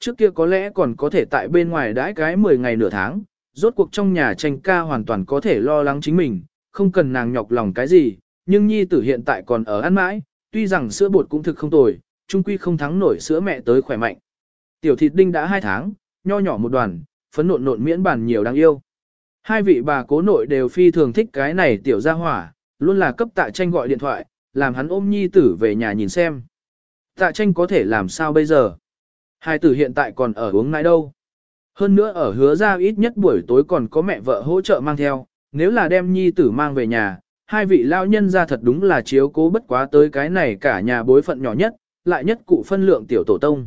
Trước kia có lẽ còn có thể tại bên ngoài đãi cái 10 ngày nửa tháng, rốt cuộc trong nhà tranh ca hoàn toàn có thể lo lắng chính mình, không cần nàng nhọc lòng cái gì, nhưng nhi tử hiện tại còn ở ăn mãi, tuy rằng sữa bột cũng thực không tồi, chung quy không thắng nổi sữa mẹ tới khỏe mạnh. Tiểu thịt đinh đã 2 tháng, nho nhỏ một đoàn, phấn nộn nộn miễn bản nhiều đáng yêu. Hai vị bà cố nội đều phi thường thích cái này tiểu gia hỏa, luôn là cấp tạ tranh gọi điện thoại, làm hắn ôm nhi tử về nhà nhìn xem. Tạ tranh có thể làm sao bây giờ? Hai tử hiện tại còn ở uống nãi đâu? Hơn nữa ở hứa ra ít nhất buổi tối còn có mẹ vợ hỗ trợ mang theo, nếu là đem nhi tử mang về nhà, hai vị lao nhân ra thật đúng là chiếu cố bất quá tới cái này cả nhà bối phận nhỏ nhất, lại nhất cụ phân lượng tiểu tổ tông.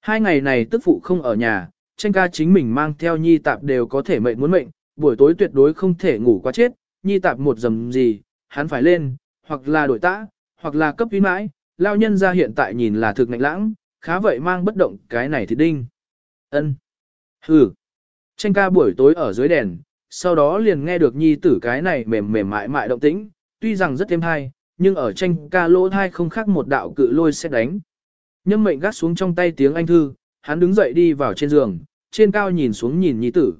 Hai ngày này tức phụ không ở nhà, tranh ca chính mình mang theo nhi tạp đều có thể mệnh muốn mệnh, buổi tối tuyệt đối không thể ngủ quá chết, nhi tạp một dầm gì, hắn phải lên, hoặc là đổi tã, hoặc là cấp vi mãi, lao nhân ra hiện tại nhìn là thực ngạnh lãng, khá vậy mang bất động cái này thì đinh. ân Hừ. Tranh ca buổi tối ở dưới đèn, sau đó liền nghe được nhi tử cái này mềm mềm mại mại động tĩnh, tuy rằng rất thêm hay, nhưng ở tranh ca lỗ thai không khác một đạo cự lôi sẽ đánh. Nhâm mệnh gắt xuống trong tay tiếng anh thư, hắn đứng dậy đi vào trên giường, trên cao nhìn xuống nhìn nhi tử.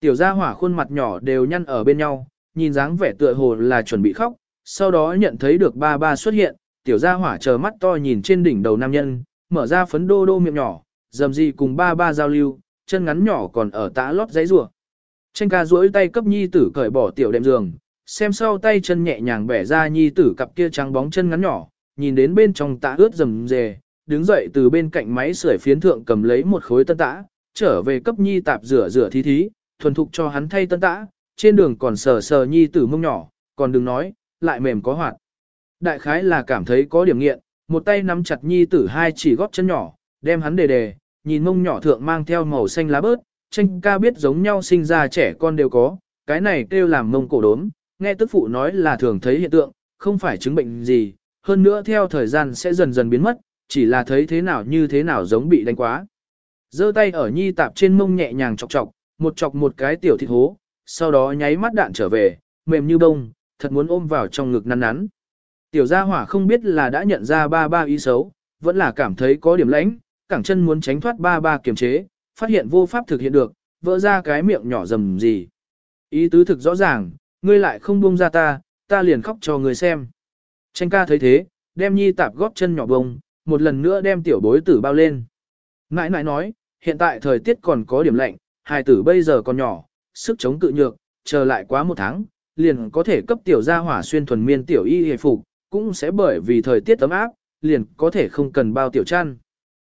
Tiểu gia hỏa khuôn mặt nhỏ đều nhăn ở bên nhau, nhìn dáng vẻ tựa hồ là chuẩn bị khóc, sau đó nhận thấy được ba ba xuất hiện, tiểu gia hỏa chờ mắt to nhìn trên đỉnh đầu nam nhân, mở ra phấn đô đô miệng nhỏ, dầm gì cùng ba ba giao lưu, chân ngắn nhỏ còn ở tã lót giấy rùa. Tranh ca duỗi tay cấp nhi tử cởi bỏ tiểu đệm giường, xem sau tay chân nhẹ nhàng bẻ ra nhi tử cặp kia trắng bóng chân ngắn nhỏ, nhìn đến bên trong tã ướt rầm rề, đứng dậy từ bên cạnh máy sưởi phiến thượng cầm lấy một khối tân tã, trở về cấp nhi tạp rửa rửa thí thí, thuần thục cho hắn thay tân tã, trên đường còn sờ sờ nhi tử mông nhỏ, còn đừng nói, lại mềm có hoạt. Đại khái là cảm thấy có điểm nghiện, một tay nắm chặt nhi tử hai chỉ góp chân nhỏ, đem hắn đề đề, nhìn mông nhỏ thượng mang theo màu xanh lá bớt, tranh ca biết giống nhau sinh ra trẻ con đều có, cái này kêu làm mông cổ đốm, nghe tức phụ nói là thường thấy hiện tượng, không phải chứng bệnh gì, hơn nữa theo thời gian sẽ dần dần biến mất, chỉ là thấy thế nào như thế nào giống bị đánh quá. giơ tay ở nhi tạp trên mông nhẹ nhàng chọc chọc, một chọc một cái tiểu thịt hố, sau đó nháy mắt đạn trở về, mềm như bông, thật muốn ôm vào trong ngực năn nắn. Tiểu gia hỏa không biết là đã nhận ra ba ba ý xấu, vẫn là cảm thấy có điểm lãnh, cẳng chân muốn tránh thoát ba ba kiềm chế, phát hiện vô pháp thực hiện được, vỡ ra cái miệng nhỏ rầm gì. Ý tứ thực rõ ràng, ngươi lại không buông ra ta, ta liền khóc cho ngươi xem. Tranh ca thấy thế, đem nhi tạp góp chân nhỏ bông, một lần nữa đem tiểu bối tử bao lên. Nãi nãi nói, hiện tại thời tiết còn có điểm lạnh, hài tử bây giờ còn nhỏ, sức chống cự nhược, chờ lại quá một tháng, liền có thể cấp tiểu gia hỏa xuyên thuần miên tiểu y hề phục, cũng sẽ bởi vì thời tiết ấm áp, liền có thể không cần bao tiểu chăn.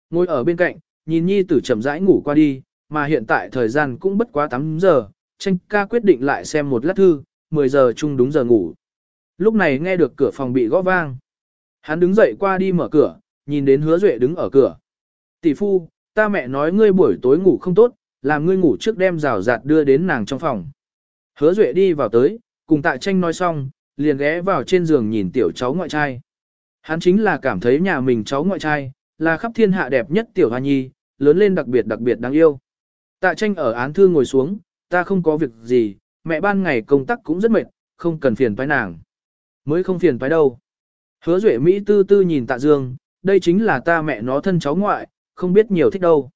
Ngồi ở bên cạnh, nhìn nhi tử chậm rãi ngủ qua đi, mà hiện tại thời gian cũng bất quá 8 giờ, tranh ca quyết định lại xem một lát thư, 10 giờ chung đúng giờ ngủ. Lúc này nghe được cửa phòng bị gõ vang. Hắn đứng dậy qua đi mở cửa, nhìn đến hứa duệ đứng ở cửa. Tỷ phu, ta mẹ nói ngươi buổi tối ngủ không tốt, làm ngươi ngủ trước đem rào rạt đưa đến nàng trong phòng. Hứa duệ đi vào tới, cùng tại tranh nói xong, liền ghé vào trên giường nhìn tiểu cháu ngoại trai. Hắn chính là cảm thấy nhà mình cháu ngoại trai, là khắp thiên hạ đẹp nhất tiểu hoa nhi, lớn lên đặc biệt đặc biệt đáng yêu. Tạ tranh ở án thư ngồi xuống, ta không có việc gì, mẹ ban ngày công tác cũng rất mệt, không cần phiền toái nàng. Mới không phiền toái đâu. Hứa duệ Mỹ tư tư nhìn tạ dương, đây chính là ta mẹ nó thân cháu ngoại, không biết nhiều thích đâu.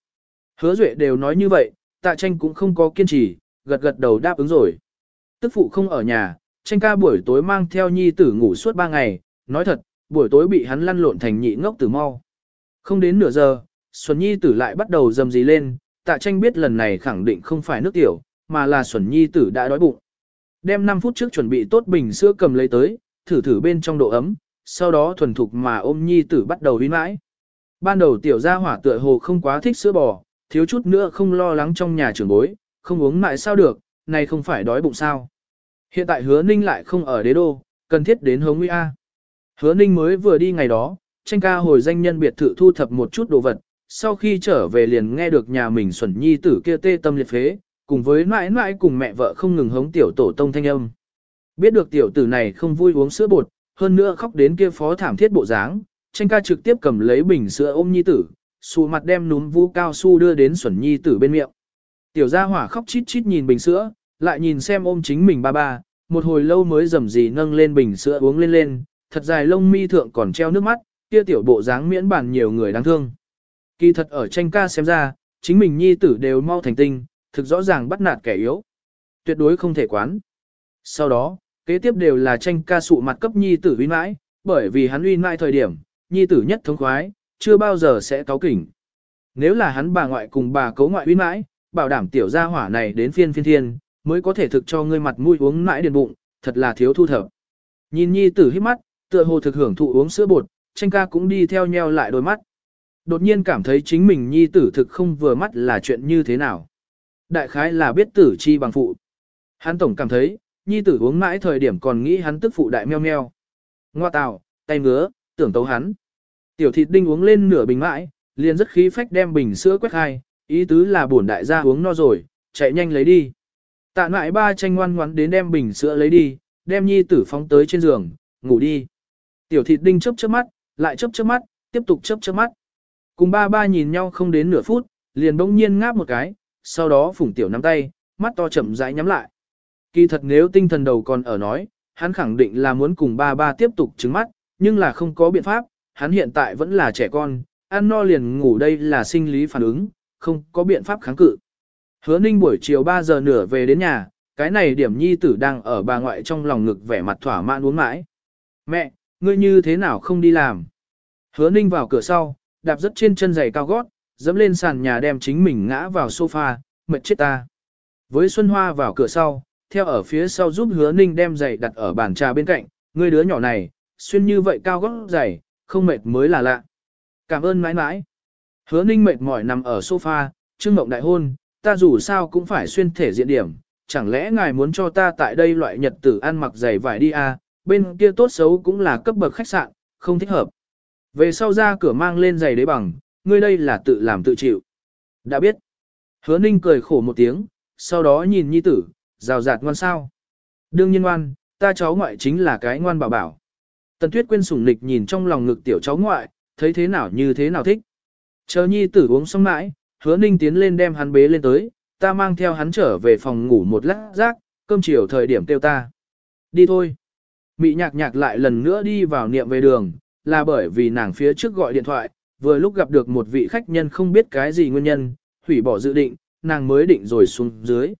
Hứa duệ đều nói như vậy, tạ tranh cũng không có kiên trì, gật gật đầu đáp ứng rồi. Tức phụ không ở nhà, tranh ca buổi tối mang theo nhi tử ngủ suốt ba ngày, nói thật, buổi tối bị hắn lăn lộn thành nhị ngốc tử mau. Không đến nửa giờ, Xuân Nhi tử lại bắt đầu dầm dì lên, tạ tranh biết lần này khẳng định không phải nước tiểu, mà là Xuân Nhi tử đã đói bụng. Đem 5 phút trước chuẩn bị tốt bình sữa cầm lấy tới, thử thử bên trong độ ấm, sau đó thuần thục mà ôm Nhi tử bắt đầu uy mãi. Ban đầu tiểu gia hỏa tựa hồ không quá thích sữa bò, thiếu chút nữa không lo lắng trong nhà trưởng bối, không uống mãi sao được, này không phải đói bụng sao. Hiện tại hứa ninh lại không ở đế đô, cần thiết đến hướng nguy A. Hứa ninh mới vừa đi ngày đó, tranh ca hồi danh nhân biệt thự thu thập một chút đồ vật, sau khi trở về liền nghe được nhà mình xuẩn nhi tử kia tê tâm liệt phế, cùng với mãi mãi cùng mẹ vợ không ngừng hống tiểu tổ tông thanh âm. Biết được tiểu tử này không vui uống sữa bột, hơn nữa khóc đến kia phó thảm thiết bộ dáng, tranh ca trực tiếp cầm lấy bình sữa ôm nhi tử, xù mặt đem núm vũ cao su đưa đến xuẩn nhi tử bên miệng. Tiểu gia hỏa khóc chít chít nhìn bình sữa, lại nhìn xem ôm chính mình ba ba, một hồi lâu mới dầm gì nâng lên bình sữa uống lên lên, thật dài lông mi thượng còn treo nước mắt, kia tiểu bộ dáng miễn bản nhiều người đáng thương. Kỳ thật ở tranh ca xem ra, chính mình nhi tử đều mau thành tinh, thực rõ ràng bắt nạt kẻ yếu. Tuyệt đối không thể quán. Sau đó, kế tiếp đều là tranh ca sụ mặt cấp nhi tử uy mãi, bởi vì hắn uy mãi thời điểm, nhi tử nhất thống khoái, chưa bao giờ sẽ cáo kỉnh. Nếu là hắn bà ngoại cùng bà cấu ngoại uy mãi, bảo đảm tiểu gia hỏa này đến phiên phiên thiên, mới có thể thực cho ngươi mặt mũi uống mãi điền bụng, thật là thiếu thu thập. Nhìn nhi tử hít mắt, tựa hồ thực hưởng thụ uống sữa bột, tranh ca cũng đi theo nheo lại đôi mắt. Đột nhiên cảm thấy chính mình nhi tử thực không vừa mắt là chuyện như thế nào. Đại khái là biết tử chi bằng phụ. Hắn tổng cảm thấy, nhi tử uống mãi thời điểm còn nghĩ hắn tức phụ đại meo meo. Ngoa tào, tay ngứa, tưởng tấu hắn. Tiểu thịt đinh uống lên nửa bình mãi, liền rất khí phách đem bình sữa quét hai, ý tứ là bổn đại gia uống no rồi, chạy nhanh lấy đi. Tạ nại ba tranh ngoan ngoắn đến đem bình sữa lấy đi, đem nhi tử phóng tới trên giường, ngủ đi. Tiểu thịt đinh chớp chớp mắt, lại chớp chớp mắt, tiếp tục chớp chớp mắt. Cùng ba ba nhìn nhau không đến nửa phút, liền bỗng nhiên ngáp một cái, sau đó phủng tiểu nắm tay, mắt to chậm rãi nhắm lại. Kỳ thật nếu tinh thần đầu còn ở nói, hắn khẳng định là muốn cùng ba ba tiếp tục trứng mắt, nhưng là không có biện pháp, hắn hiện tại vẫn là trẻ con, ăn no liền ngủ đây là sinh lý phản ứng, không có biện pháp kháng cự. Hứa ninh buổi chiều 3 giờ nửa về đến nhà, cái này điểm nhi tử đang ở bà ngoại trong lòng ngực vẻ mặt thỏa mãn uống mãi. Mẹ, ngươi như thế nào không đi làm? Hứa ninh vào cửa sau, đạp rất trên chân giày cao gót, dẫm lên sàn nhà đem chính mình ngã vào sofa, mệt chết ta. Với Xuân Hoa vào cửa sau, theo ở phía sau giúp hứa ninh đem giày đặt ở bàn trà bên cạnh, ngươi đứa nhỏ này, xuyên như vậy cao gót giày, không mệt mới là lạ. Cảm ơn mãi mãi. Hứa ninh mệt mỏi nằm ở sofa, trương mộng đại hôn, ta dù sao cũng phải xuyên thể diện điểm, chẳng lẽ ngài muốn cho ta tại đây loại nhật tử ăn mặc giày vải đi à, bên kia tốt xấu cũng là cấp bậc khách sạn, không thích hợp. Về sau ra cửa mang lên giày đế bằng, ngươi đây là tự làm tự chịu. Đã biết. Hứa ninh cười khổ một tiếng, sau đó nhìn nhi tử, rào rạt ngoan sao. Đương nhiên ngoan, ta cháu ngoại chính là cái ngoan bảo bảo. Tần tuyết quên sủng nịch nhìn trong lòng ngực tiểu cháu ngoại, thấy thế nào như thế nào thích. Chờ nhi tử uống xong mãi, hứa ninh tiến lên đem hắn bế lên tới, ta mang theo hắn trở về phòng ngủ một lát rác, cơm chiều thời điểm kêu ta. Đi thôi. Mị nhạc nhạc lại lần nữa đi vào niệm về đường, là bởi vì nàng phía trước gọi điện thoại, vừa lúc gặp được một vị khách nhân không biết cái gì nguyên nhân, hủy bỏ dự định, nàng mới định rồi xuống dưới.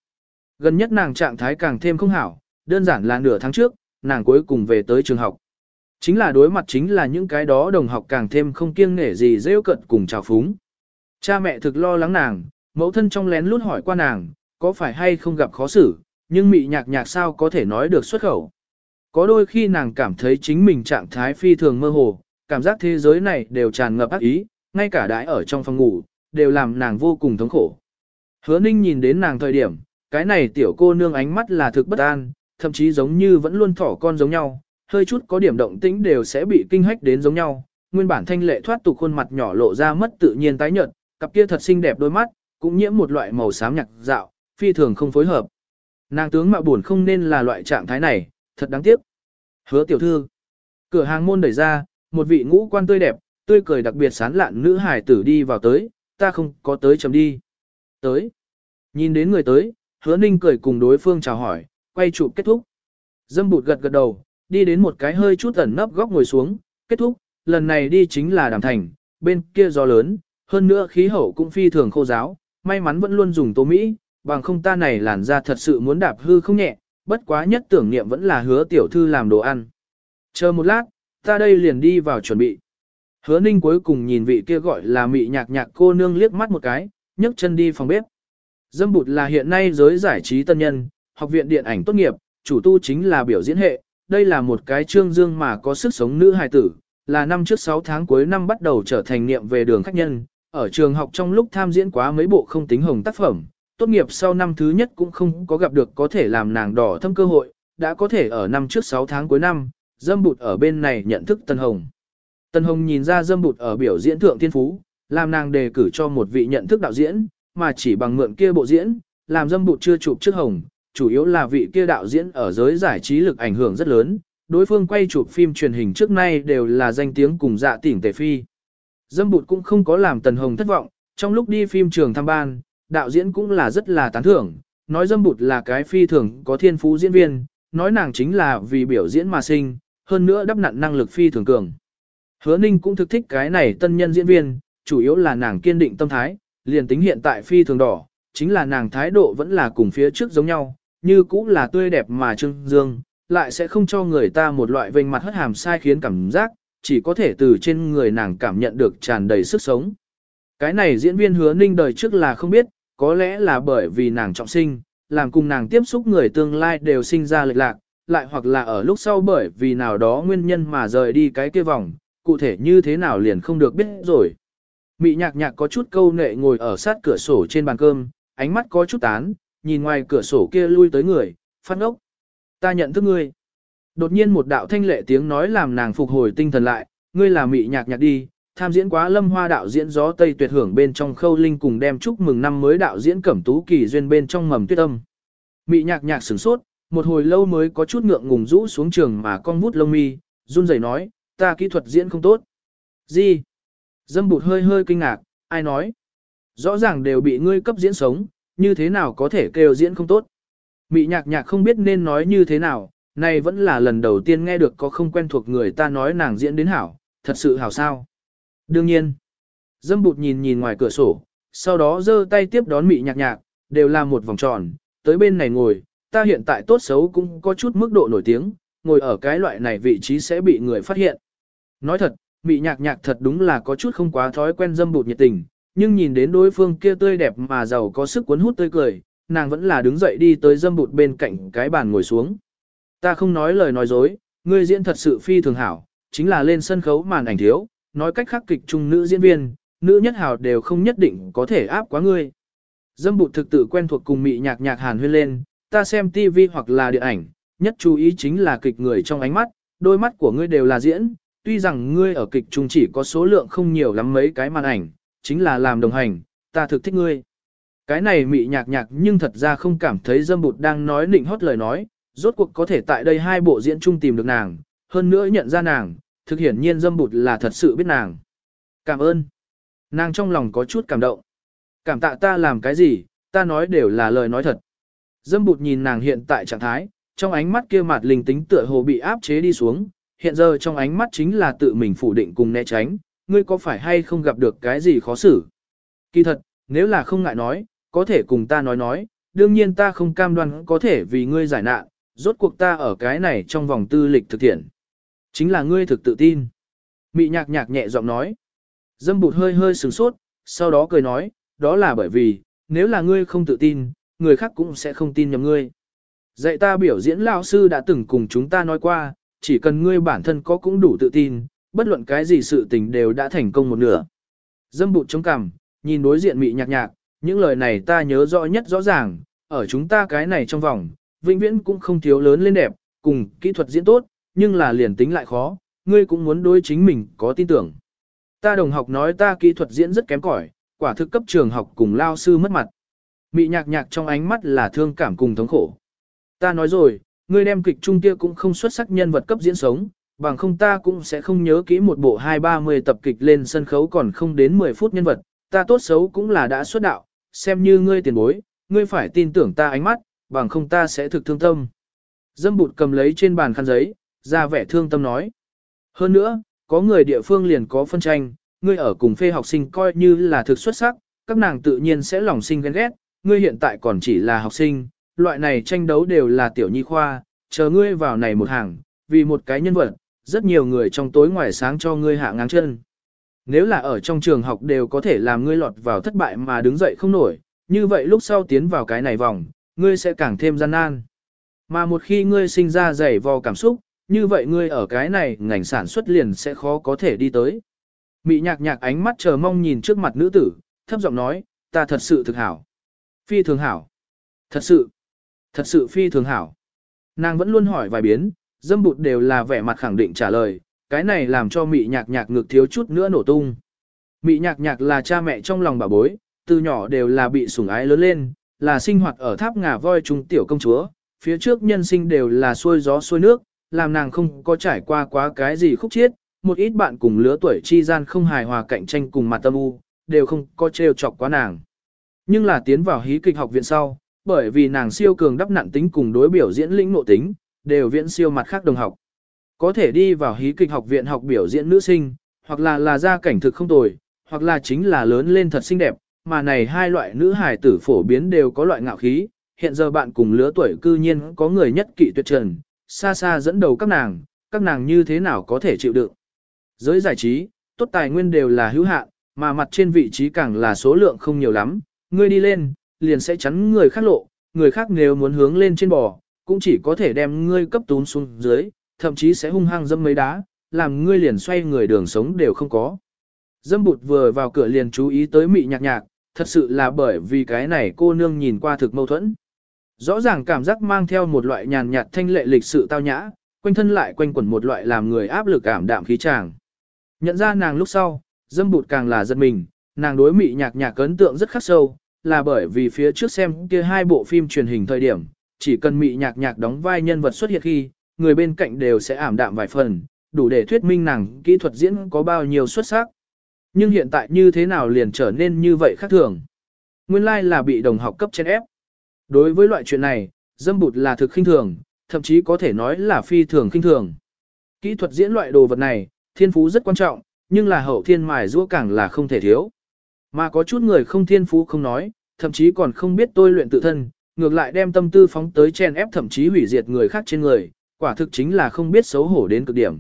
Gần nhất nàng trạng thái càng thêm không hảo, đơn giản là nửa tháng trước, nàng cuối cùng về tới trường học. Chính là đối mặt chính là những cái đó đồng học càng thêm không kiêng nể gì rêu cận cùng chào phúng. Cha mẹ thực lo lắng nàng, mẫu thân trong lén lút hỏi qua nàng, có phải hay không gặp khó xử, nhưng mị nhạc nhạc sao có thể nói được xuất khẩu. Có đôi khi nàng cảm thấy chính mình trạng thái phi thường mơ hồ, cảm giác thế giới này đều tràn ngập ác ý, ngay cả đãi ở trong phòng ngủ, đều làm nàng vô cùng thống khổ. Hứa ninh nhìn đến nàng thời điểm, cái này tiểu cô nương ánh mắt là thực bất an, thậm chí giống như vẫn luôn thỏ con giống nhau, hơi chút có điểm động tĩnh đều sẽ bị kinh hách đến giống nhau. Nguyên bản thanh lệ thoát tục khuôn mặt nhỏ lộ ra mất tự nhiên tái nhợt, cặp kia thật xinh đẹp đôi mắt, cũng nhiễm một loại màu xám nhạt dạo, phi thường không phối hợp. Nàng tướng mạo buồn không nên là loại trạng thái này, thật đáng tiếc. Hứa tiểu thư. Cửa hàng môn đẩy ra, một vị ngũ quan tươi đẹp, tươi cười đặc biệt sán lạn nữ hải tử đi vào tới, ta không có tới chấm đi. Tới. Nhìn đến người tới, hứa ninh cười cùng đối phương chào hỏi, quay chụp kết thúc. Dâm bụt gật gật đầu, đi đến một cái hơi chút ẩn nấp góc ngồi xuống, kết thúc, lần này đi chính là đàm thành, bên kia gió lớn, hơn nữa khí hậu cũng phi thường khô giáo, may mắn vẫn luôn dùng tô Mỹ, bằng không ta này làn ra thật sự muốn đạp hư không nhẹ, bất quá nhất tưởng niệm vẫn là hứa tiểu thư làm đồ ăn. Chờ một lát, ta đây liền đi vào chuẩn bị. Hứa ninh cuối cùng nhìn vị kia gọi là mị nhạc nhạc cô nương liếc mắt một cái, nhấc chân đi phòng bếp. Dâm bụt là hiện nay giới giải trí tân nhân, học viện điện ảnh tốt nghiệp, chủ tu chính là biểu diễn hệ, đây là một cái trương dương mà có sức sống nữ hài tử, là năm trước 6 tháng cuối năm bắt đầu trở thành niệm về đường khách nhân, ở trường học trong lúc tham diễn quá mấy bộ không tính hồng tác phẩm, tốt nghiệp sau năm thứ nhất cũng không có gặp được có thể làm nàng đỏ thâm cơ hội, đã có thể ở năm trước 6 tháng cuối năm, dâm bụt ở bên này nhận thức Tân Hồng. Tân Hồng nhìn ra dâm bụt ở biểu diễn thượng thiên phú, làm nàng đề cử cho một vị nhận thức đạo diễn, mà chỉ bằng mượn kia bộ diễn, làm dâm bụt chưa chụp trước Hồng, chủ yếu là vị kia đạo diễn ở giới giải trí lực ảnh hưởng rất lớn, đối phương quay chụp phim truyền hình trước nay đều là danh tiếng cùng dạ tỉnh tề phi. Dâm bụt cũng không có làm Tần Hồng thất vọng, trong lúc đi phim trường thăm ban, đạo diễn cũng là rất là tán thưởng, nói dâm bụt là cái phi thường có thiên phú diễn viên, nói nàng chính là vì biểu diễn mà sinh, hơn nữa đắp nặn năng lực phi thường cường. Hứa Ninh cũng thực thích cái này tân nhân diễn viên, chủ yếu là nàng kiên định tâm thái, liền tính hiện tại phi thường đỏ, chính là nàng thái độ vẫn là cùng phía trước giống nhau, như cũng là tươi đẹp mà trưng dương, lại sẽ không cho người ta một loại vênh mặt hất hàm sai khiến cảm giác, chỉ có thể từ trên người nàng cảm nhận được tràn đầy sức sống. Cái này diễn viên hứa ninh đời trước là không biết, có lẽ là bởi vì nàng trọng sinh, làm cùng nàng tiếp xúc người tương lai đều sinh ra lệch lạc, lại hoặc là ở lúc sau bởi vì nào đó nguyên nhân mà rời đi cái kia vòng, cụ thể như thế nào liền không được biết rồi. Mị nhạc nhạc có chút câu nệ ngồi ở sát cửa sổ trên bàn cơm, ánh mắt có chút tán, nhìn ngoài cửa sổ kia lui tới người, phát ốc. Ta nhận thức ngươi. Đột nhiên một đạo thanh lệ tiếng nói làm nàng phục hồi tinh thần lại, ngươi là mị nhạc nhạc đi, tham diễn quá lâm hoa đạo diễn gió tây tuyệt hưởng bên trong khâu linh cùng đem chúc mừng năm mới đạo diễn cẩm tú kỳ duyên bên trong mầm tuyết âm. Mị nhạc nhạc sửng sốt, một hồi lâu mới có chút ngượng ngùng rũ xuống trường mà con vút lông mi, run rẩy nói, ta kỹ thuật diễn không tốt. Gì? Dâm bụt hơi hơi kinh ngạc, ai nói? Rõ ràng đều bị ngươi cấp diễn sống, như thế nào có thể kêu diễn không tốt? Mị nhạc nhạc không biết nên nói như thế nào, này vẫn là lần đầu tiên nghe được có không quen thuộc người ta nói nàng diễn đến hảo, thật sự hảo sao. Đương nhiên, dâm bụt nhìn nhìn ngoài cửa sổ, sau đó giơ tay tiếp đón mị nhạc nhạc, đều là một vòng tròn, tới bên này ngồi, ta hiện tại tốt xấu cũng có chút mức độ nổi tiếng, ngồi ở cái loại này vị trí sẽ bị người phát hiện. Nói thật, mị nhạc nhạc thật đúng là có chút không quá thói quen dâm bụt nhiệt tình, nhưng nhìn đến đối phương kia tươi đẹp mà giàu có sức cuốn hút tươi cười, nàng vẫn là đứng dậy đi tới dâm bụt bên cạnh cái bàn ngồi xuống. Ta không nói lời nói dối, ngươi diễn thật sự phi thường hảo, chính là lên sân khấu màn ảnh thiếu, nói cách khác kịch trung nữ diễn viên, nữ nhất hảo đều không nhất định có thể áp quá ngươi. Dâm bụt thực tự quen thuộc cùng mị nhạc nhạc hàn huyên lên, ta xem TV hoặc là điện ảnh, nhất chú ý chính là kịch người trong ánh mắt, đôi mắt của ngươi đều là diễn, tuy rằng ngươi ở kịch trung chỉ có số lượng không nhiều lắm mấy cái màn ảnh, chính là làm đồng hành, ta thực thích ngươi. Cái này mị nhạc nhạc nhưng thật ra không cảm thấy dâm bụt đang nói nịnh hót lời nói, rốt cuộc có thể tại đây hai bộ diễn chung tìm được nàng, hơn nữa nhận ra nàng, thực hiển nhiên dâm bụt là thật sự biết nàng. Cảm ơn. Nàng trong lòng có chút cảm động. Cảm tạ ta làm cái gì, ta nói đều là lời nói thật. Dâm bụt nhìn nàng hiện tại trạng thái, trong ánh mắt kia mặt linh tính tựa hồ bị áp chế đi xuống, hiện giờ trong ánh mắt chính là tự mình phủ định cùng né tránh, ngươi có phải hay không gặp được cái gì khó xử. Kỳ thật, nếu là không ngại nói, có thể cùng ta nói nói, đương nhiên ta không cam đoan có thể vì ngươi giải nạn, rốt cuộc ta ở cái này trong vòng tư lịch thực thiện. Chính là ngươi thực tự tin. Mị nhạc nhạc nhẹ giọng nói. Dâm bụt hơi hơi sửng sốt, sau đó cười nói, đó là bởi vì, nếu là ngươi không tự tin, người khác cũng sẽ không tin nhầm ngươi. Dạy ta biểu diễn lão sư đã từng cùng chúng ta nói qua, chỉ cần ngươi bản thân có cũng đủ tự tin, bất luận cái gì sự tình đều đã thành công một nửa. Dâm bụt chống cằm, nhìn đối diện mị nhạc nhạc, những lời này ta nhớ rõ nhất rõ ràng, ở chúng ta cái này trong vòng, vĩnh viễn cũng không thiếu lớn lên đẹp, cùng kỹ thuật diễn tốt, nhưng là liền tính lại khó, ngươi cũng muốn đối chính mình có tin tưởng. Ta đồng học nói ta kỹ thuật diễn rất kém cỏi, quả thực cấp trường học cùng lao sư mất mặt. Mị nhạc nhạc trong ánh mắt là thương cảm cùng thống khổ. Ta nói rồi, ngươi đem kịch trung kia cũng không xuất sắc nhân vật cấp diễn sống, bằng không ta cũng sẽ không nhớ kỹ một bộ hai ba mươi tập kịch lên sân khấu còn không đến 10 phút nhân vật, ta tốt xấu cũng là đã xuất đạo, xem như ngươi tiền bối, ngươi phải tin tưởng ta ánh mắt, bằng không ta sẽ thực thương tâm. Dâm bụt cầm lấy trên bàn khăn giấy, ra vẻ thương tâm nói. Hơn nữa, có người địa phương liền có phân tranh, ngươi ở cùng phê học sinh coi như là thực xuất sắc, các nàng tự nhiên sẽ lòng sinh ghen ghét, ngươi hiện tại còn chỉ là học sinh, loại này tranh đấu đều là tiểu nhi khoa, chờ ngươi vào này một hàng, vì một cái nhân vật, rất nhiều người trong tối ngoài sáng cho ngươi hạ ngang chân. Nếu là ở trong trường học đều có thể làm ngươi lọt vào thất bại mà đứng dậy không nổi, như vậy lúc sau tiến vào cái này vòng, ngươi sẽ càng thêm gian nan. Mà một khi ngươi sinh ra dày vò cảm xúc, như vậy ngươi ở cái này ngành sản xuất liền sẽ khó có thể đi tới. Mị nhạc nhạc ánh mắt chờ mong nhìn trước mặt nữ tử, thấp giọng nói, ta thật sự thực hảo. Phi thường hảo. Thật sự. Thật sự phi thường hảo. Nàng vẫn luôn hỏi vài biến, dâm bụt đều là vẻ mặt khẳng định trả lời, cái này làm cho mị nhạc nhạc ngược thiếu chút nữa nổ tung. Mị nhạc nhạc là cha mẹ trong lòng bà bối, từ nhỏ đều là bị sủng ái lớn lên, là sinh hoạt ở tháp ngà voi trung tiểu công chúa, phía trước nhân sinh đều là xuôi gió xuôi nước, làm nàng không có trải qua quá cái gì khúc chiết, một ít bạn cùng lứa tuổi chi gian không hài hòa cạnh tranh cùng mặt tâm u, đều không có trêu chọc quá nàng. Nhưng là tiến vào hí kịch học viện sau, bởi vì nàng siêu cường đắp nặn tính cùng đối biểu diễn lĩnh nộ tính, đều viễn siêu mặt khác đồng học. Có thể đi vào hí kịch học viện học biểu diễn nữ sinh, hoặc là là gia cảnh thực không tồi, hoặc là chính là lớn lên thật xinh đẹp, mà này hai loại nữ hài tử phổ biến đều có loại ngạo khí, hiện giờ bạn cùng lứa tuổi cư nhiên có người nhất kỵ tuyệt trần, xa xa dẫn đầu các nàng, các nàng như thế nào có thể chịu đựng. Giới giải trí, tốt tài nguyên đều là hữu hạn, mà mặt trên vị trí càng là số lượng không nhiều lắm, ngươi đi lên, liền sẽ chắn người khác lộ, người khác nếu muốn hướng lên trên bò, cũng chỉ có thể đem ngươi cấp tún xuống dưới, thậm chí sẽ hung hăng dâm mấy đá, làm ngươi liền xoay người đường sống đều không có. Dâm bụt vừa vào cửa liền chú ý tới mị nhạc nhạc, thật sự là bởi vì cái này cô nương nhìn qua thực mâu thuẫn. Rõ ràng cảm giác mang theo một loại nhàn nhạt thanh lệ lịch sự tao nhã, quanh thân lại quanh quẩn một loại làm người áp lực cảm đạm khí tràng. Nhận ra nàng lúc sau, dâm bụt càng là giật mình, nàng đối mị nhạc nhạc ấn tượng rất khắc sâu, là bởi vì phía trước xem kia hai bộ phim truyền hình thời điểm, chỉ cần mị nhạc nhạc đóng vai nhân vật xuất hiện khi, người bên cạnh đều sẽ ảm đạm vài phần, đủ để thuyết minh nàng kỹ thuật diễn có bao nhiêu xuất sắc. Nhưng hiện tại như thế nào liền trở nên như vậy khác thường. Nguyên lai like là bị đồng học cấp trên ép. Đối với loại chuyện này, dâm bụt là thực khinh thường, thậm chí có thể nói là phi thường khinh thường. Kỹ thuật diễn loại đồ vật này, thiên phú rất quan trọng, nhưng là hậu thiên mài giũa càng là không thể thiếu. Mà có chút người không thiên phú không nói, thậm chí còn không biết tôi luyện tự thân, ngược lại đem tâm tư phóng tới chen ép thậm chí hủy diệt người khác trên người, quả thực chính là không biết xấu hổ đến cực điểm.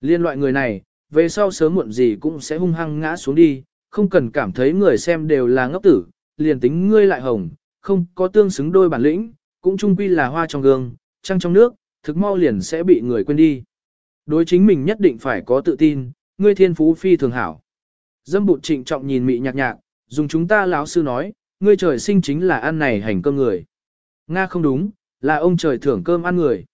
Liên loại người này, về sau sớm muộn gì cũng sẽ hung hăng ngã xuống đi, không cần cảm thấy người xem đều là ngốc tử, liền tính ngươi lại hồng, không có tương xứng đôi bản lĩnh, cũng chung quy là hoa trong gương, trăng trong nước, thực mau liền sẽ bị người quên đi. Đối chính mình nhất định phải có tự tin, ngươi thiên phú phi thường hảo. Dâm bụt trịnh trọng nhìn mị nhạc nhạc, dùng chúng ta lão sư nói, ngươi trời sinh chính là ăn này hành cơm người. Nga không đúng, là ông trời thưởng cơm ăn người.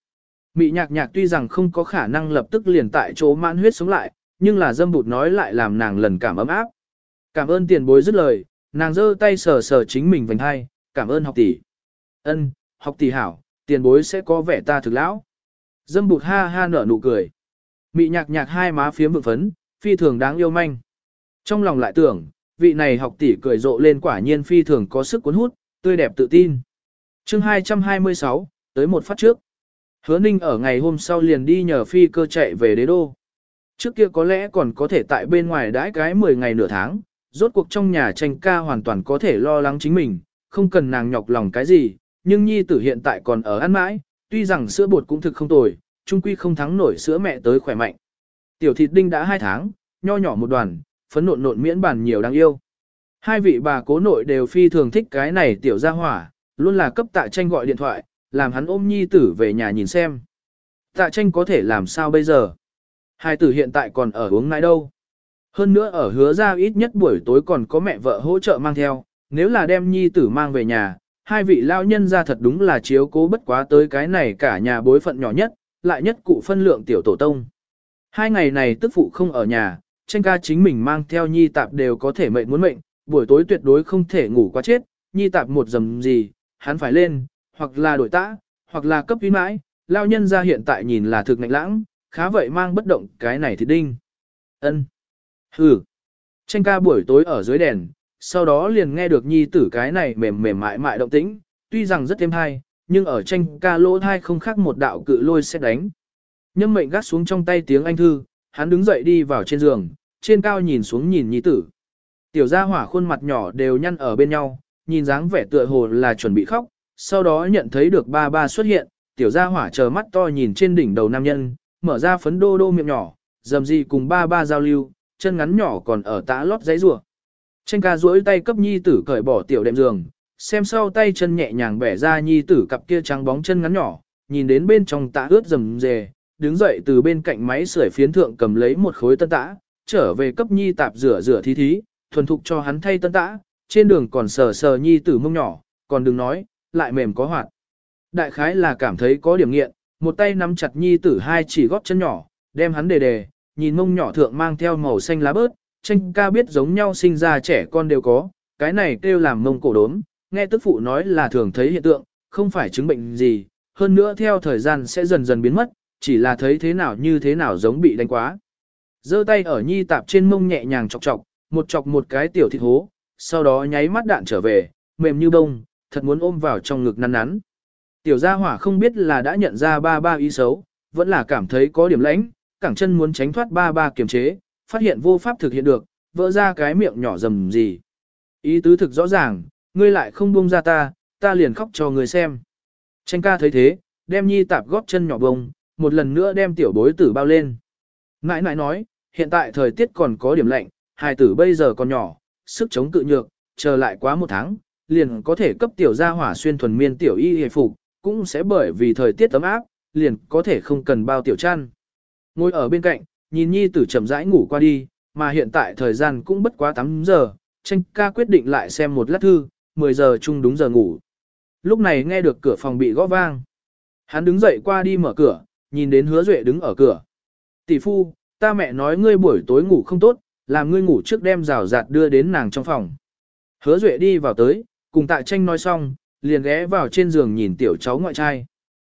Mị nhạc nhạc tuy rằng không có khả năng lập tức liền tại chỗ mãn huyết sống lại, nhưng là dâm bụt nói lại làm nàng lần cảm ấm áp. Cảm ơn tiền bối dứt lời, nàng giơ tay sờ sờ chính mình vành hai, cảm ơn học tỷ. Ân, học tỷ hảo, tiền bối sẽ có vẻ ta thực lão. Dâm bụt ha ha nở nụ cười. Mị nhạc nhạc hai má phiếm vượng phấn, phi thường đáng yêu manh. Trong lòng lại tưởng, vị này học tỷ cười rộ lên quả nhiên phi thường có sức cuốn hút, tươi đẹp tự tin. chương 226, tới một phát trước. Hứa ninh ở ngày hôm sau liền đi nhờ phi cơ chạy về đế đô. Trước kia có lẽ còn có thể tại bên ngoài đãi cái 10 ngày nửa tháng, rốt cuộc trong nhà tranh ca hoàn toàn có thể lo lắng chính mình, không cần nàng nhọc lòng cái gì, nhưng nhi tử hiện tại còn ở ăn mãi, tuy rằng sữa bột cũng thực không tồi, chung quy không thắng nổi sữa mẹ tới khỏe mạnh. Tiểu thịt đinh đã 2 tháng, nho nhỏ một đoàn, phấn nộn nộn miễn bản nhiều đáng yêu. Hai vị bà cố nội đều phi thường thích cái này tiểu gia hỏa, luôn là cấp tạ tranh gọi điện thoại, làm hắn ôm nhi tử về nhà nhìn xem. Tạ tranh có thể làm sao bây giờ? Hai tử hiện tại còn ở uống nãi đâu? Hơn nữa ở hứa ra ít nhất buổi tối còn có mẹ vợ hỗ trợ mang theo, nếu là đem nhi tử mang về nhà, hai vị lao nhân ra thật đúng là chiếu cố bất quá tới cái này cả nhà bối phận nhỏ nhất, lại nhất cụ phân lượng tiểu tổ tông. Hai ngày này tức phụ không ở nhà, tranh ca chính mình mang theo nhi tạp đều có thể mệnh muốn mệnh, buổi tối tuyệt đối không thể ngủ quá chết, nhi tạp một dầm gì, hắn phải lên, hoặc là đổi tã, hoặc là cấp ý mãi, lao nhân ra hiện tại nhìn là thực ngạnh lãng, khá vậy mang bất động cái này thì đinh. ân Hừ. Tranh ca buổi tối ở dưới đèn, sau đó liền nghe được nhi tử cái này mềm mềm mại mại động tĩnh, tuy rằng rất thêm hay, nhưng ở tranh ca lỗ thai không khác một đạo cự lôi sẽ đánh. Nhâm mệnh gắt xuống trong tay tiếng anh thư, hắn đứng dậy đi vào trên giường, trên cao nhìn xuống nhìn nhi tử. Tiểu gia hỏa khuôn mặt nhỏ đều nhăn ở bên nhau, nhìn dáng vẻ tựa hồ là chuẩn bị khóc, sau đó nhận thấy được ba ba xuất hiện, tiểu gia hỏa chờ mắt to nhìn trên đỉnh đầu nam nhân, mở ra phấn đô đô miệng nhỏ, dầm gì cùng ba ba giao lưu, chân ngắn nhỏ còn ở tã lót giấy rùa. Tranh ca duỗi tay cấp nhi tử cởi bỏ tiểu đệm giường, xem sau tay chân nhẹ nhàng bẻ ra nhi tử cặp kia trắng bóng chân ngắn nhỏ, nhìn đến bên trong tã ướt rầm rề, đứng dậy từ bên cạnh máy sưởi phiến thượng cầm lấy một khối tân tã, trở về cấp nhi tạp rửa rửa thí thí, thuần thục cho hắn thay tân tã, trên đường còn sờ sờ nhi tử mông nhỏ, còn đừng nói, lại mềm có hoạt. Đại khái là cảm thấy có điểm nghiện, một tay nắm chặt nhi tử hai chỉ gót chân nhỏ, đem hắn đề đề, nhìn mông nhỏ thượng mang theo màu xanh lá bớt, tranh ca biết giống nhau sinh ra trẻ con đều có, cái này kêu làm mông cổ đốm, nghe tức phụ nói là thường thấy hiện tượng, không phải chứng bệnh gì, hơn nữa theo thời gian sẽ dần dần biến mất, chỉ là thấy thế nào như thế nào giống bị đánh quá. giơ tay ở nhi tạp trên mông nhẹ nhàng chọc chọc, một chọc một cái tiểu thịt hố, sau đó nháy mắt đạn trở về, mềm như bông, thật muốn ôm vào trong ngực nắn nắn. Tiểu gia hỏa không biết là đã nhận ra ba ba ý xấu, vẫn là cảm thấy có điểm lãnh, cẳng chân muốn tránh thoát ba ba kiềm chế, phát hiện vô pháp thực hiện được, vỡ ra cái miệng nhỏ rầm gì. Ý tứ thực rõ ràng, ngươi lại không buông ra ta, ta liền khóc cho ngươi xem. Tranh ca thấy thế, đem nhi tạp góp chân nhỏ bông, một lần nữa đem tiểu bối tử bao lên. Nãi nãi nói, hiện tại thời tiết còn có điểm lạnh, hài tử bây giờ còn nhỏ, sức chống cự nhược, chờ lại quá một tháng, liền có thể cấp tiểu gia hỏa xuyên thuần miên tiểu y hề phục, cũng sẽ bởi vì thời tiết ấm áp, liền có thể không cần bao tiểu chăn. Ngồi ở bên cạnh, nhìn nhi tử chậm rãi ngủ qua đi, mà hiện tại thời gian cũng bất quá 8 giờ, tranh ca quyết định lại xem một lát thư, 10 giờ chung đúng giờ ngủ. Lúc này nghe được cửa phòng bị gõ vang. Hắn đứng dậy qua đi mở cửa, nhìn đến hứa duệ đứng ở cửa. Tỷ phu, ta mẹ nói ngươi buổi tối ngủ không tốt, làm ngươi ngủ trước đem rào rạt đưa đến nàng trong phòng. Hứa duệ đi vào tới, cùng tạ tranh nói xong, liền ghé vào trên giường nhìn tiểu cháu ngoại trai.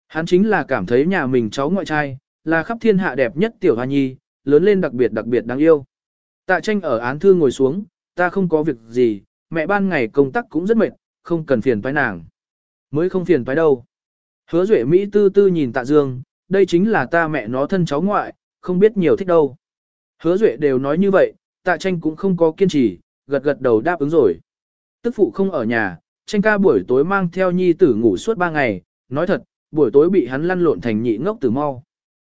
Hắn chính là cảm thấy nhà mình cháu ngoại trai, là khắp thiên hạ đẹp nhất tiểu hoa nhi, lớn lên đặc biệt đặc biệt đáng yêu. Tạ tranh ở án thư ngồi xuống, ta không có việc gì, mẹ ban ngày công tác cũng rất mệt, không cần phiền toái nàng. Mới không phiền toái đâu. Hứa duệ Mỹ tư tư nhìn tạ dương, đây chính là ta mẹ nó thân cháu ngoại, không biết nhiều thích đâu. Hứa duệ đều nói như vậy, tạ tranh cũng không có kiên trì, gật gật đầu đáp ứng rồi. Tức phụ không ở nhà, tranh ca buổi tối mang theo nhi tử ngủ suốt ba ngày, nói thật, buổi tối bị hắn lăn lộn thành nhị ngốc tử mau.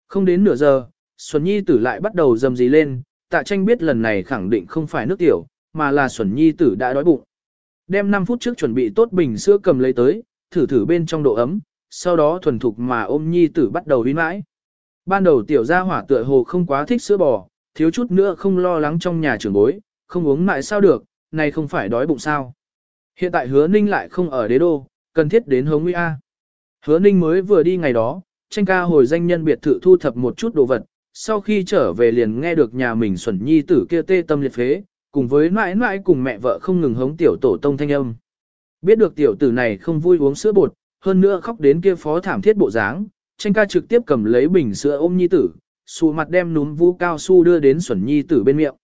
Không đến nửa giờ, Xuân Nhi tử lại bắt đầu dầm dì lên, tạ tranh biết lần này khẳng định không phải nước tiểu, mà là Xuân Nhi tử đã đói bụng. Đem 5 phút trước chuẩn bị tốt bình sữa cầm lấy tới, thử thử bên trong độ ấm, sau đó thuần thục mà ôm Nhi tử bắt đầu uy mãi. Ban đầu tiểu gia hỏa tựa hồ không quá thích sữa bò, thiếu chút nữa không lo lắng trong nhà trưởng bối, không uống mãi sao được, này không phải đói bụng sao. Hiện tại hứa ninh lại không ở đế đô, cần thiết đến hướng nguy A. Hứa ninh mới vừa đi ngày đó, tranh ca hồi danh nhân biệt thự thu thập một chút đồ vật, sau khi trở về liền nghe được nhà mình xuẩn nhi tử kia tê tâm liệt phế, cùng với mãi mãi cùng mẹ vợ không ngừng hống tiểu tổ tông thanh âm. Biết được tiểu tử này không vui uống sữa bột, hơn nữa khóc đến kia phó thảm thiết bộ dáng, tranh ca trực tiếp cầm lấy bình sữa ôm nhi tử, xù mặt đem núm vũ cao su đưa đến xuẩn nhi tử bên miệng.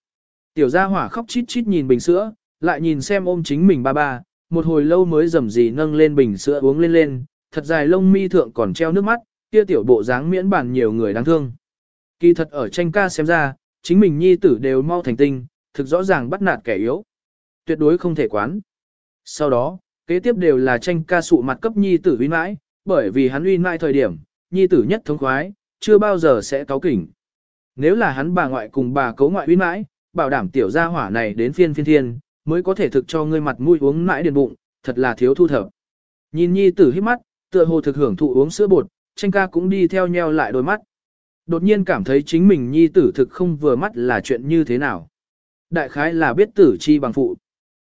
Tiểu gia hỏa khóc chít chít nhìn bình sữa, lại nhìn xem ôm chính mình ba ba, một hồi lâu mới rầm gì nâng lên bình sữa uống lên lên, thật dài lông mi thượng còn treo nước mắt, kia tiểu bộ dáng miễn bản nhiều người đáng thương. Kỳ thật ở tranh ca xem ra, chính mình nhi tử đều mau thành tinh, thực rõ ràng bắt nạt kẻ yếu. Tuyệt đối không thể quán. Sau đó, kế tiếp đều là tranh ca sụ mặt cấp nhi tử uy mãi, bởi vì hắn uy mãi thời điểm, nhi tử nhất thống khoái, chưa bao giờ sẽ cáo kỉnh. Nếu là hắn bà ngoại cùng bà cấu ngoại uy mãi, bảo đảm tiểu gia hỏa này đến phiên phiên thiên, mới có thể thực cho ngươi mặt mũi uống mãi điền bụng, thật là thiếu thu thập. Nhìn nhi tử hít mắt, tựa hồ thực hưởng thụ uống sữa bột, tranh ca cũng đi theo nheo lại đôi mắt. Đột nhiên cảm thấy chính mình nhi tử thực không vừa mắt là chuyện như thế nào. Đại khái là biết tử chi bằng phụ.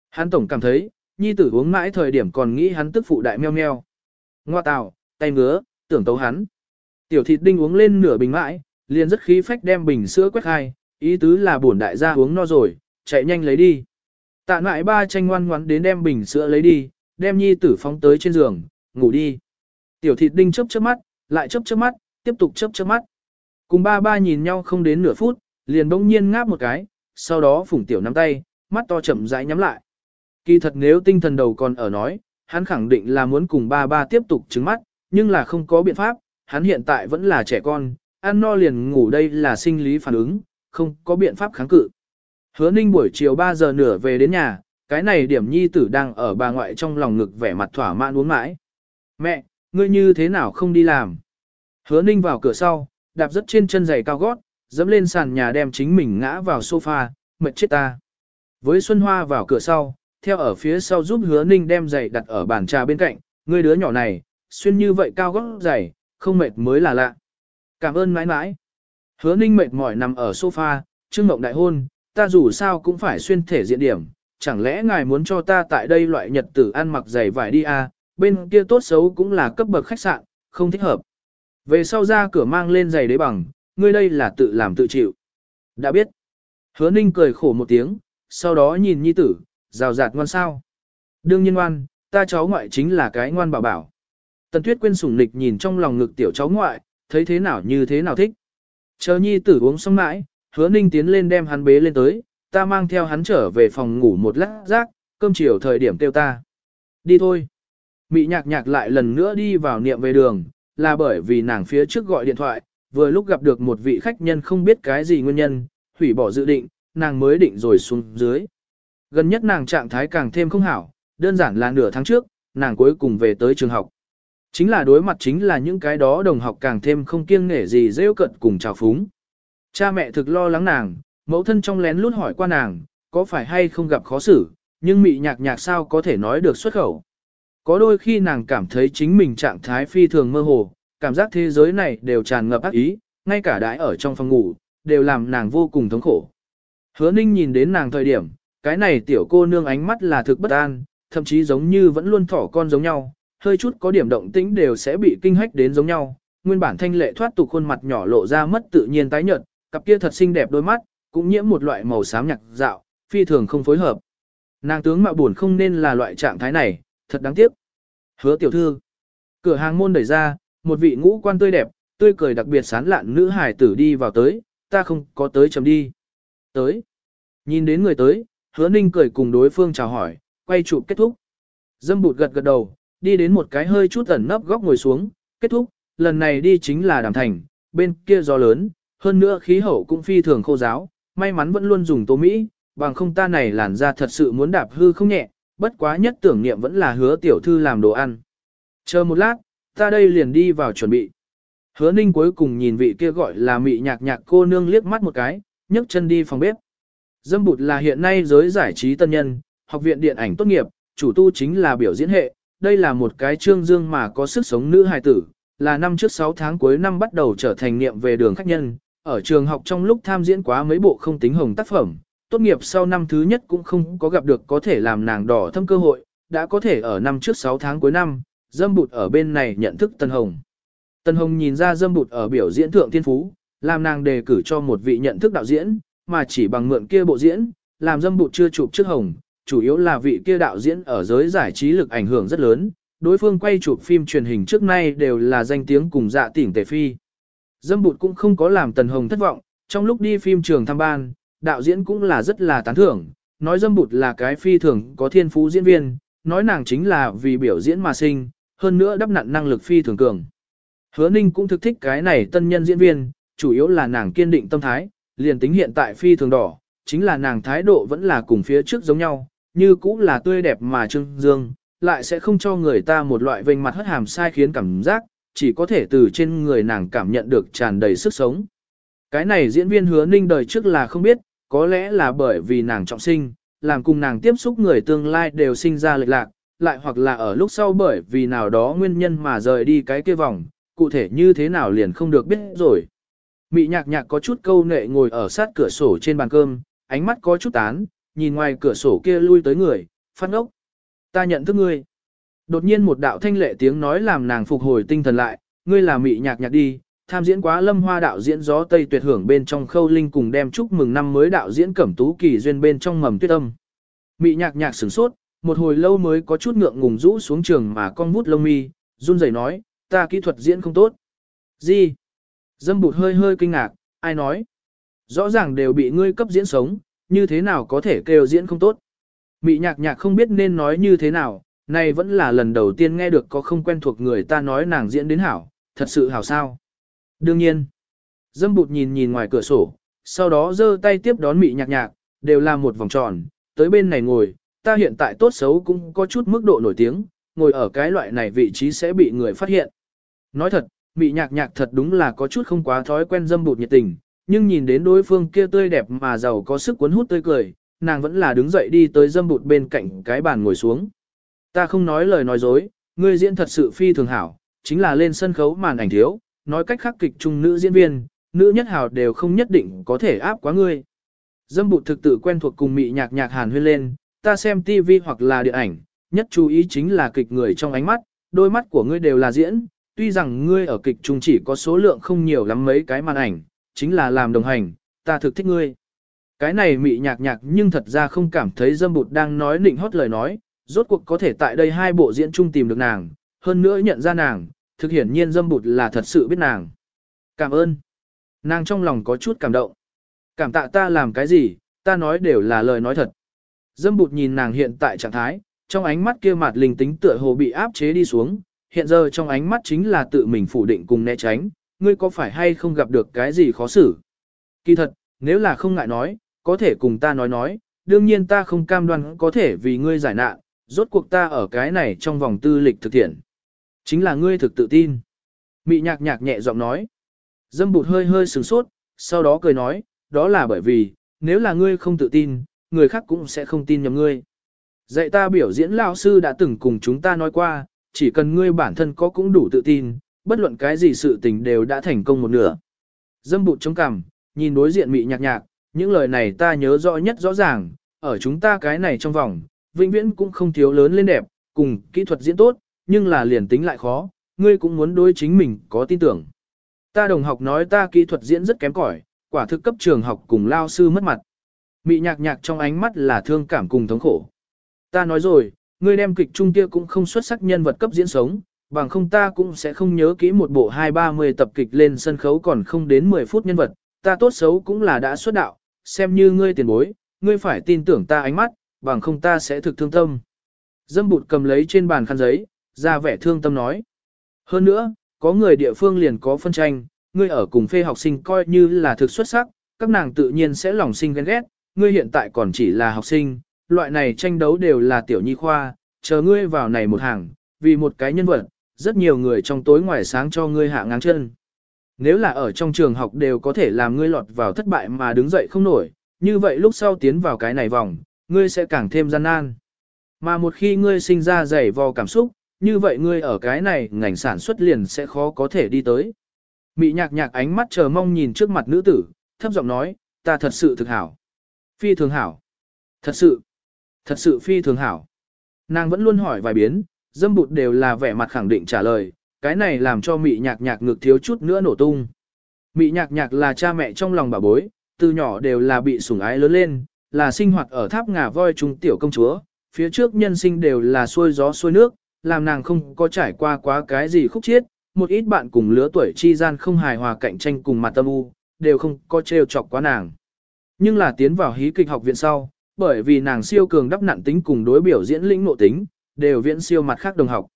Hắn tổng cảm thấy, nhi tử uống mãi thời điểm còn nghĩ hắn tức phụ đại meo meo. Ngoa tào, tay ngứa, tưởng tấu hắn. Tiểu thịt đinh uống lên nửa bình mãi, liền rất khí phách đem bình sữa quét hai, ý tứ là bổn đại gia uống no rồi, chạy nhanh lấy đi. Tạ Nại ba tranh ngoan ngoắn đến đem bình sữa lấy đi, đem nhi tử phóng tới trên giường, ngủ đi. Tiểu thịt đinh chớp chớp mắt, lại chớp chớp mắt, tiếp tục chớp chớp mắt. Cùng ba ba nhìn nhau không đến nửa phút, liền bỗng nhiên ngáp một cái, sau đó phủng tiểu nắm tay, mắt to chậm rãi nhắm lại. Kỳ thật nếu tinh thần đầu còn ở nói, hắn khẳng định là muốn cùng ba ba tiếp tục trứng mắt, nhưng là không có biện pháp, hắn hiện tại vẫn là trẻ con, ăn no liền ngủ đây là sinh lý phản ứng, không có biện pháp kháng cự. Hứa ninh buổi chiều 3 giờ nửa về đến nhà, cái này điểm nhi tử đang ở bà ngoại trong lòng ngực vẻ mặt thỏa mãn uống mãi. Mẹ, ngươi như thế nào không đi làm? Hứa ninh vào cửa sau, đạp rất trên chân giày cao gót, dẫm lên sàn nhà đem chính mình ngã vào sofa, mệt chết ta. Với Xuân Hoa vào cửa sau, theo ở phía sau giúp hứa ninh đem giày đặt ở bàn trà bên cạnh, ngươi đứa nhỏ này, xuyên như vậy cao gót giày, không mệt mới là lạ. Cảm ơn mãi mãi. Hứa ninh mệt mỏi nằm ở sofa, trương mộng đại hôn, ta dù sao cũng phải xuyên thể diện điểm, chẳng lẽ ngài muốn cho ta tại đây loại nhật tử ăn mặc giày vải đi à, bên kia tốt xấu cũng là cấp bậc khách sạn, không thích hợp. Về sau ra cửa mang lên giày đế bằng, ngươi đây là tự làm tự chịu. Đã biết. Hứa ninh cười khổ một tiếng, sau đó nhìn nhi tử, rào rạt ngoan sao. Đương nhiên ngoan, ta cháu ngoại chính là cái ngoan bảo bảo. Tần tuyết quên sủng nịch nhìn trong lòng ngực tiểu cháu ngoại, thấy thế nào như thế nào thích. Chờ nhi tử uống xong mãi, hứa ninh tiến lên đem hắn bế lên tới, ta mang theo hắn trở về phòng ngủ một lát rác, cơm chiều thời điểm kêu ta. Đi thôi. Mị nhạc nhạc lại lần nữa đi vào niệm về đường, là bởi vì nàng phía trước gọi điện thoại, vừa lúc gặp được một vị khách nhân không biết cái gì nguyên nhân, hủy bỏ dự định, nàng mới định rồi xuống dưới. Gần nhất nàng trạng thái càng thêm không hảo, đơn giản là nửa tháng trước, nàng cuối cùng về tới trường học. Chính là đối mặt chính là những cái đó đồng học càng thêm không kiêng nể gì rêu cận cùng chào phúng. Cha mẹ thực lo lắng nàng, mẫu thân trong lén lút hỏi qua nàng, có phải hay không gặp khó xử, nhưng mị nhạc nhạc sao có thể nói được xuất khẩu. Có đôi khi nàng cảm thấy chính mình trạng thái phi thường mơ hồ, cảm giác thế giới này đều tràn ngập ác ý, ngay cả đãi ở trong phòng ngủ, đều làm nàng vô cùng thống khổ. Hứa ninh nhìn đến nàng thời điểm, cái này tiểu cô nương ánh mắt là thực bất an, thậm chí giống như vẫn luôn thỏ con giống nhau, hơi chút có điểm động tĩnh đều sẽ bị kinh hách đến giống nhau. Nguyên bản thanh lệ thoát tục khuôn mặt nhỏ lộ ra mất tự nhiên tái nhợt, cặp kia thật xinh đẹp đôi mắt, cũng nhiễm một loại màu xám nhạt dạo, phi thường không phối hợp. Nàng tướng mạo buồn không nên là loại trạng thái này, thật đáng tiếc. Hứa tiểu thư. Cửa hàng môn đẩy ra, một vị ngũ quan tươi đẹp, tươi cười đặc biệt sán lạn nữ hải tử đi vào tới, ta không có tới chấm đi. Tới. Nhìn đến người tới, hứa ninh cười cùng đối phương chào hỏi, quay chụp kết thúc. Dâm bụt gật gật đầu, đi đến một cái hơi chút ẩn nấp góc ngồi xuống, kết thúc, lần này đi chính là đàm thành, bên kia gió lớn, hơn nữa khí hậu cũng phi thường khô giáo, may mắn vẫn luôn dùng tô Mỹ, bằng không ta này làn ra thật sự muốn đạp hư không nhẹ, bất quá nhất tưởng niệm vẫn là hứa tiểu thư làm đồ ăn. Chờ một lát, ta đây liền đi vào chuẩn bị. Hứa ninh cuối cùng nhìn vị kia gọi là mị nhạc nhạc cô nương liếc mắt một cái, nhấc chân đi phòng bếp. Dâm bụt là hiện nay giới giải trí tân nhân, học viện điện ảnh tốt nghiệp, chủ tu chính là biểu diễn hệ, đây là một cái trương dương mà có sức sống nữ hài tử, là năm trước 6 tháng cuối năm bắt đầu trở thành niệm về đường khách nhân, ở trường học trong lúc tham diễn quá mấy bộ không tính hồng tác phẩm, tốt nghiệp sau năm thứ nhất cũng không có gặp được có thể làm nàng đỏ thâm cơ hội, đã có thể ở năm trước 6 tháng cuối năm, dâm bụt ở bên này nhận thức Tân Hồng. Tân Hồng nhìn ra dâm bụt ở biểu diễn thượng thiên phú, làm nàng đề cử cho một vị nhận thức đạo diễn, mà chỉ bằng mượn kia bộ diễn, làm dâm bụt chưa chụp trước Hồng, chủ yếu là vị kia đạo diễn ở giới giải trí lực ảnh hưởng rất lớn, đối phương quay chụp phim truyền hình trước nay đều là danh tiếng cùng dạ tỉnh tề phi. Dâm bụt cũng không có làm Tần Hồng thất vọng, trong lúc đi phim trường thăm ban, đạo diễn cũng là rất là tán thưởng, nói dâm bụt là cái phi thường có thiên phú diễn viên, nói nàng chính là vì biểu diễn mà sinh, hơn nữa đắp nặn năng lực phi thường cường. Hứa Ninh cũng thực thích cái này tân nhân diễn viên, chủ yếu là nàng kiên định tâm thái, liền tính hiện tại phi thường đỏ, chính là nàng thái độ vẫn là cùng phía trước giống nhau, như cũng là tươi đẹp mà trưng dương, lại sẽ không cho người ta một loại vênh mặt hất hàm sai khiến cảm giác, chỉ có thể từ trên người nàng cảm nhận được tràn đầy sức sống. Cái này diễn viên hứa ninh đời trước là không biết, có lẽ là bởi vì nàng trọng sinh, làm cùng nàng tiếp xúc người tương lai đều sinh ra lệch lạc, lại hoặc là ở lúc sau bởi vì nào đó nguyên nhân mà rời đi cái kia vòng, cụ thể như thế nào liền không được biết rồi. Mị nhạc nhạc có chút câu nệ ngồi ở sát cửa sổ trên bàn cơm, ánh mắt có chút tán, nhìn ngoài cửa sổ kia lui tới người, phát ốc. Ta nhận thức ngươi. Đột nhiên một đạo thanh lệ tiếng nói làm nàng phục hồi tinh thần lại, ngươi là mị nhạc nhạc đi, tham diễn quá lâm hoa đạo diễn gió Tây tuyệt hưởng bên trong khâu linh cùng đem chúc mừng năm mới đạo diễn cẩm tú kỳ duyên bên trong mầm tuyết âm. Mị nhạc nhạc sửng sốt, một hồi lâu mới có chút ngượng ngùng rũ xuống trường mà con vút lông mi, run rẩy nói, ta kỹ thuật diễn không tốt. Gì? Dâm bụt hơi hơi kinh ngạc, ai nói? Rõ ràng đều bị ngươi cấp diễn sống, như thế nào có thể kêu diễn không tốt. Mị nhạc nhạc không biết nên nói như thế nào, này vẫn là lần đầu tiên nghe được có không quen thuộc người ta nói nàng diễn đến hảo, thật sự hảo sao. Đương nhiên, dâm bụt nhìn nhìn ngoài cửa sổ, sau đó giơ tay tiếp đón mị nhạc nhạc, đều là một vòng tròn, tới bên này ngồi, ta hiện tại tốt xấu cũng có chút mức độ nổi tiếng, ngồi ở cái loại này vị trí sẽ bị người phát hiện. Nói thật, mị nhạc nhạc thật đúng là có chút không quá thói quen dâm bụt nhiệt tình, nhưng nhìn đến đối phương kia tươi đẹp mà giàu có sức cuốn hút tươi cười, nàng vẫn là đứng dậy đi tới dâm bụt bên cạnh cái bàn ngồi xuống. Ta không nói lời nói dối, ngươi diễn thật sự phi thường hảo, chính là lên sân khấu màn ảnh thiếu, nói cách khác kịch trung nữ diễn viên, nữ nhất hảo đều không nhất định có thể áp quá ngươi. Dâm bụt thực tự quen thuộc cùng mị nhạc nhạc hàn huyên lên, ta xem TV hoặc là điện ảnh, nhất chú ý chính là kịch người trong ánh mắt, đôi mắt của ngươi đều là diễn, tuy rằng ngươi ở kịch trung chỉ có số lượng không nhiều lắm mấy cái màn ảnh, chính là làm đồng hành, ta thực thích ngươi. Cái này mị nhạc nhạc nhưng thật ra không cảm thấy dâm bụt đang nói nịnh hót lời nói, rốt cuộc có thể tại đây hai bộ diễn chung tìm được nàng, hơn nữa nhận ra nàng, thực hiển nhiên dâm bụt là thật sự biết nàng. Cảm ơn. Nàng trong lòng có chút cảm động. Cảm tạ ta làm cái gì, ta nói đều là lời nói thật. Dâm bụt nhìn nàng hiện tại trạng thái, trong ánh mắt kia mặt linh tính tựa hồ bị áp chế đi xuống, hiện giờ trong ánh mắt chính là tự mình phủ định cùng né tránh, ngươi có phải hay không gặp được cái gì khó xử. Kỳ thật, nếu là không ngại nói, có thể cùng ta nói nói, đương nhiên ta không cam đoan có thể vì ngươi giải nạn, rốt cuộc ta ở cái này trong vòng tư lịch thực hiện, Chính là ngươi thực tự tin. Mị nhạc nhạc nhẹ giọng nói. Dâm bụt hơi hơi sửng sốt, sau đó cười nói, đó là bởi vì, nếu là ngươi không tự tin, người khác cũng sẽ không tin nhầm ngươi. Dạy ta biểu diễn lão sư đã từng cùng chúng ta nói qua, chỉ cần ngươi bản thân có cũng đủ tự tin, bất luận cái gì sự tình đều đã thành công một nửa. Dâm bụt chống cằm, nhìn đối diện mị nhạc nhạc, những lời này ta nhớ rõ nhất rõ ràng, ở chúng ta cái này trong vòng, vĩnh viễn cũng không thiếu lớn lên đẹp, cùng kỹ thuật diễn tốt, nhưng là liền tính lại khó, ngươi cũng muốn đối chính mình có tin tưởng. Ta đồng học nói ta kỹ thuật diễn rất kém cỏi, quả thực cấp trường học cùng lao sư mất mặt. Mị nhạc nhạc trong ánh mắt là thương cảm cùng thống khổ. Ta nói rồi, ngươi đem kịch trung kia cũng không xuất sắc nhân vật cấp diễn sống, bằng không ta cũng sẽ không nhớ kỹ một bộ hai ba mươi tập kịch lên sân khấu còn không đến 10 phút nhân vật, ta tốt xấu cũng là đã xuất đạo, xem như ngươi tiền bối, ngươi phải tin tưởng ta ánh mắt, bằng không ta sẽ thực thương tâm. Dâm bụt cầm lấy trên bàn khăn giấy, ra vẻ thương tâm nói. Hơn nữa, có người địa phương liền có phân tranh, ngươi ở cùng phê học sinh coi như là thực xuất sắc, các nàng tự nhiên sẽ lòng sinh ghen ghét, ngươi hiện tại còn chỉ là học sinh, loại này tranh đấu đều là tiểu nhi khoa, chờ ngươi vào này một hàng, vì một cái nhân vật, rất nhiều người trong tối ngoài sáng cho ngươi hạ ngang chân. Nếu là ở trong trường học đều có thể làm ngươi lọt vào thất bại mà đứng dậy không nổi, như vậy lúc sau tiến vào cái này vòng, ngươi sẽ càng thêm gian nan. Mà một khi ngươi sinh ra dày vò cảm xúc, như vậy ngươi ở cái này ngành sản xuất liền sẽ khó có thể đi tới. Mị nhạc nhạc ánh mắt chờ mong nhìn trước mặt nữ tử, thấp giọng nói, ta thật sự thực hảo. Phi thường hảo. Thật sự. Thật sự phi thường hảo. Nàng vẫn luôn hỏi vài biến, dâm bụt đều là vẻ mặt khẳng định trả lời, cái này làm cho mị nhạc nhạc ngược thiếu chút nữa nổ tung. Mị nhạc nhạc là cha mẹ trong lòng bà bối, từ nhỏ đều là bị sủng ái lớn lên, là sinh hoạt ở tháp ngà voi trung tiểu công chúa, phía trước nhân sinh đều là xuôi gió xuôi nước, làm nàng không có trải qua quá cái gì khúc chiết, một ít bạn cùng lứa tuổi chi gian không hài hòa cạnh tranh cùng mặt tâm u, đều không có trêu chọc quá nàng. Nhưng là tiến vào hí kịch học viện sau, bởi vì nàng siêu cường đắp nặn tính cùng đối biểu diễn lĩnh nội tính, đều viễn siêu mặt khác đồng học.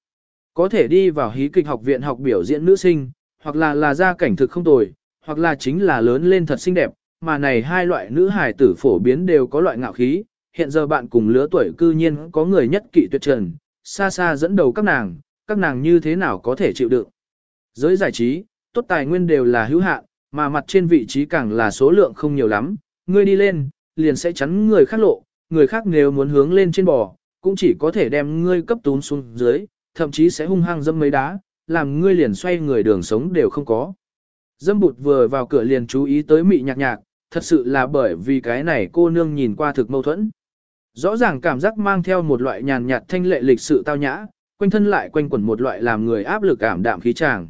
Có thể đi vào hí kịch học viện học biểu diễn nữ sinh, hoặc là là gia cảnh thực không tồi, hoặc là chính là lớn lên thật xinh đẹp, mà này hai loại nữ hài tử phổ biến đều có loại ngạo khí, hiện giờ bạn cùng lứa tuổi cư nhiên có người nhất kỵ tuyệt trần, xa xa dẫn đầu các nàng, các nàng như thế nào có thể chịu đựng. Giới giải trí, tốt tài nguyên đều là hữu hạn, mà mặt trên vị trí càng là số lượng không nhiều lắm, ngươi đi lên, liền sẽ chắn người khác lộ, người khác nếu muốn hướng lên trên bò, cũng chỉ có thể đem ngươi cấp tún xuống dưới, thậm chí sẽ hung hăng dâm mấy đá, làm ngươi liền xoay người đường sống đều không có. Dâm bụt vừa vào cửa liền chú ý tới mị nhạc nhạc, thật sự là bởi vì cái này cô nương nhìn qua thực mâu thuẫn. Rõ ràng cảm giác mang theo một loại nhàn nhạt thanh lệ lịch sự tao nhã, quanh thân lại quanh quẩn một loại làm người áp lực cảm đạm khí tràng.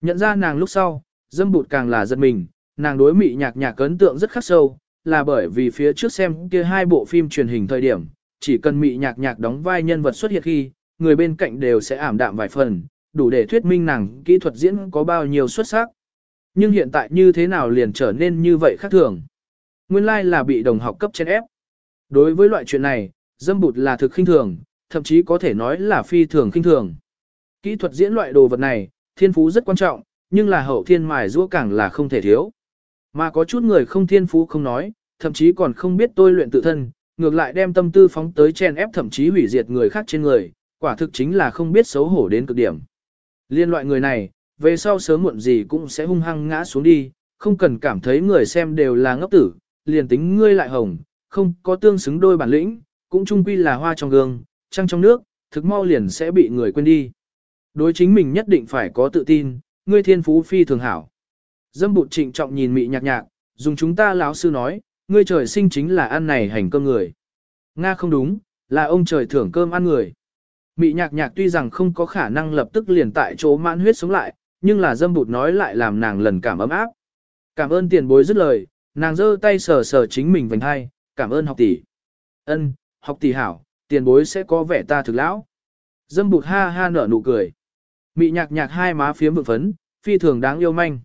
Nhận ra nàng lúc sau, dâm bụt càng là giật mình, nàng đối mị nhạc nhạc ấn tượng rất khắc sâu, là bởi vì phía trước xem kia hai bộ phim truyền hình thời điểm, chỉ cần mị nhạc nhạc đóng vai nhân vật xuất hiện khi, người bên cạnh đều sẽ ảm đạm vài phần, đủ để thuyết minh nàng kỹ thuật diễn có bao nhiêu xuất sắc. Nhưng hiện tại như thế nào liền trở nên như vậy khác thường. Nguyên lai like là bị đồng học cấp trên ép. Đối với loại chuyện này, dâm bụt là thực khinh thường, thậm chí có thể nói là phi thường khinh thường. Kỹ thuật diễn loại đồ vật này, thiên phú rất quan trọng, nhưng là hậu thiên mài giũa càng là không thể thiếu. Mà có chút người không thiên phú không nói, thậm chí còn không biết tôi luyện tự thân, ngược lại đem tâm tư phóng tới chen ép thậm chí hủy diệt người khác trên người, quả thực chính là không biết xấu hổ đến cực điểm. Liên loại người này, về sau sớm muộn gì cũng sẽ hung hăng ngã xuống đi, không cần cảm thấy người xem đều là ngốc tử, liền tính ngươi lại hồng, không có tương xứng đôi bản lĩnh, cũng chung quy là hoa trong gương, trăng trong nước, thực mau liền sẽ bị người quên đi. Đối chính mình nhất định phải có tự tin, ngươi thiên phú phi thường hảo. Dâm bụt trịnh trọng nhìn mị nhạc nhạc, dùng chúng ta lão sư nói, ngươi trời sinh chính là ăn này hành cơm người. Nga không đúng, là ông trời thưởng cơm ăn người. Mị nhạc nhạc tuy rằng không có khả năng lập tức liền tại chỗ mãn huyết sống lại, nhưng là dâm bụt nói lại làm nàng lần cảm ấm áp. Cảm ơn tiền bối dứt lời, nàng giơ tay sờ sờ chính mình vành hai, cảm ơn học tỷ. Ân, học tỷ hảo, tiền bối sẽ có vẻ ta thực lão. Dâm bụt ha ha nở nụ cười. Mị nhạc nhạc hai má phía vượng phấn, phi thường đáng yêu manh.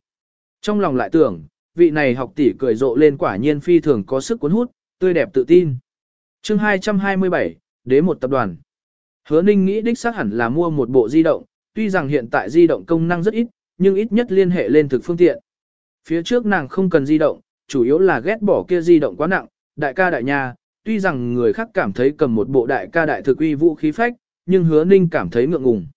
Trong lòng lại tưởng, vị này học tỷ cười rộ lên quả nhiên phi thường có sức cuốn hút, tươi đẹp tự tin. chương 227, đế một tập đoàn. Hứa Ninh nghĩ đích xác hẳn là mua một bộ di động, tuy rằng hiện tại di động công năng rất ít, nhưng ít nhất liên hệ lên thực phương tiện. Phía trước nàng không cần di động, chủ yếu là ghét bỏ kia di động quá nặng, đại ca đại nha, tuy rằng người khác cảm thấy cầm một bộ đại ca đại thực uy vũ khí phách, nhưng hứa ninh cảm thấy ngượng ngùng.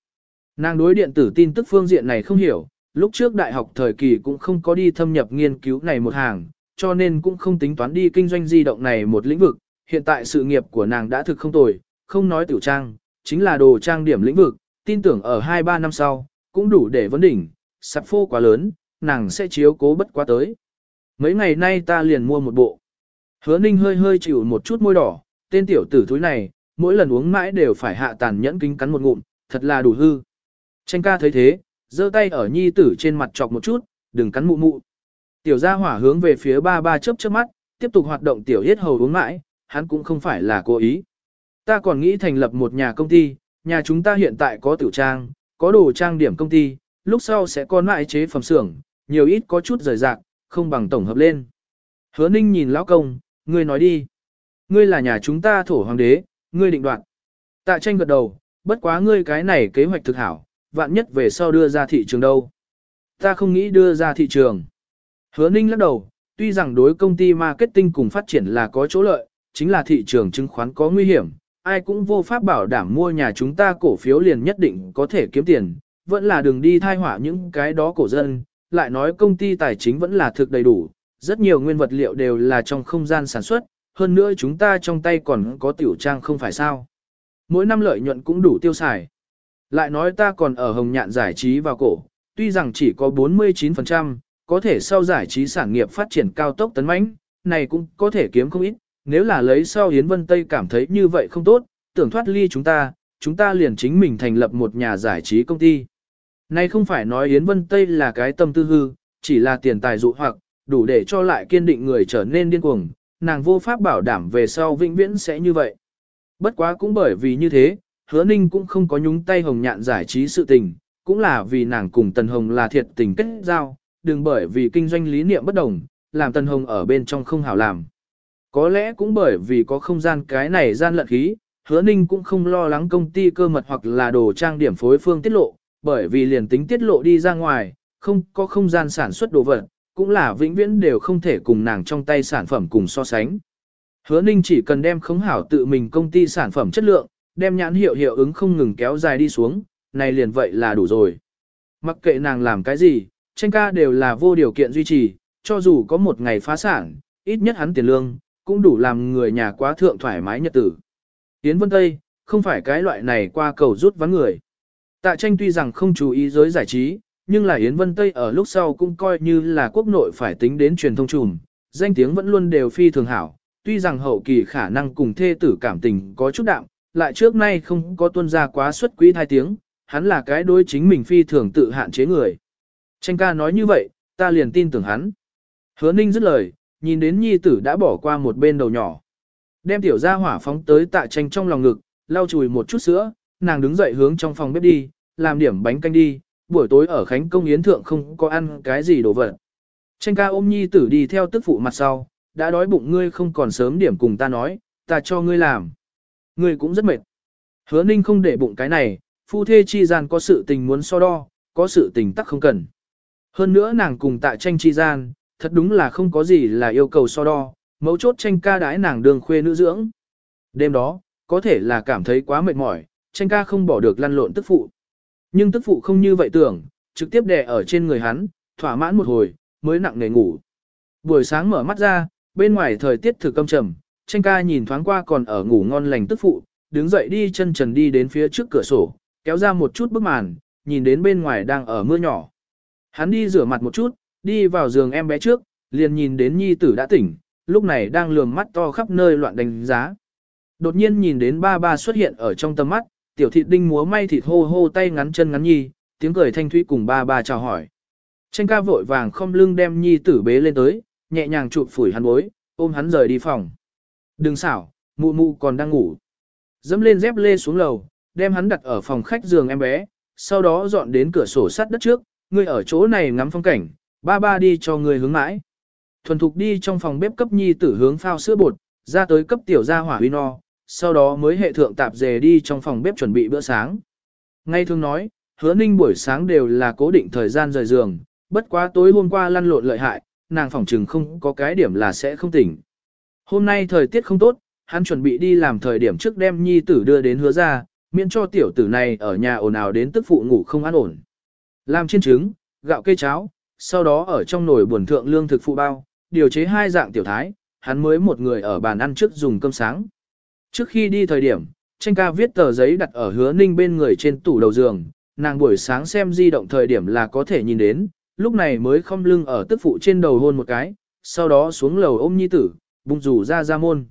Nàng đối điện tử tin tức phương diện này không hiểu, lúc trước đại học thời kỳ cũng không có đi thâm nhập nghiên cứu này một hàng, cho nên cũng không tính toán đi kinh doanh di động này một lĩnh vực. Hiện tại sự nghiệp của nàng đã thực không tồi, không nói tiểu trang, chính là đồ trang điểm lĩnh vực, tin tưởng ở 2-3 năm sau, cũng đủ để vấn đỉnh, sạp phô quá lớn, nàng sẽ chiếu cố bất quá tới. Mấy ngày nay ta liền mua một bộ. Hứa ninh hơi hơi chịu một chút môi đỏ, tên tiểu tử thúi này, mỗi lần uống mãi đều phải hạ tàn nhẫn kính cắn một ngụm, thật là đủ hư. Tranh ca thấy thế, giơ tay ở nhi tử trên mặt chọc một chút, đừng cắn mụ mụ. Tiểu gia hỏa hướng về phía ba ba chớp chớp mắt, tiếp tục hoạt động tiểu yết hầu uống mãi, hắn cũng không phải là cố ý. Ta còn nghĩ thành lập một nhà công ty, nhà chúng ta hiện tại có tiểu trang, có đồ trang điểm công ty, lúc sau sẽ có lại chế phẩm xưởng, nhiều ít có chút rời rạc, không bằng tổng hợp lên. Hứa ninh nhìn lão công, ngươi nói đi. Ngươi là nhà chúng ta thổ hoàng đế, ngươi định đoạt. Tạ tranh gật đầu, bất quá ngươi cái này kế hoạch thực hảo, vạn nhất về sau đưa ra thị trường đâu. Ta không nghĩ đưa ra thị trường. Hứa ninh lắc đầu, tuy rằng đối công ty marketing cùng phát triển là có chỗ lợi, chính là thị trường chứng khoán có nguy hiểm, ai cũng vô pháp bảo đảm mua nhà chúng ta cổ phiếu liền nhất định có thể kiếm tiền, vẫn là đừng đi thai họa những cái đó cổ dân, lại nói công ty tài chính vẫn là thực đầy đủ, rất nhiều nguyên vật liệu đều là trong không gian sản xuất, hơn nữa chúng ta trong tay còn có tiểu trang không phải sao. Mỗi năm lợi nhuận cũng đủ tiêu xài. Lại nói ta còn ở hồng nhạn giải trí vào cổ, tuy rằng chỉ có 49%, có thể sau giải trí sản nghiệp phát triển cao tốc tấn mãnh, này cũng có thể kiếm không ít, nếu là lấy sau Yến Vân Tây cảm thấy như vậy không tốt, tưởng thoát ly chúng ta, chúng ta liền chính mình thành lập một nhà giải trí công ty. Nay không phải nói Yến Vân Tây là cái tâm tư hư, chỉ là tiền tài dụ hoặc, đủ để cho lại kiên định người trở nên điên cuồng, nàng vô pháp bảo đảm về sau vĩnh viễn sẽ như vậy. Bất quá cũng bởi vì như thế, hứa ninh cũng không có nhúng tay hồng nhạn giải trí sự tình, cũng là vì nàng cùng Tần Hồng là thiệt tình kết giao, đừng bởi vì kinh doanh lý niệm bất đồng, làm Tần Hồng ở bên trong không hảo làm. Có lẽ cũng bởi vì có không gian cái này gian lận khí, hứa ninh cũng không lo lắng công ty cơ mật hoặc là đồ trang điểm phối phương tiết lộ, bởi vì liền tính tiết lộ đi ra ngoài, không có không gian sản xuất đồ vật, cũng là vĩnh viễn đều không thể cùng nàng trong tay sản phẩm cùng so sánh. Hứa ninh chỉ cần đem khống hảo tự mình công ty sản phẩm chất lượng, đem nhãn hiệu hiệu ứng không ngừng kéo dài đi xuống, này liền vậy là đủ rồi. Mặc kệ nàng làm cái gì, tranh ca đều là vô điều kiện duy trì, cho dù có một ngày phá sản, ít nhất hắn tiền lương, cũng đủ làm người nhà quá thượng thoải mái nhật tử. Yến Vân Tây, không phải cái loại này qua cầu rút ván người. Tạ tranh tuy rằng không chú ý giới giải trí, nhưng là Yến Vân Tây ở lúc sau cũng coi như là quốc nội phải tính đến truyền thông trùm, danh tiếng vẫn luôn đều phi thường hảo, tuy rằng hậu kỳ khả năng cùng thê tử cảm tình có chút đạm, lại trước nay không có tuân ra quá xuất quý thai tiếng, hắn là cái đối chính mình phi thường tự hạn chế người. Tranh ca nói như vậy, ta liền tin tưởng hắn. Hứa ninh dứt lời, nhìn đến nhi tử đã bỏ qua một bên đầu nhỏ. Đem tiểu gia hỏa phóng tới tạ tranh trong lòng ngực, lau chùi một chút sữa, nàng đứng dậy hướng trong phòng bếp đi, làm điểm bánh canh đi, buổi tối ở Khánh Công Yến Thượng không có ăn cái gì đồ vật. Tranh ca ôm nhi tử đi theo tức phụ mặt sau, đã đói bụng ngươi không còn sớm điểm cùng ta nói, ta cho ngươi làm. Ngươi cũng rất mệt. Hứa ninh không để bụng cái này, phu thê chi gian có sự tình muốn so đo, có sự tình tắc không cần. Hơn nữa nàng cùng tạ tranh chi gian, thật đúng là không có gì là yêu cầu so đo, mấu chốt tranh ca đái nàng đường khuê nữ dưỡng. Đêm đó, có thể là cảm thấy quá mệt mỏi, tranh ca không bỏ được lăn lộn tức phụ. Nhưng tức phụ không như vậy tưởng, trực tiếp đè ở trên người hắn, thỏa mãn một hồi, mới nặng nề ngủ. Buổi sáng mở mắt ra, bên ngoài thời tiết thử câm trầm, tranh ca nhìn thoáng qua còn ở ngủ ngon lành tức phụ, đứng dậy đi chân trần đi đến phía trước cửa sổ, kéo ra một chút bức màn, nhìn đến bên ngoài đang ở mưa nhỏ. Hắn đi rửa mặt một chút, đi vào giường em bé trước, liền nhìn đến nhi tử đã tỉnh, lúc này đang lườm mắt to khắp nơi loạn đánh giá. Đột nhiên nhìn đến ba ba xuất hiện ở trong tầm mắt, tiểu thịt đinh múa may thịt hô hô tay ngắn chân ngắn nhi, tiếng cười thanh thúy cùng ba ba chào hỏi. Tranh ca vội vàng không lưng đem nhi tử bế lên tới, nhẹ nhàng chụp phủi hắn bối, ôm hắn rời đi phòng. Đừng xảo, mụ mụ còn đang ngủ. Dẫm lên dép lê xuống lầu, đem hắn đặt ở phòng khách giường em bé, sau đó dọn đến cửa sổ sắt đất trước, ngươi ở chỗ này ngắm phong cảnh, ba ba đi cho người hướng mãi. Thuần thục đi trong phòng bếp cấp nhi tử hướng phao sữa bột, ra tới cấp tiểu gia hỏa huy no, sau đó mới hệ thượng tạp dề đi trong phòng bếp chuẩn bị bữa sáng. Ngay thường nói, hứa ninh buổi sáng đều là cố định thời gian rời giường, bất quá tối hôm qua lăn lộn lợi hại, nàng phòng trừng không có cái điểm là sẽ không tỉnh. Hôm nay thời tiết không tốt, hắn chuẩn bị đi làm thời điểm trước đem nhi tử đưa đến hứa ra, miễn cho tiểu tử này ở nhà ồn ào đến tức phụ ngủ không an ổn. Làm chiên trứng, gạo cây cháo, sau đó ở trong nồi buồn thượng lương thực phụ bao, điều chế hai dạng tiểu thái, hắn mới một người ở bàn ăn trước dùng cơm sáng. Trước khi đi thời điểm, tranh ca viết tờ giấy đặt ở hứa ninh bên người trên tủ đầu giường, nàng buổi sáng xem di động thời điểm là có thể nhìn đến, lúc này mới không lưng ở tức phụ trên đầu hôn một cái, sau đó xuống lầu ôm nhi tử, bung rủ ra ra môn.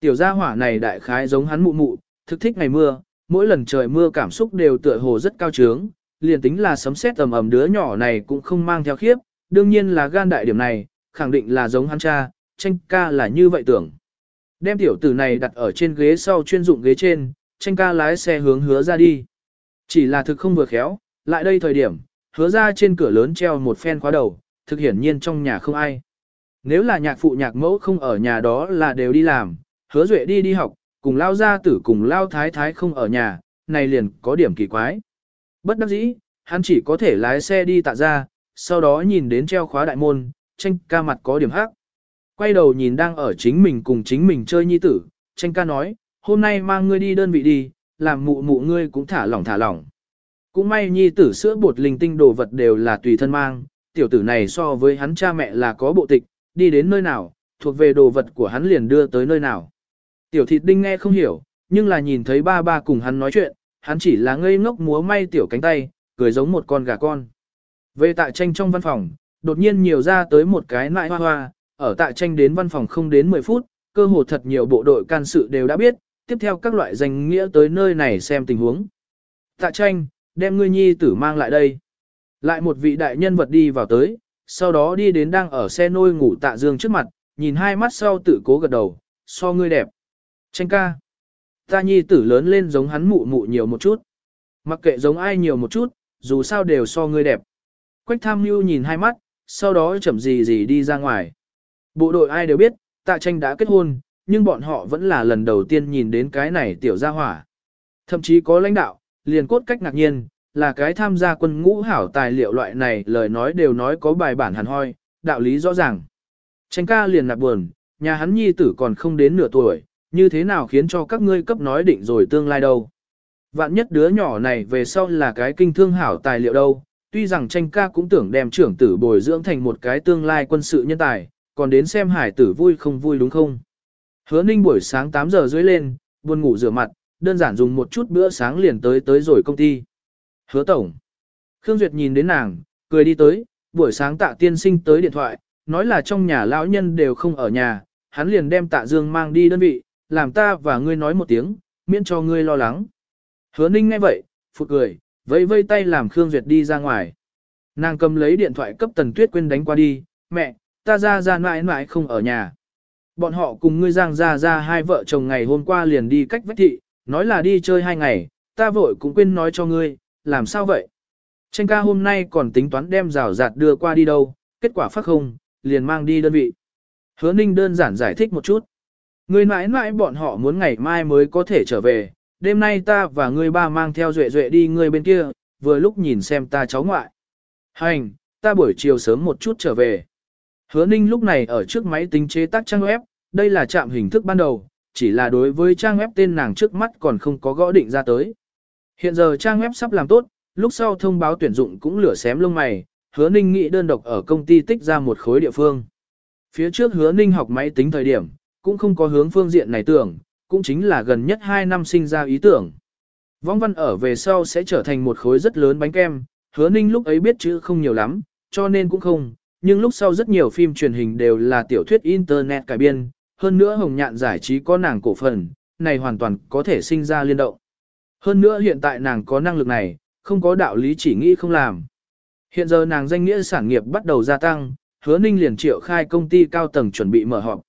Tiểu gia hỏa này đại khái giống hắn mụ mụ, thực thích ngày mưa, mỗi lần trời mưa cảm xúc đều tựa hồ rất cao trướng, liền tính là sấm sét tầm ầm đứa nhỏ này cũng không mang theo khiếp, đương nhiên là gan đại điểm này, khẳng định là giống hắn cha, tranh ca là như vậy tưởng. Đem tiểu tử này đặt ở trên ghế sau chuyên dụng ghế trên, tranh ca lái xe hướng hứa ra đi. Chỉ là thực không vừa khéo, lại đây thời điểm, hứa ra trên cửa lớn treo một phen khóa đầu, thực hiển nhiên trong nhà không ai. Nếu là nhạc phụ nhạc mẫu không ở nhà đó là đều đi làm, hứa duệ đi đi học, cùng lao gia tử cùng lao thái thái không ở nhà, này liền có điểm kỳ quái. Bất đắc dĩ, hắn chỉ có thể lái xe đi tạ ra, sau đó nhìn đến treo khóa đại môn, tranh ca mặt có điểm hắc. Quay đầu nhìn đang ở chính mình cùng chính mình chơi nhi tử, tranh ca nói, hôm nay mang ngươi đi đơn vị đi, làm mụ mụ ngươi cũng thả lỏng thả lỏng. Cũng may nhi tử sữa bột linh tinh đồ vật đều là tùy thân mang, tiểu tử này so với hắn cha mẹ là có bộ tịch, đi đến nơi nào, thuộc về đồ vật của hắn liền đưa tới nơi nào. Tiểu thịt đinh nghe không hiểu, nhưng là nhìn thấy ba ba cùng hắn nói chuyện, hắn chỉ là ngây ngốc múa may tiểu cánh tay, cười giống một con gà con. Về tại tranh trong văn phòng, đột nhiên nhiều ra tới một cái nại hoa hoa, ở tại tranh đến văn phòng không đến 10 phút, cơ hồ thật nhiều bộ đội can sự đều đã biết, tiếp theo các loại danh nghĩa tới nơi này xem tình huống. Tạ tranh, đem ngươi nhi tử mang lại đây. Lại một vị đại nhân vật đi vào tới, sau đó đi đến đang ở xe nôi ngủ tạ dương trước mặt, nhìn hai mắt sau tự cố gật đầu, so ngươi đẹp. Tranh ca. Ta nhi tử lớn lên giống hắn mụ mụ nhiều một chút. Mặc kệ giống ai nhiều một chút, dù sao đều so ngươi đẹp. Quách tham mưu nhìn hai mắt, sau đó chậm gì gì đi ra ngoài. Bộ đội ai đều biết, tạ tranh đã kết hôn, nhưng bọn họ vẫn là lần đầu tiên nhìn đến cái này tiểu gia hỏa. Thậm chí có lãnh đạo, liền cốt cách ngạc nhiên, là cái tham gia quân ngũ hảo tài liệu loại này lời nói đều nói có bài bản hẳn hoi, đạo lý rõ ràng. Tranh ca liền nạp buồn, nhà hắn nhi tử còn không đến nửa tuổi, như thế nào khiến cho các ngươi cấp nói định rồi tương lai đâu. Vạn nhất đứa nhỏ này về sau là cái kinh thương hảo tài liệu đâu, tuy rằng tranh ca cũng tưởng đem trưởng tử bồi dưỡng thành một cái tương lai quân sự nhân tài, còn đến xem hải tử vui không vui đúng không. Hứa ninh buổi sáng 8 giờ dưới lên, buồn ngủ rửa mặt, đơn giản dùng một chút bữa sáng liền tới tới rồi công ty. Hứa tổng. Khương Duyệt nhìn đến nàng, cười đi tới, buổi sáng tạ tiên sinh tới điện thoại, nói là trong nhà lão nhân đều không ở nhà, hắn liền đem tạ dương mang đi đơn vị, làm ta và ngươi nói một tiếng, miễn cho ngươi lo lắng. Hứa ninh nghe vậy, phụt cười, vẫy vây tay làm Khương Duyệt đi ra ngoài. Nàng cầm lấy điện thoại cấp Tần Tuyết Quyên đánh qua đi, mẹ, ta ra ra mãi mãi không ở nhà. Bọn họ cùng ngươi giang ra ra hai vợ chồng ngày hôm qua liền đi cách vách thị, nói là đi chơi hai ngày, ta vội cũng quên nói cho ngươi, làm sao vậy? Tranh ca hôm nay còn tính toán đem rào rạt đưa qua đi đâu, kết quả phát không, liền mang đi đơn vị. Hứa ninh đơn giản giải thích một chút. Ngươi mãi mãi bọn họ muốn ngày mai mới có thể trở về, đêm nay ta và ngươi ba mang theo duệ duệ đi ngươi bên kia, vừa lúc nhìn xem ta cháu ngoại. Hành, ta buổi chiều sớm một chút trở về. Hứa ninh lúc này ở trước máy tính chế tác trang web, đây là trạm hình thức ban đầu, chỉ là đối với trang web tên nàng trước mắt còn không có gõ định ra tới. Hiện giờ trang web sắp làm tốt, lúc sau thông báo tuyển dụng cũng lửa xém lông mày, hứa ninh nghĩ đơn độc ở công ty tích ra một khối địa phương. Phía trước hứa ninh học máy tính thời điểm, cũng không có hướng phương diện này tưởng, cũng chính là gần nhất 2 năm sinh ra ý tưởng. Vong văn ở về sau sẽ trở thành một khối rất lớn bánh kem, hứa ninh lúc ấy biết chữ không nhiều lắm, cho nên cũng không, nhưng lúc sau rất nhiều phim truyền hình đều là tiểu thuyết internet cải biên, hơn nữa hồng nhạn giải trí có nàng cổ phần, này hoàn toàn có thể sinh ra liên động. Hơn nữa hiện tại nàng có năng lực này, không có đạo lý chỉ nghĩ không làm. Hiện giờ nàng danh nghĩa sản nghiệp bắt đầu gia tăng, hứa ninh liền triệu khai công ty cao tầng chuẩn bị mở họp.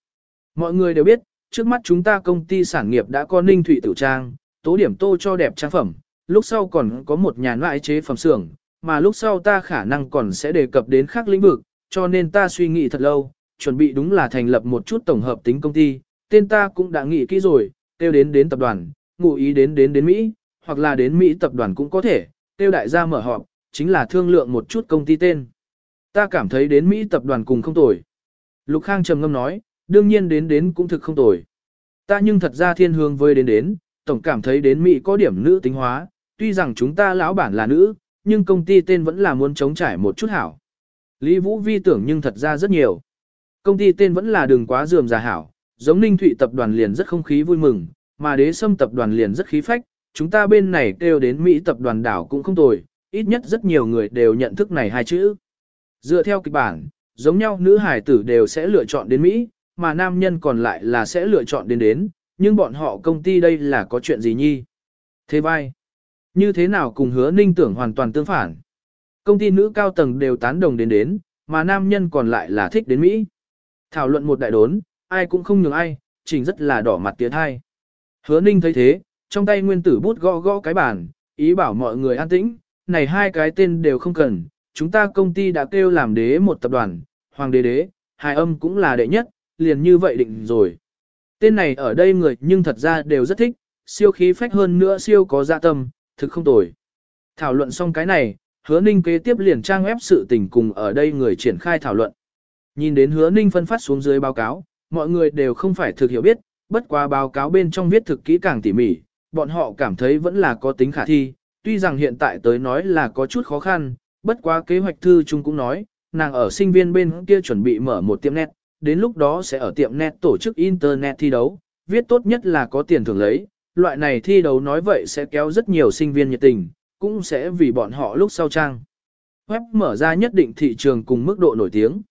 Mọi người đều biết, trước mắt chúng ta công ty sản nghiệp đã có ninh thủy tử trang, tố điểm tô cho đẹp trang phẩm, lúc sau còn có một nhà loại chế phẩm xưởng, mà lúc sau ta khả năng còn sẽ đề cập đến khác lĩnh vực, cho nên ta suy nghĩ thật lâu, chuẩn bị đúng là thành lập một chút tổng hợp tính công ty, tên ta cũng đã nghĩ kỹ rồi, tiêu đến đến tập đoàn, ngụ ý đến đến đến Mỹ, hoặc là đến Mỹ tập đoàn cũng có thể, tiêu đại gia mở họp, chính là thương lượng một chút công ty tên. Ta cảm thấy đến Mỹ tập đoàn cùng không tồi. Lục Khang trầm ngâm nói, đương nhiên đến đến cũng thực không tồi. Ta nhưng thật ra thiên hương với đến đến, tổng cảm thấy đến Mỹ có điểm nữ tính hóa, tuy rằng chúng ta lão bản là nữ, nhưng công ty tên vẫn là muốn chống trải một chút hảo. Lý Vũ Vi tưởng nhưng thật ra rất nhiều. Công ty tên vẫn là đừng quá dườm già hảo, giống Ninh Thụy tập đoàn liền rất không khí vui mừng, mà đế sâm tập đoàn liền rất khí phách, chúng ta bên này kêu đến Mỹ tập đoàn đảo cũng không tồi, ít nhất rất nhiều người đều nhận thức này hai chữ. Dựa theo kịch bản, giống nhau nữ hải tử đều sẽ lựa chọn đến Mỹ, mà nam nhân còn lại là sẽ lựa chọn đến đến, nhưng bọn họ công ty đây là có chuyện gì nhi? Thế vai, như thế nào cùng hứa ninh tưởng hoàn toàn tương phản? Công ty nữ cao tầng đều tán đồng đến đến, mà nam nhân còn lại là thích đến Mỹ. Thảo luận một đại đốn, ai cũng không nhường ai, trình rất là đỏ mặt tiến hai. Hứa ninh thấy thế, trong tay nguyên tử bút gõ gõ cái bàn, ý bảo mọi người an tĩnh, này hai cái tên đều không cần, chúng ta công ty đã kêu làm đế một tập đoàn, hoàng đế đế, hai âm cũng là đệ nhất, liền như vậy định rồi. Tên này ở đây người nhưng thật ra đều rất thích, siêu khí phách hơn nữa siêu có dạ tâm, thực không tồi. Thảo luận xong cái này, hứa ninh kế tiếp liền trang web sự tình cùng ở đây người triển khai thảo luận. Nhìn đến hứa ninh phân phát xuống dưới báo cáo, mọi người đều không phải thực hiểu biết, bất quá báo cáo bên trong viết thực kỹ càng tỉ mỉ, bọn họ cảm thấy vẫn là có tính khả thi, tuy rằng hiện tại tới nói là có chút khó khăn, bất quá kế hoạch thư chung cũng nói, nàng ở sinh viên bên kia chuẩn bị mở một tiệm net, đến lúc đó sẽ ở tiệm net tổ chức internet thi đấu, viết tốt nhất là có tiền thưởng lấy, loại này thi đấu nói vậy sẽ kéo rất nhiều sinh viên nhiệt tình, cũng sẽ vì bọn họ lúc sau trang. Web mở ra nhất định thị trường cùng mức độ nổi tiếng.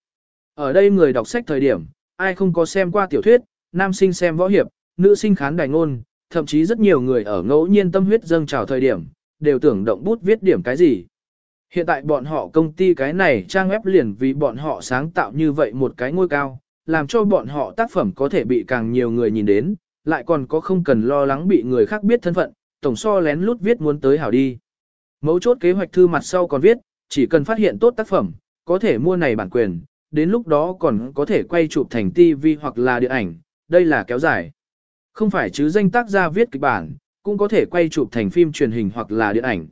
Ở đây người đọc sách thời điểm, ai không có xem qua tiểu thuyết, nam sinh xem võ hiệp, nữ sinh khán đài ngôn, thậm chí rất nhiều người ở ngẫu nhiên tâm huyết dâng trào thời điểm, đều tưởng động bút viết điểm cái gì. Hiện tại bọn họ công ty cái này trang web liền vì bọn họ sáng tạo như vậy một cái ngôi cao, làm cho bọn họ tác phẩm có thể bị càng nhiều người nhìn đến, lại còn có không cần lo lắng bị người khác biết thân phận, tổng so lén lút viết muốn tới hảo đi. Mấu chốt kế hoạch thư mặt sau còn viết, chỉ cần phát hiện tốt tác phẩm, có thể mua này bản quyền, đến lúc đó còn có thể quay chụp thành TV hoặc là điện ảnh, đây là kéo dài. Không phải chứ danh tác gia viết kịch bản, cũng có thể quay chụp thành phim truyền hình hoặc là điện ảnh.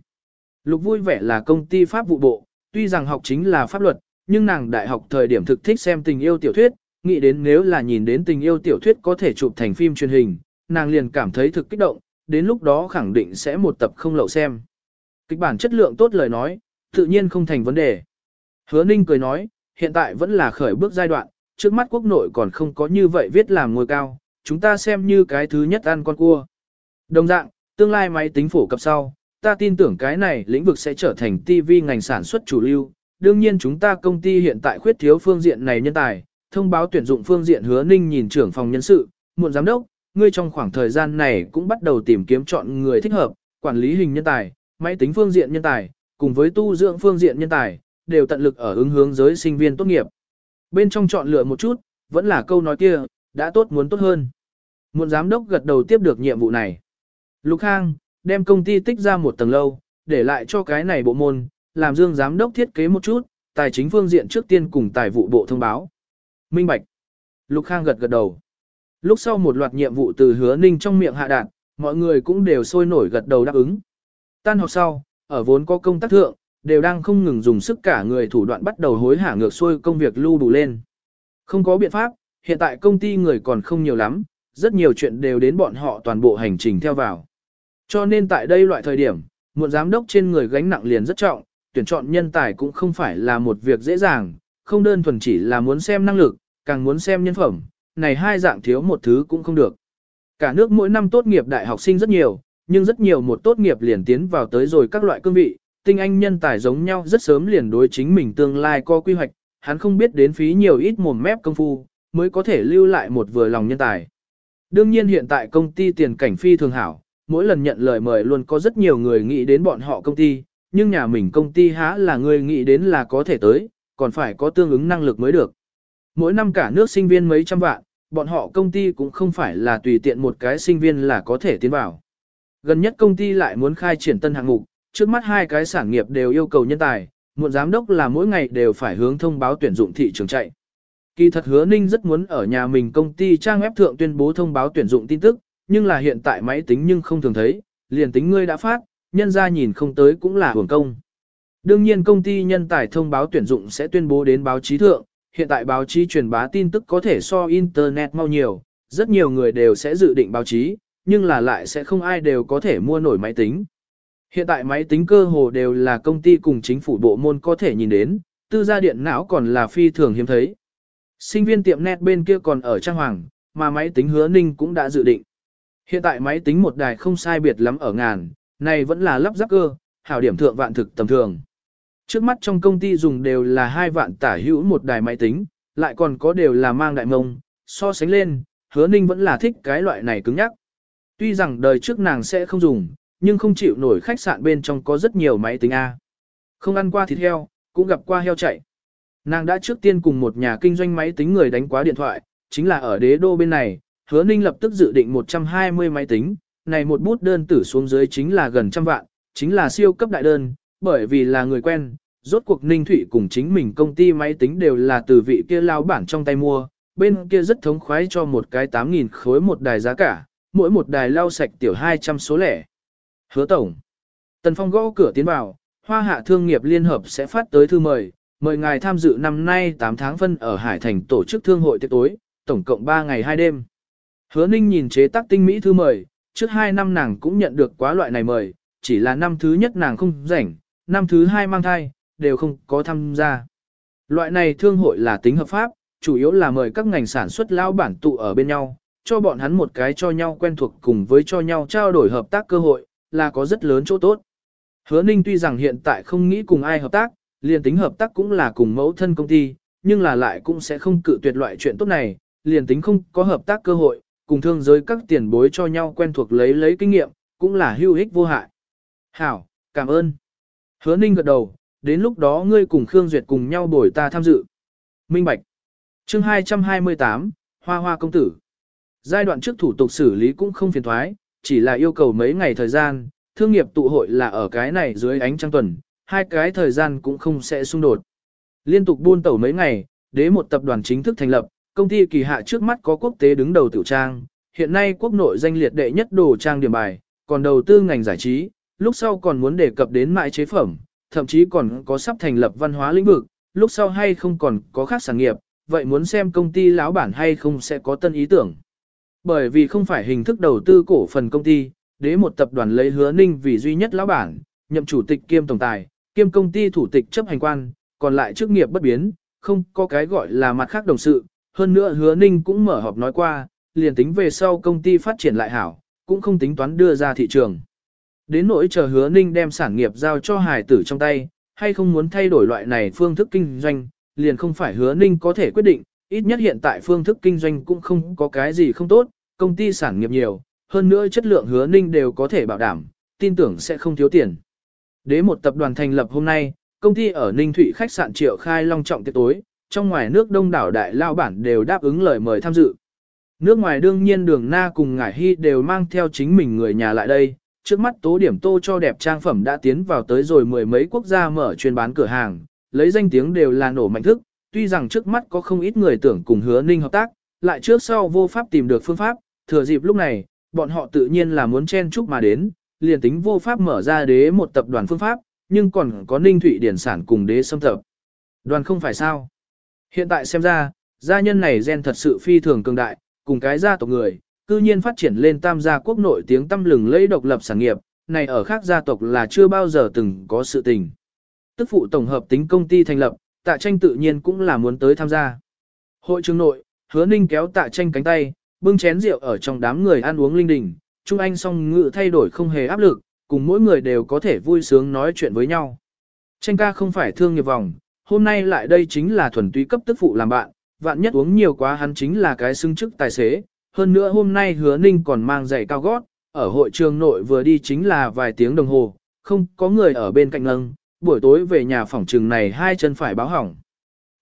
Lục vui vẻ là công ty pháp vụ bộ, tuy rằng học chính là pháp luật, nhưng nàng đại học thời điểm thực thích xem tình yêu tiểu thuyết, nghĩ đến nếu là nhìn đến tình yêu tiểu thuyết có thể chụp thành phim truyền hình, nàng liền cảm thấy thực kích động, đến lúc đó khẳng định sẽ một tập không lậu xem. Kịch bản chất lượng tốt lời nói, tự nhiên không thành vấn đề. Hứa Ninh cười nói, hiện tại vẫn là khởi bước giai đoạn, trước mắt quốc nội còn không có như vậy viết làm ngôi cao, chúng ta xem như cái thứ nhất ăn con cua. Đồng dạng, tương lai máy tính phổ cập sau, ta tin tưởng cái này lĩnh vực sẽ trở thành TV ngành sản xuất chủ lưu. Đương nhiên chúng ta công ty hiện tại khuyết thiếu phương diện này nhân tài, thông báo tuyển dụng phương diện hứa ninh nhìn trưởng phòng nhân sự, muộn giám đốc, ngươi trong khoảng thời gian này cũng bắt đầu tìm kiếm chọn người thích hợp, quản lý hình nhân tài, máy tính phương diện nhân tài, cùng với tu dưỡng phương diện nhân tài, đều tận lực ở ứng hướng giới sinh viên tốt nghiệp. Bên trong chọn lựa một chút, vẫn là câu nói kia, đã tốt muốn tốt hơn. Muộn giám đốc gật đầu tiếp được nhiệm vụ này. Lục Khang, đem công ty tích ra một tầng lâu, để lại cho cái này bộ môn, làm dương giám đốc thiết kế một chút, tài chính phương diện trước tiên cùng tài vụ bộ thông báo. Minh Bạch. Lục Khang gật gật đầu. Lúc sau một loạt nhiệm vụ từ hứa ninh trong miệng hạ đạn, mọi người cũng đều sôi nổi gật đầu đáp ứng. Tan học sau, ở vốn có công tác thượng, đều đang không ngừng dùng sức cả người thủ đoạn bắt đầu hối hả ngược xuôi công việc lưu đủ lên. Không có biện pháp, hiện tại công ty người còn không nhiều lắm, rất nhiều chuyện đều đến bọn họ toàn bộ hành trình theo vào. Cho nên tại đây loại thời điểm, muộn giám đốc trên người gánh nặng liền rất trọng, tuyển chọn nhân tài cũng không phải là một việc dễ dàng, không đơn thuần chỉ là muốn xem năng lực, càng muốn xem nhân phẩm, này hai dạng thiếu một thứ cũng không được. Cả nước mỗi năm tốt nghiệp đại học sinh rất nhiều, nhưng rất nhiều một tốt nghiệp liền tiến vào tới rồi các loại cương vị, tinh anh nhân tài giống nhau rất sớm liền đối chính mình tương lai có quy hoạch, hắn không biết đến phí nhiều ít mồm mép công phu, mới có thể lưu lại một vừa lòng nhân tài. Đương nhiên hiện tại công ty tiền cảnh phi thường hảo, mỗi lần nhận lời mời luôn có rất nhiều người nghĩ đến bọn họ công ty, nhưng nhà mình công ty há là người nghĩ đến là có thể tới, còn phải có tương ứng năng lực mới được. Mỗi năm cả nước sinh viên mấy trăm vạn, bọn họ công ty cũng không phải là tùy tiện một cái sinh viên là có thể tiến vào. Gần nhất công ty lại muốn khai triển tân hạng mục, trước mắt hai cái sản nghiệp đều yêu cầu nhân tài, muộn giám đốc là mỗi ngày đều phải hướng thông báo tuyển dụng thị trường chạy. Kỳ thật hứa ninh rất muốn ở nhà mình công ty trang web thượng tuyên bố thông báo tuyển dụng tin tức, nhưng là hiện tại máy tính nhưng không thường thấy, liền tính ngươi đã phát, nhân ra nhìn không tới cũng là hưởng công. Đương nhiên công ty nhân tài thông báo tuyển dụng sẽ tuyên bố đến báo chí thượng, hiện tại báo chí truyền bá tin tức có thể so internet mau nhiều, rất nhiều người đều sẽ dự định báo chí, nhưng là lại sẽ không ai đều có thể mua nổi máy tính. Hiện tại máy tính cơ hồ đều là công ty cùng chính phủ bộ môn có thể nhìn đến, tư gia điện não còn là phi thường hiếm thấy. Sinh viên tiệm net bên kia còn ở Trang Hoàng, mà máy tính hứa ninh cũng đã dự định. Hiện tại máy tính một đài không sai biệt lắm ở ngàn, này vẫn là lắp ráp cơ, hảo điểm thượng vạn thực tầm thường. Trước mắt trong công ty dùng đều là hai vạn tả hữu một đài máy tính, lại còn có đều là mang đại mông, so sánh lên, hứa ninh vẫn là thích cái loại này cứng nhắc. Tuy rằng đời trước nàng sẽ không dùng, nhưng không chịu nổi khách sạn bên trong có rất nhiều máy tính A. Không ăn qua thịt heo, cũng gặp qua heo chạy. Nàng đã trước tiên cùng một nhà kinh doanh máy tính người đánh quá điện thoại, chính là ở đế đô bên này, hứa ninh lập tức dự định 120 máy tính, này một bút đơn tử xuống dưới chính là gần trăm vạn, chính là siêu cấp đại đơn, bởi vì là người quen, rốt cuộc ninh thủy cùng chính mình công ty máy tính đều là từ vị kia lao bản trong tay mua, bên kia rất thống khoái cho một cái 8.000 khối một đài giá cả, mỗi một đài lao sạch tiểu 200 số lẻ. Hứa tổng. Tần Phong gõ cửa tiến vào, Hoa Hạ Thương nghiệp Liên Hợp sẽ phát tới thư mời, mời ngài tham dự năm nay 8 tháng phân ở Hải Thành tổ chức thương hội tiệc tối, tổng cộng 3 ngày 2 đêm. Hứa Ninh nhìn chế tác tinh mỹ thư mời, trước 2 năm nàng cũng nhận được quá loại này mời, chỉ là năm thứ nhất nàng không rảnh, năm thứ hai mang thai, đều không có tham gia. Loại này thương hội là tính hợp pháp, chủ yếu là mời các ngành sản xuất lao bản tụ ở bên nhau, cho bọn hắn một cái cho nhau quen thuộc cùng với cho nhau trao đổi hợp tác cơ hội, là có rất lớn chỗ tốt. Hứa Ninh tuy rằng hiện tại không nghĩ cùng ai hợp tác, liền tính hợp tác cũng là cùng mẫu thân công ty, nhưng là lại cũng sẽ không cự tuyệt loại chuyện tốt này, liền tính không có hợp tác cơ hội, cùng thương giới các tiền bối cho nhau quen thuộc lấy lấy kinh nghiệm, cũng là hữu ích vô hại. Hảo, cảm ơn. Hứa Ninh gật đầu, đến lúc đó ngươi cùng Khương Duyệt cùng nhau bồi ta tham dự. Minh Bạch. chương 228, Hoa Hoa Công Tử. Giai đoạn trước thủ tục xử lý cũng không phiền thoái, chỉ là yêu cầu mấy ngày thời gian, thương nghiệp tụ hội là ở cái này dưới ánh trăng tuần, hai cái thời gian cũng không sẽ xung đột. Liên tục buôn tẩu mấy ngày, đế một tập đoàn chính thức thành lập, công ty kỳ hạ trước mắt có quốc tế đứng đầu tiểu trang, hiện nay quốc nội danh liệt đệ nhất đồ trang điểm bài, còn đầu tư ngành giải trí, lúc sau còn muốn đề cập đến mại chế phẩm, thậm chí còn có sắp thành lập văn hóa lĩnh vực, lúc sau hay không còn có khác sản nghiệp, vậy muốn xem công ty lão bản hay không sẽ có tân ý tưởng. Bởi vì không phải hình thức đầu tư cổ phần công ty, đế một tập đoàn lấy hứa ninh vì duy nhất lão bản, nhậm chủ tịch kiêm tổng tài, kiêm công ty thủ tịch chấp hành quan, còn lại chức nghiệp bất biến, không có cái gọi là mặt khác đồng sự. Hơn nữa hứa ninh cũng mở họp nói qua, liền tính về sau công ty phát triển lại hảo, cũng không tính toán đưa ra thị trường. Đến nỗi chờ hứa ninh đem sản nghiệp giao cho hải tử trong tay, hay không muốn thay đổi loại này phương thức kinh doanh, liền không phải hứa ninh có thể quyết định, ít nhất hiện tại phương thức kinh doanh cũng không có cái gì không tốt, công ty sản nghiệp nhiều, hơn nữa chất lượng hứa ninh đều có thể bảo đảm, tin tưởng sẽ không thiếu tiền. Đế một tập đoàn thành lập hôm nay, công ty ở Ninh Thụy khách sạn triệu khai long trọng tiệc tối, trong ngoài nước đông đảo đại lao bản đều đáp ứng lời mời tham dự. Nước ngoài đương nhiên đường na cùng ngải hy đều mang theo chính mình người nhà lại đây, trước mắt tố điểm tô cho đẹp trang phẩm đã tiến vào tới rồi mười mấy quốc gia mở chuyên bán cửa hàng, lấy danh tiếng đều là nổ mạnh thức, tuy rằng trước mắt có không ít người tưởng cùng hứa ninh hợp tác, lại trước sau vô pháp tìm được phương pháp, thừa dịp lúc này, bọn họ tự nhiên là muốn chen chúc mà đến, liền tính vô pháp mở ra đế một tập đoàn phương pháp, nhưng còn có ninh thủy điển sản cùng đế xâm tập. Đoàn không phải sao. Hiện tại xem ra, gia nhân này gen thật sự phi thường cường đại, cùng cái gia tộc người, cư nhiên phát triển lên tam gia quốc nội tiếng tâm lừng lấy độc lập sản nghiệp, này ở khác gia tộc là chưa bao giờ từng có sự tình. Tức phụ tổng hợp tính công ty thành lập, tạ tranh tự nhiên cũng là muốn tới tham gia. Hội trường nội, hứa ninh kéo tạ tranh cánh tay, bưng chén rượu ở trong đám người ăn uống linh đình, Trung Anh song ngự thay đổi không hề áp lực, cùng mỗi người đều có thể vui sướng nói chuyện với nhau. Tranh ca không phải thương nghiệp vòng, hôm nay lại đây chính là thuần túy cấp tức phụ làm bạn, vạn nhất uống nhiều quá hắn chính là cái xưng chức tài xế. Hơn nữa hôm nay hứa ninh còn mang giày cao gót, ở hội trường nội vừa đi chính là vài tiếng đồng hồ, không có người ở bên cạnh lưng, buổi tối về nhà phòng trường này hai chân phải báo hỏng.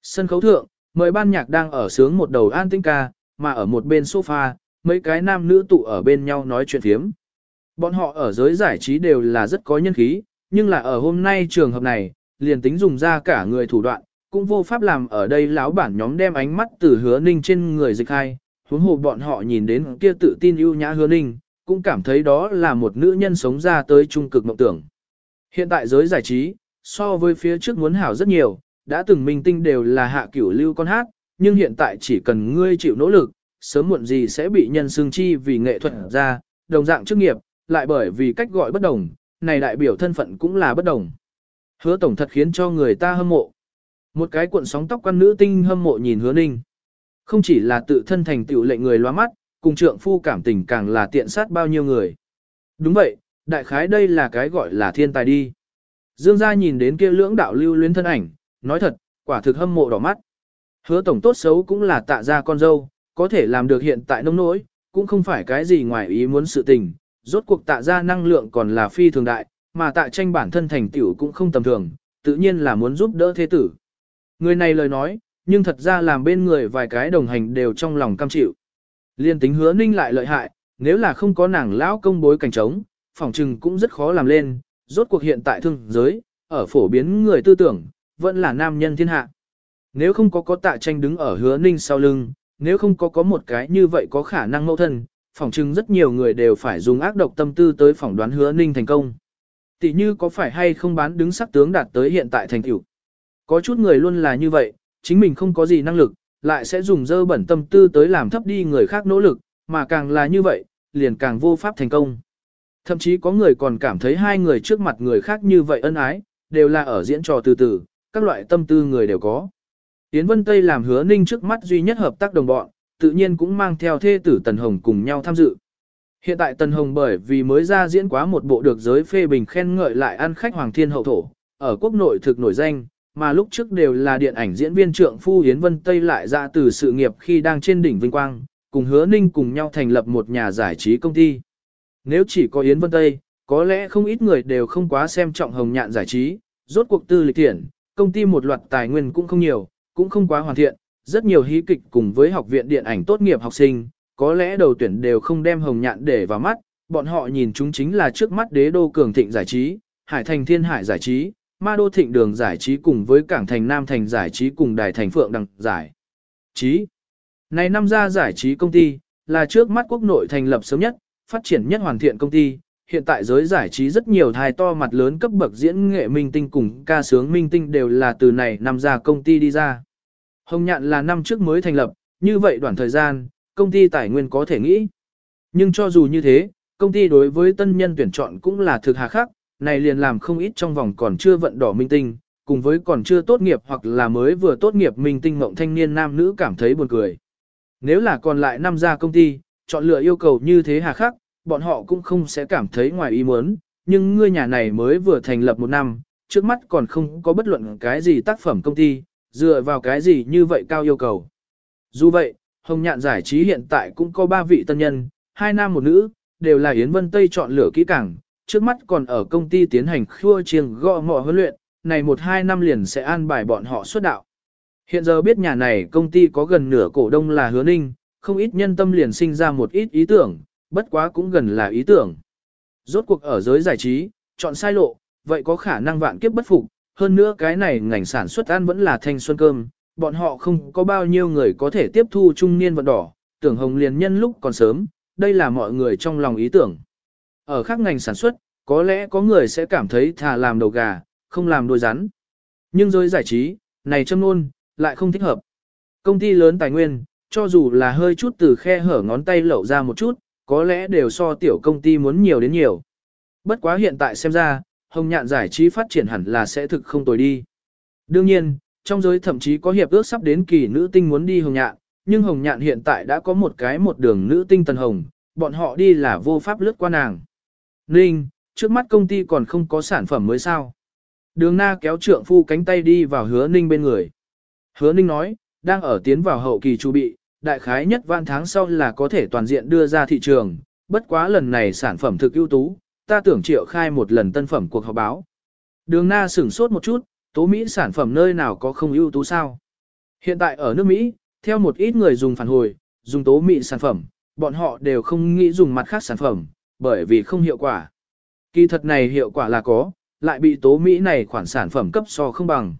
Sân khấu thượng, mời ban nhạc đang ở sướng một đầu an tinh ca, mà ở một bên sofa, mấy cái nam nữ tụ ở bên nhau nói chuyện phiếm. Bọn họ ở giới giải trí đều là rất có nhân khí, nhưng là ở hôm nay trường hợp này, liền tính dùng ra cả người thủ đoạn, cũng vô pháp làm ở đây lão bản nhóm đem ánh mắt từ hứa ninh trên người dịch hai, huống hồ bọn họ nhìn đến kia tự tin ưu nhã hứa ninh, cũng cảm thấy đó là một nữ nhân sống ra tới trung cực mộng tưởng. Hiện tại giới giải trí, so với phía trước muốn hảo rất nhiều, đã từng minh tinh đều là hạ cửu lưu con hát, nhưng hiện tại chỉ cần ngươi chịu nỗ lực, sớm muộn gì sẽ bị nhân xương chi vì nghệ thuật ra, đồng dạng chức nghiệp, lại bởi vì cách gọi bất đồng, này đại biểu thân phận cũng là bất đồng. Hứa tổng thật khiến cho người ta hâm mộ. Một cái cuộn sóng tóc quan nữ tinh hâm mộ nhìn hứa ninh. Không chỉ là tự thân thành tựu lệnh người loa mắt, cùng trượng phu cảm tình càng là tiện sát bao nhiêu người. Đúng vậy, đại khái đây là cái gọi là thiên tài đi. Dương gia nhìn đến kia lưỡng đạo lưu luyến thân ảnh, nói thật, quả thực hâm mộ đỏ mắt. Hứa tổng tốt xấu cũng là tạ ra con dâu, có thể làm được hiện tại nông nỗi, cũng không phải cái gì ngoài ý muốn sự tình, rốt cuộc tạ ra năng lượng còn là phi thường đại, mà tạ tranh bản thân thành tiểu cũng không tầm thường, tự nhiên là muốn giúp đỡ thế tử. Người này lời nói, nhưng thật ra làm bên người vài cái đồng hành đều trong lòng cam chịu. Liên tính hứa ninh lại lợi hại, nếu là không có nàng lão công bối cảnh trống, phỏng trừng cũng rất khó làm lên, rốt cuộc hiện tại thương giới, ở phổ biến người tư tưởng, vẫn là nam nhân thiên hạ. Nếu không có có tạ tranh đứng ở hứa ninh sau lưng, nếu không có có một cái như vậy có khả năng mẫu thân, phỏng chừng rất nhiều người đều phải dùng ác độc tâm tư tới phỏng đoán hứa ninh thành công. Tỷ như có phải hay không bán đứng sắc tướng đạt tới hiện tại thành tiểu. Có chút người luôn là như vậy, chính mình không có gì năng lực, lại sẽ dùng dơ bẩn tâm tư tới làm thấp đi người khác nỗ lực, mà càng là như vậy, liền càng vô pháp thành công. Thậm chí có người còn cảm thấy hai người trước mặt người khác như vậy ân ái, đều là ở diễn trò từ từ, các loại tâm tư người đều có. Yến Vân Tây làm hứa ninh trước mắt duy nhất hợp tác đồng bọn, tự nhiên cũng mang theo thê tử Tần Hồng cùng nhau tham dự. Hiện tại Tần Hồng bởi vì mới ra diễn quá một bộ được giới phê bình khen ngợi lại ăn khách Hoàng Thiên Hậu Thổ, ở quốc nội thực nổi danh, mà lúc trước đều là điện ảnh diễn viên trượng phu Yến Vân Tây lại ra từ sự nghiệp khi đang trên đỉnh vinh quang, cùng hứa ninh cùng nhau thành lập một nhà giải trí công ty. Nếu chỉ có Yến Vân Tây, có lẽ không ít người đều không quá xem trọng hồng nhạn giải trí, rốt cuộc tư lịch thiện, công ty một loạt tài nguyên cũng không nhiều, cũng không quá hoàn thiện, rất nhiều hí kịch cùng với học viện điện ảnh tốt nghiệp học sinh, có lẽ đầu tuyển đều không đem hồng nhạn để vào mắt, bọn họ nhìn chúng chính là trước mắt đế đô cường thịnh giải trí, hải thành thiên hải giải trí, ma đô thịnh đường giải trí cùng với cảng thành nam thành giải trí cùng đài thành phượng đằng giải trí. Này năm ra giải trí công ty, là trước mắt quốc nội thành lập sớm nhất, phát triển nhất hoàn thiện công ty, hiện tại giới giải trí rất nhiều thai to mặt lớn cấp bậc diễn nghệ minh tinh cùng ca sướng minh tinh đều là từ này năm ra công ty đi ra. Hồng Nhạn là năm trước mới thành lập, như vậy đoạn thời gian, công ty tài nguyên có thể nghĩ. Nhưng cho dù như thế, công ty đối với tân nhân tuyển chọn cũng là thực hà khắc, này liền làm không ít trong vòng còn chưa vận đỏ minh tinh, cùng với còn chưa tốt nghiệp hoặc là mới vừa tốt nghiệp minh tinh mộng thanh niên nam nữ cảm thấy buồn cười. Nếu là còn lại năm gia công ty, chọn lựa yêu cầu như thế hà khắc, bọn họ cũng không sẽ cảm thấy ngoài ý muốn, nhưng ngươi nhà này mới vừa thành lập một năm, trước mắt còn không có bất luận cái gì tác phẩm công ty, dựa vào cái gì như vậy cao yêu cầu. Dù vậy, Hồng Nhạn giải trí hiện tại cũng có 3 vị tân nhân, hai nam một nữ, đều là Yến Vân Tây chọn lựa kỹ càng, trước mắt còn ở công ty tiến hành khua chiêng gõ mọ huấn luyện, này một hai năm liền sẽ an bài bọn họ xuất đạo. Hiện giờ biết nhà này công ty có gần nửa cổ đông là hứa ninh, không ít nhân tâm liền sinh ra một ít ý tưởng, bất quá cũng gần là ý tưởng. Rốt cuộc ở giới giải trí, chọn sai lộ, vậy có khả năng vạn kiếp bất phục, hơn nữa cái này ngành sản xuất ăn vẫn là thanh xuân cơm, bọn họ không có bao nhiêu người có thể tiếp thu trung niên vận đỏ, tưởng hồng liền nhân lúc còn sớm, đây là mọi người trong lòng ý tưởng. Ở khác ngành sản xuất, có lẽ có người sẽ cảm thấy thà làm đầu gà, không làm đuôi rắn. Nhưng giới giải trí, này châm luôn, lại không thích hợp. Công ty lớn tài nguyên, cho dù là hơi chút từ khe hở ngón tay lẩu ra một chút, có lẽ đều so tiểu công ty muốn nhiều đến nhiều. Bất quá hiện tại xem ra, hồng nhạn giải trí phát triển hẳn là sẽ thực không tồi đi. Đương nhiên, trong giới thậm chí có hiệp ước sắp đến kỳ nữ tinh muốn đi hồng nhạn, nhưng hồng nhạn hiện tại đã có một cái một đường nữ tinh tần hồng, bọn họ đi là vô pháp lướt qua nàng. Ninh, trước mắt công ty còn không có sản phẩm mới sao. Đường na kéo trượng phu cánh tay đi vào hứa ninh bên người. Hứa ninh nói, đang ở tiến vào hậu kỳ chuẩn bị, đại khái nhất vạn tháng sau là có thể toàn diện đưa ra thị trường, bất quá lần này sản phẩm thực ưu tú, ta tưởng triệu khai một lần tân phẩm cuộc họp báo. Đường na sửng sốt một chút, tố Mỹ sản phẩm nơi nào có không ưu tú sao? Hiện tại ở nước Mỹ, theo một ít người dùng phản hồi, dùng tố Mỹ sản phẩm, bọn họ đều không nghĩ dùng mặt khác sản phẩm, bởi vì không hiệu quả. Kỳ thật này hiệu quả là có, lại bị tố Mỹ này khoản sản phẩm cấp so không bằng.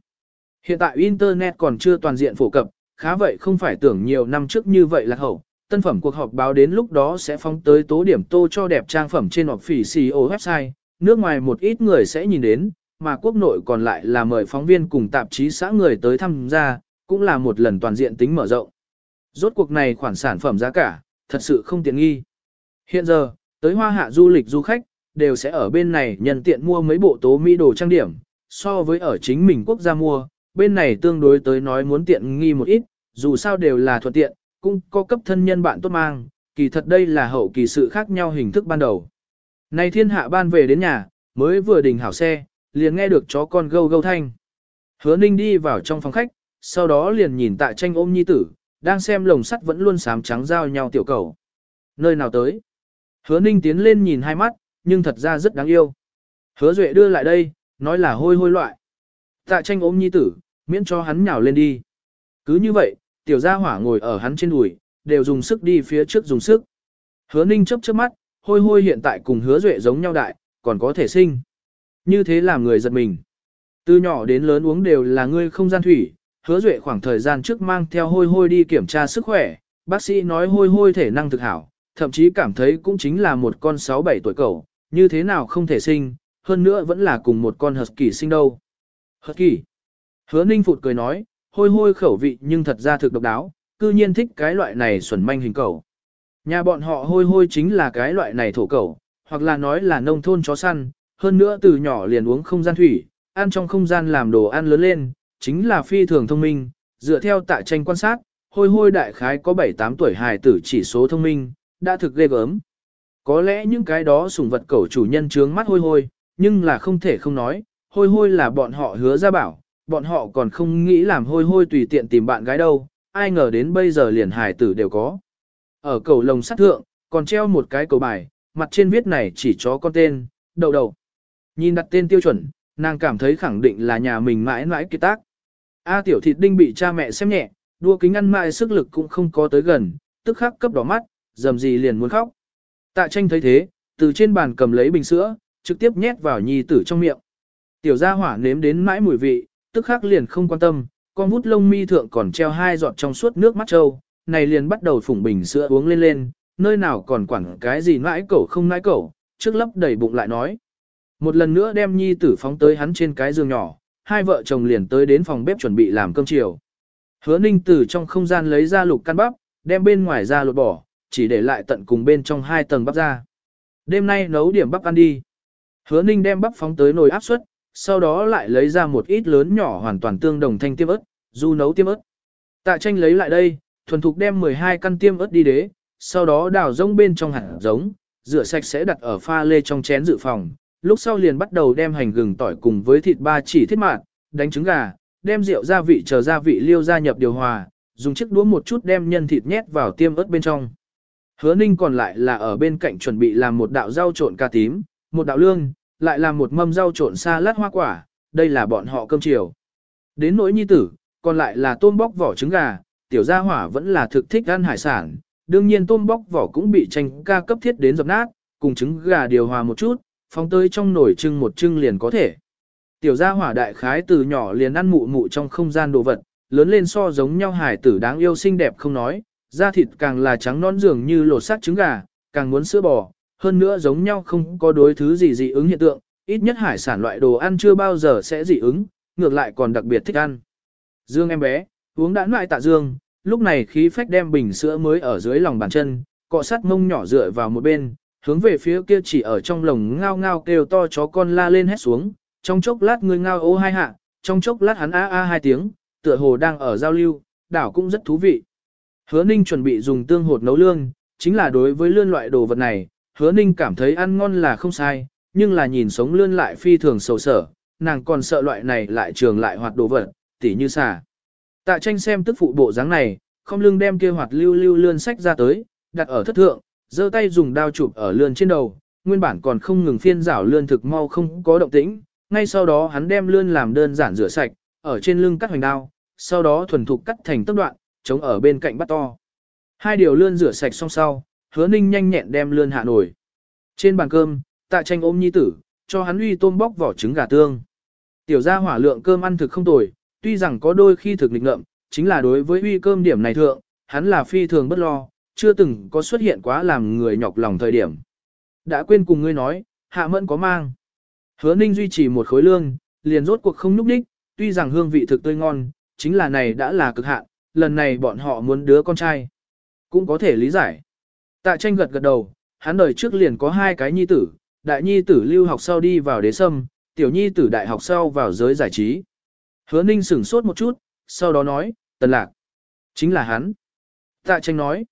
Hiện tại Internet còn chưa toàn diện phổ cập, khá vậy không phải tưởng nhiều năm trước như vậy là hậu. Tân phẩm cuộc họp báo đến lúc đó sẽ phóng tới tố điểm tô cho đẹp trang phẩm trên hoặc phỉ CEO website, nước ngoài một ít người sẽ nhìn đến, mà quốc nội còn lại là mời phóng viên cùng tạp chí xã người tới tham gia, cũng là một lần toàn diện tính mở rộng. Rốt cuộc này khoản sản phẩm giá cả, thật sự không tiện nghi. Hiện giờ, tới hoa hạ du lịch du khách, đều sẽ ở bên này nhận tiện mua mấy bộ tố mỹ đồ trang điểm, so với ở chính mình quốc gia mua, bên này tương đối tới nói muốn tiện nghi một ít, dù sao đều là thuận tiện, cũng có cấp thân nhân bạn tốt mang, kỳ thật đây là hậu kỳ sự khác nhau hình thức ban đầu. Này thiên hạ ban về đến nhà, mới vừa đình hảo xe, liền nghe được chó con gâu gâu thanh. Hứa ninh đi vào trong phòng khách, sau đó liền nhìn tại tranh ôm nhi tử, đang xem lồng sắt vẫn luôn sám trắng giao nhau tiểu cầu. Nơi nào tới? Hứa ninh tiến lên nhìn hai mắt, nhưng thật ra rất đáng yêu. Hứa duệ đưa lại đây, nói là hôi hôi loại. Tạ tranh ôm nhi tử, miễn cho hắn nhào lên đi. Cứ như vậy, tiểu gia hỏa ngồi ở hắn trên đùi, đều dùng sức đi phía trước dùng sức. Hứa ninh chấp chớp mắt, hôi hôi hiện tại cùng hứa duệ giống nhau đại, còn có thể sinh. Như thế làm người giật mình. Từ nhỏ đến lớn uống đều là ngươi không gian thủy, hứa duệ khoảng thời gian trước mang theo hôi hôi đi kiểm tra sức khỏe, bác sĩ nói hôi hôi thể năng thực hảo, thậm chí cảm thấy cũng chính là một con 6-7 tuổi cậu, như thế nào không thể sinh, hơn nữa vẫn là cùng một con hợp kỳ sinh đâu. Hợp kỳ. Hứa ninh phụt cười nói, hôi hôi khẩu vị nhưng thật ra thực độc đáo, cư nhiên thích cái loại này xuẩn manh hình cậu. Nhà bọn họ hôi hôi chính là cái loại này thổ cẩu, hoặc là nói là nông thôn chó săn, hơn nữa từ nhỏ liền uống không gian thủy, ăn trong không gian làm đồ ăn lớn lên, chính là phi thường thông minh, dựa theo tại tranh quan sát, hôi hôi đại khái có 7-8 tuổi hài tử chỉ số thông minh, đã thực ghê gớm. Có lẽ những cái đó sủng vật cẩu chủ nhân trướng mắt hôi hôi, nhưng là không thể không nói, hôi hôi là bọn họ hứa ra bảo, bọn họ còn không nghĩ làm hôi hôi tùy tiện tìm bạn gái đâu, ai ngờ đến bây giờ liền hài tử đều có. Ở cầu lồng sắt thượng, còn treo một cái cầu bài, mặt trên viết này chỉ chó con tên, đầu đầu. Nhìn đặt tên tiêu chuẩn, nàng cảm thấy khẳng định là nhà mình mãi mãi kiệt tác. A tiểu thịt đinh bị cha mẹ xem nhẹ, đua kính ăn mãi sức lực cũng không có tới gần, tức khắc cấp đỏ mắt, dầm gì liền muốn khóc. Tạ tranh thấy thế, từ trên bàn cầm lấy bình sữa, trực tiếp nhét vào nhi tử trong miệng. Tiểu gia hỏa nếm đến mãi mùi vị, tức khắc liền không quan tâm, con vút lông mi thượng còn treo hai giọt trong suốt nước mắt trâu, này liền bắt đầu phủng bình sữa uống lên lên, nơi nào còn quản cái gì nãi cẩu không nãi cẩu, trước lấp đầy bụng lại nói. Một lần nữa đem nhi tử phóng tới hắn trên cái giường nhỏ, hai vợ chồng liền tới đến phòng bếp chuẩn bị làm cơm chiều. Hứa ninh từ trong không gian lấy ra lục căn bắp, đem bên ngoài ra lột bỏ, chỉ để lại tận cùng bên trong hai tầng bắp ra. Đêm nay nấu điểm bắp ăn đi. Hứa ninh đem bắp phóng tới nồi áp suất, sau đó lại lấy ra một ít lớn nhỏ hoàn toàn tương đồng thanh tiêm ớt, du nấu tiêm ớt. Tạ tranh lấy lại đây, thuần thục đem 12 căn tiêm ớt đi đế, sau đó đào rông bên trong hạt giống, rửa sạch sẽ đặt ở pha lê trong chén dự phòng, lúc sau liền bắt đầu đem hành gừng tỏi cùng với thịt ba chỉ thiết mạn, đánh trứng gà, đem rượu gia vị chờ gia vị liêu gia nhập điều hòa, dùng chiếc đũa một chút đem nhân thịt nhét vào tiêm ớt bên trong. Hứa ninh còn lại là ở bên cạnh chuẩn bị làm một đạo rau trộn cà tím, một đạo lương, lại làm một mâm rau trộn xa lát hoa quả, đây là bọn họ cơm chiều. Đến nỗi nhi tử, còn lại là tôm bóc vỏ trứng gà, tiểu gia hỏa vẫn là thực thích ăn hải sản, đương nhiên tôm bóc vỏ cũng bị tranh ca cấp thiết đến dập nát, cùng trứng gà điều hòa một chút, phóng tới trong nồi trưng một trưng liền có thể. Tiểu gia hỏa đại khái từ nhỏ liền ăn mụ mụ trong không gian đồ vật, lớn lên so giống nhau hải tử đáng yêu xinh đẹp không nói, da thịt càng là trắng non dường như lột xác trứng gà, càng muốn sữa bò, hơn nữa giống nhau không có đối thứ gì dị ứng hiện tượng, ít nhất hải sản loại đồ ăn chưa bao giờ sẽ dị ứng, ngược lại còn đặc biệt thích ăn. Dương em bé, uống đã loại tạ Dương, lúc này khí phách đem bình sữa mới ở dưới lòng bàn chân, cọ sát mông nhỏ dựa vào một bên, hướng về phía kia chỉ ở trong lồng ngao ngao kêu to chó con la lên hét xuống, trong chốc lát người ngao ô hai hạ, trong chốc lát hắn a a hai tiếng, tựa hồ đang ở giao lưu, đảo cũng rất thú vị. Hứa Ninh chuẩn bị dùng tương hột nấu lương, chính là đối với lươn loại đồ vật này, Hứa Ninh cảm thấy ăn ngon là không sai, nhưng là nhìn sống lươn lại phi thường sầu sở, nàng còn sợ loại này lại trường lại hoạt đồ vật, tỉ như xà. Tạ tranh xem tức phụ bộ dáng này, không lưng đem kia hoạt lưu lưu lươn sách ra tới, đặt ở thất thượng, giơ tay dùng đao chụp ở lươn trên đầu, nguyên bản còn không ngừng phiên rảo lươn thực mau không có động tĩnh, ngay sau đó hắn đem lươn làm đơn giản rửa sạch, ở trên lưng cắt hoành đao, sau đó thuần thục cắt thành tốc đoạn, chống ở bên cạnh bắt to. Hai điều lươn rửa sạch xong sau, hứa ninh nhanh nhẹn đem lươn hạ nổi. Trên bàn cơm, tạ tranh ôm nhi tử, cho hắn uy tôm bóc vỏ trứng gà tương. Tiểu gia hỏa lượng cơm ăn thực không tồi, tuy rằng có đôi khi thực nghịch ngợm, chính là đối với uy cơm điểm này thượng, hắn là phi thường bất lo, chưa từng có xuất hiện quá làm người nhọc lòng thời điểm. Đã quên cùng ngươi nói, hạ mẫn có mang. Hứa ninh duy trì một khối lương, liền rốt cuộc không nhúc đích, tuy rằng hương vị thực tươi ngon, chính là này đã là cực hạn, lần này bọn họ muốn đứa con trai. Cũng có thể lý giải. Tạ tranh gật gật đầu, hắn đời trước liền có hai cái nhi tử, đại nhi tử lưu học sau đi vào đế sâm, tiểu nhi tử đại học sau vào giới giải trí. Hứa ninh sửng sốt một chút, sau đó nói, tần lạc. Chính là hắn. Tạ tranh nói.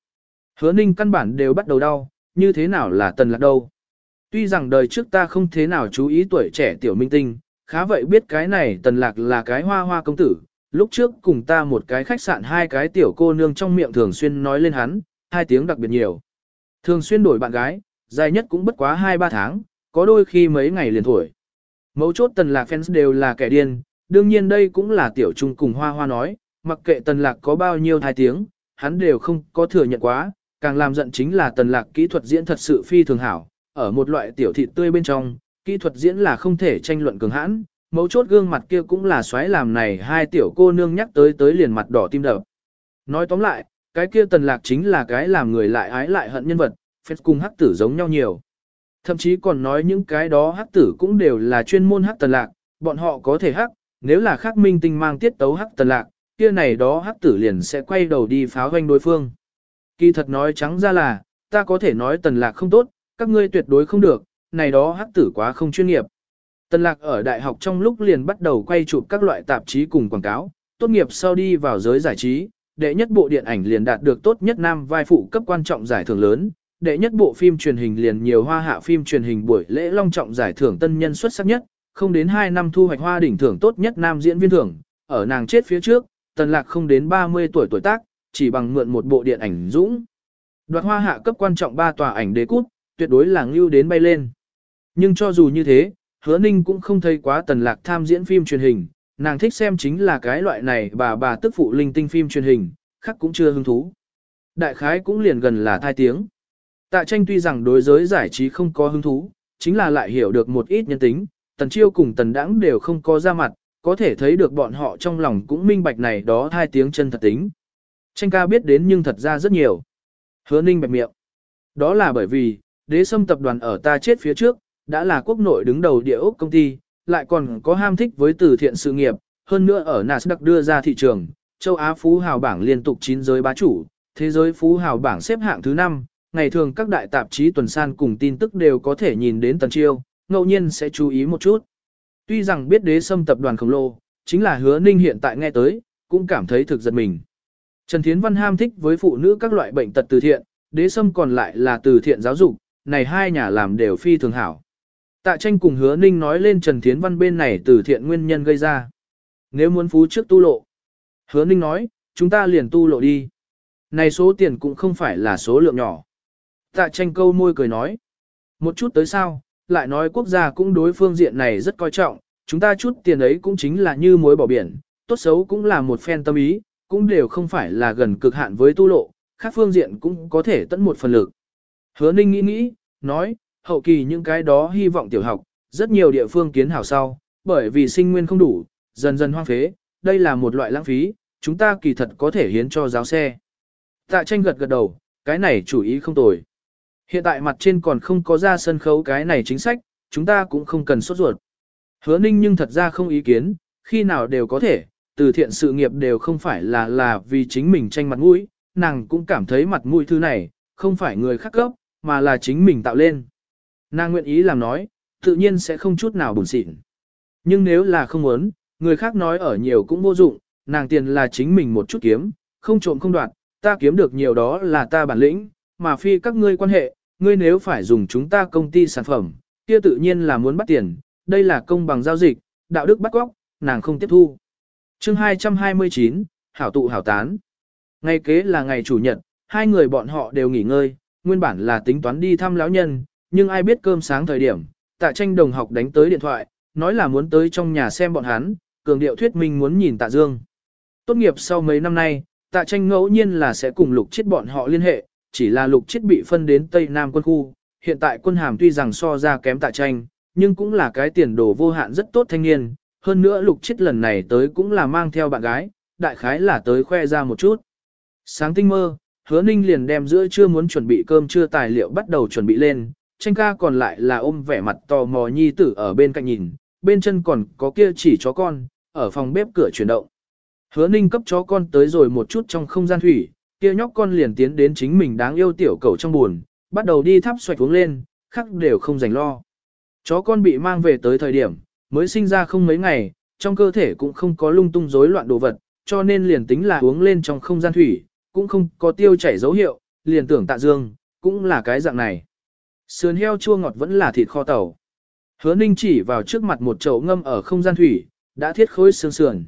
Hứa ninh căn bản đều bắt đầu đau, như thế nào là tần lạc đâu. Tuy rằng đời trước ta không thế nào chú ý tuổi trẻ tiểu minh tinh, khá vậy biết cái này tần lạc là cái hoa hoa công tử. Lúc trước cùng ta một cái khách sạn hai cái tiểu cô nương trong miệng thường xuyên nói lên hắn, hai tiếng đặc biệt nhiều. Thường xuyên đổi bạn gái, dài nhất cũng bất quá 2-3 tháng, có đôi khi mấy ngày liền thổi. Mấu chốt tần lạc fans đều là kẻ điên, đương nhiên đây cũng là tiểu trung cùng hoa hoa nói, mặc kệ tần lạc có bao nhiêu thai tiếng, hắn đều không có thừa nhận quá, càng làm giận chính là tần lạc kỹ thuật diễn thật sự phi thường hảo, ở một loại tiểu thịt tươi bên trong, kỹ thuật diễn là không thể tranh luận cường hãn, mấu chốt gương mặt kia cũng là xoáy làm này hai tiểu cô nương nhắc tới tới liền mặt đỏ tim đập. Nói tóm lại, cái kia tần lạc chính là cái làm người lại ái lại hận nhân vật, phép cùng hắc tử giống nhau nhiều. Thậm chí còn nói những cái đó hắc tử cũng đều là chuyên môn hắc tần lạc, bọn họ có thể hắc, nếu là khắc minh tinh mang tiết tấu hắc tần lạc, kia này đó hắc tử liền sẽ quay đầu đi phá doanh đối phương. Kỳ thật nói trắng ra là, ta có thể nói tần lạc không tốt, các ngươi tuyệt đối không được, này đó hắc tử quá không chuyên nghiệp. Tần lạc ở đại học trong lúc liền bắt đầu quay chụp các loại tạp chí cùng quảng cáo, tốt nghiệp sau đi vào giới giải trí, đệ nhất bộ điện ảnh liền đạt được tốt nhất nam vai phụ cấp quan trọng giải thưởng lớn, đệ nhất bộ phim truyền hình liền nhiều hoa hạ phim truyền hình buổi lễ long trọng giải thưởng tân nhân xuất sắc nhất, không đến 2 năm thu hoạch hoa đỉnh thưởng tốt nhất nam diễn viên thưởng, ở nàng chết phía trước, tần lạc không đến 30 tuổi tuổi tác, chỉ bằng mượn một bộ điện ảnh dũng. Đoạt hoa hạ cấp quan trọng ba tòa ảnh đế cút, tuyệt đối là ngưu đến bay lên. Nhưng cho dù như thế, hứa ninh cũng không thấy quá tần lạc tham diễn phim truyền hình, nàng thích xem chính là cái loại này bà bà tức phụ linh tinh phim truyền hình, khác cũng chưa hứng thú. Đại khái cũng liền gần là thai tiếng. Tạ tranh tuy rằng đối giới giải trí không có hứng thú, chính là lại hiểu được một ít nhân tính, tần chiêu cùng tần đãng đều không có ra mặt, có thể thấy được bọn họ trong lòng cũng minh bạch này đó thai tiếng chân thật tính. Tranh ca biết đến nhưng thật ra rất nhiều. Hứa ninh bẹp miệng. Đó là bởi vì, đế sâm tập đoàn ở ta chết phía trước, đã là quốc nội đứng đầu địa ốc công ty, lại còn có ham thích với từ thiện sự nghiệp, hơn nữa ở Nasdaq đưa ra thị trường, châu Á Phú Hào bảng liên tục chín giới bá chủ, thế giới Phú Hào bảng xếp hạng thứ 5, ngày thường các đại tạp chí tuần san cùng tin tức đều có thể nhìn đến tần chiêu, ngẫu nhiên sẽ chú ý một chút. Tuy rằng biết đế sâm tập đoàn khổng lồ, chính là hứa ninh hiện tại nghe tới, cũng cảm thấy thực giật mình. Trần Thiến Văn ham thích với phụ nữ các loại bệnh tật từ thiện, đế sâm còn lại là từ thiện giáo dục, này hai nhà làm đều phi thường hảo. Tạ tranh cùng hứa ninh nói lên Trần Thiến Văn bên này từ thiện nguyên nhân gây ra. Nếu muốn phú trước tu lộ. Hứa ninh nói, chúng ta liền tu lộ đi. Này số tiền cũng không phải là số lượng nhỏ. Tạ tranh câu môi cười nói. Một chút tới sao, lại nói quốc gia cũng đối phương diện này rất coi trọng, chúng ta chút tiền ấy cũng chính là như muối bỏ biển, tốt xấu cũng là một phen tâm ý, cũng đều không phải là gần cực hạn với tu lộ, khác phương diện cũng có thể tận một phần lực. Hứa Ninh nghĩ nghĩ, nói, hậu kỳ những cái đó hy vọng tiểu học, rất nhiều địa phương kiến hảo sau, bởi vì sinh nguyên không đủ, dần dần hoang phế, đây là một loại lãng phí, chúng ta kỳ thật có thể hiến cho giáo xe. Tạ tranh gật gật đầu, cái này chủ ý không tồi. Hiện tại mặt trên còn không có ra sân khấu cái này chính sách, chúng ta cũng không cần sốt ruột. Hứa ninh nhưng thật ra không ý kiến, khi nào đều có thể, từ thiện sự nghiệp đều không phải là là vì chính mình tranh mặt mũi, nàng cũng cảm thấy mặt mũi thứ này, không phải người khác cấp, mà là chính mình tạo lên. Nàng nguyện ý làm nói, tự nhiên sẽ không chút nào buồn xịn. Nhưng nếu là không muốn, người khác nói ở nhiều cũng vô dụng, nàng tiền là chính mình một chút kiếm, không trộm không đoạt, ta kiếm được nhiều đó là ta bản lĩnh, mà phi các ngươi quan hệ, ngươi nếu phải dùng chúng ta công ty sản phẩm, kia tự nhiên là muốn bắt tiền, đây là công bằng giao dịch, đạo đức bắt góc, nàng không tiếp thu chương 229, Hảo tụ hảo tán. Ngày kế là ngày chủ nhật, hai người bọn họ đều nghỉ ngơi, nguyên bản là tính toán đi thăm lão nhân, nhưng ai biết cơm sáng thời điểm, tạ tranh đồng học đánh tới điện thoại, nói là muốn tới trong nhà xem bọn hắn, cường điệu thuyết minh muốn nhìn tạ dương. Tốt nghiệp sau mấy năm nay, tạ tranh ngẫu nhiên là sẽ cùng lục chết bọn họ liên hệ, chỉ là lục chết bị phân đến Tây Nam quân khu, hiện tại quân hàm tuy rằng so ra kém tạ tranh, nhưng cũng là cái tiền đồ vô hạn rất tốt thanh niên, hơn nữa lục chết lần này tới cũng là mang theo bạn gái, đại khái là tới khoe ra một chút. Sáng tinh mơ, hứa ninh liền đem giữa trưa muốn chuẩn bị cơm trưa tài liệu bắt đầu chuẩn bị lên, tranh ca còn lại là ôm vẻ mặt tò mò nhi tử ở bên cạnh nhìn, bên chân còn có kia chỉ chó con, ở phòng bếp cửa chuyển động. Hứa ninh cấp chó con tới rồi một chút trong không gian thủy, kia nhóc con liền tiến đến chính mình đáng yêu tiểu cầu trong buồn, bắt đầu đi thắp xoạch uống lên, khắc đều không dành lo. Chó con bị mang về tới thời điểm, mới sinh ra không mấy ngày, trong cơ thể cũng không có lung tung rối loạn đồ vật, cho nên liền tính là uống lên trong không gian thủy, cũng không có tiêu chảy dấu hiệu, liền tưởng tạ dương, cũng là cái dạng này. Sườn heo chua ngọt vẫn là thịt kho tàu. Hứa ninh chỉ vào trước mặt một chậu ngâm ở không gian thủy, đã thiết khối xương sườn.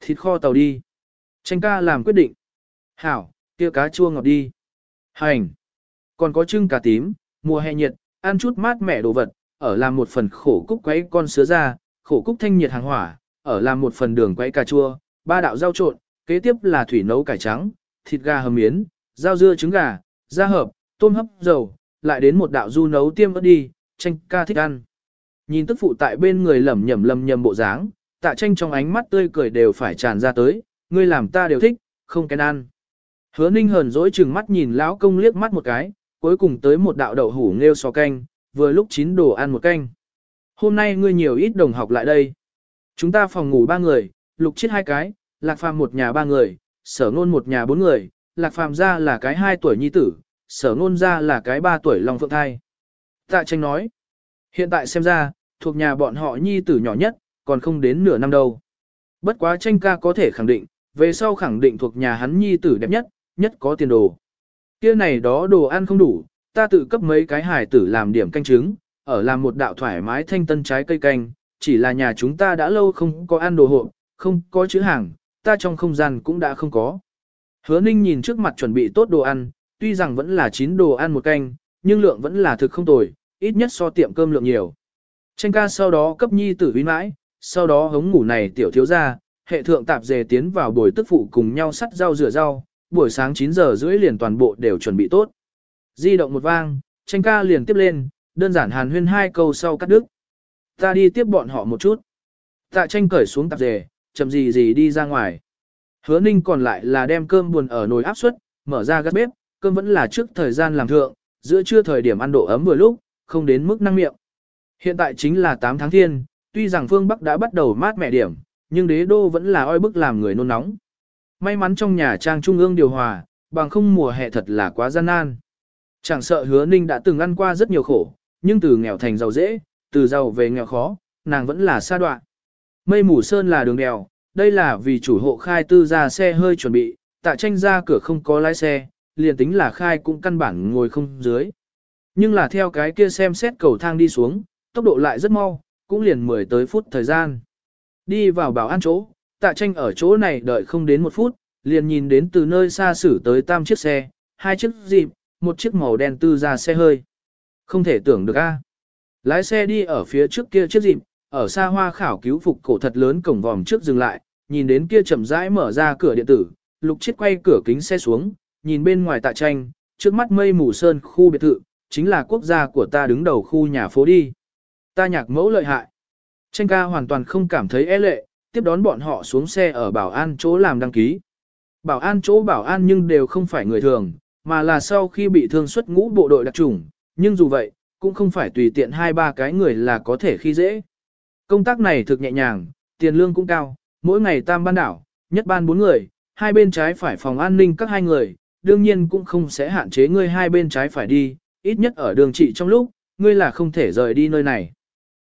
Thịt kho tàu đi. Tranh ca làm quyết định. Hảo, kia cá chua ngọt đi. Hành. Còn có trưng cà tím, mùa hè nhiệt, ăn chút mát mẻ đồ vật, ở làm một phần khổ cúc quấy con sứa ra, khổ cúc thanh nhiệt hàng hỏa, ở làm một phần đường quấy cà chua, ba đạo rau trộn, kế tiếp là thủy nấu cải trắng, thịt gà hầm miến, rau dưa trứng gà, da hợp, tôm hấp, dầu, lại đến một đạo du nấu tiêm ớt đi, tranh ca thích ăn. Nhìn tức phụ tại bên người lẩm nhẩm lầm nhầm bộ dáng, tạ tranh trong ánh mắt tươi cười đều phải tràn ra tới, ngươi làm ta đều thích, không kén ăn. Hứa ninh hờn dỗi chừng mắt nhìn lão công liếc mắt một cái, cuối cùng tới một đạo đậu hủ nghêu sò canh, vừa lúc chín đồ ăn một canh. Hôm nay ngươi nhiều ít đồng học lại đây. Chúng ta phòng ngủ ba người, lục chết hai cái, lạc phàm một nhà ba người, sở ngôn một nhà bốn người, lạc phàm ra là cái hai tuổi nhi tử, sở ngôn ra là cái ba tuổi lòng phượng thai. Tạ tranh nói, hiện tại xem ra, thuộc nhà bọn họ nhi tử nhỏ nhất, còn không đến nửa năm đâu. Bất quá tranh ca có thể khẳng định, về sau khẳng định thuộc nhà hắn nhi tử đẹp nhất, nhất có tiền đồ. Kia này đó đồ ăn không đủ, ta tự cấp mấy cái hải tử làm điểm canh trứng, ở làm một đạo thoải mái thanh tân trái cây canh, chỉ là nhà chúng ta đã lâu không có ăn đồ hộp, không có chữ hàng, ta trong không gian cũng đã không có. Hứa ninh nhìn trước mặt chuẩn bị tốt đồ ăn, tuy rằng vẫn là chín đồ ăn một canh, nhưng lượng vẫn là thực không tồi, ít nhất so tiệm cơm lượng nhiều. Tranh ca sau đó cấp nhi tử huy mãi, sau đó hống ngủ này tiểu thiếu ra, hệ thượng tạp dề tiến vào buổi tức phụ cùng nhau sắt rau rửa rau, buổi sáng 9 giờ rưỡi liền toàn bộ đều chuẩn bị tốt. Di động một vang, tranh ca liền tiếp lên, đơn giản hàn huyên hai câu sau cắt đứt. Ta đi tiếp bọn họ một chút. Tạ tranh cởi xuống tạp dề, chậm gì gì đi ra ngoài. Hứa ninh còn lại là đem cơm buồn ở nồi áp suất, mở ra gắt bếp, cơm vẫn là trước thời gian làm thượng, giữa trưa thời điểm ăn độ ấm vừa lúc, không đến mức năng miệng. Hiện tại chính là 8 tháng thiên, tuy rằng phương Bắc đã bắt đầu mát mẻ điểm, nhưng đế đô vẫn là oi bức làm người nôn nóng. May mắn trong nhà trang trung ương điều hòa, bằng không mùa hè thật là quá gian nan. Chẳng sợ hứa ninh đã từng ăn qua rất nhiều khổ, nhưng từ nghèo thành giàu dễ, từ giàu về nghèo khó, nàng vẫn là xa đoạn. Mây mù sơn là đường đèo, đây là vì chủ hộ khai tư ra xe hơi chuẩn bị, tạ tranh ra cửa không có lái xe, liền tính là khai cũng căn bản ngồi không dưới. Nhưng là theo cái kia xem xét cầu thang đi xuống, tốc độ lại rất mau, cũng liền 10 tới phút thời gian. Đi vào bảo an chỗ, tạ tranh ở chỗ này đợi không đến một phút, liền nhìn đến từ nơi xa xử tới tam chiếc xe, hai chiếc dịp, một chiếc màu đen tư ra xe hơi. Không thể tưởng được a. Lái xe đi ở phía trước kia chiếc dịp, ở xa hoa khảo cứu phục cổ thật lớn cổng vòm trước dừng lại, nhìn đến kia chậm rãi mở ra cửa điện tử, lục chết quay cửa kính xe xuống, nhìn bên ngoài tạ tranh, trước mắt mây mù sơn khu biệt thự, chính là quốc gia của ta đứng đầu khu nhà phố đi. Ta nhạc mẫu lợi hại. Tranh ca hoàn toàn không cảm thấy e lệ, tiếp đón bọn họ xuống xe ở bảo an chỗ làm đăng ký. Bảo an chỗ bảo an nhưng đều không phải người thường, mà là sau khi bị thương xuất ngũ bộ đội đặc trùng, nhưng dù vậy, cũng không phải tùy tiện hai ba cái người là có thể khi dễ. Công tác này thực nhẹ nhàng, tiền lương cũng cao, mỗi ngày tam ban đảo, nhất ban bốn người, hai bên trái phải phòng an ninh các hai người, đương nhiên cũng không sẽ hạn chế ngươi hai bên trái phải đi, ít nhất ở đường trị trong lúc, ngươi là không thể rời đi nơi này.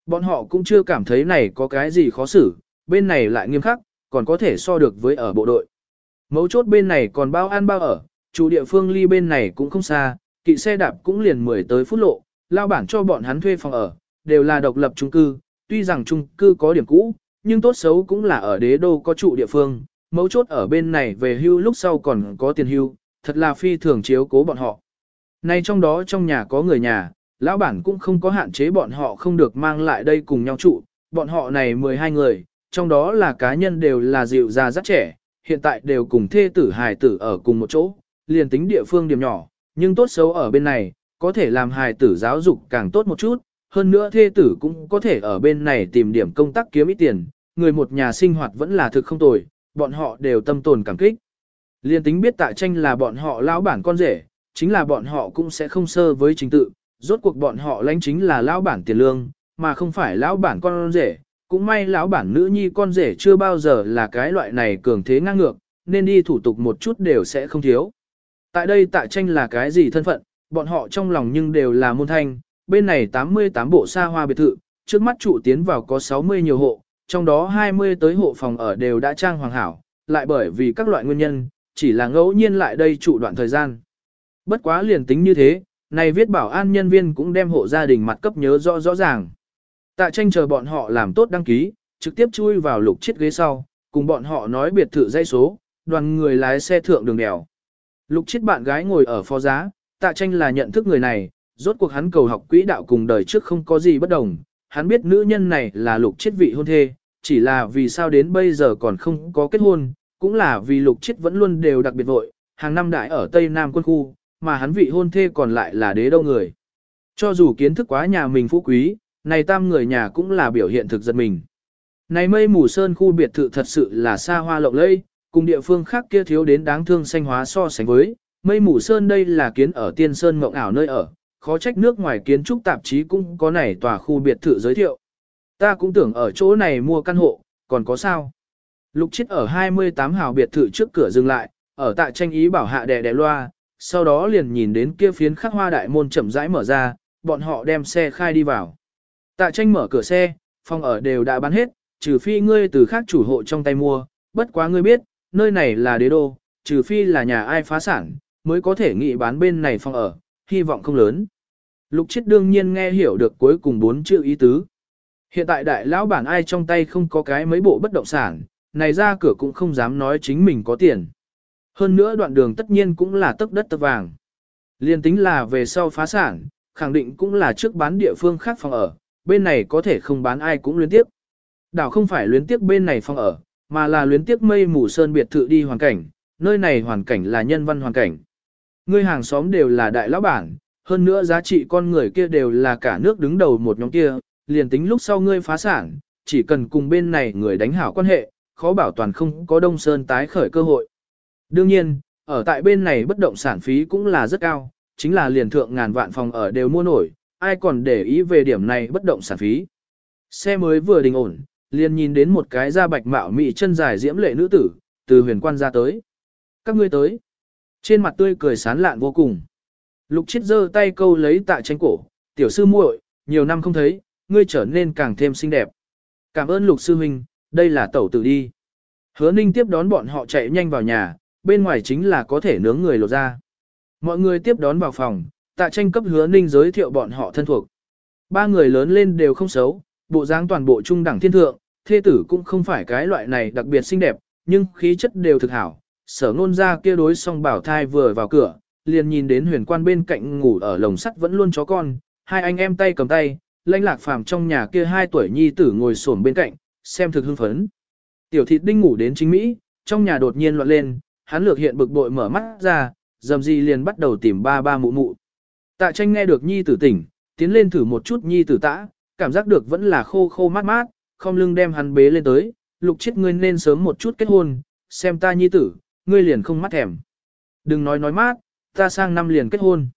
Bọn họ cũng chưa cảm thấy này có cái gì khó xử, bên này lại nghiêm khắc, còn có thể so được với ở bộ đội. Mấu chốt bên này còn bao ăn bao ở, chủ địa phương ly bên này cũng không xa, kỵ xe đạp cũng liền 10 tới phút lộ, lao bản cho bọn hắn thuê phòng ở, đều là độc lập chung cư, tuy rằng chung cư có điểm cũ, nhưng tốt xấu cũng là ở đế đô có trụ địa phương, mấu chốt ở bên này về hưu lúc sau còn có tiền hưu, thật là phi thường chiếu cố bọn họ. Nay trong đó trong nhà có người nhà, lão bản cũng không có hạn chế bọn họ không được mang lại đây cùng nhau trụ, bọn họ này 12 người, trong đó là cá nhân đều là dịu già rất trẻ, hiện tại đều cùng thê tử hài tử ở cùng một chỗ, liền tính địa phương điểm nhỏ, nhưng tốt xấu ở bên này, có thể làm hài tử giáo dục càng tốt một chút, hơn nữa thê tử cũng có thể ở bên này tìm điểm công tác kiếm ít tiền, người một nhà sinh hoạt vẫn là thực không tồi, bọn họ đều tâm tồn cảm kích. Liên tính biết tạ tranh là bọn họ lão bản con rể, chính là bọn họ cũng sẽ không sơ với chính tự, rốt cuộc bọn họ lãnh chính là lão bản tiền lương, mà không phải lão bản con rể, cũng may lão bản nữ nhi con rể chưa bao giờ là cái loại này cường thế ngang ngược, nên đi thủ tục một chút đều sẽ không thiếu. Tại đây tạ tranh là cái gì thân phận, bọn họ trong lòng nhưng đều là môn thanh, bên này 88 bộ xa hoa biệt thự, trước mắt trụ tiến vào có 60 nhiều hộ, trong đó 20 tới hộ phòng ở đều đã trang hoàng hảo, lại bởi vì các loại nguyên nhân, chỉ là ngẫu nhiên lại đây trụ đoạn thời gian. Bất quá liền tính như thế, này viết bảo an nhân viên cũng đem hộ gia đình mặt cấp nhớ rõ rõ ràng. Tạ tranh chờ bọn họ làm tốt đăng ký, trực tiếp chui vào lục chiếc ghế sau, cùng bọn họ nói biệt thự dây số, đoàn người lái xe thượng đường đèo. Lục chết bạn gái ngồi ở phó giá, tạ tranh là nhận thức người này, rốt cuộc hắn cầu học quỹ đạo cùng đời trước không có gì bất đồng, hắn biết nữ nhân này là lục chiết vị hôn thê, chỉ là vì sao đến bây giờ còn không có kết hôn, cũng là vì lục chiết vẫn luôn đều đặc biệt vội, hàng năm đại ở Tây Nam quân khu, mà hắn vị hôn thê còn lại là đế đâu người. Cho dù kiến thức quá nhà mình phú quý, này tam người nhà cũng là biểu hiện thực giật mình. Này mây mù sơn khu biệt thự thật sự là xa hoa lộng lẫy, cùng địa phương khác kia thiếu đến đáng thương xanh hóa so sánh với, mây mù sơn đây là kiến ở tiên sơn mộng ảo nơi ở, khó trách nước ngoài kiến trúc tạp chí cũng có này tòa khu biệt thự giới thiệu. Ta cũng tưởng ở chỗ này mua căn hộ, còn có sao? Lục chết ở 28 hào biệt thự trước cửa dừng lại, ở tại tranh ý bảo hạ đè đè loa, sau đó liền nhìn đến kia phiến khắc hoa đại môn chậm rãi mở ra, bọn họ đem xe khai đi vào. Tạ tranh mở cửa xe, phòng ở đều đã bán hết, trừ phi ngươi từ khác chủ hộ trong tay mua, bất quá ngươi biết, nơi này là đế đô, trừ phi là nhà ai phá sản, mới có thể nghị bán bên này phòng ở, hy vọng không lớn. Lục chết đương nhiên nghe hiểu được cuối cùng bốn chữ ý tứ. Hiện tại đại lão bản ai trong tay không có cái mấy bộ bất động sản, này ra cửa cũng không dám nói chính mình có tiền. Hơn nữa đoạn đường tất nhiên cũng là tấc đất tấc vàng. Liên tính là về sau phá sản, khẳng định cũng là trước bán địa phương khác phòng ở, bên này có thể không bán ai cũng luyến tiếp. Đảo không phải luyến tiếp bên này phòng ở, mà là luyến tiếp mây mù sơn biệt thự đi hoàn cảnh, nơi này hoàn cảnh là nhân văn hoàn cảnh. Ngươi hàng xóm đều là đại lão bản, hơn nữa giá trị con người kia đều là cả nước đứng đầu một nhóm kia, liền tính lúc sau ngươi phá sản, chỉ cần cùng bên này người đánh hảo quan hệ, khó bảo toàn không có đông sơn tái khởi cơ hội. Đương nhiên, ở tại bên này bất động sản phí cũng là rất cao, chính là liền thượng ngàn vạn phòng ở đều mua nổi, ai còn để ý về điểm này bất động sản phí. Xe mới vừa đình ổn, liền nhìn đến một cái da bạch mạo mị chân dài diễm lệ nữ tử, từ huyền quan ra tới. Các ngươi tới. Trên mặt tươi cười sán lạn vô cùng. Lục chết giơ tay câu lấy tạ tranh cổ, tiểu sư muội, nhiều năm không thấy, ngươi trở nên càng thêm xinh đẹp. Cảm ơn lục sư huynh, đây là tẩu tử đi. Hứa ninh tiếp đón bọn họ chạy nhanh vào nhà, bên ngoài chính là có thể nướng người lột ra. Mọi người tiếp đón vào phòng, tạ tranh cấp hứa ninh giới thiệu bọn họ thân thuộc. Ba người lớn lên đều không xấu, bộ dáng toàn bộ trung đẳng thiên thượng, thê tử cũng không phải cái loại này đặc biệt xinh đẹp, nhưng khí chất đều thực hảo. Sở ngôn ra kia đối song bảo thai vừa vào cửa, liền nhìn đến huyền quan bên cạnh ngủ ở lồng sắt vẫn luôn chó con, hai anh em tay cầm tay, lãnh lạc phàm trong nhà kia hai tuổi nhi tử ngồi xổm bên cạnh, xem thực hưng phấn. Tiểu thịt đinh ngủ đến chính Mỹ, trong nhà đột nhiên loạn lên, hắn lược hiện bực bội mở mắt ra, dầm gì liền bắt đầu tìm ba ba mụ mụ. Tạ tranh nghe được nhi tử tỉnh, tiến lên thử một chút nhi tử tã, cảm giác được vẫn là khô khô mát mát, không lưng đem hắn bế lên tới, lục chết ngươi nên sớm một chút kết hôn, xem ta nhi tử, ngươi liền không mắt thèm. Đừng nói nói mát, ta sang năm liền kết hôn.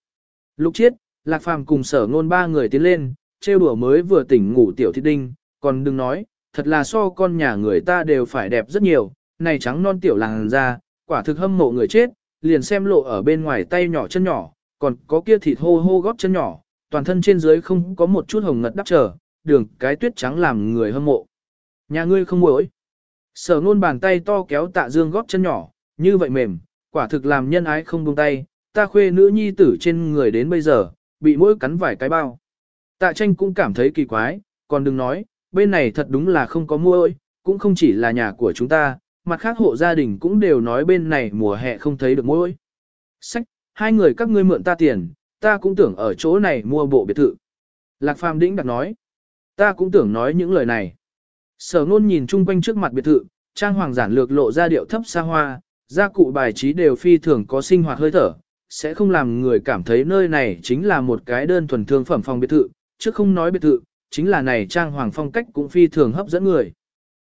Lục chiết, lạc phàm cùng sở ngôn ba người tiến lên, trêu đùa mới vừa tỉnh ngủ tiểu thị đinh, còn đừng nói, thật là so con nhà người ta đều phải đẹp rất nhiều, này trắng non tiểu làng ra, quả thực hâm mộ người chết, liền xem lộ ở bên ngoài tay nhỏ chân nhỏ, còn có kia thịt hô hô góp chân nhỏ, toàn thân trên dưới không có một chút hồng ngật đắp trở, đường cái tuyết trắng làm người hâm mộ. Nhà ngươi không muội. Sở nôn bàn tay to kéo tạ dương góp chân nhỏ, như vậy mềm, quả thực làm nhân ái không buông tay, ta khuê nữ nhi tử trên người đến bây giờ, bị mỗi cắn vài cái bao. Tạ tranh cũng cảm thấy kỳ quái, còn đừng nói, bên này thật đúng là không có mua cũng không chỉ là nhà của chúng ta, mặt khác hộ gia đình cũng đều nói bên này mùa hè không thấy được mỗi. Sách, hai người các ngươi mượn ta tiền, ta cũng tưởng ở chỗ này mua bộ biệt thự. Lạc Phàm đĩnh đặt nói, ta cũng tưởng nói những lời này. Sở ngôn nhìn chung quanh trước mặt biệt thự, trang hoàng giản lược lộ ra điệu thấp xa hoa, gia cụ bài trí đều phi thường có sinh hoạt hơi thở, sẽ không làm người cảm thấy nơi này chính là một cái đơn thuần thương phẩm phòng biệt thự, chứ không nói biệt thự, chính là này trang hoàng phong cách cũng phi thường hấp dẫn người.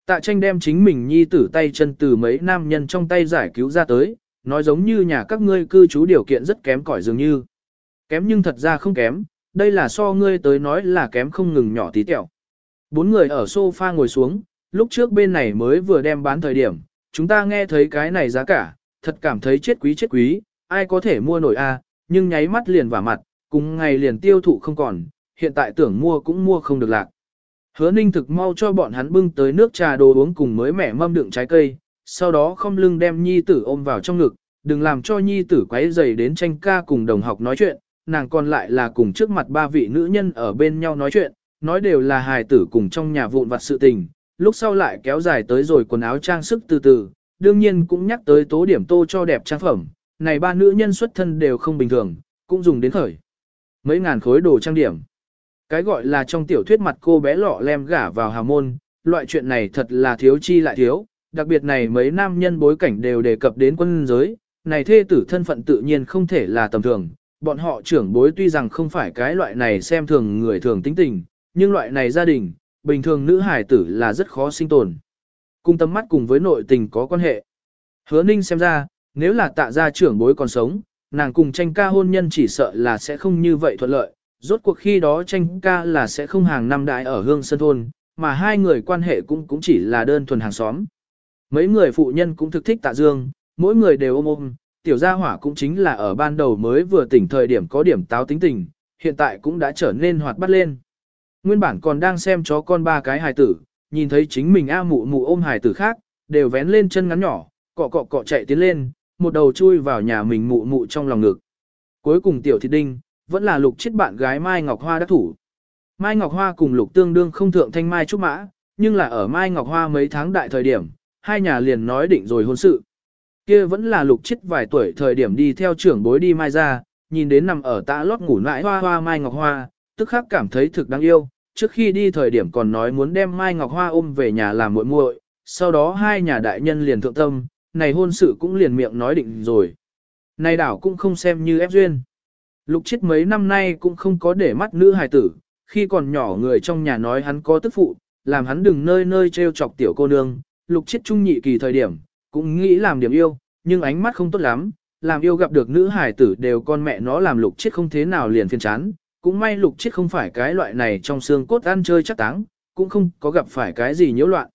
Tạ tranh đem chính mình nhi tử tay chân từ mấy nam nhân trong tay giải cứu ra tới, nói giống như nhà các ngươi cư trú điều kiện rất kém cỏi dường như. Kém nhưng thật ra không kém, đây là so ngươi tới nói là kém không ngừng nhỏ tí tẹo. Bốn người ở sofa ngồi xuống, lúc trước bên này mới vừa đem bán thời điểm, chúng ta nghe thấy cái này giá cả, thật cảm thấy chết quý chết quý, ai có thể mua nổi a? nhưng nháy mắt liền vào mặt, cùng ngày liền tiêu thụ không còn, hiện tại tưởng mua cũng mua không được lạc. Hứa ninh thực mau cho bọn hắn bưng tới nước trà đồ uống cùng mới mẻ mâm đựng trái cây, sau đó không lưng đem nhi tử ôm vào trong ngực, đừng làm cho nhi tử quấy dày đến tranh ca cùng đồng học nói chuyện, nàng còn lại là cùng trước mặt ba vị nữ nhân ở bên nhau nói chuyện, nói đều là hài tử cùng trong nhà vụn vặt sự tình, lúc sau lại kéo dài tới rồi quần áo trang sức từ từ, đương nhiên cũng nhắc tới tố điểm tô cho đẹp trang phẩm, này ba nữ nhân xuất thân đều không bình thường, cũng dùng đến khởi. Mấy ngàn khối đồ trang điểm. Cái gọi là trong tiểu thuyết mặt cô bé lọ lem gả vào hào môn, loại chuyện này thật là thiếu chi lại thiếu, đặc biệt này mấy nam nhân bối cảnh đều đề cập đến quân giới, này thê tử thân phận tự nhiên không thể là tầm thường, bọn họ trưởng bối tuy rằng không phải cái loại này xem thường người thường tính tình, nhưng loại này gia đình, bình thường nữ hải tử là rất khó sinh tồn. Cung tâm mắt cùng với nội tình có quan hệ. Hứa ninh xem ra, nếu là tạ gia trưởng bối còn sống, nàng cùng tranh ca hôn nhân chỉ sợ là sẽ không như vậy thuận lợi, rốt cuộc khi đó tranh ca là sẽ không hàng năm đại ở hương sân thôn, mà hai người quan hệ cũng cũng chỉ là đơn thuần hàng xóm. Mấy người phụ nhân cũng thực thích tạ dương, mỗi người đều ôm ôm, tiểu gia hỏa cũng chính là ở ban đầu mới vừa tỉnh thời điểm có điểm táo tính tình, hiện tại cũng đã trở nên hoạt bát lên. Nguyên bản còn đang xem chó con ba cái hài tử, nhìn thấy chính mình A mụ mụ ôm hài tử khác, đều vén lên chân ngắn nhỏ, cọ cọ cọ chạy tiến lên, một đầu chui vào nhà mình mụ mụ trong lòng ngực. Cuối cùng tiểu thịt đinh, vẫn là lục chết bạn gái Mai Ngọc Hoa đắc thủ. Mai Ngọc Hoa cùng lục tương đương không thượng thanh Mai Trúc Mã, nhưng là ở Mai Ngọc Hoa mấy tháng đại thời điểm, hai nhà liền nói định rồi hôn sự. Kia vẫn là lục chết vài tuổi thời điểm đi theo trưởng bối đi Mai ra, nhìn đến nằm ở tã lót ngủ nãi hoa hoa Mai Ngọc Hoa, tức khắc cảm thấy thực đáng yêu, trước khi đi thời điểm còn nói muốn đem Mai Ngọc Hoa ôm về nhà làm muội muội, sau đó hai nhà đại nhân liền thượng tâm, này hôn sự cũng liền miệng nói định rồi. Này đảo cũng không xem như ép duyên. Lục chết mấy năm nay cũng không có để mắt nữ hài tử, khi còn nhỏ người trong nhà nói hắn có tức phụ, làm hắn đừng nơi nơi trêu chọc tiểu cô nương, lục chết trung nhị kỳ thời điểm, cũng nghĩ làm điểm yêu, nhưng ánh mắt không tốt lắm, làm yêu gặp được nữ hài tử đều con mẹ nó làm lục chết không thế nào liền phiền chán, cũng may lục chết không phải cái loại này trong xương cốt ăn chơi chắc táng, cũng không có gặp phải cái gì nhiễu loạn.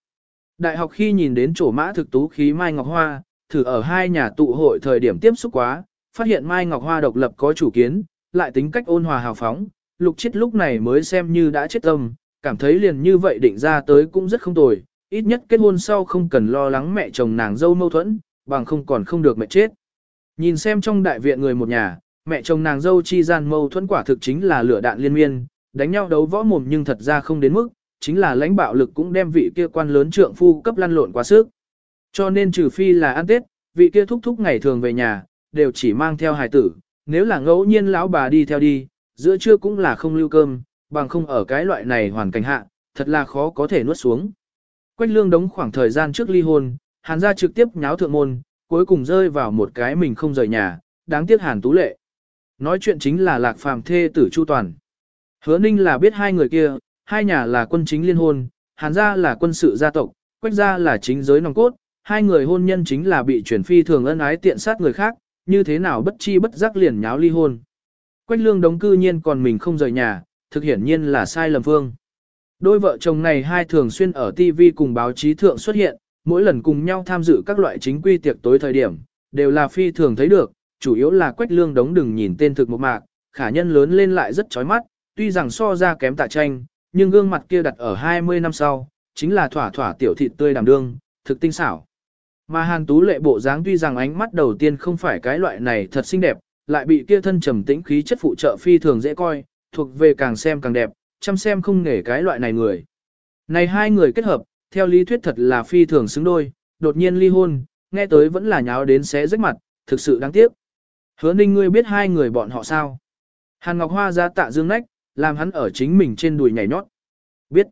Đại học khi nhìn đến chỗ mã thực tú khí Mai Ngọc Hoa, thử ở hai nhà tụ hội thời điểm tiếp xúc quá, phát hiện Mai Ngọc Hoa độc lập có chủ kiến, lại tính cách ôn hòa hào phóng, lục chết lúc này mới xem như đã chết tâm, cảm thấy liền như vậy định ra tới cũng rất không tồi, ít nhất kết hôn sau không cần lo lắng mẹ chồng nàng dâu mâu thuẫn, bằng không còn không được mẹ chết. Nhìn xem trong đại viện người một nhà, mẹ chồng nàng dâu chi gian mâu thuẫn quả thực chính là lửa đạn liên miên, đánh nhau đấu võ mồm nhưng thật ra không đến mức, chính là lãnh bạo lực cũng đem vị kia quan lớn trượng phu cấp lăn lộn quá sức. Cho nên trừ phi là ăn tết, vị kia thúc thúc ngày thường về nhà, đều chỉ mang theo hài tử, nếu là ngẫu nhiên lão bà đi theo đi, giữa trưa cũng là không lưu cơm, bằng không ở cái loại này hoàn cảnh hạ, thật là khó có thể nuốt xuống. Quách lương đống khoảng thời gian trước ly hôn, hàn gia trực tiếp nháo thượng môn, cuối cùng rơi vào một cái mình không rời nhà, đáng tiếc hàn tú lệ. Nói chuyện chính là lạc phàm thê tử Chu Toàn. Hứa ninh là biết hai người kia, hai nhà là quân chính liên hôn, hàn gia là quân sự gia tộc, quách gia là chính giới nòng cốt, hai người hôn nhân chính là bị chuyển phi thường ân ái tiện sát người khác, như thế nào bất chi bất giác liền nháo ly hôn. Quách lương đống cư nhiên còn mình không rời nhà, thực hiển nhiên là sai lầm phương. Đôi vợ chồng này hai thường xuyên ở TV cùng báo chí thượng xuất hiện, mỗi lần cùng nhau tham dự các loại chính quy tiệc tối thời điểm, đều là phi thường thấy được, chủ yếu là quách lương đống đừng nhìn tên thực một mạc, khả nhân lớn lên lại rất chói mắt, tuy rằng so ra kém tạ tranh, nhưng gương mặt kia đặt ở 20 năm sau, chính là thỏa thỏa tiểu thịt tươi đàm đương, thực tinh xảo. Mà Hàn Tú lệ bộ dáng tuy rằng ánh mắt đầu tiên không phải cái loại này thật xinh đẹp, lại bị kia thân trầm tĩnh khí chất phụ trợ phi thường dễ coi, thuộc về càng xem càng đẹp, chăm xem không nể cái loại này người. Này hai người kết hợp, theo lý thuyết thật là phi thường xứng đôi, đột nhiên ly hôn, nghe tới vẫn là nháo đến xé rách mặt, thực sự đáng tiếc. Hứa ninh ngươi biết hai người bọn họ sao? Hàn Ngọc Hoa ra tạ dương nách, làm hắn ở chính mình trên đùi nhảy nhót. Biết.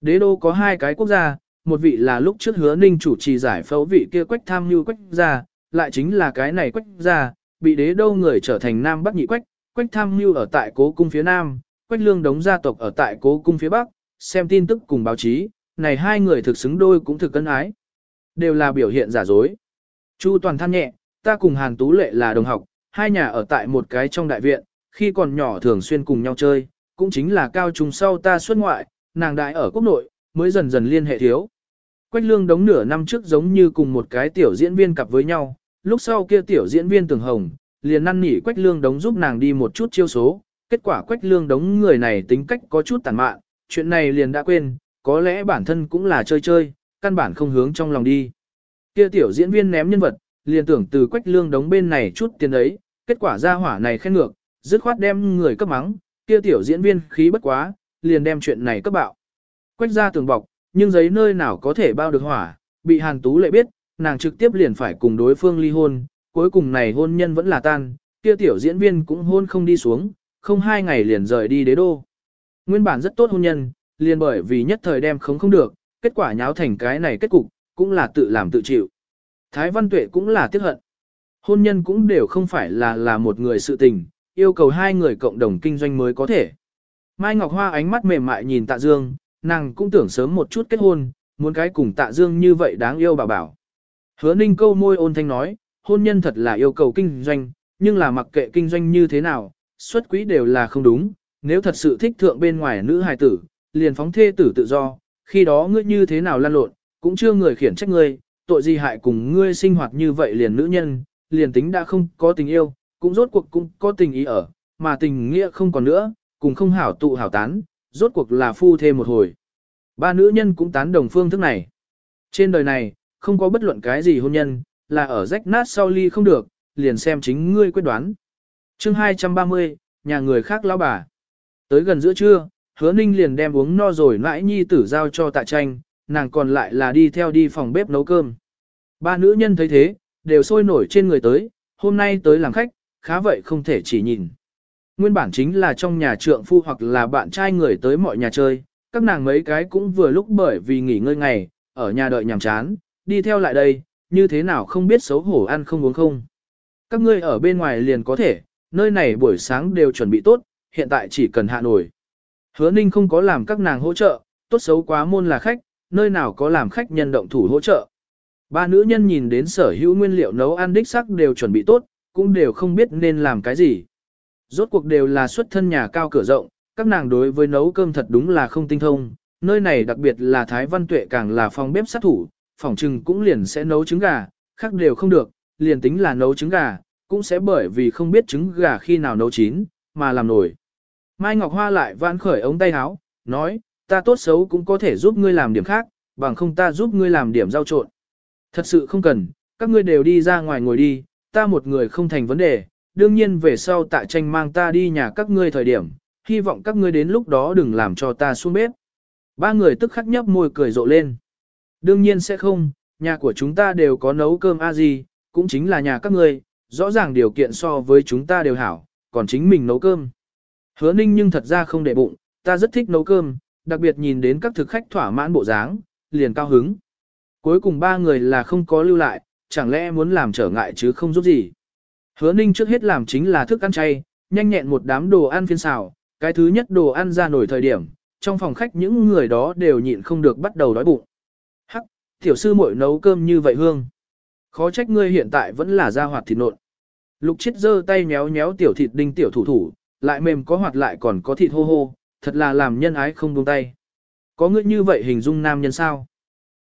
Đế đô có hai cái quốc gia, một vị là lúc trước hứa ninh chủ trì giải phẫu vị kia quách tham như quách gia, lại chính là cái này quách gia, bị đế đô người trở thành nam bắc nhị quách, quách tham như ở tại cố cung phía nam, quách lương đống gia tộc ở tại cố cung phía bắc, xem tin tức cùng báo chí, này hai người thực xứng đôi cũng thực cân ái. Đều là biểu hiện giả dối. Chu toàn than nhẹ, ta cùng Hàn Tú Lệ là đồng học, hai nhà ở tại một cái trong đại viện, khi còn nhỏ thường xuyên cùng nhau chơi, cũng chính là cao trung sau ta xuất ngoại, nàng đại ở quốc nội, mới dần dần liên hệ thiếu. Quách lương đống nửa năm trước giống như cùng một cái tiểu diễn viên cặp với nhau, lúc sau kia tiểu diễn viên tường hồng, liền năn nỉ quách lương đống giúp nàng đi một chút chiêu số, kết quả quách lương đống người này tính cách có chút tàn mạn, chuyện này liền đã quên, có lẽ bản thân cũng là chơi chơi, căn bản không hướng trong lòng đi. Kia tiểu diễn viên ném nhân vật, liền tưởng từ quách lương đống bên này chút tiền ấy, kết quả ra hỏa này khen ngược, dứt khoát đem người cấp mắng, kia tiểu diễn viên khí bất quá, liền đem chuyện này cấp bạo. Quách ra tường bọc, nhưng giấy nơi nào có thể bao được hỏa, bị Hàn Tú lệ biết, nàng trực tiếp liền phải cùng đối phương ly hôn, cuối cùng này hôn nhân vẫn là tan, kia tiểu diễn viên cũng hôn không đi xuống, không hai ngày liền rời đi đế đô. Nguyên bản rất tốt hôn nhân, liền bởi vì nhất thời đem không không được, kết quả nháo thành cái này kết cục, cũng là tự làm tự chịu. Thái Văn Tuệ cũng là tiếc hận. Hôn nhân cũng đều không phải là là một người sự tình, yêu cầu hai người cộng đồng kinh doanh mới có thể. Mai Ngọc Hoa ánh mắt mềm mại nhìn Tạ Dương, nàng cũng tưởng sớm một chút kết hôn, muốn cái cùng Tạ Dương như vậy đáng yêu bảo bảo. Hứa Ninh câu môi ôn thanh nói, hôn nhân thật là yêu cầu kinh doanh, nhưng là mặc kệ kinh doanh như thế nào, xuất quỹ đều là không đúng, nếu thật sự thích thượng bên ngoài nữ hài tử, liền phóng thê tử tự do, khi đó ngươi như thế nào lan lộn, cũng chưa người khiển trách ngươi, tội gì hại cùng ngươi sinh hoạt như vậy liền nữ nhân, liền tính đã không có tình yêu, cũng rốt cuộc cũng có tình ý ở, mà tình nghĩa không còn nữa, cùng không hảo tụ hảo tán, rốt cuộc là phu thêm một hồi. Ba nữ nhân cũng tán đồng phương thức này. Trên đời này, không có bất luận cái gì hôn nhân, là ở rách nát sau ly không được, liền xem chính ngươi quyết đoán chương 230, nhà người khác lão bà. Tới gần giữa trưa, hứa ninh liền đem uống no rồi nãi nhi tử giao cho tạ tranh, nàng còn lại là đi theo đi phòng bếp nấu cơm. Ba nữ nhân thấy thế, đều sôi nổi trên người tới, hôm nay tới làm khách, khá vậy không thể chỉ nhìn. Nguyên bản chính là trong nhà trượng phu hoặc là bạn trai người tới mọi nhà chơi, các nàng mấy cái cũng vừa lúc bởi vì nghỉ ngơi ngày, ở nhà đợi nhàm chán, đi theo lại đây, như thế nào không biết xấu hổ ăn không uống không. Các ngươi ở bên ngoài liền có thể, nơi này buổi sáng đều chuẩn bị tốt, hiện tại chỉ cần hạ nổi. Hứa ninh không có làm các nàng hỗ trợ, tốt xấu quá môn là khách, nơi nào có làm khách nhân động thủ hỗ trợ. Ba nữ nhân nhìn đến sở hữu nguyên liệu nấu ăn đích sắc đều chuẩn bị tốt, cũng đều không biết nên làm cái gì. Rốt cuộc đều là xuất thân nhà cao cửa rộng, các nàng đối với nấu cơm thật đúng là không tinh thông, nơi này đặc biệt là Thái Văn Tuệ càng là phòng bếp sát thủ, phòng trừng cũng liền sẽ nấu trứng gà, khác đều không được, liền tính là nấu trứng gà, cũng sẽ bởi vì không biết trứng gà khi nào nấu chín, mà làm nổi. Mai Ngọc Hoa lại vãn khởi ống tay áo, nói, ta tốt xấu cũng có thể giúp ngươi làm điểm khác, bằng không ta giúp ngươi làm điểm rau trộn. Thật sự không cần, các ngươi đều đi ra ngoài ngồi đi, ta một người không thành vấn đề, đương nhiên về sau tạ tranh mang ta đi nhà các ngươi thời điểm, hy vọng các ngươi đến lúc đó đừng làm cho ta xuống bếp. Ba người tức khắc nhấp môi cười rộ lên. Đương nhiên sẽ không, nhà của chúng ta đều có nấu cơm a gì, cũng chính là nhà các ngươi, rõ ràng điều kiện so với chúng ta đều hảo, còn chính mình nấu cơm. Hứa ninh nhưng thật ra không để bụng, ta rất thích nấu cơm, đặc biệt nhìn đến các thực khách thỏa mãn bộ dáng, liền cao hứng. Cuối cùng ba người là không có lưu lại, chẳng lẽ muốn làm trở ngại chứ không giúp gì. Hứa ninh trước hết làm chính là thức ăn chay, nhanh nhẹn một đám đồ ăn phiên xào, cái thứ nhất đồ ăn ra nổi thời điểm, trong phòng khách những người đó đều nhịn không được bắt đầu đói bụng. Hắc, tiểu sư muội nấu cơm như vậy hương. Khó trách ngươi hiện tại vẫn là da hoạt thịt nộn. Lục chết giơ tay méo méo tiểu thịt đinh tiểu thủ thủ, lại mềm có hoạt lại còn có thịt hô hô, thật là làm nhân ái không buông tay. Có ngươi như vậy hình dung nam nhân sao?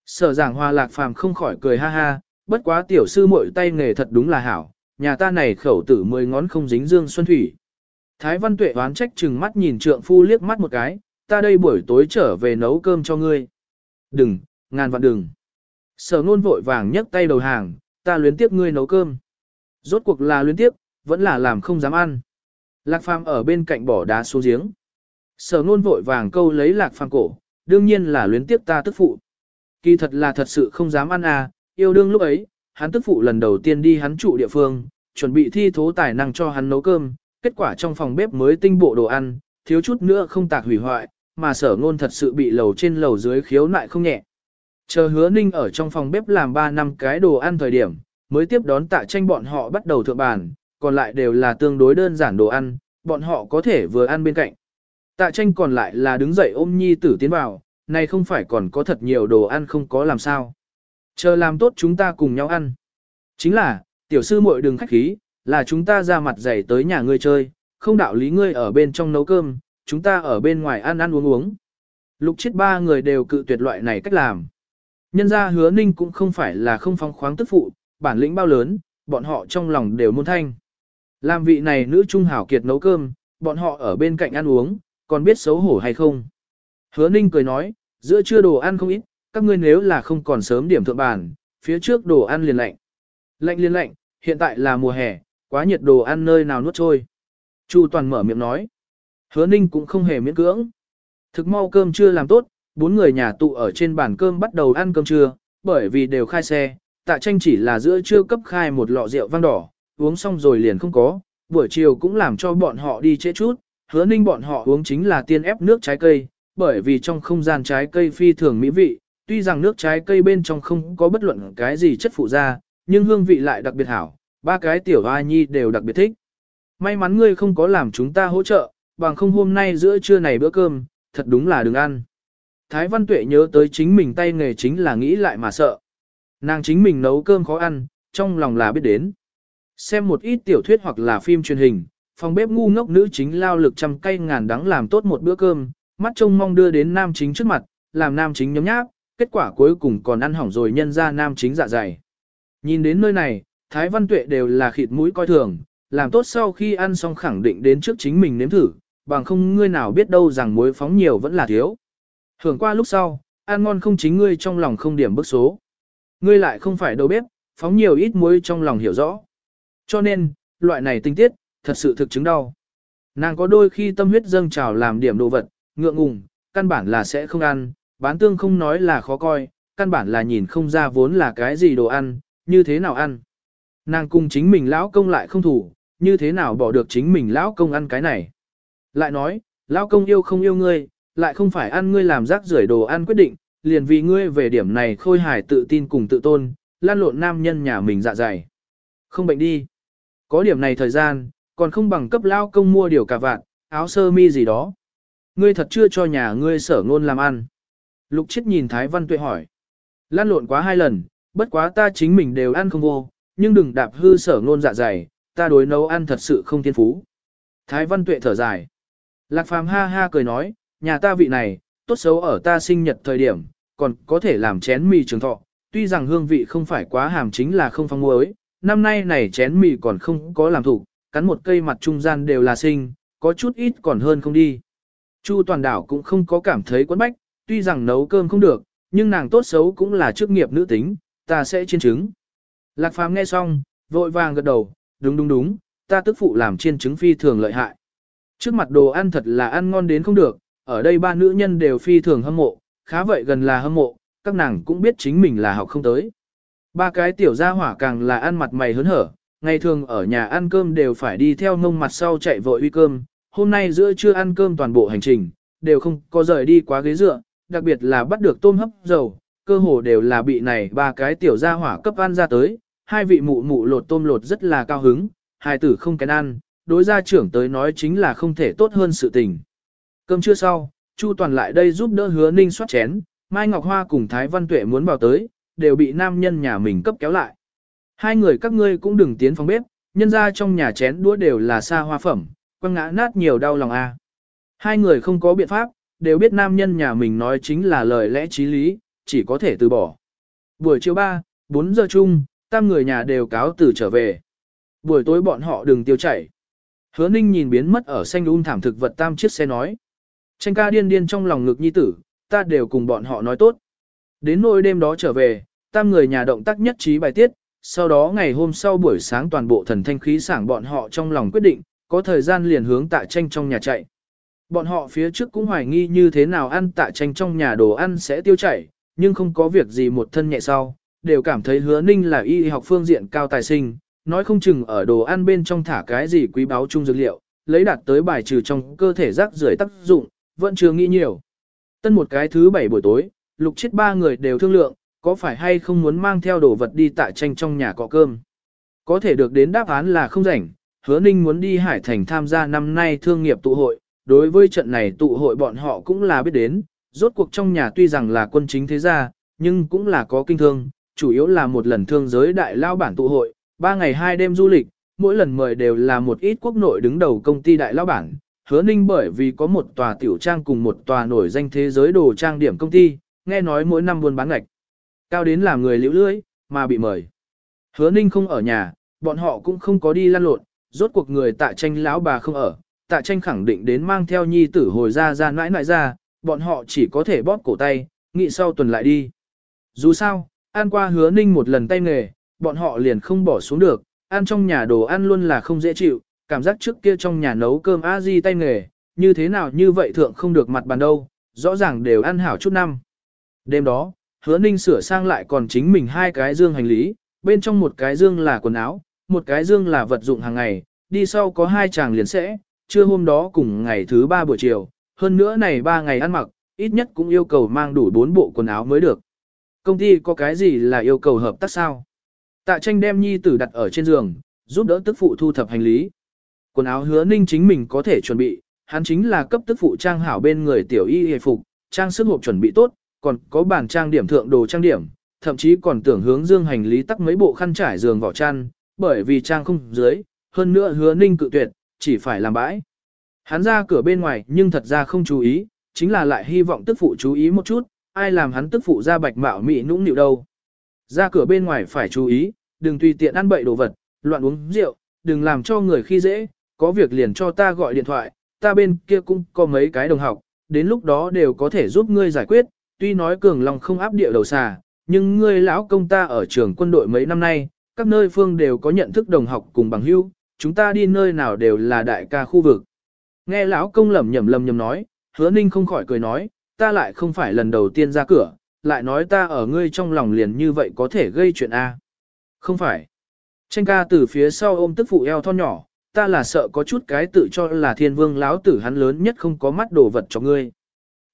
Sở giảng hoa lạc phàm không khỏi cười ha ha, bất quá tiểu sư muội tay nghề thật đúng là hảo, nhà ta này khẩu tử mười ngón không dính dương xuân thủy. Thái văn tuệ oán trách chừng mắt nhìn trượng phu liếc mắt một cái, ta đây buổi tối trở về nấu cơm cho ngươi. Đừng, ngàn vạn đừng. Sở nôn vội vàng nhấc tay đầu hàng, ta luyến tiếp ngươi nấu cơm. Rốt cuộc là luyến tiếp, vẫn là làm không dám ăn. Lạc phàm ở bên cạnh bỏ đá xuống giếng. Sở nôn vội vàng câu lấy lạc phàm cổ, đương nhiên là luyến tiếp ta tức phụ. Kỳ thật là thật sự không dám ăn à, yêu đương lúc ấy, hắn tức phụ lần đầu tiên đi hắn trụ địa phương, chuẩn bị thi thố tài năng cho hắn nấu cơm, kết quả trong phòng bếp mới tinh bộ đồ ăn, thiếu chút nữa không tạc hủy hoại, mà sở ngôn thật sự bị lầu trên lầu dưới khiếu nại không nhẹ. Chờ hứa ninh ở trong phòng bếp làm 3 năm cái đồ ăn thời điểm, mới tiếp đón tạ tranh bọn họ bắt đầu thượng bàn, còn lại đều là tương đối đơn giản đồ ăn, bọn họ có thể vừa ăn bên cạnh. Tạ tranh còn lại là đứng dậy ôm nhi tử tiến vào, này không phải còn có thật nhiều đồ ăn không có làm sao. Chờ làm tốt chúng ta cùng nhau ăn. Chính là, tiểu sư muội đừng khách khí, là chúng ta ra mặt dày tới nhà ngươi chơi, không đạo lý ngươi ở bên trong nấu cơm, chúng ta ở bên ngoài ăn ăn uống uống. Lục chết ba người đều cự tuyệt loại này cách làm. Nhân ra hứa ninh cũng không phải là không phong khoáng tức phụ, bản lĩnh bao lớn, bọn họ trong lòng đều muôn thanh. Làm vị này nữ trung hảo kiệt nấu cơm, bọn họ ở bên cạnh ăn uống, còn biết xấu hổ hay không. Hứa ninh cười nói, giữa trưa đồ ăn không ít, các ngươi nếu là không còn sớm điểm thượng bàn, phía trước đồ ăn liền lạnh. Lạnh liền lạnh, hiện tại là mùa hè, quá nhiệt đồ ăn nơi nào nuốt trôi. Chu Toàn mở miệng nói. Hứa ninh cũng không hề miễn cưỡng. Thực mau cơm chưa làm tốt, bốn người nhà tụ ở trên bàn cơm bắt đầu ăn cơm trưa, bởi vì đều khai xe, tạ tranh chỉ là giữa trưa cấp khai một lọ rượu vang đỏ, uống xong rồi liền không có, buổi chiều cũng làm cho bọn họ đi trễ chút, hứa ninh bọn họ uống chính là tiên ép nước trái cây, bởi vì trong không gian trái cây phi thường mỹ vị, tuy rằng nước trái cây bên trong không có bất luận cái gì chất phụ ra, nhưng hương vị lại đặc biệt hảo, ba cái tiểu hoa nhi đều đặc biệt thích. May mắn ngươi không có làm chúng ta hỗ trợ, bằng không hôm nay giữa trưa này bữa cơm, thật đúng là đừng ăn. Thái Văn Tuệ nhớ tới chính mình tay nghề chính là nghĩ lại mà sợ. Nàng chính mình nấu cơm khó ăn, trong lòng là biết đến. Xem một ít tiểu thuyết hoặc là phim truyền hình, phòng bếp ngu ngốc nữ chính lao lực trăm cây ngàn đắng làm tốt một bữa cơm, mắt trông mong đưa đến nam chính trước mặt, làm nam chính nhấm nháp, kết quả cuối cùng còn ăn hỏng rồi nhân ra nam chính dạ dày. Nhìn đến nơi này, Thái Văn Tuệ đều là khịt mũi coi thường, làm tốt sau khi ăn xong khẳng định đến trước chính mình nếm thử, bằng không ngươi nào biết đâu rằng muối phóng nhiều vẫn là thiếu. Hưởng qua lúc sau, ăn ngon không chính ngươi trong lòng không điểm bức số. Ngươi lại không phải đầu bếp, phóng nhiều ít muối trong lòng hiểu rõ. Cho nên, loại này tinh tiết, thật sự thực chứng đau. Nàng có đôi khi tâm huyết dâng trào làm điểm đồ vật, ngượng ngùng, căn bản là sẽ không ăn, bán tương không nói là khó coi, căn bản là nhìn không ra vốn là cái gì đồ ăn, như thế nào ăn. Nàng cùng chính mình lão công lại không thủ, như thế nào bỏ được chính mình lão công ăn cái này. Lại nói, lão công yêu không yêu ngươi, lại không phải ăn ngươi làm rác rưởi đồ ăn quyết định, liền vì ngươi về điểm này khôi hài tự tin cùng tự tôn, lan lộn nam nhân nhà mình dạ dày. Không bệnh đi. Có điểm này thời gian, còn không bằng cấp lao công mua điều cả vạn, áo sơ mi gì đó. Ngươi thật chưa cho nhà ngươi sở ngôn làm ăn. Lục chết nhìn Thái Văn Tuệ hỏi. Lan lộn quá hai lần, bất quá ta chính mình đều ăn không vô, nhưng đừng đạp hư sở ngôn dạ dày, ta đối nấu ăn thật sự không thiên phú. Thái Văn Tuệ thở dài. Lạc Phàm ha ha cười nói, nhà ta vị này, tốt xấu ở ta sinh nhật thời điểm, còn có thể làm chén mì trường thọ, tuy rằng hương vị không phải quá hàm chính là không phong muối, năm nay này chén mì còn không có làm thủ, cắn một cây mặt trung gian đều là sinh, có chút ít còn hơn không đi. Chu toàn đảo cũng không có cảm thấy quấn bách, tuy rằng nấu cơm không được, nhưng nàng tốt xấu cũng là chức nghiệp nữ tính, ta sẽ chiên trứng. Lạc phàm nghe xong, vội vàng gật đầu, đúng đúng đúng, ta tức phụ làm chiên trứng phi thường lợi hại. Trước mặt đồ ăn thật là ăn ngon đến không được, ở đây ba nữ nhân đều phi thường hâm mộ, khá vậy gần là hâm mộ, các nàng cũng biết chính mình là học không tới. Ba cái tiểu gia hỏa càng là ăn mặt mày hớn hở, ngày thường ở nhà ăn cơm đều phải đi theo ngông mặt sau chạy vội uy cơm, hôm nay giữa trưa ăn cơm toàn bộ hành trình, đều không có rời đi quá ghế dựa, đặc biệt là bắt được tôm hấp dầu, cơ hồ đều là bị này ba cái tiểu gia hỏa cấp ăn ra tới, hai vị mụ mụ lột tôm lột rất là cao hứng, hai tử không kén ăn, đối gia trưởng tới nói chính là không thể tốt hơn sự tình. Cơm trưa sau, Chu Toàn lại đây giúp đỡ hứa ninh soát chén, Mai Ngọc Hoa cùng Thái Văn Tuệ muốn vào tới, đều bị nam nhân nhà mình cấp kéo lại. Hai người các ngươi cũng đừng tiến phòng bếp, nhân ra trong nhà chén đũa đều là xa hoa phẩm, quăng ngã nát nhiều đau lòng a. Hai người không có biện pháp, đều biết nam nhân nhà mình nói chính là lời lẽ trí lý, chỉ có thể từ bỏ. Buổi chiều 3, 4 giờ chung, tam người nhà đều cáo từ trở về. Buổi tối bọn họ đừng tiêu chảy. Hứa ninh nhìn biến mất ở xanh um thảm thực vật tam chiếc xe nói. Tranh ca điên điên trong lòng ngực nhi tử, ta đều cùng bọn họ nói tốt. Đến nỗi đêm đó trở về, tam người nhà động tác nhất trí bài tiết, sau đó ngày hôm sau buổi sáng toàn bộ thần thanh khí sảng bọn họ trong lòng quyết định, có thời gian liền hướng tạ tranh trong nhà chạy. Bọn họ phía trước cũng hoài nghi như thế nào ăn tạ tranh trong nhà đồ ăn sẽ tiêu chảy, nhưng không có việc gì một thân nhẹ sau, đều cảm thấy hứa ninh là y học phương diện cao tài sinh, nói không chừng ở đồ ăn bên trong thả cái gì quý báu chung dược liệu, lấy đạt tới bài trừ trong cơ thể rác rưởi tác dụng, vẫn chưa nghĩ nhiều. Tân một cái thứ bảy buổi tối, lục chết ba người đều thương lượng, có phải hay không muốn mang theo đồ vật đi tạ tranh trong nhà cọ cơm. Có thể được đến đáp án là không rảnh, hứa ninh muốn đi Hải Thành tham gia năm nay thương nghiệp tụ hội, đối với trận này tụ hội bọn họ cũng là biết đến, rốt cuộc trong nhà tuy rằng là quân chính thế gia, nhưng cũng là có kinh thương, chủ yếu là một lần thương giới đại lao bản tụ hội, ba ngày hai đêm du lịch, mỗi lần mời đều là một ít quốc nội đứng đầu công ty đại lao bản, hứa ninh bởi vì có một tòa tiểu trang cùng một tòa nổi danh thế giới đồ trang điểm công ty, nghe nói mỗi năm buôn bán ngạch. Cao đến làm người liễu lưỡi, mà bị mời. Hứa ninh không ở nhà, bọn họ cũng không có đi lăn lộn, rốt cuộc người tạ tranh lão bà không ở, tạ tranh khẳng định đến mang theo nhi tử hồi ra ra nãi nãi ra, bọn họ chỉ có thể bóp cổ tay, nghị sau tuần lại đi. Dù sao, ăn qua hứa ninh một lần tay nghề, bọn họ liền không bỏ xuống được, ăn trong nhà đồ ăn luôn là không dễ chịu, cảm giác trước kia trong nhà nấu cơm a di tay nghề, như thế nào như vậy thượng không được mặt bàn đâu, rõ ràng đều ăn hảo chút năm. Đêm đó, hứa ninh sửa sang lại còn chính mình hai cái dương hành lý, bên trong một cái dương là quần áo, một cái dương là vật dụng hàng ngày, đi sau có hai chàng liền sẽ, trưa hôm đó cùng ngày thứ ba buổi chiều, hơn nữa này ba ngày ăn mặc, ít nhất cũng yêu cầu mang đủ bốn bộ quần áo mới được. Công ty có cái gì là yêu cầu hợp tác sao? Tạ tranh đem nhi tử đặt ở trên giường, giúp đỡ tức phụ thu thập hành lý. Quần áo hứa ninh chính mình có thể chuẩn bị, hắn chính là cấp tức phụ trang hảo bên người tiểu y hề phục, trang sức hộp chuẩn bị tốt, còn có bản trang điểm thượng đồ trang điểm, thậm chí còn tưởng hướng dương hành lý tắc mấy bộ khăn trải giường vỏ chăn, bởi vì trang không dưới, hơn nữa hứa ninh cự tuyệt, chỉ phải làm bãi. Hắn ra cửa bên ngoài nhưng thật ra không chú ý, chính là lại hy vọng tức phụ chú ý một chút, ai làm hắn tức phụ ra bạch mạo mị nũng nịu đâu. Ra cửa bên ngoài phải chú ý, đừng tùy tiện ăn bậy đồ vật, loạn uống rượu, đừng làm cho người khi dễ, có việc liền cho ta gọi điện thoại, ta bên kia cũng có mấy cái đồng học, đến lúc đó đều có thể giúp ngươi giải quyết, tuy nói cường lòng không áp địa đầu xà, nhưng ngươi lão công ta ở trường quân đội mấy năm nay, các nơi phương đều có nhận thức đồng học cùng bằng hữu, chúng ta đi nơi nào đều là đại ca khu vực. Nghe lão công lẩm nhẩm lầm nhầm nói, hứa ninh không khỏi cười nói, ta lại không phải lần đầu tiên ra cửa, lại nói ta ở ngươi trong lòng liền như vậy có thể gây chuyện A. Không phải. Tranh ca từ phía sau ôm tức phụ eo thon nhỏ, ta là sợ có chút cái tự cho là thiên vương lão tử hắn lớn nhất không có mắt đồ vật cho ngươi.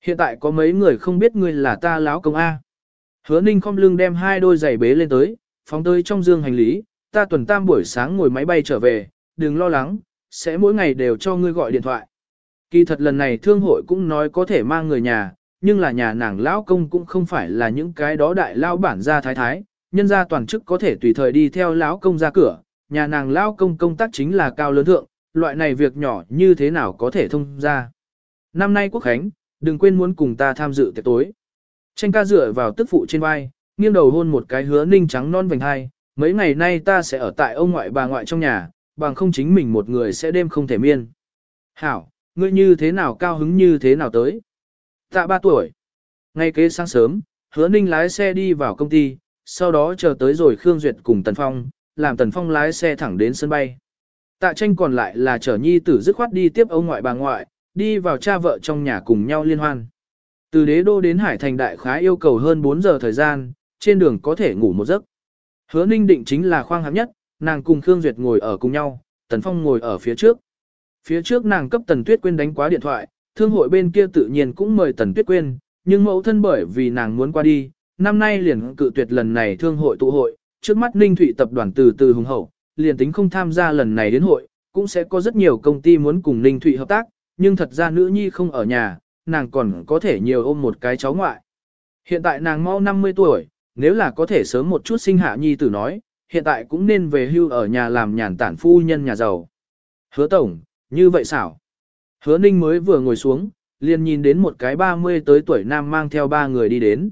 Hiện tại có mấy người không biết ngươi là ta lão công A. Hứa ninh không lưng đem hai đôi giày bế lên tới, phóng tới trong dương hành lý, ta tuần tam buổi sáng ngồi máy bay trở về, đừng lo lắng, sẽ mỗi ngày đều cho ngươi gọi điện thoại. Kỳ thật lần này thương hội cũng nói có thể mang người nhà, nhưng là nhà nàng lão công cũng không phải là những cái đó đại lao bản gia thái thái, nhân gia toàn chức có thể tùy thời đi theo lão công ra cửa, nhà nàng lao công công tác chính là cao lớn thượng, loại này việc nhỏ như thế nào có thể thông ra. Năm nay quốc khánh, đừng quên muốn cùng ta tham dự tiệc tối. Tranh ca dựa vào tức phụ trên vai, nghiêng đầu hôn một cái hứa ninh trắng non vành hai, mấy ngày nay ta sẽ ở tại ông ngoại bà ngoại trong nhà, bằng không chính mình một người sẽ đêm không thể miên. Hảo, ngươi như thế nào cao hứng như thế nào tới? Tạ ba tuổi. Ngay kế sáng sớm, hứa ninh lái xe đi vào công ty, sau đó chờ tới rồi Khương Duyệt cùng Tần Phong, làm Tần Phong lái xe thẳng đến sân bay. Tạ tranh còn lại là chở nhi tử dứt khoát đi tiếp ông ngoại bà ngoại, đi vào cha vợ trong nhà cùng nhau liên hoan. Từ đế đô đến Hải Thành đại khái yêu cầu hơn 4 giờ thời gian, trên đường có thể ngủ một giấc. Hứa ninh định chính là khoang hạng nhất, nàng cùng Khương Duyệt ngồi ở cùng nhau, Tần Phong ngồi ở phía trước. Phía trước nàng cấp Tần Tuyết Quyên đánh quá điện thoại, thương hội bên kia tự nhiên cũng mời Tần Tuyết Quyên, nhưng mẫu thân bởi vì nàng muốn qua đi, năm nay liền cự tuyệt lần này thương hội tụ hội, trước mắt Ninh Thụy tập đoàn từ từ hùng hậu, liền tính không tham gia lần này đến hội, cũng sẽ có rất nhiều công ty muốn cùng Ninh Thụy hợp tác, nhưng thật ra nữ nhi không ở nhà, nàng còn có thể nhiều ôm một cái cháu ngoại. Hiện tại nàng mau 50 tuổi, nếu là có thể sớm một chút sinh hạ nhi tử nói, hiện tại cũng nên về hưu ở nhà làm nhàn tản phu nhân nhà giàu. Hứa tổng, như vậy xảo. Hứa ninh mới vừa ngồi xuống, liền nhìn đến một cái 30 tới tuổi nam mang theo ba người đi đến.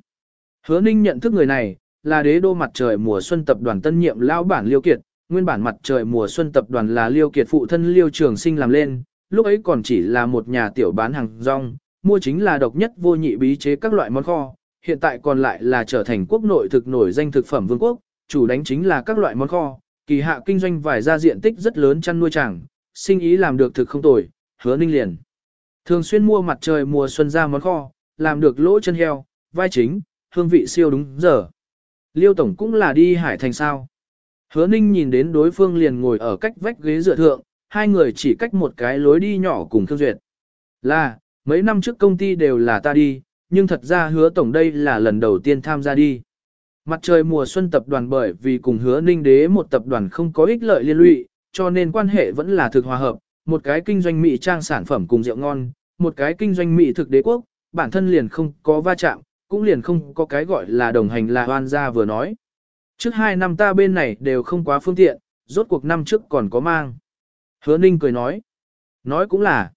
Hứa ninh nhận thức người này, là đế đô mặt trời mùa xuân tập đoàn tân nhiệm lão bản Liêu Kiệt, nguyên bản mặt trời mùa xuân tập đoàn là Liêu Kiệt phụ thân Liêu Trường Sinh làm lên, lúc ấy còn chỉ là một nhà tiểu bán hàng rong, mua chính là độc nhất vô nhị bí chế các loại món kho, hiện tại còn lại là trở thành quốc nội thực nổi danh thực phẩm vương quốc, chủ đánh chính là các loại món kho, kỳ hạ kinh doanh vài ra diện tích rất lớn chăn nuôi chẳng, sinh ý làm được thực không tồi, hứa ninh liền. Thường xuyên mua mặt trời mùa xuân ra món kho, làm được lỗ chân heo, vai chính, hương vị siêu đúng giờ. Liêu Tổng cũng là đi hải thành sao. Hứa ninh nhìn đến đối phương liền ngồi ở cách vách ghế dựa thượng, hai người chỉ cách một cái lối đi nhỏ cùng Khương duyệt. Là, mấy năm trước công ty đều là ta đi, nhưng thật ra hứa Tổng đây là lần đầu tiên tham gia đi. Mặt trời mùa xuân tập đoàn bởi vì cùng hứa ninh đế một tập đoàn không có ích lợi liên lụy, cho nên quan hệ vẫn là thực hòa hợp, một cái kinh doanh mỹ trang sản phẩm cùng rượu ngon, một cái kinh doanh mỹ thực đế quốc, bản thân liền không có va chạm, cũng liền không có cái gọi là đồng hành là hoan gia vừa nói. Trước hai năm ta bên này đều không quá phương tiện, rốt cuộc năm trước còn có mang. Hứa ninh cười nói. Nói cũng là.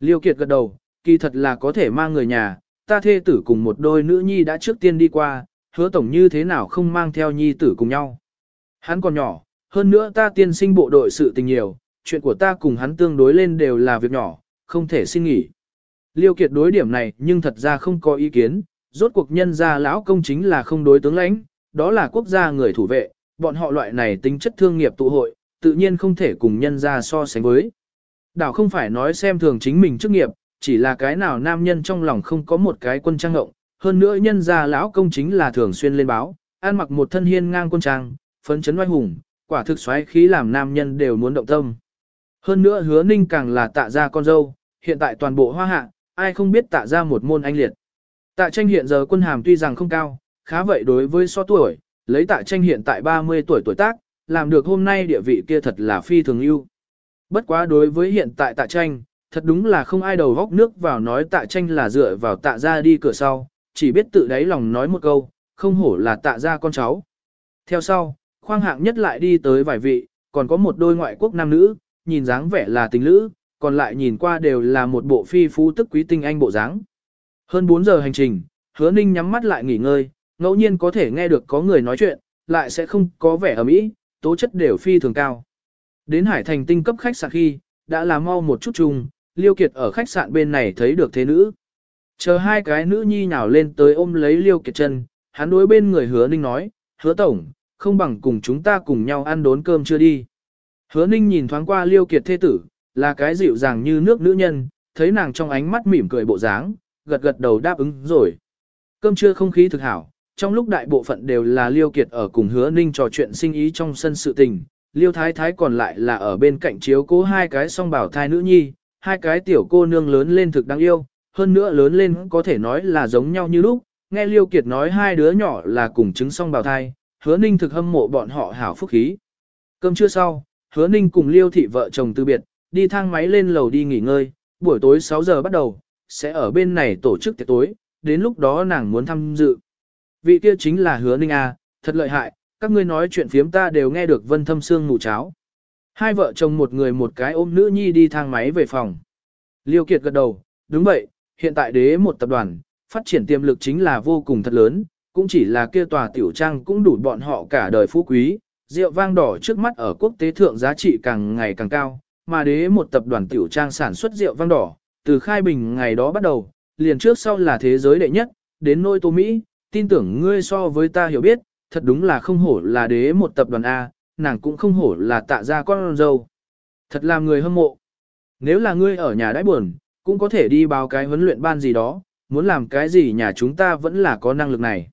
Liêu Kiệt gật đầu, kỳ thật là có thể mang người nhà, ta thê tử cùng một đôi nữ nhi đã trước tiên đi qua, hứa tổng như thế nào không mang theo nhi tử cùng nhau. Hắn còn nhỏ, hơn nữa ta tiên sinh bộ đội sự tình nhiều, chuyện của ta cùng hắn tương đối lên đều là việc nhỏ, không thể xin nghỉ. Liêu Kiệt đối điểm này nhưng thật ra không có ý kiến, rốt cuộc nhân gia lão công chính là không đối tướng lãnh, đó là quốc gia người thủ vệ, bọn họ loại này tính chất thương nghiệp tụ hội, tự nhiên không thể cùng nhân gia so sánh với. Đảo không phải nói xem thường chính mình chức nghiệp, chỉ là cái nào nam nhân trong lòng không có một cái quân trang ngộng, hơn nữa nhân gia lão công chính là thường xuyên lên báo, ăn mặc một thân hiên ngang quân trang, phấn chấn oai hùng, quả thực xoáy khí làm nam nhân đều muốn động tâm. Hơn nữa hứa ninh càng là tạ ra con dâu, hiện tại toàn bộ hoa hạ, ai không biết tạ ra một môn anh liệt. Tạ tranh hiện giờ quân hàm tuy rằng không cao, khá vậy đối với so tuổi, lấy tạ tranh hiện tại 30 tuổi tuổi tác, làm được hôm nay địa vị kia thật là phi thường ưu. Bất quá đối với hiện tại tạ tranh, thật đúng là không ai đầu góc nước vào nói tạ tranh là dựa vào tạ ra đi cửa sau, chỉ biết tự đáy lòng nói một câu, không hổ là tạ ra con cháu. Theo sau, khoang hạng nhất lại đi tới vài vị, còn có một đôi ngoại quốc nam nữ, nhìn dáng vẻ là tình nữ, còn lại nhìn qua đều là một bộ phi phú tức quý tinh anh bộ dáng. Hơn 4 giờ hành trình, hứa ninh nhắm mắt lại nghỉ ngơi, ngẫu nhiên có thể nghe được có người nói chuyện, lại sẽ không có vẻ ấm ý, tố chất đều phi thường cao. Đến hải thành tinh cấp khách sạn khi, đã là mau một chút chung, Liêu Kiệt ở khách sạn bên này thấy được thế nữ. Chờ hai cái nữ nhi nhào lên tới ôm lấy Liêu Kiệt chân, hắn đối bên người hứa ninh nói, hứa tổng, không bằng cùng chúng ta cùng nhau ăn đốn cơm chưa đi. Hứa ninh nhìn thoáng qua Liêu Kiệt thế tử, là cái dịu dàng như nước nữ nhân, thấy nàng trong ánh mắt mỉm cười bộ dáng, gật gật đầu đáp ứng rồi. Cơm trưa không khí thực hảo, trong lúc đại bộ phận đều là Liêu Kiệt ở cùng hứa ninh trò chuyện sinh ý trong sân sự tình, Liêu Thái Thái còn lại là ở bên cạnh chiếu cố hai cái song bảo thai nữ nhi, hai cái tiểu cô nương lớn lên thực đáng yêu, hơn nữa lớn lên có thể nói là giống nhau như lúc, nghe Liêu Kiệt nói hai đứa nhỏ là cùng chứng song bào thai, hứa ninh thực hâm mộ bọn họ hảo phúc khí. Cơm trưa sau, hứa ninh cùng Liêu thị vợ chồng từ biệt, đi thang máy lên lầu đi nghỉ ngơi, buổi tối 6 giờ bắt đầu, sẽ ở bên này tổ chức tiệc tối, đến lúc đó nàng muốn tham dự. Vị kia chính là hứa ninh A, thật lợi hại, các ngươi nói chuyện phiếm ta đều nghe được vân thâm xương ngủ cháo. Hai vợ chồng một người một cái ôm nữ nhi đi thang máy về phòng. Liêu Kiệt gật đầu, đúng vậy, hiện tại đế một tập đoàn, phát triển tiềm lực chính là vô cùng thật lớn, cũng chỉ là kia tòa tiểu trang cũng đủ bọn họ cả đời phú quý, rượu vang đỏ trước mắt ở quốc tế thượng giá trị càng ngày càng cao, mà đế một tập đoàn tiểu trang sản xuất rượu vang đỏ, từ khai bình ngày đó bắt đầu, liền trước sau là thế giới đệ nhất, đến nôi tô Mỹ, tin tưởng ngươi so với ta hiểu biết, thật đúng là không hổ là đế một tập đoàn A, nàng cũng không hổ là tạ ra con dâu. Thật là người hâm mộ. Nếu là ngươi ở nhà đãi buồn, cũng có thể đi báo cái huấn luyện ban gì đó, muốn làm cái gì nhà chúng ta vẫn là có năng lực này.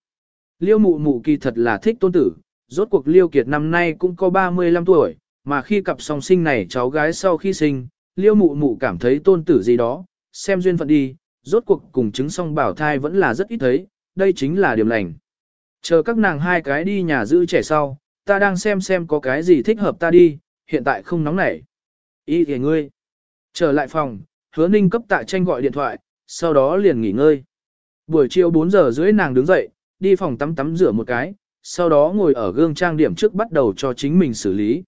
Liêu mụ mụ kỳ thật là thích tôn tử, rốt cuộc Liêu Kiệt năm nay cũng có 35 tuổi, mà khi cặp song sinh này cháu gái sau khi sinh, Liêu mụ mụ cảm thấy tôn tử gì đó, xem duyên phận đi, rốt cuộc cùng chứng song bảo thai vẫn là rất ít thấy, đây chính là điểm lành. Chờ các nàng hai cái đi nhà giữ trẻ sau, ta đang xem xem có cái gì thích hợp ta đi, hiện tại không nóng nảy. Ý kìa ngươi. Trở lại phòng, hứa ninh cấp tạ tranh gọi điện thoại, sau đó liền nghỉ ngơi. Buổi chiều 4 giờ rưỡi nàng đứng dậy, đi phòng tắm tắm rửa một cái, sau đó ngồi ở gương trang điểm trước bắt đầu cho chính mình xử lý.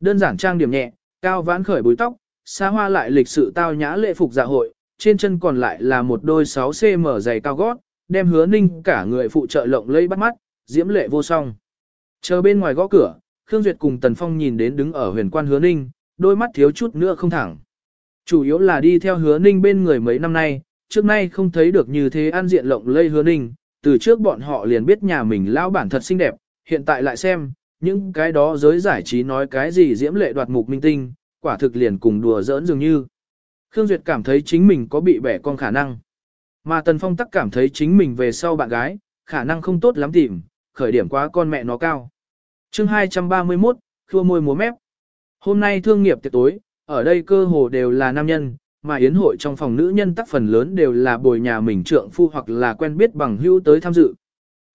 Đơn giản trang điểm nhẹ, cao vãn khởi búi tóc, xa hoa lại lịch sự tao nhã lệ phục dạ hội, trên chân còn lại là một đôi 6cm giày cao gót, đem hứa ninh cả người phụ trợ lộng lây bắt mắt, diễm lệ vô song. Chờ bên ngoài gõ cửa, Khương Duyệt cùng Tần Phong nhìn đến đứng ở huyền quan hứa ninh, đôi mắt thiếu chút nữa không thẳng. Chủ yếu là đi theo hứa ninh bên người mấy năm nay, trước nay không thấy được như thế an diện lộng lây hứa ninh, từ trước bọn họ liền biết nhà mình lão bản thật xinh đẹp, hiện tại lại xem, những cái đó giới giải trí nói cái gì diễm lệ đoạt mục minh tinh, quả thực liền cùng đùa giỡn dường như. Khương Duyệt cảm thấy chính mình có bị bẻ con khả năng. Mà Tần Phong tắc cảm thấy chính mình về sau bạn gái, khả năng không tốt lắm tìm, khởi điểm quá con mẹ nó cao. chương 231, khua môi múa mép. Hôm nay thương nghiệp tiệc tối, ở đây cơ hồ đều là nam nhân, mà yến hội trong phòng nữ nhân tác phần lớn đều là bồi nhà mình trượng phu hoặc là quen biết bằng hữu tới tham dự.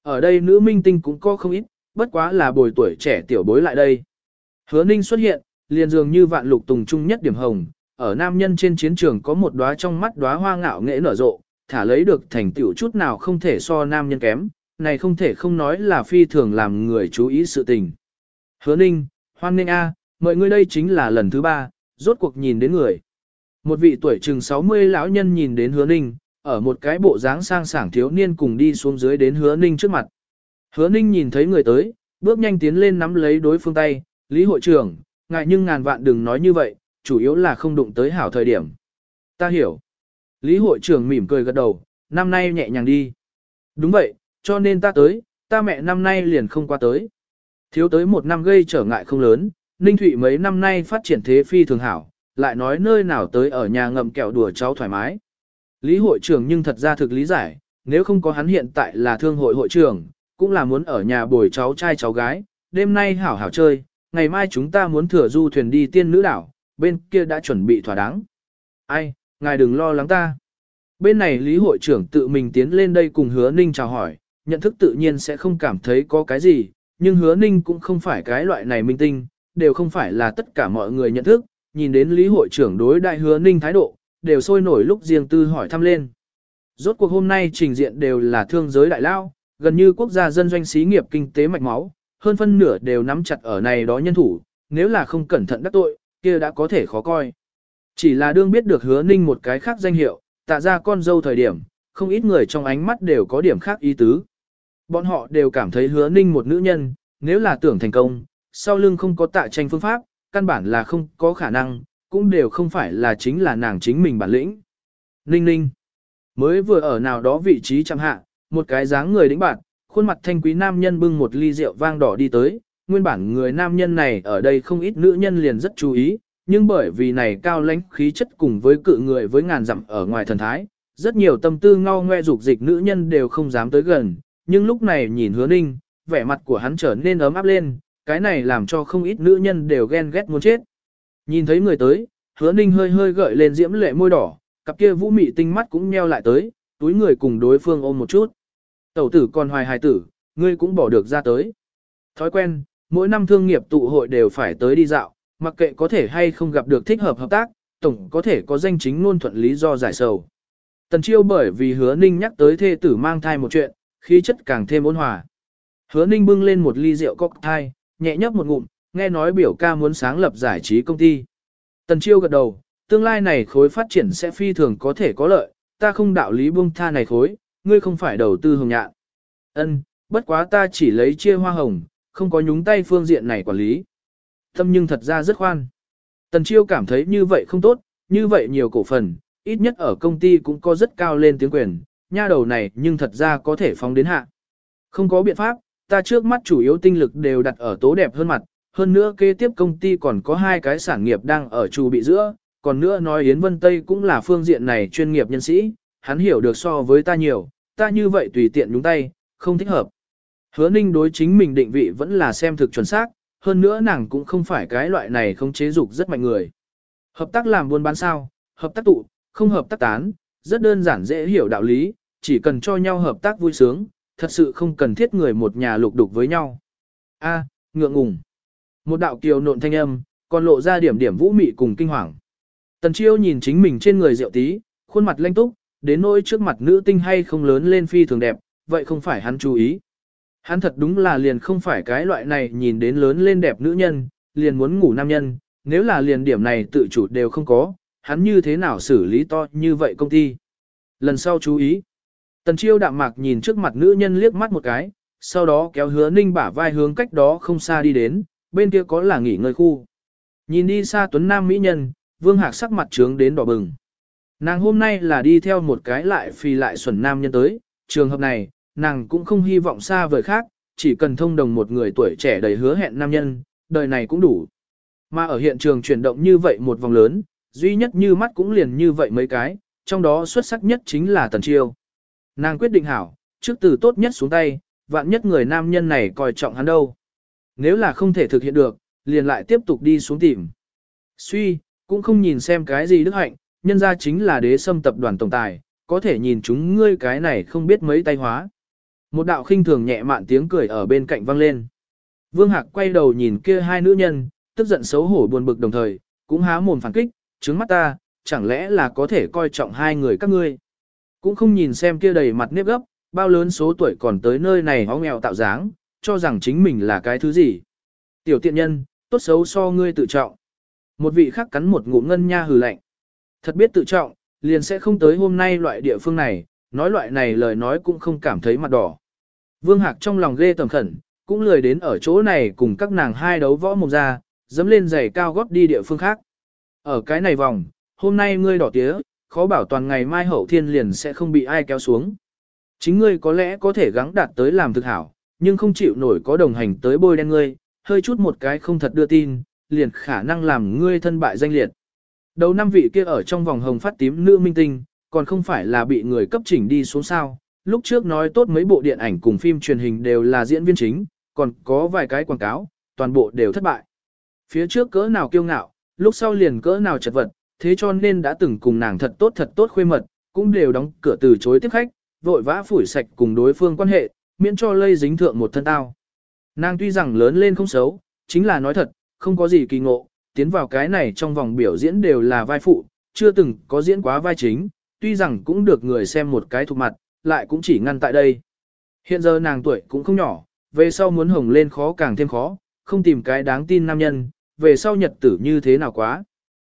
Ở đây nữ minh tinh cũng có không ít, bất quá là bồi tuổi trẻ tiểu bối lại đây. Hứa ninh xuất hiện, liền dường như vạn lục tùng trung nhất điểm hồng, ở nam nhân trên chiến trường có một đóa trong mắt đóa hoa ngạo nghệ nở rộ, thả lấy được thành tựu chút nào không thể so nam nhân kém, này không thể không nói là phi thường làm người chú ý sự tình. Hứa ninh, hoan ninh A, mọi người đây chính là lần thứ ba, rốt cuộc nhìn đến người. Một vị tuổi chừng 60 lão nhân nhìn đến hứa ninh, ở một cái bộ dáng sang sảng thiếu niên cùng đi xuống dưới đến hứa ninh trước mặt. Hứa ninh nhìn thấy người tới, bước nhanh tiến lên nắm lấy đối phương tay, Lý hội trưởng, ngại nhưng ngàn vạn đừng nói như vậy, chủ yếu là không đụng tới hảo thời điểm. Ta hiểu. Lý hội trưởng mỉm cười gật đầu, năm nay nhẹ nhàng đi. Đúng vậy, cho nên ta tới, ta mẹ năm nay liền không qua tới. Thiếu tới một năm gây trở ngại không lớn, Ninh Thụy mấy năm nay phát triển thế phi thường hảo, lại nói nơi nào tới ở nhà ngậm kẹo đùa cháu thoải mái. Lý hội trưởng nhưng thật ra thực lý giải, nếu không có hắn hiện tại là thương hội hội trưởng, cũng là muốn ở nhà bồi cháu trai cháu gái, đêm nay hảo hảo chơi, ngày mai chúng ta muốn thừa du thuyền đi tiên nữ đảo, bên kia đã chuẩn bị thỏa đáng. Ai, ngài đừng lo lắng ta. Bên này Lý hội trưởng tự mình tiến lên đây cùng hứa ninh chào hỏi, nhận thức tự nhiên sẽ không cảm thấy có cái gì, nhưng hứa ninh cũng không phải cái loại này minh tinh, đều không phải là tất cả mọi người nhận thức, nhìn đến Lý hội trưởng đối đại hứa ninh thái độ, đều sôi nổi lúc riêng tư hỏi thăm lên. Rốt cuộc hôm nay trình diện đều là thương giới đại lao, gần như quốc gia dân doanh xí nghiệp kinh tế mạch máu, hơn phân nửa đều nắm chặt ở này đó nhân thủ, nếu là không cẩn thận đắc tội, kia đã có thể khó coi. Chỉ là đương biết được hứa ninh một cái khác danh hiệu, tạ ra con dâu thời điểm, không ít người trong ánh mắt đều có điểm khác ý tứ. Bọn họ đều cảm thấy hứa ninh một nữ nhân, nếu là tưởng thành công, sau lưng không có tạ tranh phương pháp, căn bản là không có khả năng, cũng đều không phải là chính là nàng chính mình bản lĩnh. Ninh ninh, mới vừa ở nào đó vị trí chẳng hạ, một cái dáng người đĩnh bạn, khuôn mặt thanh quý nam nhân bưng một ly rượu vang đỏ đi tới, nguyên bản người nam nhân này ở đây không ít nữ nhân liền rất chú ý, nhưng bởi vì này cao lãnh khí chất cùng với cự người với ngàn dặm ở ngoài thần thái, rất nhiều tâm tư ngao ngoe dục dịch nữ nhân đều không dám tới gần, nhưng lúc này nhìn hứa ninh, vẻ mặt của hắn trở nên ấm áp lên, cái này làm cho không ít nữ nhân đều ghen ghét muốn chết. Nhìn thấy người tới, hứa ninh hơi hơi gợi lên diễm lệ môi đỏ, cặp kia vũ mị tinh mắt cũng nheo lại tới, túi người cùng đối phương ôm một chút. Tẩu tử còn hoài hài tử, ngươi cũng bỏ được ra tới. Thói quen, mỗi năm thương nghiệp tụ hội đều phải tới đi dạo, mặc kệ có thể hay không gặp được thích hợp hợp tác, tổng có thể có danh chính ngôn thuận lý do giải sầu. Tần chiêu bởi vì hứa ninh nhắc tới thê tử mang thai một chuyện, khí chất càng thêm ôn hòa. Hứa ninh bưng lên một ly rượu cocktail, nhẹ nhấp một ngụm, nghe nói biểu ca muốn sáng lập giải trí công ty. Tần chiêu gật đầu, tương lai này khối phát triển sẽ phi thường có thể có lợi, ta không đạo lý buông tha này khối, ngươi không phải đầu tư hồng nhạn. Ân, bất quá ta chỉ lấy chia hoa hồng, không có nhúng tay phương diện này quản lý. Tâm nhưng thật ra rất khoan. Tần chiêu cảm thấy như vậy không tốt, như vậy nhiều cổ phần, ít nhất ở công ty cũng có rất cao lên tiếng quyền, nha đầu này nhưng thật ra có thể phóng đến hạ. Không có biện pháp, ta trước mắt chủ yếu tinh lực đều đặt ở tố đẹp hơn mặt, hơn nữa kế tiếp công ty còn có hai cái sản nghiệp đang ở trù bị giữa, còn nữa nói Yến Vân Tây cũng là phương diện này chuyên nghiệp nhân sĩ, hắn hiểu được so với ta nhiều, ta như vậy tùy tiện nhúng tay, không thích hợp. Hứa ninh đối chính mình định vị vẫn là xem thực chuẩn xác, hơn nữa nàng cũng không phải cái loại này không chế dục rất mạnh người. Hợp tác làm buôn bán sao, hợp tác tụ, không hợp tác tán, rất đơn giản dễ hiểu đạo lý, chỉ cần cho nhau hợp tác vui sướng, thật sự không cần thiết người một nhà lục đục với nhau. A, ngượng ngùng. Một đạo kiều nộn thanh âm, còn lộ ra điểm điểm vũ mị cùng kinh hoàng. Tần chiêu nhìn chính mình trên người rượu tí, khuôn mặt lanh túc, đến nỗi trước mặt nữ tinh hay không lớn lên phi thường đẹp, vậy không phải hắn chú ý. Hắn thật đúng là liền không phải cái loại này nhìn đến lớn lên đẹp nữ nhân, liền muốn ngủ nam nhân, nếu là liền điểm này tự chủ đều không có, hắn như thế nào xử lý to như vậy công ty. Lần sau chú ý. Tần chiêu đạm mạc nhìn trước mặt nữ nhân liếc mắt một cái, sau đó kéo hứa ninh bả vai hướng cách đó không xa đi đến, bên kia có là nghỉ ngơi khu. Nhìn đi xa tuấn nam mỹ nhân, vương hạc sắc mặt trướng đến đỏ bừng. Nàng hôm nay là đi theo một cái lại phi lại xuẩn nam nhân tới, trường hợp này, nàng cũng không hy vọng xa vời khác, chỉ cần thông đồng một người tuổi trẻ đầy hứa hẹn nam nhân, đời này cũng đủ. Mà ở hiện trường chuyển động như vậy một vòng lớn, duy nhất như mắt cũng liền như vậy mấy cái, trong đó xuất sắc nhất chính là Tần Chiêu. Nàng quyết định hảo, trước từ tốt nhất xuống tay, vạn nhất người nam nhân này coi trọng hắn đâu. Nếu là không thể thực hiện được, liền lại tiếp tục đi xuống tìm. Suy, cũng không nhìn xem cái gì đức hạnh, nhân ra chính là đế sâm tập đoàn tổng tài, có thể nhìn chúng ngươi cái này không biết mấy tay hóa. Một đạo khinh thường nhẹ mạn tiếng cười ở bên cạnh vang lên. Vương Hạc quay đầu nhìn kia hai nữ nhân, tức giận xấu hổ buồn bực đồng thời, cũng há mồm phản kích, trứng mắt ta, chẳng lẽ là có thể coi trọng hai người các ngươi. Cũng không nhìn xem kia đầy mặt nếp gấp, bao lớn số tuổi còn tới nơi này hóa nghèo tạo dáng, cho rằng chính mình là cái thứ gì. Tiểu tiện nhân, tốt xấu so ngươi tự trọng. Một vị khác cắn một ngụm ngân nha hừ lạnh. Thật biết tự trọng, liền sẽ không tới hôm nay loại địa phương này, nói loại này lời nói cũng không cảm thấy mặt đỏ. Vương Hạc trong lòng ghê tầm khẩn, cũng lười đến ở chỗ này cùng các nàng hai đấu võ mồm ra, dấm lên giày cao gót đi địa phương khác. Ở cái này vòng, hôm nay ngươi đỏ tía, khó bảo toàn ngày mai hậu thiên liền sẽ không bị ai kéo xuống. Chính ngươi có lẽ có thể gắng đạt tới làm thực hảo, nhưng không chịu nổi có đồng hành tới bôi đen ngươi, hơi chút một cái không thật đưa tin, liền khả năng làm ngươi thân bại danh liệt. Đầu năm vị kia ở trong vòng hồng phát tím nữ minh tinh, còn không phải là bị người cấp chỉnh đi xuống sao. Lúc trước nói tốt mấy bộ điện ảnh cùng phim truyền hình đều là diễn viên chính, còn có vài cái quảng cáo, toàn bộ đều thất bại. Phía trước cỡ nào kiêu ngạo, lúc sau liền cỡ nào chật vật, thế cho nên đã từng cùng nàng thật tốt thật tốt khuê mật, cũng đều đóng cửa từ chối tiếp khách, vội vã phủi sạch cùng đối phương quan hệ, miễn cho lây dính thượng một thân tao. Nàng tuy rằng lớn lên không xấu, chính là nói thật, không có gì kỳ ngộ, tiến vào cái này trong vòng biểu diễn đều là vai phụ, chưa từng có diễn quá vai chính, tuy rằng cũng được người xem một cái thuộc mặt, lại cũng chỉ ngăn tại đây. Hiện giờ nàng tuổi cũng không nhỏ, về sau muốn hồng lên khó càng thêm khó, không tìm cái đáng tin nam nhân, về sau nhật tử như thế nào quá.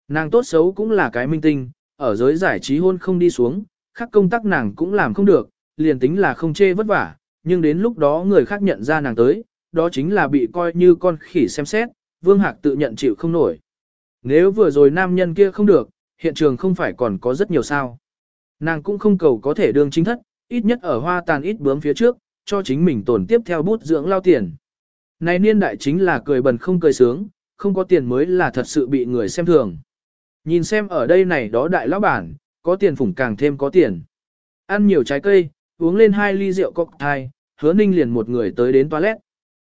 Nàng tốt xấu cũng là cái minh tinh, ở giới giải trí hôn không đi xuống, khác công tác nàng cũng làm không được, liền tính là không chê vất vả, nhưng đến lúc đó người khác nhận ra nàng tới, đó chính là bị coi như con khỉ xem xét, Vương Hạc tự nhận chịu không nổi. Nếu vừa rồi nam nhân kia không được, hiện trường không phải còn có rất nhiều sao. Nàng cũng không cầu có thể đương chính thất, ít nhất ở hoa tàn ít bướm phía trước, cho chính mình tổn tiếp theo bút dưỡng lao tiền. Này niên đại chính là cười bần không cười sướng, không có tiền mới là thật sự bị người xem thường. Nhìn xem ở đây này đó đại lão bản, có tiền phủng càng thêm có tiền. Ăn nhiều trái cây, uống lên hai ly rượu cocktail, hứa ninh liền một người tới đến toilet.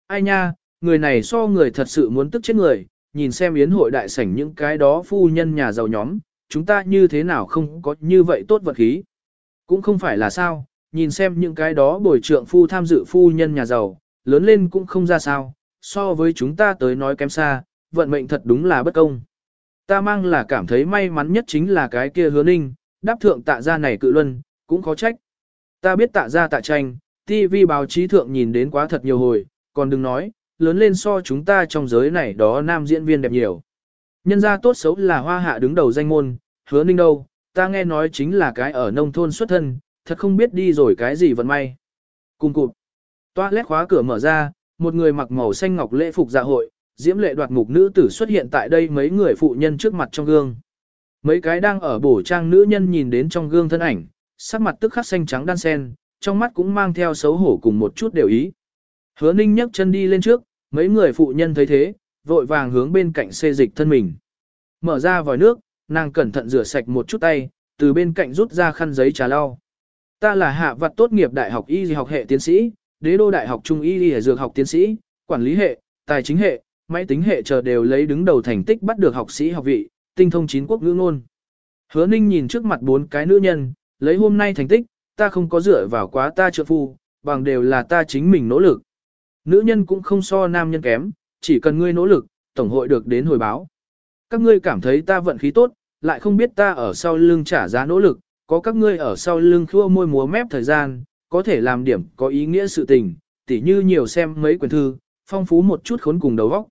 Ai nha, người này so người thật sự muốn tức chết người, nhìn xem yến hội đại sảnh những cái đó phu nhân nhà giàu nhóm, chúng ta như thế nào không có như vậy tốt vật khí. Cũng không phải là sao, nhìn xem những cái đó bồi trượng phu tham dự phu nhân nhà giàu, lớn lên cũng không ra sao, so với chúng ta tới nói kém xa, vận mệnh thật đúng là bất công. Ta mang là cảm thấy may mắn nhất chính là cái kia hứa ninh, đáp thượng tạ gia này cự luân, cũng khó trách. Ta biết tạ gia tạ tranh, TV báo chí thượng nhìn đến quá thật nhiều hồi, còn đừng nói, lớn lên so chúng ta trong giới này đó nam diễn viên đẹp nhiều. Nhân gia tốt xấu là hoa hạ đứng đầu danh môn, hứa ninh đâu, ta nghe nói chính là cái ở nông thôn xuất thân, thật không biết đi rồi cái gì vận may. Cùng cụt, toa lét khóa cửa mở ra, một người mặc màu xanh ngọc lễ phục dạ hội, diễm lệ đoạt mục nữ tử xuất hiện tại đây mấy người phụ nhân trước mặt trong gương. Mấy cái đang ở bổ trang nữ nhân nhìn đến trong gương thân ảnh, sắc mặt tức khắc xanh trắng đan sen, trong mắt cũng mang theo xấu hổ cùng một chút đều ý. Hứa ninh nhấc chân đi lên trước, mấy người phụ nhân thấy thế, vội vàng hướng bên cạnh xê dịch thân mình. Mở ra vòi nước, nàng cẩn thận rửa sạch một chút tay, từ bên cạnh rút ra khăn giấy trà lau. Ta là hạ vật tốt nghiệp đại học y học hệ tiến sĩ, đế đô đại học trung y y dược học tiến sĩ, quản lý hệ, tài chính hệ, máy tính hệ chờ đều lấy đứng đầu thành tích bắt được học sĩ học vị, tinh thông chín quốc ngữ ngôn. Hứa Ninh nhìn trước mặt bốn cái nữ nhân, lấy hôm nay thành tích, ta không có dựa vào quá ta trợ phu, bằng đều là ta chính mình nỗ lực. Nữ nhân cũng không so nam nhân kém, chỉ cần ngươi nỗ lực, tổng hội được đến hồi báo. Các ngươi cảm thấy ta vận khí tốt, lại không biết ta ở sau lưng trả giá nỗ lực, có các ngươi ở sau lưng khua môi múa mép thời gian, có thể làm điểm có ý nghĩa sự tình, tỉ như nhiều xem mấy quyển thư, phong phú một chút khốn cùng đầu óc.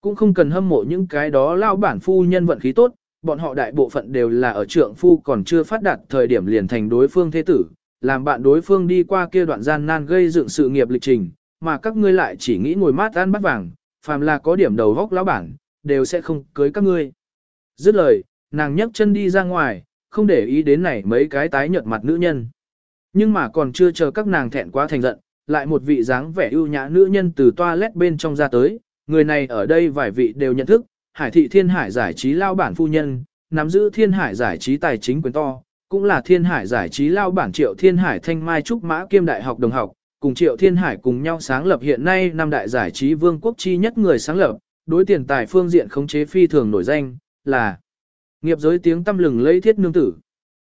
Cũng không cần hâm mộ những cái đó lao bản phu nhân vận khí tốt, bọn họ đại bộ phận đều là ở trượng phu còn chưa phát đạt thời điểm liền thành đối phương thế tử, làm bạn đối phương đi qua kia đoạn gian nan gây dựng sự nghiệp lịch trình, mà các ngươi lại chỉ nghĩ ngồi mát ăn bát vàng, phàm là có điểm đầu góc lão bản, đều sẽ không cưới các ngươi. Dứt lời, nàng nhấc chân đi ra ngoài, không để ý đến này mấy cái tái nhợt mặt nữ nhân. Nhưng mà còn chưa chờ các nàng thẹn quá thành giận, lại một vị dáng vẻ ưu nhã nữ nhân từ toilet bên trong ra tới, người này ở đây vài vị đều nhận thức, Hải thị Thiên Hải giải trí lao bản phu nhân, nắm giữ Thiên Hải giải trí tài chính quyền to, cũng là Thiên Hải giải trí lao bản Triệu Thiên Hải Thanh Mai Trúc Mã Kiêm Đại học đồng học, cùng Triệu Thiên Hải cùng nhau sáng lập hiện nay năm đại giải trí vương quốc chi nhất người sáng lập, đối tiền tài phương diện khống chế phi thường nổi danh, là nghiệp giới tiếng tâm lừng lấy thiết nương tử.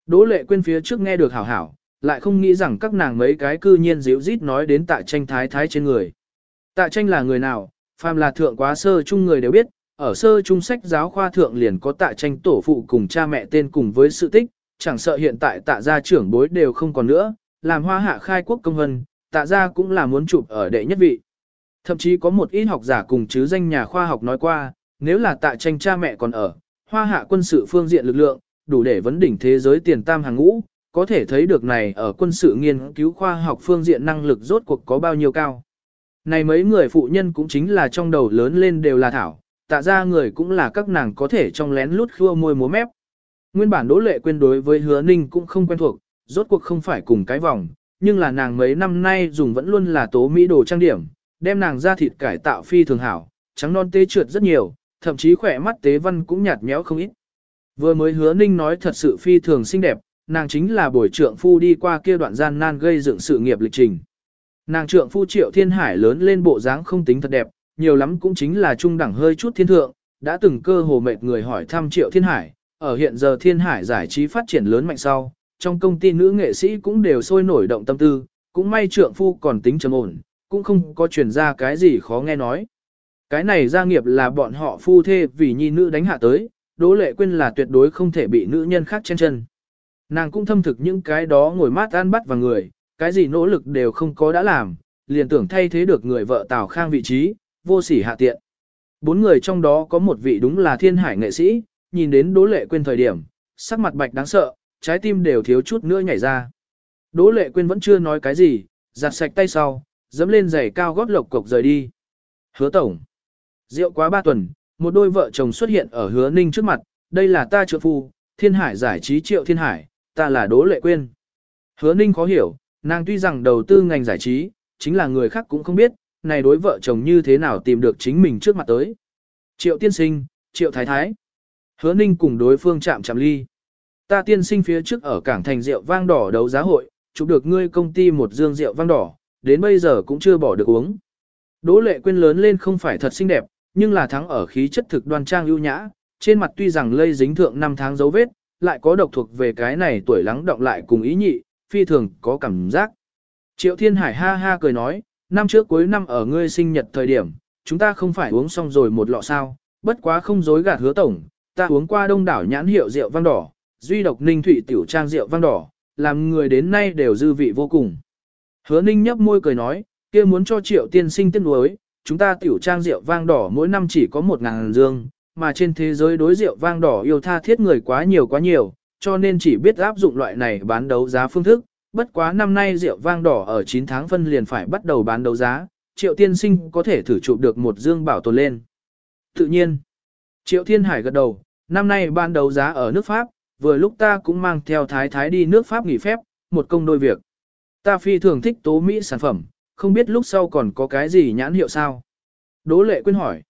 Đỗ lệ quên phía trước nghe được hảo hảo, lại không nghĩ rằng các nàng mấy cái cư nhiên díu rít nói đến tạ tranh thái thái trên người. Tạ tranh là người nào, phàm là thượng quá sơ chung người đều biết, ở sơ trung sách giáo khoa thượng liền có tạ tranh tổ phụ cùng cha mẹ tên cùng với sự tích, chẳng sợ hiện tại tạ gia trưởng bối đều không còn nữa, làm hoa hạ khai quốc công hân, tạ gia cũng là muốn chụp ở đệ nhất vị. Thậm chí có một ít học giả cùng chứ danh nhà khoa học nói qua, nếu là tạ tranh cha mẹ còn ở, hoa hạ quân sự phương diện lực lượng, đủ để vấn đỉnh thế giới tiền tam hàng ngũ, có thể thấy được này ở quân sự nghiên cứu khoa học phương diện năng lực rốt cuộc có bao nhiêu cao. Này mấy người phụ nhân cũng chính là trong đầu lớn lên đều là thảo, tạ ra người cũng là các nàng có thể trong lén lút khua môi múa mép. Nguyên bản Đỗ Lệ quên đối với Hứa Ninh cũng không quen thuộc, rốt cuộc không phải cùng cái vòng, nhưng là nàng mấy năm nay dùng vẫn luôn là tố mỹ đồ trang điểm, đem nàng ra thịt cải tạo phi thường hảo, trắng non tế trượt rất nhiều, thậm chí khỏe mắt tế văn cũng nhạt nhẽo không ít. Vừa mới Hứa Ninh nói thật sự phi thường xinh đẹp, nàng chính là buổi trượng phu đi qua kia đoạn gian nan gây dựng sự nghiệp lịch trình. Nàng trượng phu Triệu Thiên Hải lớn lên bộ dáng không tính thật đẹp, nhiều lắm cũng chính là trung đẳng hơi chút thiên thượng, đã từng cơ hồ mệt người hỏi thăm Triệu Thiên Hải, ở hiện giờ Thiên Hải giải trí phát triển lớn mạnh sau, trong công ty nữ nghệ sĩ cũng đều sôi nổi động tâm tư, cũng may trượng phu còn tính trầm ổn, cũng không có truyền ra cái gì khó nghe nói. Cái này gia nghiệp là bọn họ phu thê vì nhi nữ đánh hạ tới, Đỗ Lệ Quyên là tuyệt đối không thể bị nữ nhân khác chen chân. Nàng cũng thâm thực những cái đó ngồi mát ăn bắt vào người, cái gì nỗ lực đều không có đã làm, liền tưởng thay thế được người vợ Tào Khang vị trí, vô sỉ hạ tiện. Bốn người trong đó có một vị đúng là thiên hải nghệ sĩ, nhìn đến Đỗ Lệ Quyên thời điểm, sắc mặt bạch đáng sợ, trái tim đều thiếu chút nữa nhảy ra. Đỗ Lệ Quyên vẫn chưa nói cái gì, giặt sạch tay sau, dẫm lên giày cao gót lộc cộc rời đi. Hứa tổng. Rượu quá ba tuần, một đôi vợ chồng xuất hiện ở hứa ninh trước mặt, đây là ta trợ phu, thiên hải giải trí triệu thiên hải, ta là Đỗ Lệ Quyên. Hứa ninh khó hiểu, nàng tuy rằng đầu tư ngành giải trí, chính là người khác cũng không biết, này đối vợ chồng như thế nào tìm được chính mình trước mặt tới. Triệu tiên sinh, triệu thái thái. Hứa ninh cùng đối phương chạm chạm ly. Ta tiên sinh phía trước ở cảng thành rượu vang đỏ đấu giá hội, chụp được ngươi công ty một dương rượu vang đỏ, đến bây giờ cũng chưa bỏ được uống. Đỗ lệ quên lớn lên không phải thật xinh đẹp, nhưng là thắng ở khí chất thực đoan trang ưu nhã, trên mặt tuy rằng lây dính thượng năm tháng dấu vết, lại có độc thuộc về cái này tuổi lắng động lại cùng ý nhị, phi thường có cảm giác. Triệu Thiên Hải ha ha cười nói, năm trước cuối năm ở ngươi sinh nhật thời điểm, chúng ta không phải uống xong rồi một lọ sao, bất quá không dối gạt hứa tổng, ta uống qua đông đảo nhãn hiệu rượu vang đỏ, duy độc ninh thủy tiểu trang rượu vang đỏ, làm người đến nay đều dư vị vô cùng. Hứa ninh nhấp môi cười nói, kia muốn cho triệu tiên sinh tiếc nuối, chúng ta tiểu trang rượu vang đỏ mỗi năm chỉ có một ngàn dương, mà trên thế giới đối rượu vang đỏ yêu tha thiết người quá nhiều quá nhiều, cho nên chỉ biết áp dụng loại này bán đấu giá phương thức. Bất quá năm nay rượu vang đỏ ở 9 tháng phân liền phải bắt đầu bán đấu giá, triệu tiên sinh có thể thử chụp được một dương bảo tồn lên. Tự nhiên, triệu thiên hải gật đầu, năm nay ban đấu giá ở nước Pháp, vừa lúc ta cũng mang theo thái thái đi nước Pháp nghỉ phép, một công đôi việc. Ta phi thường thích tố Mỹ sản phẩm, không biết lúc sau còn có cái gì nhãn hiệu sao. Đỗ lệ quyên hỏi.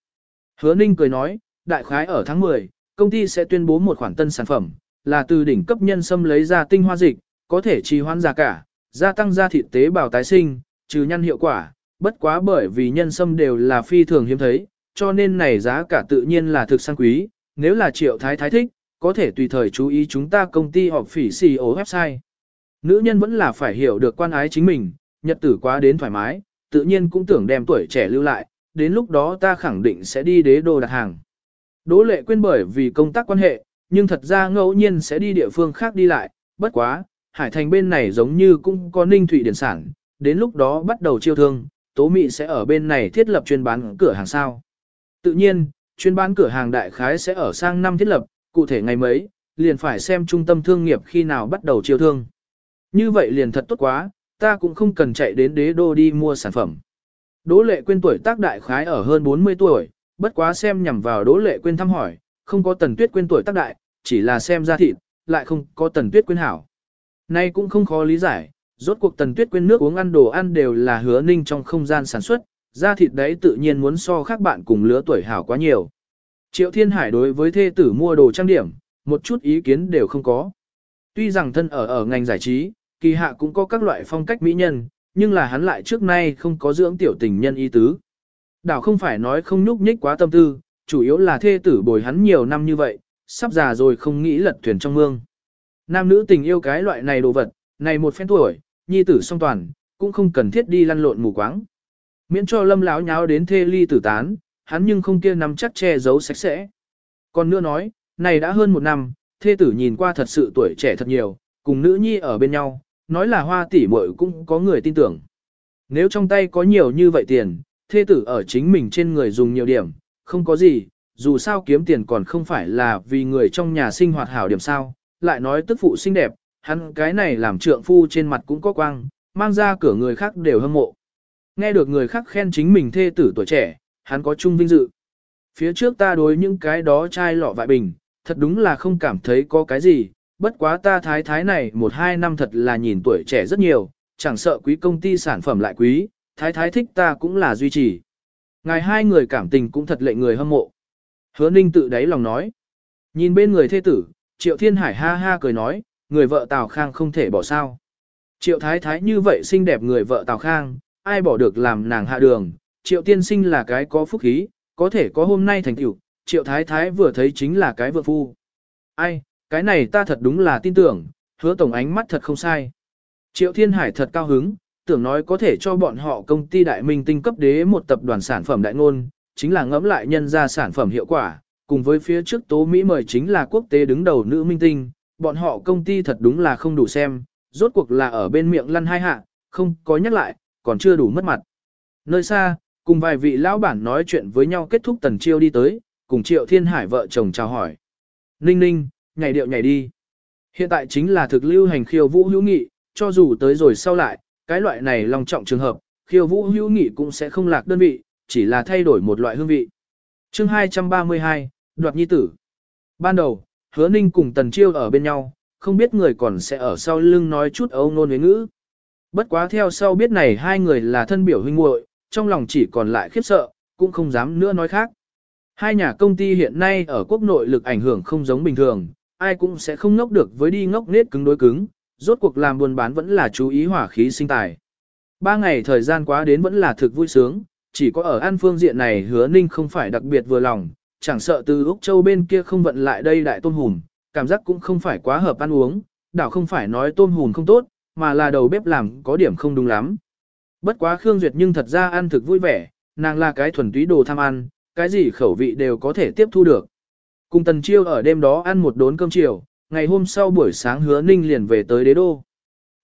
Hứa Ninh cười nói, đại khái ở tháng 10, công ty sẽ tuyên bố một khoản tân sản phẩm, là từ đỉnh cấp nhân sâm lấy ra tinh hoa dịch, có thể trì hoãn giá cả, gia tăng da thịt tế bào tái sinh, trừ nhân hiệu quả, bất quá bởi vì nhân sâm đều là phi thường hiếm thấy, cho nên này giá cả tự nhiên là thực sang quý, nếu là triệu thái thái thích, có thể tùy thời chú ý chúng ta công ty họp phỉ CEO website. Nữ nhân vẫn là phải hiểu được quan ái chính mình, nhật tử quá đến thoải mái, tự nhiên cũng tưởng đem tuổi trẻ lưu lại, đến lúc đó ta khẳng định sẽ đi đế đô đặt hàng. Đỗ lệ quên bởi vì công tác quan hệ, nhưng thật ra ngẫu nhiên sẽ đi địa phương khác đi lại, bất quá, Hải Thành bên này giống như cũng có ninh thủy điển sản, đến lúc đó bắt đầu chiêu thương, Tố Mị sẽ ở bên này thiết lập chuyên bán cửa hàng sao. Tự nhiên, chuyên bán cửa hàng đại khái sẽ ở sang năm thiết lập, cụ thể ngày mấy, liền phải xem trung tâm thương nghiệp khi nào bắt đầu chiêu thương. Như vậy liền thật tốt quá, ta cũng không cần chạy đến đế đô đi mua sản phẩm. Đỗ lệ quên tuổi tác đại khái ở hơn 40 tuổi, bất quá xem nhằm vào đỗ lệ quên thăm hỏi, không có tần tuyết quên tuổi tác đại, chỉ là xem ra thịt, lại không có tần tuyết quên hảo. Nay cũng không khó lý giải, rốt cuộc tần tuyết quên nước uống ăn đồ ăn đều là hứa ninh trong không gian sản xuất, da thịt đấy tự nhiên muốn so khác bạn cùng lứa tuổi hảo quá nhiều. Triệu Thiên Hải đối với thê tử mua đồ trang điểm, một chút ý kiến đều không có. Tuy rằng thân ở ở ngành giải trí, kỳ hạ cũng có các loại phong cách mỹ nhân, nhưng là hắn lại trước nay không có dưỡng tiểu tình nhân ý tứ. Đảo không phải nói không nhúc nhích quá tâm tư, chủ yếu là thê tử bồi hắn nhiều năm như vậy, sắp già rồi không nghĩ lật thuyền trong mương. Nam nữ tình yêu cái loại này đồ vật, này một phen tuổi, nhi tử song toàn, cũng không cần thiết đi lăn lộn mù quáng. Miễn cho lâm láo nháo đến thê ly tử tán, hắn nhưng không kia nắm chắc che giấu sạch sẽ. Còn nữa nói, này đã hơn một năm, thê tử nhìn qua thật sự tuổi trẻ thật nhiều, cùng nữ nhi ở bên nhau, nói là hoa tỷ muội cũng có người tin tưởng. Nếu trong tay có nhiều như vậy tiền, thê tử ở chính mình trên người dùng nhiều điểm, không có gì, dù sao kiếm tiền còn không phải là vì người trong nhà sinh hoạt hảo điểm sao, lại nói tức phụ xinh đẹp, hắn cái này làm trượng phu trên mặt cũng có quang, mang ra cửa người khác đều hâm mộ. Nghe được người khác khen chính mình thê tử tuổi trẻ, hắn có chung vinh dự. Phía trước ta đối những cái đó chai lọ vại bình, thật đúng là không cảm thấy có cái gì, bất quá ta thái thái này một hai năm thật là nhìn tuổi trẻ rất nhiều, chẳng sợ quý công ty sản phẩm lại quý, thái thái thích ta cũng là duy trì. Ngài hai người cảm tình cũng thật lệ người hâm mộ. Hứa ninh tự đáy lòng nói. Nhìn bên người thê tử, triệu thiên hải ha ha cười nói, người vợ Tào Khang không thể bỏ sao. Triệu thái thái như vậy xinh đẹp người vợ Tào Khang, ai bỏ được làm nàng hạ đường, triệu tiên sinh là cái có phúc khí, có thể có hôm nay thành tựu, triệu thái thái vừa thấy chính là cái vợ phu. Ai, cái này ta thật đúng là tin tưởng, hứa tổng ánh mắt thật không sai. Triệu Thiên Hải thật cao hứng, tưởng nói có thể cho bọn họ công ty đại minh tinh cấp đế một tập đoàn sản phẩm đại ngôn, chính là ngẫm lại nhân ra sản phẩm hiệu quả, cùng với phía trước tố Mỹ mời chính là quốc tế đứng đầu nữ minh tinh, bọn họ công ty thật đúng là không đủ xem, rốt cuộc là ở bên miệng lăn hai hạ, không có nhắc lại, còn chưa đủ mất mặt. Nơi xa, cùng vài vị lão bản nói chuyện với nhau kết thúc tần chiêu đi tới, cùng Triệu Thiên Hải vợ chồng chào hỏi. Ninh ninh, nhảy điệu nhảy đi. Hiện tại chính là thực lưu hành khiêu vũ hữu nghị, cho dù tới rồi sau lại, cái loại này long trọng trường hợp, khiêu vũ hữu nghị cũng sẽ không lạc đơn vị, chỉ là thay đổi một loại hương vị. chương 232, đoạt nhi tử. Ban đầu, hứa ninh cùng tần chiêu ở bên nhau, không biết người còn sẽ ở sau lưng nói chút âu nôn với ngữ. Bất quá theo sau biết này hai người là thân biểu huynh muội, trong lòng chỉ còn lại khiếp sợ, cũng không dám nữa nói khác. Hai nhà công ty hiện nay ở quốc nội lực ảnh hưởng không giống bình thường, ai cũng sẽ không ngốc được với đi ngốc nết cứng đối cứng, rốt cuộc làm buôn bán vẫn là chú ý hỏa khí sinh tài. Ba ngày thời gian quá đến vẫn là thực vui sướng, chỉ có ở an phương diện này hứa ninh không phải đặc biệt vừa lòng, chẳng sợ từ Úc Châu bên kia không vận lại đây đại tôm hùm, cảm giác cũng không phải quá hợp ăn uống, đảo không phải nói tôm hùm không tốt, mà là đầu bếp làm có điểm không đúng lắm. Bất quá Khương Duyệt nhưng thật ra ăn thực vui vẻ, nàng là cái thuần túy đồ tham ăn, cái gì khẩu vị đều có thể tiếp thu được. Cùng Tần Chiêu ở đêm đó ăn một đốn cơm chiều, ngày hôm sau buổi sáng hứa ninh liền về tới đế đô.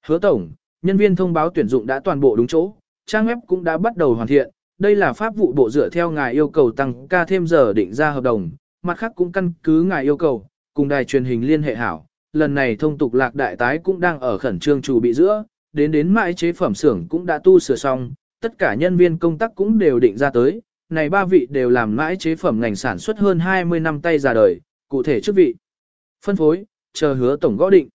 Hứa tổng, nhân viên thông báo tuyển dụng đã toàn bộ đúng chỗ, trang web cũng đã bắt đầu hoàn thiện, đây là pháp vụ bộ dựa theo ngài yêu cầu tăng ca thêm giờ định ra hợp đồng, mặt khác cũng căn cứ ngài yêu cầu, cùng đài truyền hình liên hệ hảo. Lần này thông tục lạc đại tái cũng đang ở khẩn trương chủ bị giữa, đến đến mãi chế phẩm xưởng cũng đã tu sửa xong, tất cả nhân viên công tác cũng đều định ra tới, này ba vị đều làm mãi chế phẩm ngành sản xuất hơn 20 năm tay ra đời, cụ thể chức vị. Phân phối, chờ hứa tổng gõ định.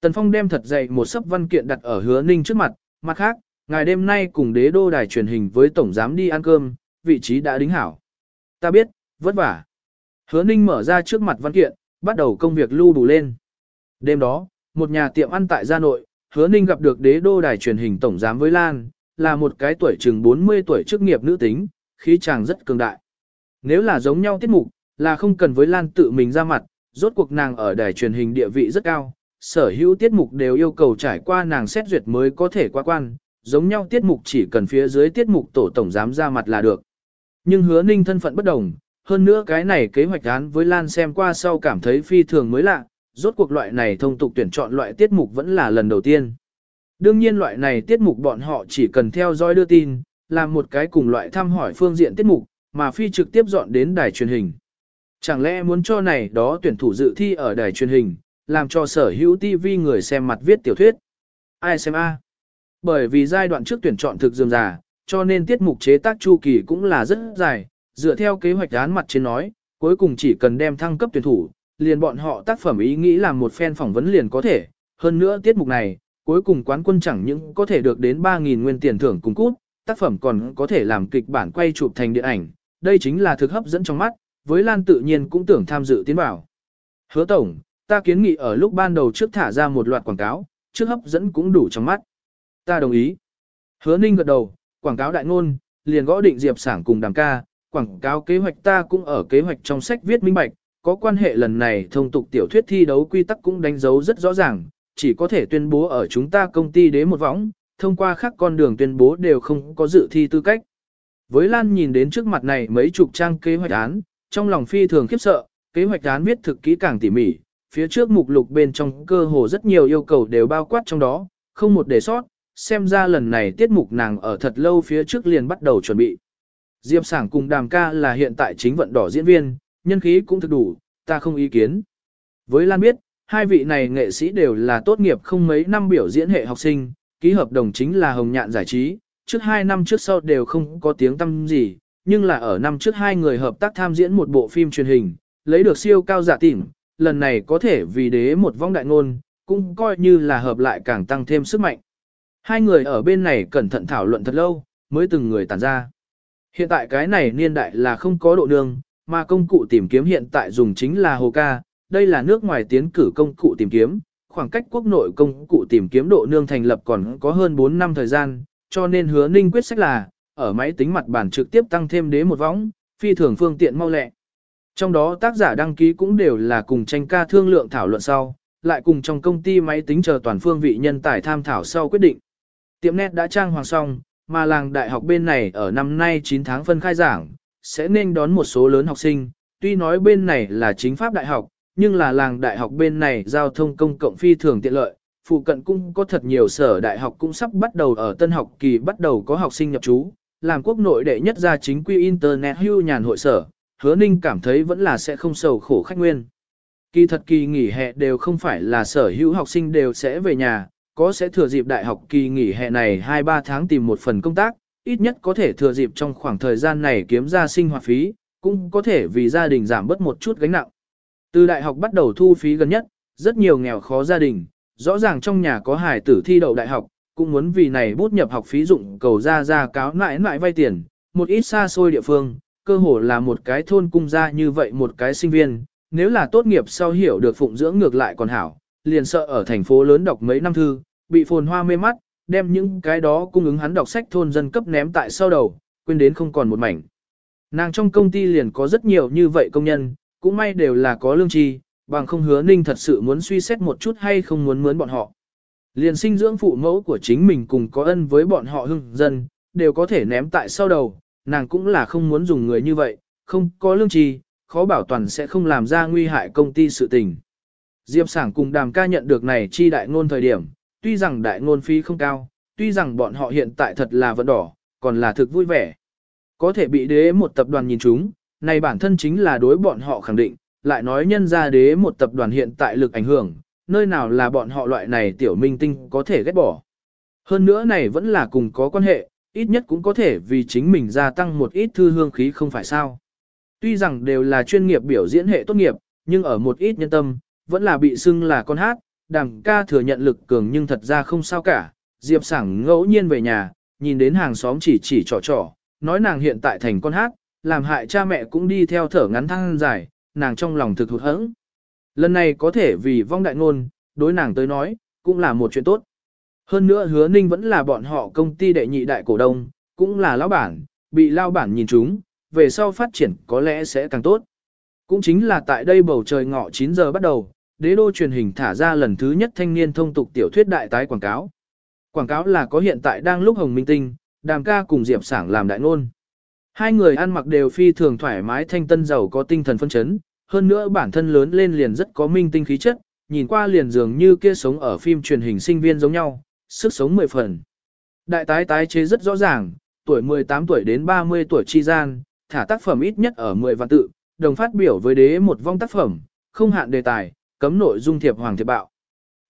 Tần Phong đem thật dày một sấp văn kiện đặt ở hứa ninh trước mặt, mặt khác, ngài đêm nay cùng đế đô đài truyền hình với tổng giám đi ăn cơm, vị trí đã đính hảo. Ta biết, vất vả. Hứa ninh mở ra trước mặt văn kiện, bắt đầu công việc lưu đủ lên. Đêm đó, một nhà tiệm ăn tại Gia Nội, hứa ninh gặp được đế đô đài truyền hình tổng giám với Lan, là một cái tuổi chừng 40 tuổi chức nghiệp nữ tính, khí chàng rất cường đại. Nếu là giống nhau tiết mục, là không cần với Lan tự mình ra mặt, rốt cuộc nàng ở đài truyền hình địa vị rất cao, sở hữu tiết mục đều yêu cầu trải qua nàng xét duyệt mới có thể qua quan, giống nhau tiết mục chỉ cần phía dưới tiết mục tổ tổng giám ra mặt là được. Nhưng hứa ninh thân phận bất đồng, hơn nữa cái này kế hoạch án với Lan xem qua sau cảm thấy phi thường mới lạ, rốt cuộc loại này thông tục tuyển chọn loại tiết mục vẫn là lần đầu tiên. Đương nhiên loại này tiết mục bọn họ chỉ cần theo dõi đưa tin, làm một cái cùng loại thăm hỏi phương diện tiết mục, mà phi trực tiếp dọn đến đài truyền hình. Chẳng lẽ muốn cho này đó tuyển thủ dự thi ở đài truyền hình, làm cho sở hữu TV người xem mặt viết tiểu thuyết. Ai xem a? Bởi vì giai đoạn trước tuyển chọn thực dường già, cho nên tiết mục chế tác chu kỳ cũng là rất dài, dựa theo kế hoạch án mặt trên nói, cuối cùng chỉ cần đem thăng cấp tuyển thủ, liền bọn họ tác phẩm ý nghĩ làm một fan phỏng vấn liền có thể. Hơn nữa tiết mục này, cuối cùng quán quân chẳng những có thể được đến 3.000 nguyên tiền thưởng cùng cút, tác phẩm còn có thể làm kịch bản quay chụp thành điện ảnh, đây chính là thực hấp dẫn trong mắt, với Lan tự nhiên cũng tưởng tham dự tiến bảo. Hứa Tổng, ta kiến nghị ở lúc ban đầu trước thả ra một loạt quảng cáo, trước hấp dẫn cũng đủ trong mắt. Ta đồng ý. Hứa Ninh gật đầu, quảng cáo đại ngôn, liền gõ định Diệp Sảng cùng đàm ca, quảng cáo kế hoạch ta cũng ở kế hoạch trong sách viết minh bạch, có quan hệ lần này thông tục tiểu thuyết thi đấu quy tắc cũng đánh dấu rất rõ ràng, chỉ có thể tuyên bố ở chúng ta công ty đế một võng, thông qua khác con đường tuyên bố đều không có dự thi tư cách. Với Lan nhìn đến trước mặt này mấy chục trang kế hoạch án, trong lòng phi thường khiếp sợ, kế hoạch án viết thực kỹ càng tỉ mỉ, phía trước mục lục bên trong cơ hồ rất nhiều yêu cầu đều bao quát trong đó, không một để sót, xem ra lần này tiết mục nàng ở thật lâu phía trước liền bắt đầu chuẩn bị. Diệp Sảng cùng Đàm Ca là hiện tại chính vận đỏ diễn viên, nhân khí cũng thực đủ, ta không ý kiến. Với Lan biết, hai vị này nghệ sĩ đều là tốt nghiệp không mấy năm biểu diễn hệ học sinh, ký hợp đồng chính là Hồng Nhạn giải trí, trước hai năm trước sau đều không có tiếng tăm gì, nhưng là ở năm trước hai người hợp tác tham diễn một bộ phim truyền hình, lấy được siêu cao giả tỉnh, lần này có thể vì đế một vong đại ngôn, cũng coi như là hợp lại càng tăng thêm sức mạnh. Hai người ở bên này cẩn thận thảo luận thật lâu, mới từng người tản ra. Hiện tại cái này niên đại là không có độ đường mà công cụ tìm kiếm hiện tại dùng chính là hồ ca, đây là nước ngoài tiến cử công cụ tìm kiếm, khoảng cách quốc nội công cụ tìm kiếm độ nương thành lập còn có hơn 4 năm thời gian, cho nên hứa ninh quyết sách là, ở máy tính mặt bản trực tiếp tăng thêm đế một võng, phi thường phương tiện mau lẹ. Trong đó tác giả đăng ký cũng đều là cùng tranh ca thương lượng thảo luận sau, lại cùng trong công ty máy tính chờ toàn phương vị nhân tài tham thảo sau quyết định. Tiệm net đã trang hoàng xong, mà làng đại học bên này ở năm nay 9 tháng phân khai giảng, sẽ nên đón một số lớn học sinh, tuy nói bên này là chính pháp đại học, nhưng là làng đại học bên này giao thông công cộng phi thường tiện lợi, phụ cận cũng có thật nhiều sở đại học cũng sắp bắt đầu ở tân học kỳ bắt đầu có học sinh nhập trú, làm quốc nội đệ nhất ra chính quy Internet hưu nhàn hội sở, hứa ninh cảm thấy vẫn là sẽ không sầu khổ khách nguyên. Kỳ thật kỳ nghỉ hè đều không phải là sở hữu học sinh đều sẽ về nhà, có sẽ thừa dịp đại học kỳ nghỉ hè này 2-3 tháng tìm một phần công tác, ít nhất có thể thừa dịp trong khoảng thời gian này kiếm ra sinh hoạt phí, cũng có thể vì gia đình giảm bớt một chút gánh nặng. Từ đại học bắt đầu thu phí gần nhất, rất nhiều nghèo khó gia đình, rõ ràng trong nhà có hài tử thi đậu đại học, cũng muốn vì này bút nhập học phí dụng cầu ra ra cáo nại nại vay tiền, một ít xa xôi địa phương, cơ hồ là một cái thôn cung ra như vậy một cái sinh viên, nếu là tốt nghiệp sau hiểu được phụng dưỡng ngược lại còn hảo, liền sợ ở thành phố lớn đọc mấy năm thư, bị phồn hoa mê mắt, đem những cái đó cung ứng hắn đọc sách thôn dân cấp ném tại sau đầu, quên đến không còn một mảnh. Nàng trong công ty liền có rất nhiều như vậy công nhân, cũng may đều là có lương tri, bằng không hứa ninh thật sự muốn suy xét một chút hay không muốn mướn bọn họ. Liền sinh dưỡng phụ mẫu của chính mình cùng có ân với bọn họ hưng dân, đều có thể ném tại sau đầu, nàng cũng là không muốn dùng người như vậy, không có lương tri, khó bảo toàn sẽ không làm ra nguy hại công ty sự tình. Diệp Sảng cùng đàm ca nhận được này chi đại ngôn thời điểm, tuy rằng đại ngôn phí không cao, tuy rằng bọn họ hiện tại thật là vận đỏ, còn là thực vui vẻ. Có thể bị đế một tập đoàn nhìn chúng, này bản thân chính là đối bọn họ khẳng định, lại nói nhân ra đế một tập đoàn hiện tại lực ảnh hưởng, nơi nào là bọn họ loại này tiểu minh tinh có thể ghét bỏ. Hơn nữa này vẫn là cùng có quan hệ, ít nhất cũng có thể vì chính mình gia tăng một ít thư hương khí không phải sao. Tuy rằng đều là chuyên nghiệp biểu diễn hệ tốt nghiệp, nhưng ở một ít nhân tâm, vẫn là bị xưng là con hát, đàm ca thừa nhận lực cường nhưng thật ra không sao cả. Diệp sảng ngẫu nhiên về nhà, nhìn đến hàng xóm chỉ chỉ trò trò, nói nàng hiện tại thành con hát, làm hại cha mẹ cũng đi theo thở ngắn thăng dài, nàng trong lòng thực hụt hẫng. Lần này có thể vì vong đại ngôn, đối nàng tới nói, cũng là một chuyện tốt. Hơn nữa hứa ninh vẫn là bọn họ công ty đệ nhị đại cổ đông, cũng là lão bản, bị lao bản nhìn chúng, về sau phát triển có lẽ sẽ càng tốt. Cũng chính là tại đây bầu trời ngọ 9 giờ bắt đầu, đế đô truyền hình thả ra lần thứ nhất thanh niên thông tục tiểu thuyết đại tái quảng cáo. Quảng cáo là có hiện tại đang lúc Hồng Minh Tinh, đàm ca cùng Diệp Sảng làm đại ngôn. Hai người ăn mặc đều phi thường thoải mái thanh tân giàu có tinh thần phân chấn, hơn nữa bản thân lớn lên liền rất có minh tinh khí chất, nhìn qua liền dường như kia sống ở phim truyền hình sinh viên giống nhau, sức sống mười phần. Đại tái tái chế rất rõ ràng, tuổi 18 tuổi đến 30 tuổi chi gian, thả tác phẩm ít nhất ở 10 vạn tự, đồng phát biểu với đế một vong tác phẩm, không hạn đề tài, cấm nội dung thiệp hoàng thiệp bạo.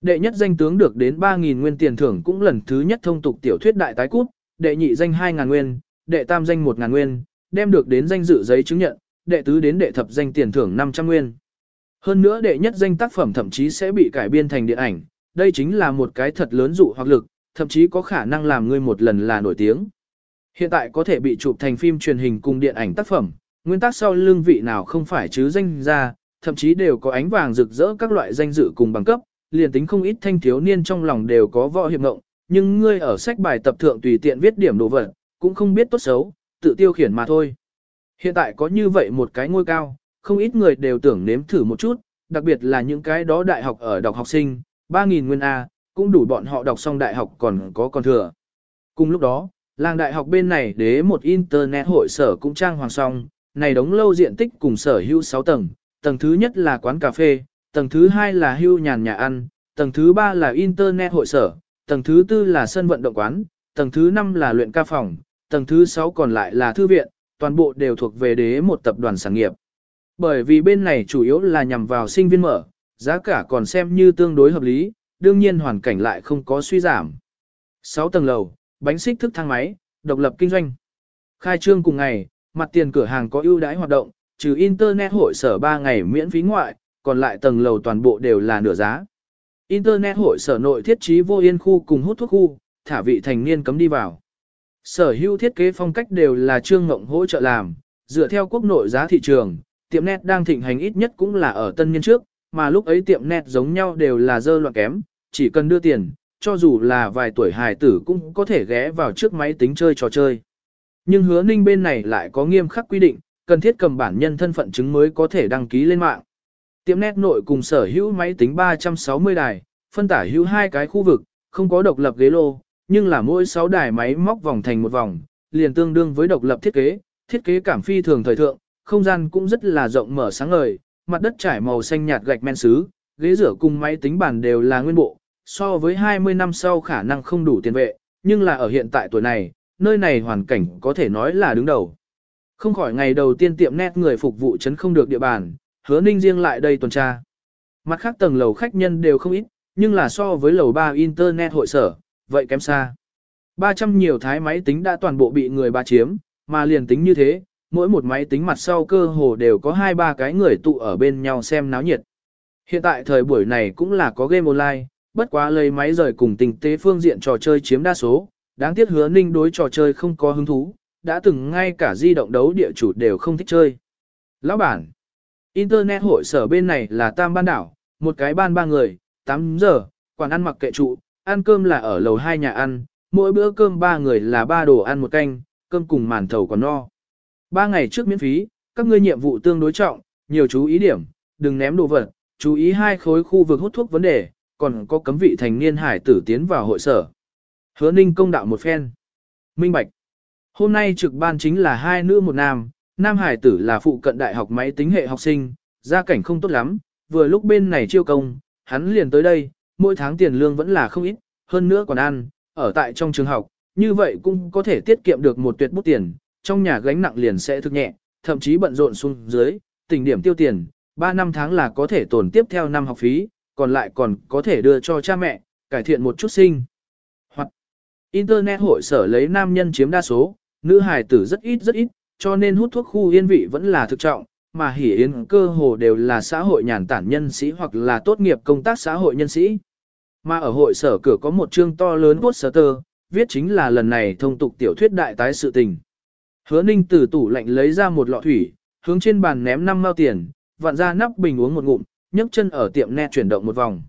Đệ nhất danh tướng được đến 3.000 nguyên tiền thưởng cũng lần thứ nhất thông tục tiểu thuyết đại tái cút, đệ nhị danh 2.000 nguyên, đệ tam danh 1.000 nguyên, đem được đến danh dự giấy chứng nhận, đệ tứ đến đệ thập danh tiền thưởng 500 nguyên. Hơn nữa đệ nhất danh tác phẩm thậm chí sẽ bị cải biên thành điện ảnh, đây chính là một cái thật lớn dụ hoặc lực, thậm chí có khả năng làm ngươi một lần là nổi tiếng. Hiện tại có thể bị chụp thành phim truyền hình cùng điện ảnh tác phẩm, nguyên tắc sau lương vị nào không phải chứ danh ra, thậm chí đều có ánh vàng rực rỡ các loại danh dự cùng bằng cấp, liền tính không ít thanh thiếu niên trong lòng đều có võ hiệp ngộng, nhưng ngươi ở sách bài tập thượng tùy tiện viết điểm đồ vật, cũng không biết tốt xấu, tự tiêu khiển mà thôi. Hiện tại có như vậy một cái ngôi cao, không ít người đều tưởng nếm thử một chút, đặc biệt là những cái đó đại học ở đọc học sinh, 3.000 nguyên A, cũng đủ bọn họ đọc xong đại học còn có còn thừa. Cùng lúc đó, làng đại học bên này đế một internet hội sở cũng trang hoàng xong, này đóng lâu diện tích cùng sở hữu 6 tầng, tầng thứ nhất là quán cà phê, tầng thứ hai là hưu nhàn nhà ăn, tầng thứ ba là internet hội sở, tầng thứ tư là sân vận động quán, tầng thứ năm là luyện ca phòng, tầng thứ sáu còn lại là thư viện, toàn bộ đều thuộc về đế một tập đoàn sản nghiệp. Bởi vì bên này chủ yếu là nhằm vào sinh viên mở, giá cả còn xem như tương đối hợp lý, đương nhiên hoàn cảnh lại không có suy giảm. 6 tầng lầu, bánh xích thức thang máy, độc lập kinh doanh. Khai trương cùng ngày, mặt tiền cửa hàng có ưu đãi hoạt động, trừ Internet hội sở 3 ngày miễn phí ngoại, còn lại tầng lầu toàn bộ đều là nửa giá. Internet hội sở nội thiết trí vô yên khu cùng hút thuốc khu, thả vị thành niên cấm đi vào. Sở hữu thiết kế phong cách đều là trương ngộng hỗ trợ làm, dựa theo quốc nội giá thị trường, tiệm net đang thịnh hành ít nhất cũng là ở tân niên trước, mà lúc ấy tiệm net giống nhau đều là dơ loạn kém, chỉ cần đưa tiền, cho dù là vài tuổi hài tử cũng có thể ghé vào trước máy tính chơi trò chơi. Nhưng hứa ninh bên này lại có nghiêm khắc quy định, cần thiết cầm bản nhân thân phận chứng mới có thể đăng ký lên mạng. Tiệm nét nội cùng sở hữu máy tính 360 đài, phân tả hữu hai cái khu vực, không có độc lập ghế lô, nhưng là mỗi 6 đài máy móc vòng thành một vòng, liền tương đương với độc lập thiết kế, thiết kế cảm phi thường thời thượng, không gian cũng rất là rộng mở sáng ngời, mặt đất trải màu xanh nhạt gạch men sứ, ghế rửa cùng máy tính bàn đều là nguyên bộ, so với 20 năm sau khả năng không đủ tiền vệ, nhưng là ở hiện tại tuổi này, nơi này hoàn cảnh có thể nói là đứng đầu. Không khỏi ngày đầu tiên tiệm nét người phục vụ chấn không được địa bàn, hứa ninh riêng lại đây tuần tra. Mặt khác tầng lầu khách nhân đều không ít, nhưng là so với lầu 3 Internet hội sở, vậy kém xa. 300 nhiều thái máy tính đã toàn bộ bị người ba chiếm, mà liền tính như thế, mỗi một máy tính mặt sau cơ hồ đều có hai ba cái người tụ ở bên nhau xem náo nhiệt. Hiện tại thời buổi này cũng là có game online, bất quá lấy máy rời cùng tình tế phương diện trò chơi chiếm đa số, đáng tiếc hứa ninh đối trò chơi không có hứng thú, đã từng ngay cả di động đấu địa chủ đều không thích chơi. Lão bản, Internet hội sở bên này là tam ban đảo, một cái ban ba người, 8 giờ, quản ăn mặc kệ trụ, ăn cơm là ở lầu hai nhà ăn, mỗi bữa cơm ba người là ba đồ ăn một canh, cơm cùng màn thầu còn no. Ba ngày trước miễn phí, các ngươi nhiệm vụ tương đối trọng, nhiều chú ý điểm, đừng ném đồ vật, chú ý hai khối khu vực hút thuốc vấn đề, còn có cấm vị thành niên hải tử tiến vào hội sở. Hứa ninh công đạo một phen. Minh Bạch. Hôm nay trực ban chính là hai nữ một nam, nam hải tử là phụ cận đại học máy tính hệ học sinh, gia cảnh không tốt lắm, vừa lúc bên này chiêu công, hắn liền tới đây, mỗi tháng tiền lương vẫn là không ít, hơn nữa còn ăn, ở tại trong trường học, như vậy cũng có thể tiết kiệm được một tuyệt bút tiền, trong nhà gánh nặng liền sẽ thực nhẹ, thậm chí bận rộn xuống dưới, tỉnh điểm tiêu tiền, 3 năm tháng là có thể tồn tiếp theo năm học phí, còn lại còn có thể đưa cho cha mẹ, cải thiện một chút sinh. Hoặc Internet hội sở lấy nam nhân chiếm đa số, nữ hài tử rất ít rất ít, cho nên hút thuốc khu yên vị vẫn là thực trọng, mà hỉ yến cơ hồ đều là xã hội nhàn tản nhân sĩ hoặc là tốt nghiệp công tác xã hội nhân sĩ. Mà ở hội sở cửa có một chương to lớn poster, viết chính là lần này thông tục tiểu thuyết đại tái sự tình. Hứa ninh từ tủ lạnh lấy ra một lọ thủy, hướng trên bàn ném năm mao tiền, vặn ra nắp bình uống một ngụm, nhấc chân ở tiệm net chuyển động một vòng.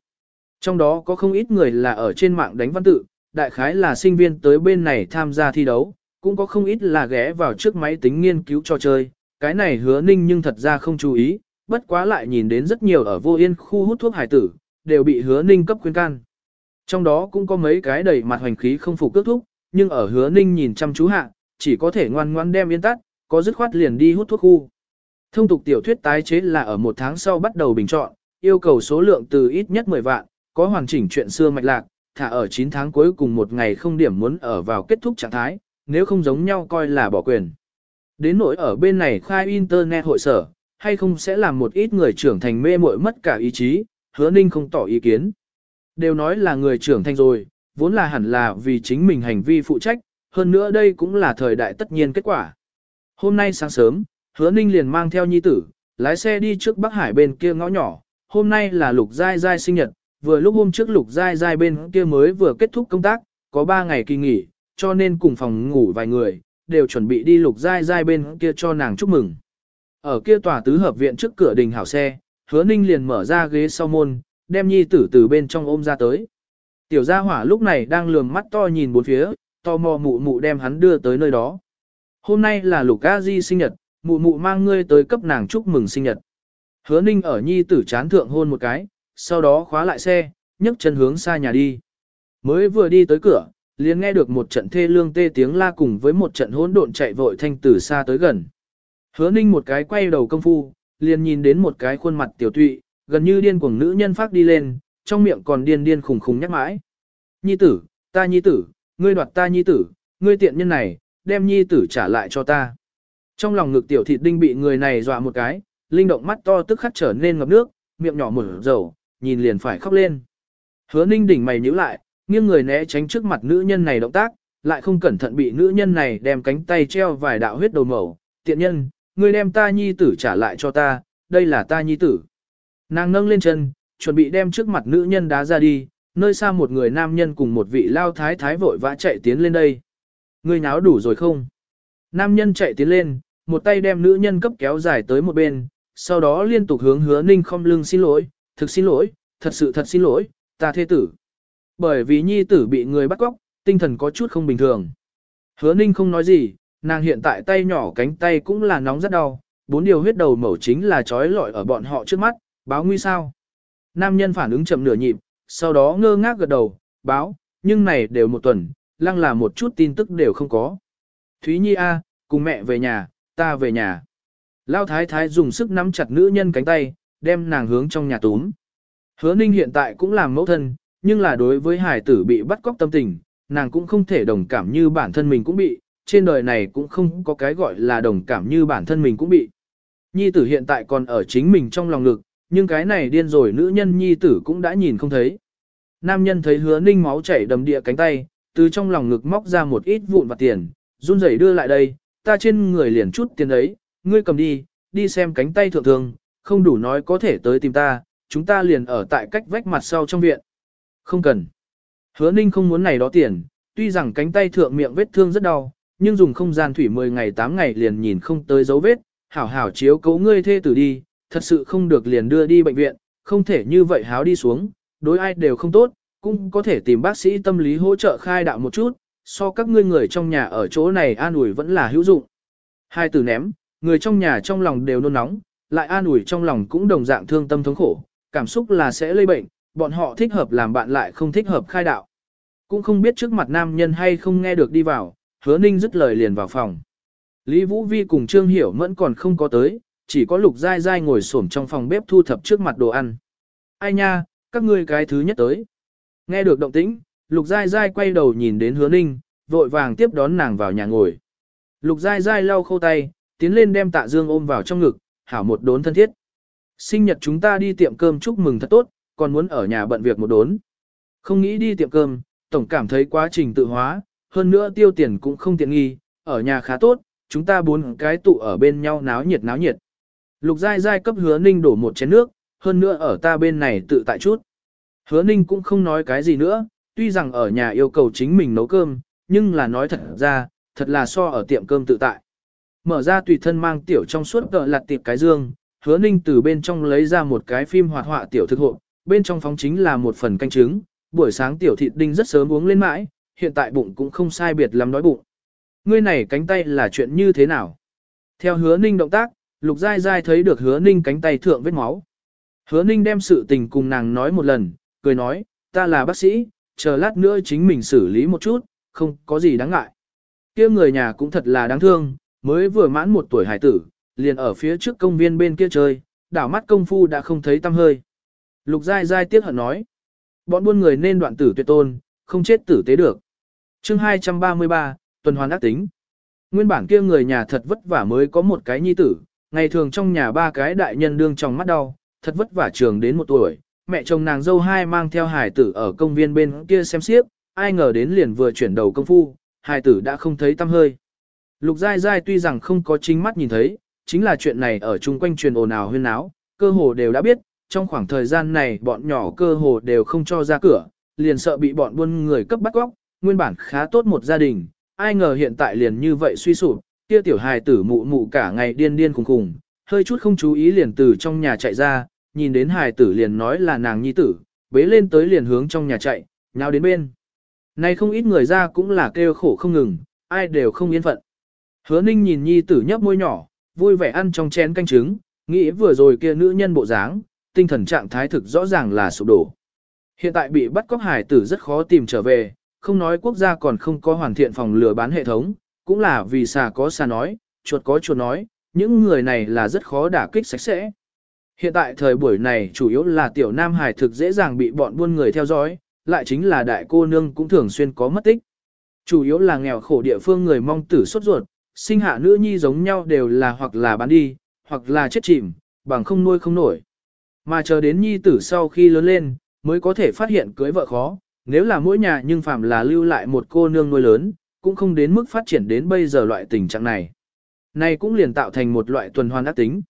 Trong đó có không ít người là ở trên mạng đánh văn tự, đại khái là sinh viên tới bên này tham gia thi đấu, cũng có không ít là ghé vào trước máy tính nghiên cứu trò chơi, cái này hứa ninh nhưng thật ra không chú ý, bất quá lại nhìn đến rất nhiều ở vô yên khu hút thuốc hải tử, đều bị hứa ninh cấp khuyên can. Trong đó cũng có mấy cái đầy mặt hoành khí không phục cước thúc, nhưng ở hứa ninh nhìn chăm chú hạ, chỉ có thể ngoan ngoan đem yên tắt, có dứt khoát liền đi hút thuốc khu. Thông tục tiểu thuyết tái chế là ở một tháng sau bắt đầu bình chọn, yêu cầu số lượng từ ít nhất 10 vạn, có hoàn chỉnh chuyện xưa mạch lạc, thả ở 9 tháng cuối cùng một ngày không điểm muốn ở vào kết thúc trạng thái, nếu không giống nhau coi là bỏ quyền. Đến nỗi ở bên này khai internet hội sở, hay không sẽ làm một ít người trưởng thành mê muội mất cả ý chí, hứa ninh không tỏ ý kiến. Đều nói là người trưởng thành rồi, vốn là hẳn là vì chính mình hành vi phụ trách, hơn nữa đây cũng là thời đại tất nhiên kết quả. Hôm nay sáng sớm, hứa ninh liền mang theo nhi tử, lái xe đi trước Bắc Hải bên kia ngõ nhỏ, hôm nay là lục giai giai sinh nhật, vừa lúc hôm trước lục giai giai bên kia mới vừa kết thúc công tác, có 3 ngày kỳ nghỉ, cho nên cùng phòng ngủ vài người, đều chuẩn bị đi lục giai giai bên kia cho nàng chúc mừng. Ở kia tòa tứ hợp viện trước cửa đình hảo xe, hứa ninh liền mở ra ghế sau môn, đem nhi tử từ bên trong ôm ra tới. Tiểu gia hỏa lúc này đang lườm mắt to nhìn bốn phía, to mò mụ mụ đem hắn đưa tới nơi đó. Hôm nay là lục a di sinh nhật, mụ mụ mang ngươi tới cấp nàng chúc mừng sinh nhật. Hứa ninh ở nhi tử chán thượng hôn một cái, sau đó khóa lại xe, nhấc chân hướng xa nhà đi. Mới vừa đi tới cửa, liền nghe được một trận thê lương tê tiếng la cùng với một trận hỗn độn chạy vội thanh từ xa tới gần. Hứa ninh một cái quay đầu công phu, liền nhìn đến một cái khuôn mặt tiểu tụy, gần như điên cuồng nữ nhân phát đi lên, trong miệng còn điên điên khùng khùng nhắc mãi. Nhi tử, ta nhi tử, ngươi đoạt ta nhi tử, ngươi tiện nhân này, đem nhi tử trả lại cho ta. Trong lòng ngực tiểu thịt đinh bị người này dọa một cái, linh động mắt to tức khắc trở nên ngập nước, miệng nhỏ mở dầu, nhìn liền phải khóc lên. Hứa ninh đỉnh mày nhíu lại, nghiêng người né tránh trước mặt nữ nhân này động tác, lại không cẩn thận bị nữ nhân này đem cánh tay treo vài đạo huyết đầu mẩu. Tiện nhân, ngươi đem ta nhi tử trả lại cho ta, đây là ta nhi tử. Nàng nâng lên chân, chuẩn bị đem trước mặt nữ nhân đá ra đi, nơi xa một người nam nhân cùng một vị lao thái thái vội vã chạy tiến lên đây. Ngươi nháo đủ rồi không? Nam nhân chạy tiến lên, một tay đem nữ nhân cấp kéo dài tới một bên, sau đó liên tục hướng hứa ninh không lưng xin lỗi, thực xin lỗi, thật sự thật xin lỗi, ta thê tử. Bởi vì nhi tử bị người bắt cóc, tinh thần có chút không bình thường. Hứa ninh không nói gì, nàng hiện tại tay nhỏ cánh tay cũng là nóng rất đau, bốn điều huyết đầu mẩu chính là trói lọi ở bọn họ trước mắt, báo nguy sao. Nam nhân phản ứng chậm nửa nhịp, sau đó ngơ ngác gật đầu, báo, nhưng này đều một tuần, lăng là một chút tin tức đều không có. Thúy Nhi A, cùng mẹ về nhà, ta về nhà. Lao thái thái dùng sức nắm chặt nữ nhân cánh tay, đem nàng hướng trong nhà túm. Hứa ninh hiện tại cũng làm mẫu thân, nhưng là đối với hải tử bị bắt cóc tâm tình, nàng cũng không thể đồng cảm như bản thân mình cũng bị, trên đời này cũng không có cái gọi là đồng cảm như bản thân mình cũng bị. Nhi tử hiện tại còn ở chính mình trong lòng ngực, nhưng cái này điên rồi nữ nhân nhi tử cũng đã nhìn không thấy. Nam nhân thấy hứa ninh máu chảy đầm địa cánh tay, từ trong lòng ngực móc ra một ít vụn vặt tiền, run rẩy đưa lại đây, ta trên người liền chút tiền ấy, ngươi cầm đi, đi xem cánh tay thượng thường, không đủ nói có thể tới tìm ta, chúng ta liền ở tại cách vách mặt sau trong viện. Không cần. Hứa ninh không muốn này đó tiền, tuy rằng cánh tay thượng miệng vết thương rất đau, nhưng dùng không gian thủy 10 ngày 8 ngày liền nhìn không tới dấu vết, hảo hảo chiếu cấu ngươi thê tử đi, thật sự không được liền đưa đi bệnh viện, không thể như vậy háo đi xuống, đối ai đều không tốt, cũng có thể tìm bác sĩ tâm lý hỗ trợ khai đạo một chút, so các ngươi người trong nhà ở chỗ này an ủi vẫn là hữu dụng. Hai từ ném, người trong nhà trong lòng đều nôn nóng, lại an ủi trong lòng cũng đồng dạng thương tâm thống khổ, cảm xúc là sẽ lây bệnh, bọn họ thích hợp làm bạn lại không thích hợp khai đạo. Cũng không biết trước mặt nam nhân hay không nghe được đi vào, hứa ninh dứt lời liền vào phòng. Lý Vũ Vi cùng Trương Hiểu Mẫn còn không có tới, chỉ có Lục Giai Giai ngồi xổm trong phòng bếp thu thập trước mặt đồ ăn. Ai nha, các ngươi cái thứ nhất tới. Nghe được động tĩnh, Lục Giai Giai quay đầu nhìn đến hứa ninh, vội vàng tiếp đón nàng vào nhà ngồi. Lục Giai Giai lau khâu tay, tiến lên đem tạ dương ôm vào trong ngực, hảo một đốn thân thiết. Sinh nhật chúng ta đi tiệm cơm chúc mừng thật tốt, còn muốn ở nhà bận việc một đốn. Không nghĩ đi tiệm cơm, tổng cảm thấy quá trình tự hóa, hơn nữa tiêu tiền cũng không tiện nghi, ở nhà khá tốt, chúng ta bốn cái tụ ở bên nhau náo nhiệt náo nhiệt. Lục dai dai cấp hứa ninh đổ một chén nước, hơn nữa ở ta bên này tự tại chút. Hứa ninh cũng không nói cái gì nữa, tuy rằng ở nhà yêu cầu chính mình nấu cơm, nhưng là nói thật ra, thật là so ở tiệm cơm tự tại. Mở ra tùy thân mang tiểu trong suốt cỡ lặt tiệp cái dương, hứa ninh từ bên trong lấy ra một cái phim hoạt họa tiểu thực hộ, bên trong phóng chính là một phần canh trứng, buổi sáng tiểu thịt đinh rất sớm uống lên mãi, hiện tại bụng cũng không sai biệt lắm đói bụng. Ngươi này cánh tay là chuyện như thế nào? Theo hứa ninh động tác, lục dai dai thấy được hứa ninh cánh tay thượng vết máu. Hứa ninh đem sự tình cùng nàng nói một lần, cười nói, ta là bác sĩ, chờ lát nữa chính mình xử lý một chút, không có gì đáng ngại. kia người nhà cũng thật là đáng thương, mới vừa mãn một tuổi hải tử, liền ở phía trước công viên bên kia chơi, đảo mắt công phu đã không thấy tâm hơi. Lục Giai Giai tiếc hận nói, bọn buôn người nên đoạn tử tuyệt tôn, không chết tử tế được. chương 233, tuần hoàn ác tính. Nguyên bản kia người nhà thật vất vả mới có một cái nhi tử, ngày thường trong nhà ba cái đại nhân đương trong mắt đau, thật vất vả trường đến một tuổi, mẹ chồng nàng dâu hai mang theo hải tử ở công viên bên kia xem xiếc, ai ngờ đến liền vừa chuyển đầu công phu, hải tử đã không thấy tâm hơi. Lục Giai Giai tuy rằng không có chính mắt nhìn thấy, chính là chuyện này ở chung quanh truyền ồn ào huyên náo, cơ hồ đều đã biết, trong khoảng thời gian này bọn nhỏ cơ hồ đều không cho ra cửa, liền sợ bị bọn buôn người cấp bắt góc, nguyên bản khá tốt một gia đình, ai ngờ hiện tại liền như vậy suy sụp, kia tiểu hài tử mụ mụ cả ngày điên điên khùng khùng, hơi chút không chú ý liền từ trong nhà chạy ra, nhìn đến hài tử liền nói là nàng nhi tử, bế lên tới liền hướng trong nhà chạy, nhào đến bên. Này không ít người ra cũng là kêu khổ không ngừng, ai đều không yên phận. Hứa ninh nhìn nhi tử nhấp môi nhỏ, vui vẻ ăn trong chén canh trứng, nghĩ vừa rồi kia nữ nhân bộ dáng, tinh thần trạng thái thực rõ ràng là sụp đổ. Hiện tại bị bắt cóc hải tử rất khó tìm trở về, không nói quốc gia còn không có hoàn thiện phòng lừa bán hệ thống, cũng là vì xà có xà nói, chuột có chuột nói, những người này là rất khó đả kích sạch sẽ. Hiện tại thời buổi này chủ yếu là tiểu nam hải thực dễ dàng bị bọn buôn người theo dõi, lại chính là đại cô nương cũng thường xuyên có mất tích. Chủ yếu là nghèo khổ địa phương người mong tử sốt ruột, sinh hạ nữ nhi giống nhau đều là hoặc là bán đi, hoặc là chết chìm, bằng không nuôi không nổi. Mà chờ đến nhi tử sau khi lớn lên, mới có thể phát hiện cưới vợ khó, nếu là mỗi nhà nhưng phạm là lưu lại một cô nương nuôi lớn, cũng không đến mức phát triển đến bây giờ loại tình trạng này. Này cũng liền tạo thành một loại tuần hoàn ác tính.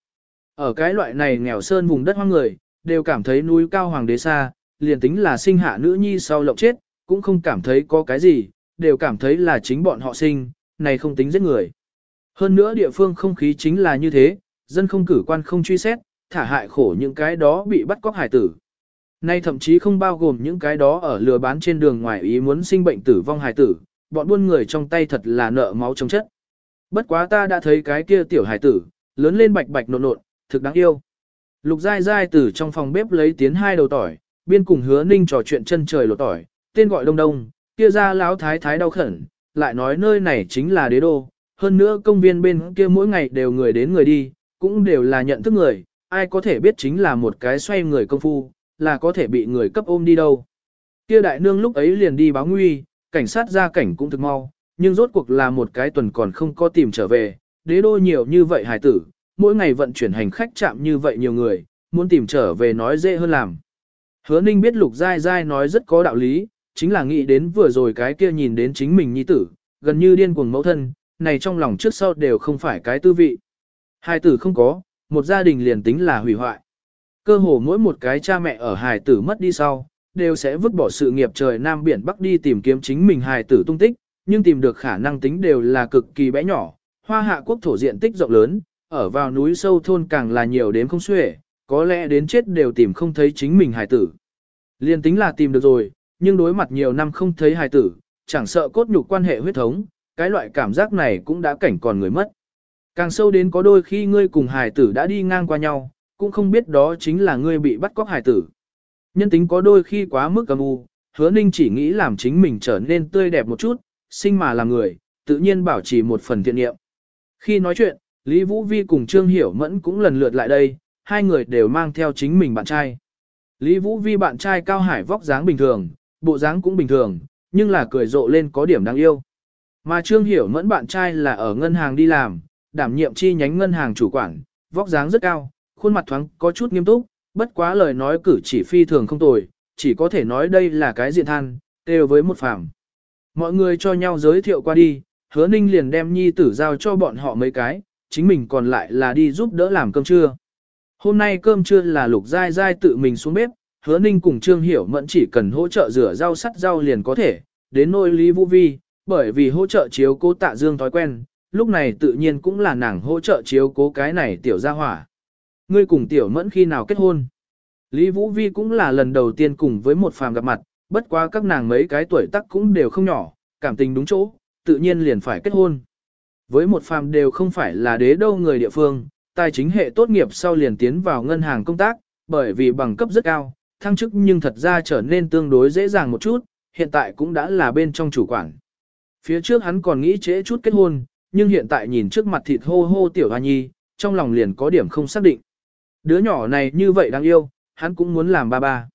Ở cái loại này nghèo sơn vùng đất hoang người, đều cảm thấy núi cao hoàng đế xa, liền tính là sinh hạ nữ nhi sau lộng chết, cũng không cảm thấy có cái gì, đều cảm thấy là chính bọn họ sinh, này không tính giết người. Hơn nữa địa phương không khí chính là như thế, dân không cử quan không truy xét, thả hại khổ những cái đó bị bắt cóc hải tử. Nay thậm chí không bao gồm những cái đó ở lừa bán trên đường ngoài ý muốn sinh bệnh tử vong hải tử, bọn buôn người trong tay thật là nợ máu trong chất. Bất quá ta đã thấy cái kia tiểu hải tử, lớn lên bạch bạch nộn nộn, thực đáng yêu. Lục dai dai từ trong phòng bếp lấy tiến hai đầu tỏi, biên cùng hứa ninh trò chuyện chân trời lột tỏi, tên gọi đông đông, kia ra láo thái thái đau khẩn, lại nói nơi này chính là đế đô, hơn nữa công viên bên kia mỗi ngày đều người đến người đi, cũng đều là nhận thức người, ai có thể biết chính là một cái xoay người công phu, là có thể bị người cấp ôm đi đâu. Kia đại nương lúc ấy liền đi báo nguy, cảnh sát ra cảnh cũng thực mau, nhưng rốt cuộc là một cái tuần còn không có tìm trở về, đế đô nhiều như vậy hải tử, mỗi ngày vận chuyển hành khách chạm như vậy nhiều người, muốn tìm trở về nói dễ hơn làm. Hứa ninh biết lục dai dai nói rất có đạo lý, chính là nghĩ đến vừa rồi cái kia nhìn đến chính mình nhi tử, gần như điên cuồng mẫu thân, này trong lòng trước sau đều không phải cái tư vị. Hai tử không có, một gia đình liền tính là hủy hoại. Cơ hồ mỗi một cái cha mẹ ở hài tử mất đi sau, đều sẽ vứt bỏ sự nghiệp trời Nam Biển Bắc đi tìm kiếm chính mình hài tử tung tích, nhưng tìm được khả năng tính đều là cực kỳ bé nhỏ. Hoa hạ quốc thổ diện tích rộng lớn, ở vào núi sâu thôn càng là nhiều đến không xuể, có lẽ đến chết đều tìm không thấy chính mình hài tử. Liên tính là tìm được rồi, nhưng đối mặt nhiều năm không thấy hài tử, chẳng sợ cốt nhục quan hệ huyết thống, cái loại cảm giác này cũng đã cảnh còn người mất. Càng sâu đến có đôi khi ngươi cùng hải tử đã đi ngang qua nhau, cũng không biết đó chính là ngươi bị bắt cóc hải tử. Nhân tính có đôi khi quá mức cầm u, hứa ninh chỉ nghĩ làm chính mình trở nên tươi đẹp một chút, sinh mà là người, tự nhiên bảo trì một phần thiện niệm. Khi nói chuyện, Lý Vũ Vi cùng Trương Hiểu Mẫn cũng lần lượt lại đây, hai người đều mang theo chính mình bạn trai. Lý Vũ Vi bạn trai cao hải vóc dáng bình thường, bộ dáng cũng bình thường, nhưng là cười rộ lên có điểm đáng yêu. Mà Trương Hiểu Mẫn bạn trai là ở ngân hàng đi làm, đảm nhiệm chi nhánh ngân hàng chủ quản, vóc dáng rất cao, khuôn mặt thoáng có chút nghiêm túc, bất quá lời nói cử chỉ phi thường không tồi, chỉ có thể nói đây là cái diện than, đều với một phàm. Mọi người cho nhau giới thiệu qua đi, hứa ninh liền đem nhi tử giao cho bọn họ mấy cái, chính mình còn lại là đi giúp đỡ làm cơm trưa. Hôm nay cơm trưa là lục dai dai tự mình xuống bếp, hứa ninh cùng Trương Hiểu Mẫn chỉ cần hỗ trợ rửa rau sắt rau liền có thể, đến nôi Lý Vũ Vi, bởi vì hỗ trợ chiếu cố tạ dương thói quen, lúc này tự nhiên cũng là nàng hỗ trợ chiếu cố cái này tiểu gia hỏa. Ngươi cùng tiểu mẫn khi nào kết hôn? Lý Vũ Vi cũng là lần đầu tiên cùng với một phàm gặp mặt, bất quá các nàng mấy cái tuổi tác cũng đều không nhỏ, cảm tình đúng chỗ, tự nhiên liền phải kết hôn. Với một phàm đều không phải là đế đâu người địa phương, tài chính hệ tốt nghiệp sau liền tiến vào ngân hàng công tác, bởi vì bằng cấp rất cao, thăng chức nhưng thật ra trở nên tương đối dễ dàng một chút, hiện tại cũng đã là bên trong chủ quản. Phía trước hắn còn nghĩ trễ chút kết hôn, nhưng hiện tại nhìn trước mặt thịt hô hô tiểu hoa nhi, trong lòng liền có điểm không xác định. Đứa nhỏ này như vậy đáng yêu, hắn cũng muốn làm ba ba.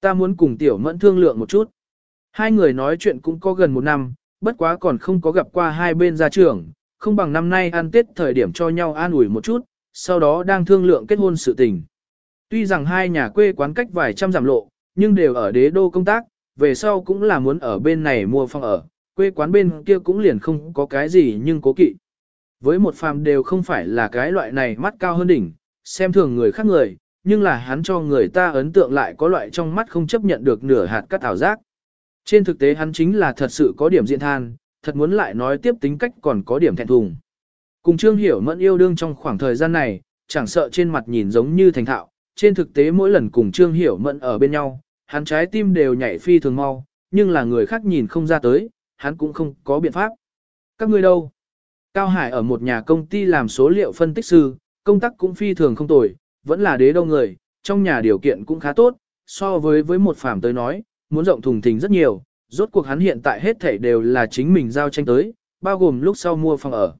Ta muốn cùng tiểu mẫn thương lượng một chút. Hai người nói chuyện cũng có gần một năm, bất quá còn không có gặp qua hai bên gia trưởng, không bằng năm nay ăn tết thời điểm cho nhau an ủi một chút, sau đó đang thương lượng kết hôn sự tình. Tuy rằng hai nhà quê quán cách vài trăm giảm lộ, nhưng đều ở đế đô công tác, về sau cũng là muốn ở bên này mua phòng ở, quê quán bên kia cũng liền không có cái gì nhưng cố kỵ. Với một phàm đều không phải là cái loại này mắt cao hơn đỉnh, xem thường người khác người, nhưng là hắn cho người ta ấn tượng lại có loại trong mắt không chấp nhận được nửa hạt cắt ảo giác. Trên thực tế hắn chính là thật sự có điểm diện than, thật muốn lại nói tiếp tính cách còn có điểm thẹn thùng. Cùng Trương Hiểu Mẫn yêu đương trong khoảng thời gian này, chẳng sợ trên mặt nhìn giống như thành thạo, trên thực tế mỗi lần cùng Trương Hiểu Mẫn ở bên nhau, hắn trái tim đều nhảy phi thường mau, nhưng là người khác nhìn không ra tới, hắn cũng không có biện pháp. Các ngươi đâu? Cao Hải ở một nhà công ty làm số liệu phân tích sư, công tác cũng phi thường không tồi, vẫn là đế đâu người, trong nhà điều kiện cũng khá tốt, so với với một phàm tới nói, muốn rộng thùng thình rất nhiều, rốt cuộc hắn hiện tại hết thảy đều là chính mình giao tranh tới, bao gồm lúc sau mua phòng ở.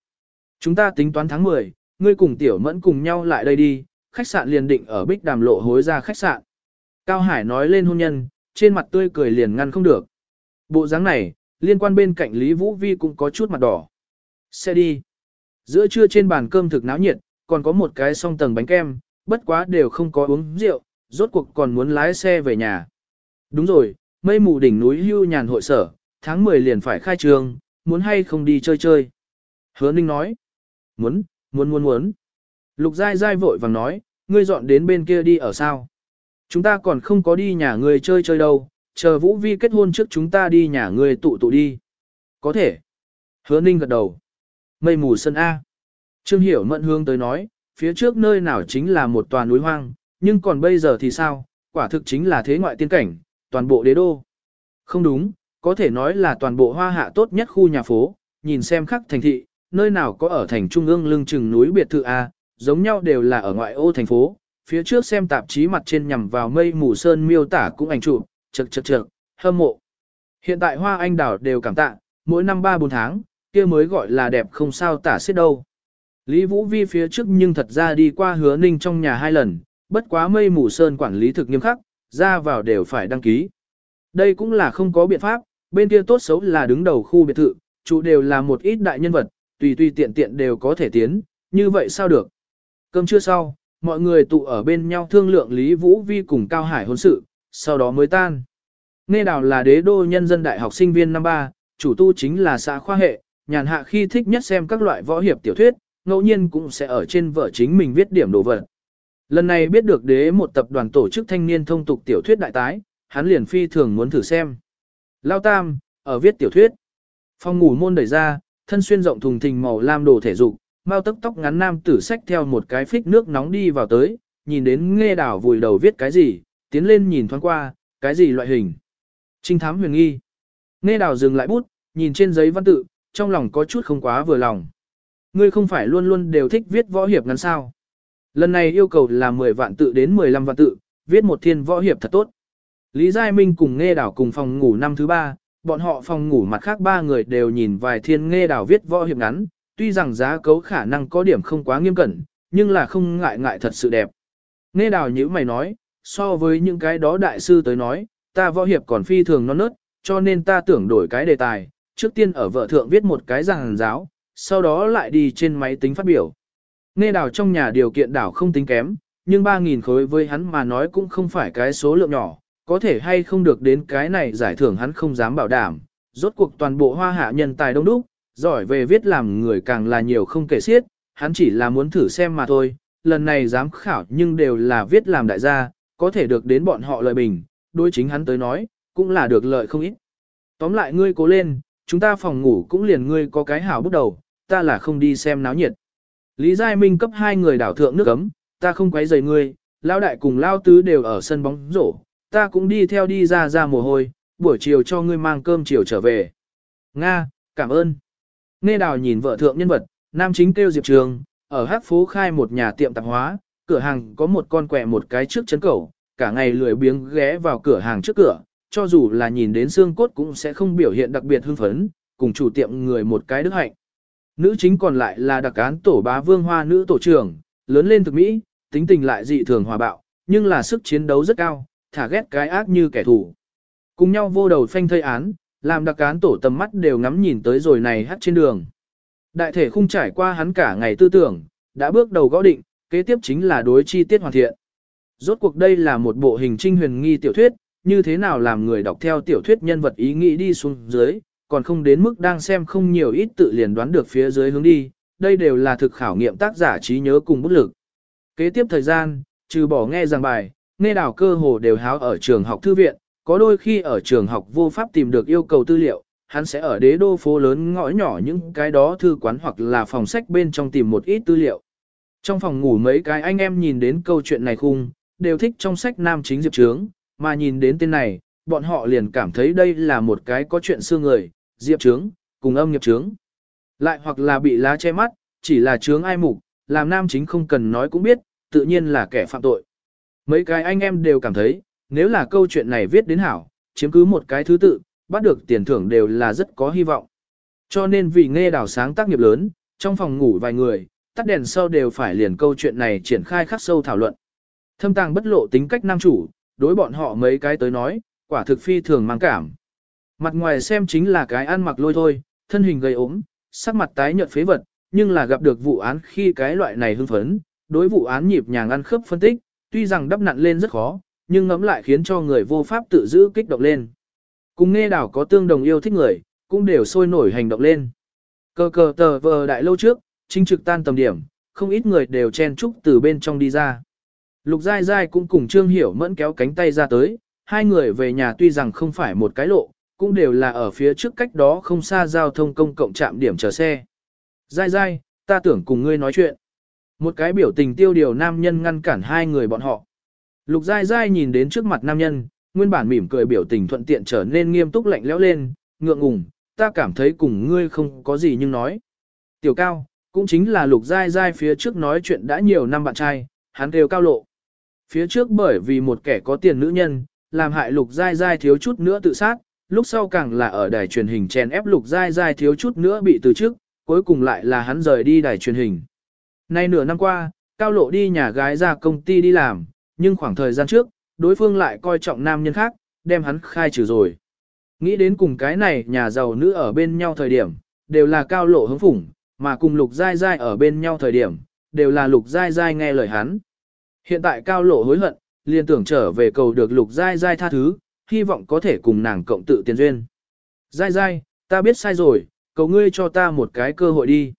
Chúng ta tính toán tháng 10, ngươi cùng tiểu mẫn cùng nhau lại đây đi, khách sạn liền định ở bích đàm lộ hối ra khách sạn. Cao Hải nói lên hôn nhân, trên mặt tươi cười liền ngăn không được. Bộ dáng này, liên quan bên cạnh Lý Vũ Vi cũng có chút mặt đỏ. Xe đi. Giữa trưa trên bàn cơm thực náo nhiệt, còn có một cái song tầng bánh kem, bất quá đều không có uống rượu, rốt cuộc còn muốn lái xe về nhà. Đúng rồi, mây mù đỉnh núi hưu nhàn hội sở, tháng 10 liền phải khai trường, muốn hay không đi chơi chơi. Hứa Ninh nói, muốn, muốn muốn muốn. Lục dai dai vội vàng nói, ngươi dọn đến bên kia đi ở sao? Chúng ta còn không có đi nhà ngươi chơi chơi đâu, chờ Vũ Vi kết hôn trước chúng ta đi nhà ngươi tụ tụ đi. Có thể. Hứa Ninh gật đầu. Mây mù sân A. Trương Hiểu mận hương tới nói, phía trước nơi nào chính là một tòa núi hoang, nhưng còn bây giờ thì sao, quả thực chính là thế ngoại tiên cảnh, toàn bộ đế đô. Không đúng, có thể nói là toàn bộ hoa hạ tốt nhất khu nhà phố, nhìn xem khắc thành thị, nơi nào có ở thành trung ương lưng chừng núi biệt thự A, giống nhau đều là ở ngoại ô thành phố. Phía trước xem tạp chí mặt trên nhằm vào mây mù sơn miêu tả cũng ảnh chụp, chật chật chật, hâm mộ. Hiện tại hoa anh đào đều cảm tạ, mỗi năm 3-4 tháng, kia mới gọi là đẹp không sao tả xiết đâu. Lý Vũ Vi phía trước nhưng thật ra đi qua hứa ninh trong nhà hai lần, bất quá mây mù sơn quản lý thực nghiêm khắc, ra vào đều phải đăng ký. Đây cũng là không có biện pháp, bên kia tốt xấu là đứng đầu khu biệt thự, chủ đều là một ít đại nhân vật, tùy tùy tiện tiện đều có thể tiến, như vậy sao được. Cơm trưa sau, mọi người tụ ở bên nhau thương lượng Lý Vũ Vi cùng Cao Hải hôn sự, sau đó mới tan. Nghe đào là đế đô nhân dân đại học sinh viên năm ba, chủ tu chính là xã khoa hệ, nhàn hạ khi thích nhất xem các loại võ hiệp tiểu thuyết, ngẫu nhiên cũng sẽ ở trên vở chính mình viết điểm đồ vật. Lần này biết được đế một tập đoàn tổ chức thanh niên thông tục tiểu thuyết đại tái, hắn liền phi thường muốn thử xem. Lao Tam, ở viết tiểu thuyết. Phòng ngủ môn đẩy ra, thân xuyên rộng thùng thình màu lam đồ thể dục, mau tóc tóc ngắn nam tử sách theo một cái phích nước nóng đi vào tới, nhìn đến nghe đảo vùi đầu viết cái gì, tiến lên nhìn thoáng qua, cái gì loại hình. Trinh thám huyền nghi. Nghe đào dừng lại bút, nhìn trên giấy văn tự, trong lòng có chút không quá vừa lòng. Ngươi không phải luôn luôn đều thích viết võ hiệp ngắn sao. Lần này yêu cầu là 10 vạn tự đến 15 vạn tự, viết một thiên võ hiệp thật tốt. Lý Giai Minh cùng nghe đảo cùng phòng ngủ năm thứ ba, bọn họ phòng ngủ mặt khác ba người đều nhìn vài thiên nghe đảo viết võ hiệp ngắn, tuy rằng giá cấu khả năng có điểm không quá nghiêm cẩn, nhưng là không ngại ngại thật sự đẹp. Nghe đào như mày nói, so với những cái đó đại sư tới nói, ta võ hiệp còn phi thường non nớt, cho nên ta tưởng đổi cái đề tài, trước tiên ở vợ thượng viết một cái giảng giáo, sau đó lại đi trên máy tính phát biểu. Nghe đào trong nhà điều kiện đảo không tính kém, nhưng 3.000 khối với hắn mà nói cũng không phải cái số lượng nhỏ, có thể hay không được đến cái này giải thưởng hắn không dám bảo đảm. Rốt cuộc toàn bộ hoa hạ nhân tài đông đúc, giỏi về viết làm người càng là nhiều không kể xiết, hắn chỉ là muốn thử xem mà thôi, lần này dám khảo nhưng đều là viết làm đại gia, có thể được đến bọn họ lời bình, đối chính hắn tới nói, cũng là được lợi không ít. Tóm lại ngươi cố lên, chúng ta phòng ngủ cũng liền ngươi có cái hảo bước đầu, ta là không đi xem náo nhiệt. Lý Giai Minh cấp hai người đảo thượng nước ấm, ta không quấy rầy ngươi, lao đại cùng lao tứ đều ở sân bóng rổ, ta cũng đi theo đi ra ra mồ hôi, buổi chiều cho ngươi mang cơm chiều trở về. Nga, cảm ơn. Nghe đào nhìn vợ thượng nhân vật, nam chính kêu Diệp Trường, ở hát phố khai một nhà tiệm tạp hóa, cửa hàng có một con quẹ một cái trước chấn cầu, cả ngày lười biếng ghé vào cửa hàng trước cửa, cho dù là nhìn đến xương cốt cũng sẽ không biểu hiện đặc biệt hưng phấn, cùng chủ tiệm người một cái đức hạnh. Nữ chính còn lại là đặc án tổ bá vương hoa nữ tổ trưởng, lớn lên thực mỹ, tính tình lại dị thường hòa bạo, nhưng là sức chiến đấu rất cao, thả ghét cái ác như kẻ thù. Cùng nhau vô đầu phanh thây án, làm đặc án tổ tầm mắt đều ngắm nhìn tới rồi này hát trên đường. Đại thể không trải qua hắn cả ngày tư tưởng, đã bước đầu gõ định, kế tiếp chính là đối chi tiết hoàn thiện. Rốt cuộc đây là một bộ hình trinh huyền nghi tiểu thuyết, như thế nào làm người đọc theo tiểu thuyết nhân vật ý nghĩ đi xuống dưới, còn không đến mức đang xem không nhiều ít tự liền đoán được phía dưới hướng đi, đây đều là thực khảo nghiệm tác giả trí nhớ cùng bút lực. Kế tiếp thời gian, trừ bỏ nghe giảng bài, nghe đảo cơ hồ đều háo ở trường học thư viện, có đôi khi ở trường học vô pháp tìm được yêu cầu tư liệu, hắn sẽ ở đế đô phố lớn ngõ nhỏ những cái đó thư quán hoặc là phòng sách bên trong tìm một ít tư liệu. Trong phòng ngủ mấy cái anh em nhìn đến câu chuyện này khung, đều thích trong sách nam chính Diệp Trướng, mà nhìn đến tên này, bọn họ liền cảm thấy đây là một cái có chuyện xưa người, Diệp Trướng, cùng âm nghiệp trướng. Lại hoặc là bị lá che mắt, chỉ là trướng ai mục, làm nam chính không cần nói cũng biết, tự nhiên là kẻ phạm tội. Mấy cái anh em đều cảm thấy, nếu là câu chuyện này viết đến hảo, chiếm cứ một cái thứ tự, bắt được tiền thưởng đều là rất có hy vọng. Cho nên vì nghe đào sáng tác nghiệp lớn, trong phòng ngủ vài người, tắt đèn sau đều phải liền câu chuyện này triển khai khắc sâu thảo luận. Thâm tàng bất lộ tính cách nam chủ, đối bọn họ mấy cái tới nói, quả thực phi thường mang cảm. Mặt ngoài xem chính là cái ăn mặc lôi thôi, thân hình gầy ốm, sắc mặt tái nhợt phế vật, nhưng là gặp được vụ án khi cái loại này hưng phấn, đối vụ án nhịp nhàng ăn khớp phân tích, tuy rằng đắp nặn lên rất khó, nhưng ngẫm lại khiến cho người vô pháp tự giữ kích động lên. Cùng nghe đảo có tương đồng yêu thích người, cũng đều sôi nổi hành động lên. Cờ cờ tờ vờ đại lâu trước, chính trực tan tầm điểm, không ít người đều chen chúc từ bên trong đi ra. Lục Giai Giai cũng cùng Trương Hiểu Mẫn kéo cánh tay ra tới, hai người về nhà tuy rằng không phải một cái lộ, cũng đều là ở phía trước cách đó không xa giao thông công cộng trạm điểm chờ xe. Giai Giai, ta tưởng cùng ngươi nói chuyện. Một cái biểu tình tiêu điều nam nhân ngăn cản hai người bọn họ. Lục Giai Giai nhìn đến trước mặt nam nhân, nguyên bản mỉm cười biểu tình thuận tiện trở nên nghiêm túc lạnh lẽo lên, ngượng ngùng, ta cảm thấy cùng ngươi không có gì nhưng nói. Tiểu Cao, cũng chính là Lục Giai Giai phía trước nói chuyện đã nhiều năm bạn trai, hắn đều cao lộ. Phía trước bởi vì một kẻ có tiền nữ nhân, làm hại Lục Giai Giai thiếu chút nữa tự sát, lúc sau càng là ở đài truyền hình chèn ép Lục Giai Giai thiếu chút nữa bị từ trước, cuối cùng lại là hắn rời đi đài truyền hình. Nay nửa năm qua, Cao Lộ đi nhà gái ra công ty đi làm, nhưng khoảng thời gian trước, đối phương lại coi trọng nam nhân khác, đem hắn khai trừ rồi. Nghĩ đến cùng cái này nhà giàu nữ ở bên nhau thời điểm, đều là Cao Lộ hứng phủng, mà cùng Lục Giai Giai ở bên nhau thời điểm, đều là Lục Giai Giai nghe lời hắn. Hiện tại Cao Lộ hối hận, liền tưởng trở về cầu được Lục Giai Giai tha thứ, hy vọng có thể cùng nàng cộng tự tiền duyên. Giai Giai, ta biết sai rồi, cầu ngươi cho ta một cái cơ hội đi.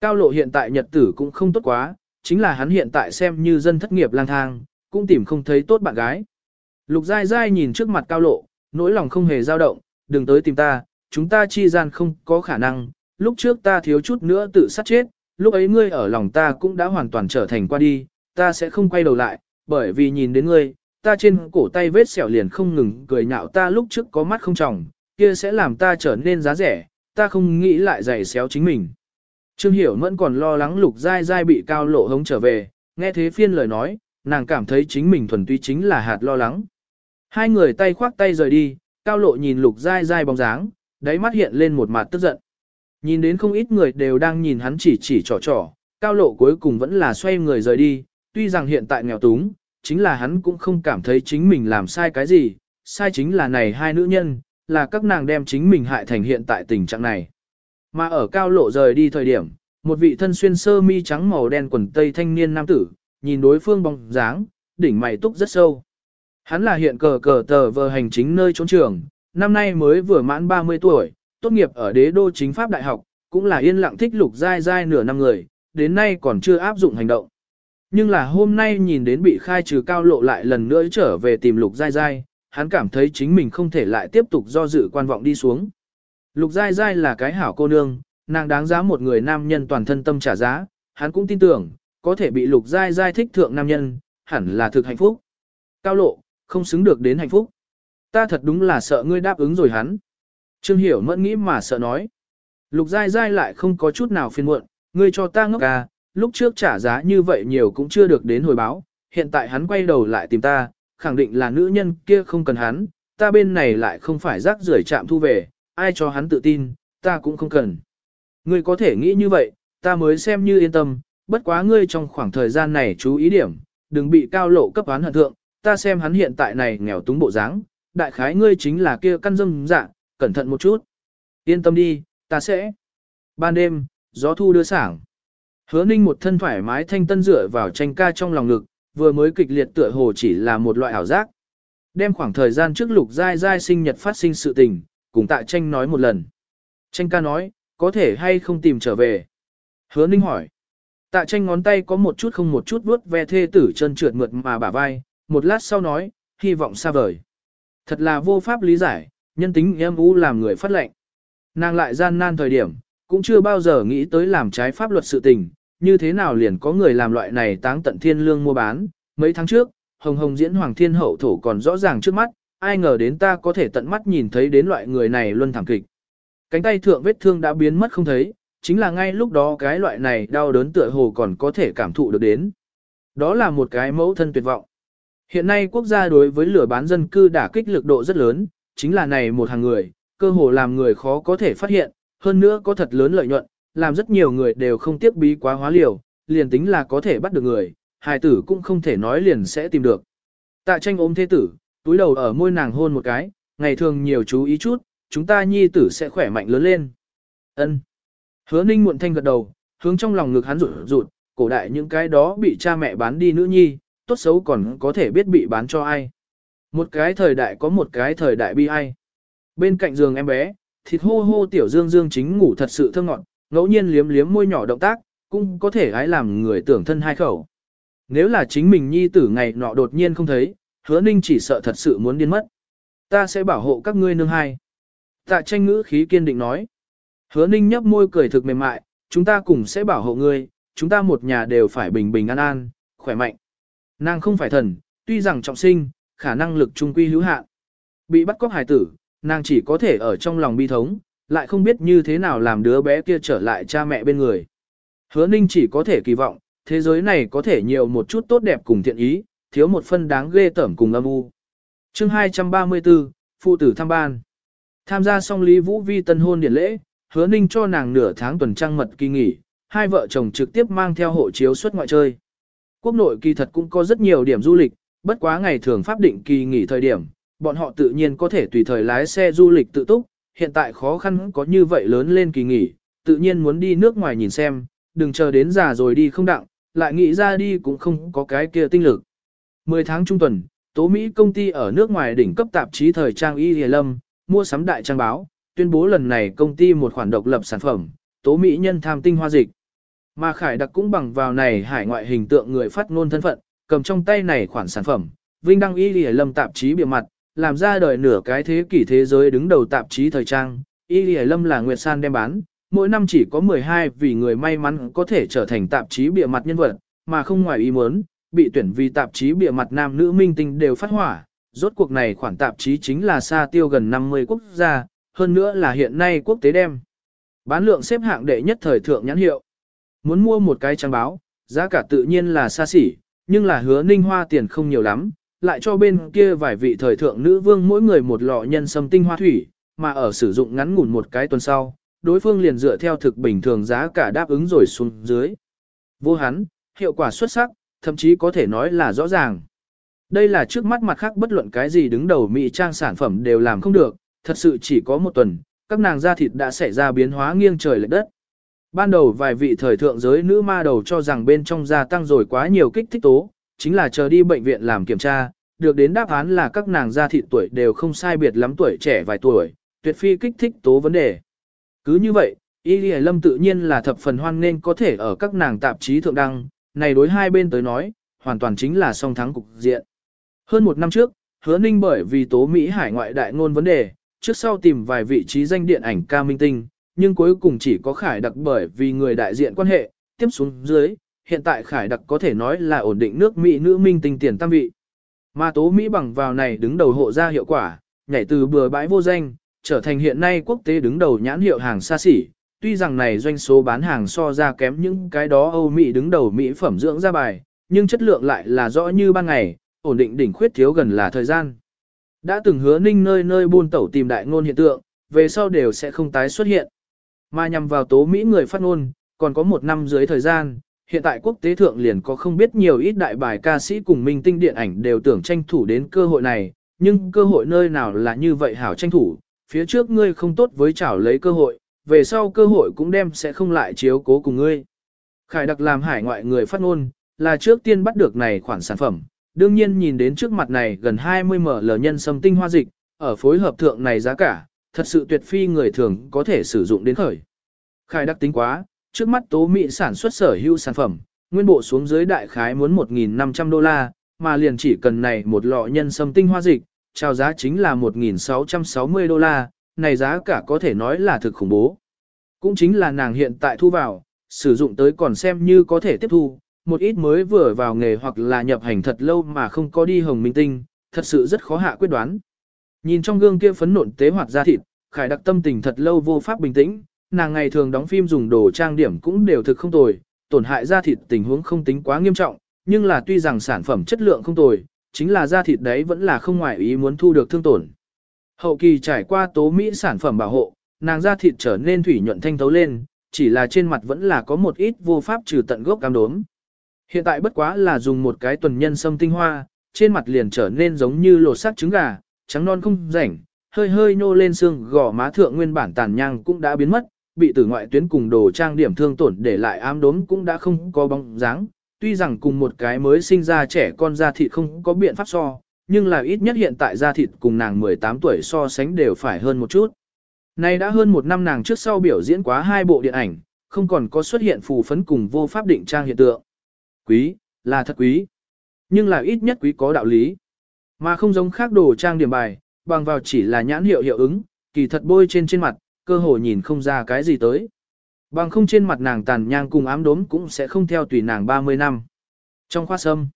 Cao lộ hiện tại nhật tử cũng không tốt quá, chính là hắn hiện tại xem như dân thất nghiệp lang thang, cũng tìm không thấy tốt bạn gái. Lục dai dai nhìn trước mặt cao lộ, nỗi lòng không hề dao động, đừng tới tìm ta, chúng ta chi gian không có khả năng, lúc trước ta thiếu chút nữa tự sát chết, lúc ấy ngươi ở lòng ta cũng đã hoàn toàn trở thành qua đi, ta sẽ không quay đầu lại, bởi vì nhìn đến ngươi, ta trên cổ tay vết sẹo liền không ngừng cười nhạo ta lúc trước có mắt không tròng, kia sẽ làm ta trở nên giá rẻ, ta không nghĩ lại giày xéo chính mình. Trương Hiểu Mẫn còn lo lắng Lục Giai Giai bị cao lộ hống trở về, nghe thế phiên lời nói, nàng cảm thấy chính mình thuần túy chính là hạt lo lắng. Hai người tay khoác tay rời đi, cao lộ nhìn Lục Giai Giai bóng dáng, đáy mắt hiện lên một mặt tức giận. Nhìn đến không ít người đều đang nhìn hắn chỉ chỉ trò trò, cao lộ cuối cùng vẫn là xoay người rời đi, tuy rằng hiện tại nghèo túng, chính là hắn cũng không cảm thấy chính mình làm sai cái gì, sai chính là này hai nữ nhân, là các nàng đem chính mình hại thành hiện tại tình trạng này. Mà ở cao lộ rời đi thời điểm, một vị thân xuyên sơ mi trắng màu đen quần tây thanh niên nam tử, nhìn đối phương bóng dáng, đỉnh mày túc rất sâu. Hắn là hiện cờ cờ tờ vờ hành chính nơi trốn trường, năm nay mới vừa mãn 30 tuổi, tốt nghiệp ở đế đô chính pháp đại học, cũng là yên lặng thích lục dai dai nửa năm người, đến nay còn chưa áp dụng hành động. Nhưng là hôm nay nhìn đến bị khai trừ cao lộ lại lần nữa trở về tìm lục dai dai, hắn cảm thấy chính mình không thể lại tiếp tục do dự quan vọng đi xuống. Lục dai dai là cái hảo cô nương, nàng đáng giá một người nam nhân toàn thân tâm trả giá, hắn cũng tin tưởng, có thể bị lục dai dai thích thượng nam nhân, hẳn là thực hạnh phúc. Cao lộ, không xứng được đến hạnh phúc. Ta thật đúng là sợ ngươi đáp ứng rồi hắn. Trương Hiểu mẫn nghĩ mà sợ nói. Lục dai dai lại không có chút nào phiền muộn, ngươi cho ta ngốc à, lúc trước trả giá như vậy nhiều cũng chưa được đến hồi báo, hiện tại hắn quay đầu lại tìm ta, khẳng định là nữ nhân kia không cần hắn, ta bên này lại không phải rác rưởi chạm thu về, ai cho hắn tự tin, ta cũng không cần. Ngươi có thể nghĩ như vậy, ta mới xem như yên tâm, bất quá ngươi trong khoảng thời gian này chú ý điểm, đừng bị cao lộ cấp án hận thượng, ta xem hắn hiện tại này nghèo túng bộ dáng, đại khái ngươi chính là kia căn dâm dạ, cẩn thận một chút. Yên tâm đi, ta sẽ. Ban đêm, gió thu đưa sảng. Hứa ninh một thân thoải mái thanh tân dựa vào tranh ca trong lòng ngực, vừa mới kịch liệt tựa hồ chỉ là một loại ảo giác. Đem khoảng thời gian trước lục dai dai sinh nhật phát sinh sự tình, cùng tạ tranh nói một lần. Tranh ca nói, có thể hay không tìm trở về. Hứa ninh hỏi. Tạ tranh ngón tay có một chút không một chút vuốt ve thê tử chân trượt mượt mà bả vai, một lát sau nói, hy vọng xa vời. Thật là vô pháp lý giải, nhân tính em u làm người phát lệnh. Nàng lại gian nan thời điểm, cũng chưa bao giờ nghĩ tới làm trái pháp luật sự tình, như thế nào liền có người làm loại này táng tận thiên lương mua bán. Mấy tháng trước, Hồng Hồng diễn Hoàng Thiên Hậu Thổ còn rõ ràng trước mắt, ai ngờ đến ta có thể tận mắt nhìn thấy đến loại người này luân thảm kịch. Cánh tay thượng vết thương đã biến mất không thấy, chính là ngay lúc đó cái loại này đau đớn tựa hồ còn có thể cảm thụ được đến. Đó là một cái mẫu thân tuyệt vọng. Hiện nay quốc gia đối với lửa bán dân cư đả kích lực độ rất lớn, chính là này một hàng người, cơ hồ làm người khó có thể phát hiện, hơn nữa có thật lớn lợi nhuận, làm rất nhiều người đều không tiếc bí quá hóa liều, liền tính là có thể bắt được người, hài tử cũng không thể nói liền sẽ tìm được. Tạ tranh ôm thế tử, túi đầu ở môi nàng hôn một cái, ngày thường nhiều chú ý chút, chúng ta nhi tử sẽ khỏe mạnh lớn lên. Ân. Hứa ninh muộn thanh gật đầu, hướng trong lòng ngực hắn rụt rụt, cổ đại những cái đó bị cha mẹ bán đi nữ nhi, tốt xấu còn có thể biết bị bán cho ai. Một cái thời đại có một cái thời đại bi ai. Bên cạnh giường em bé, thịt hô hô tiểu dương dương chính ngủ thật sự thơ ngọt, ngẫu nhiên liếm liếm môi nhỏ động tác, cũng có thể ái làm người tưởng thân hai khẩu. Nếu là chính mình nhi tử ngày nọ đột nhiên không thấy, hứa ninh chỉ sợ thật sự muốn điên mất. Ta sẽ bảo hộ các ngươi nương hai. Tạ tranh ngữ khí kiên định nói. Hứa ninh nhấp môi cười thực mềm mại, chúng ta cùng sẽ bảo hộ ngươi, chúng ta một nhà đều phải bình bình an an, khỏe mạnh. Nàng không phải thần, tuy rằng trọng sinh, khả năng lực trung quy hữu hạn. Bị bắt cóc hài tử, nàng chỉ có thể ở trong lòng bi thống, lại không biết như thế nào làm đứa bé kia trở lại cha mẹ bên người. Hứa ninh chỉ có thể kỳ vọng, thế giới này có thể nhiều một chút tốt đẹp cùng thiện ý, thiếu một phân đáng ghê tởm cùng âm u. chương 234, Phụ tử tham ban. Tham gia xong Lý Vũ Vi tân hôn điển lễ, hứa ninh cho nàng nửa tháng tuần trăng mật kỳ nghỉ, hai vợ chồng trực tiếp mang theo hộ chiếu xuất ngoại chơi. Quốc nội kỳ thật cũng có rất nhiều điểm du lịch, bất quá ngày thường pháp định kỳ nghỉ thời điểm, bọn họ tự nhiên có thể tùy thời lái xe du lịch tự túc, hiện tại khó khăn có như vậy lớn lên kỳ nghỉ, tự nhiên muốn đi nước ngoài nhìn xem, đừng chờ đến già rồi đi không đặng, lại nghĩ ra đi cũng không có cái kia tinh lực. 10 tháng trung tuần, Tố Mỹ công ty ở nước ngoài đỉnh cấp tạp chí thời trang Y Hề Lâm, mua sắm đại trang báo, tuyên bố lần này công ty một khoản độc lập sản phẩm, Tố Mỹ nhân tham tinh hoa dịch. Mà Khải Đặc cũng bằng vào này hải ngoại hình tượng người phát ngôn thân phận, cầm trong tay này khoản sản phẩm, vinh đăng Y Lìa Lâm tạp chí bìa mặt, làm ra đời nửa cái thế kỷ thế giới đứng đầu tạp chí thời trang. Y Lìa Lâm là Nguyệt San đem bán, mỗi năm chỉ có 12 vì người may mắn có thể trở thành tạp chí bìa mặt nhân vật, mà không ngoài ý muốn, bị tuyển vì tạp chí bìa mặt nam nữ minh tinh đều phát hỏa. Rốt cuộc này khoản tạp chí chính là xa tiêu gần 50 quốc gia, hơn nữa là hiện nay quốc tế đem. Bán lượng xếp hạng đệ nhất thời thượng nhãn hiệu. Muốn mua một cái trang báo, giá cả tự nhiên là xa xỉ, nhưng là hứa ninh hoa tiền không nhiều lắm, lại cho bên kia vài vị thời thượng nữ vương mỗi người một lọ nhân sâm tinh hoa thủy, mà ở sử dụng ngắn ngủn một cái tuần sau, đối phương liền dựa theo thực bình thường giá cả đáp ứng rồi xuống dưới. Vô hắn, hiệu quả xuất sắc, thậm chí có thể nói là rõ ràng. Đây là trước mắt mặt khác bất luận cái gì đứng đầu mỹ trang sản phẩm đều làm không được, thật sự chỉ có một tuần, các nàng da thịt đã xảy ra biến hóa nghiêng trời lệch đất. Ban đầu vài vị thời thượng giới nữ ma đầu cho rằng bên trong gia tăng rồi quá nhiều kích thích tố, chính là chờ đi bệnh viện làm kiểm tra, được đến đáp án là các nàng da thịt tuổi đều không sai biệt lắm tuổi trẻ vài tuổi, tuyệt phi kích thích tố vấn đề. Cứ như vậy, Y Lì Lâm tự nhiên là thập phần hoan nên có thể ở các nàng tạp chí thượng đăng, này đối hai bên tới nói, hoàn toàn chính là song thắng cục diện. Hơn một năm trước, hứa ninh bởi vì tố Mỹ hải ngoại đại ngôn vấn đề, trước sau tìm vài vị trí danh điện ảnh ca minh tinh, nhưng cuối cùng chỉ có khải đặc bởi vì người đại diện quan hệ, tiếp xuống dưới, hiện tại khải đặc có thể nói là ổn định nước Mỹ nữ minh tinh tiền tam vị. Mà tố Mỹ bằng vào này đứng đầu hộ ra hiệu quả, nhảy từ bừa bãi vô danh, trở thành hiện nay quốc tế đứng đầu nhãn hiệu hàng xa xỉ. Tuy rằng này doanh số bán hàng so ra kém những cái đó Âu Mỹ đứng đầu Mỹ phẩm dưỡng ra bài, nhưng chất lượng lại là rõ như ban ngày, ổn định đỉnh khuyết thiếu gần là thời gian. Đã từng hứa ninh nơi nơi buôn tẩu tìm đại ngôn hiện tượng, về sau đều sẽ không tái xuất hiện. Mà nhằm vào tố Mỹ người phát ngôn, còn có một năm dưới thời gian, hiện tại quốc tế thượng liền có không biết nhiều ít đại bài ca sĩ cùng minh tinh điện ảnh đều tưởng tranh thủ đến cơ hội này, nhưng cơ hội nơi nào là như vậy hảo tranh thủ, phía trước ngươi không tốt với chảo lấy cơ hội, về sau cơ hội cũng đem sẽ không lại chiếu cố cùng ngươi. Khải đặc làm hải ngoại người phát ngôn, là trước tiên bắt được này khoản sản phẩm, đương nhiên nhìn đến trước mặt này gần 20 ml nhân sâm tinh hoa dịch, ở phối hợp thượng này giá cả, thật sự tuyệt phi người thường có thể sử dụng đến khởi. khai đặc tính quá, trước mắt tố mỹ sản xuất sở hữu sản phẩm, nguyên bộ xuống dưới đại khái muốn 1.500 đô la, mà liền chỉ cần này một lọ nhân sâm tinh hoa dịch, chào giá chính là 1.660 đô la, này giá cả có thể nói là thực khủng bố. Cũng chính là nàng hiện tại thu vào, sử dụng tới còn xem như có thể tiếp thu, một ít mới vừa vào nghề hoặc là nhập hành thật lâu mà không có đi hồng minh tinh, thật sự rất khó hạ quyết đoán. Nhìn trong gương kia phấn nộn tế hoạt da thịt, khải đặc tâm tình thật lâu vô pháp bình tĩnh, nàng ngày thường đóng phim dùng đồ trang điểm cũng đều thực không tồi, tổn hại da thịt tình huống không tính quá nghiêm trọng, nhưng là tuy rằng sản phẩm chất lượng không tồi, chính là da thịt đấy vẫn là không ngoại ý muốn thu được thương tổn. Hậu kỳ trải qua tố Mỹ sản phẩm bảo hộ, nàng da thịt trở nên thủy nhuận thanh thấu lên, chỉ là trên mặt vẫn là có một ít vô pháp trừ tận gốc cam đốm. Hiện tại bất quá là dùng một cái tuần nhân sâm tinh hoa, trên mặt liền trở nên giống như lột xác trứng gà, trắng non không rảnh, hơi hơi nô lên xương gò má thượng nguyên bản tàn nhang cũng đã biến mất, bị tử ngoại tuyến cùng đồ trang điểm thương tổn để lại ám đốm cũng đã không có bóng dáng, Tuy rằng cùng một cái mới sinh ra trẻ con da thịt không có biện pháp so, nhưng là ít nhất hiện tại da thịt cùng nàng 18 tuổi so sánh đều phải hơn một chút. Nay đã hơn một năm nàng trước sau biểu diễn quá hai bộ điện ảnh, không còn có xuất hiện phù phấn cùng vô pháp định trang hiện tượng. Quý, là thật quý. Nhưng là ít nhất quý có đạo lý. Mà không giống khác đồ trang điểm bài, bằng vào chỉ là nhãn hiệu hiệu ứng, kỳ thật bôi trên trên mặt, cơ hồ nhìn không ra cái gì tới. Bằng không trên mặt nàng tàn nhang cùng ám đốm cũng sẽ không theo tùy nàng 30 năm. Trong khoa sâm,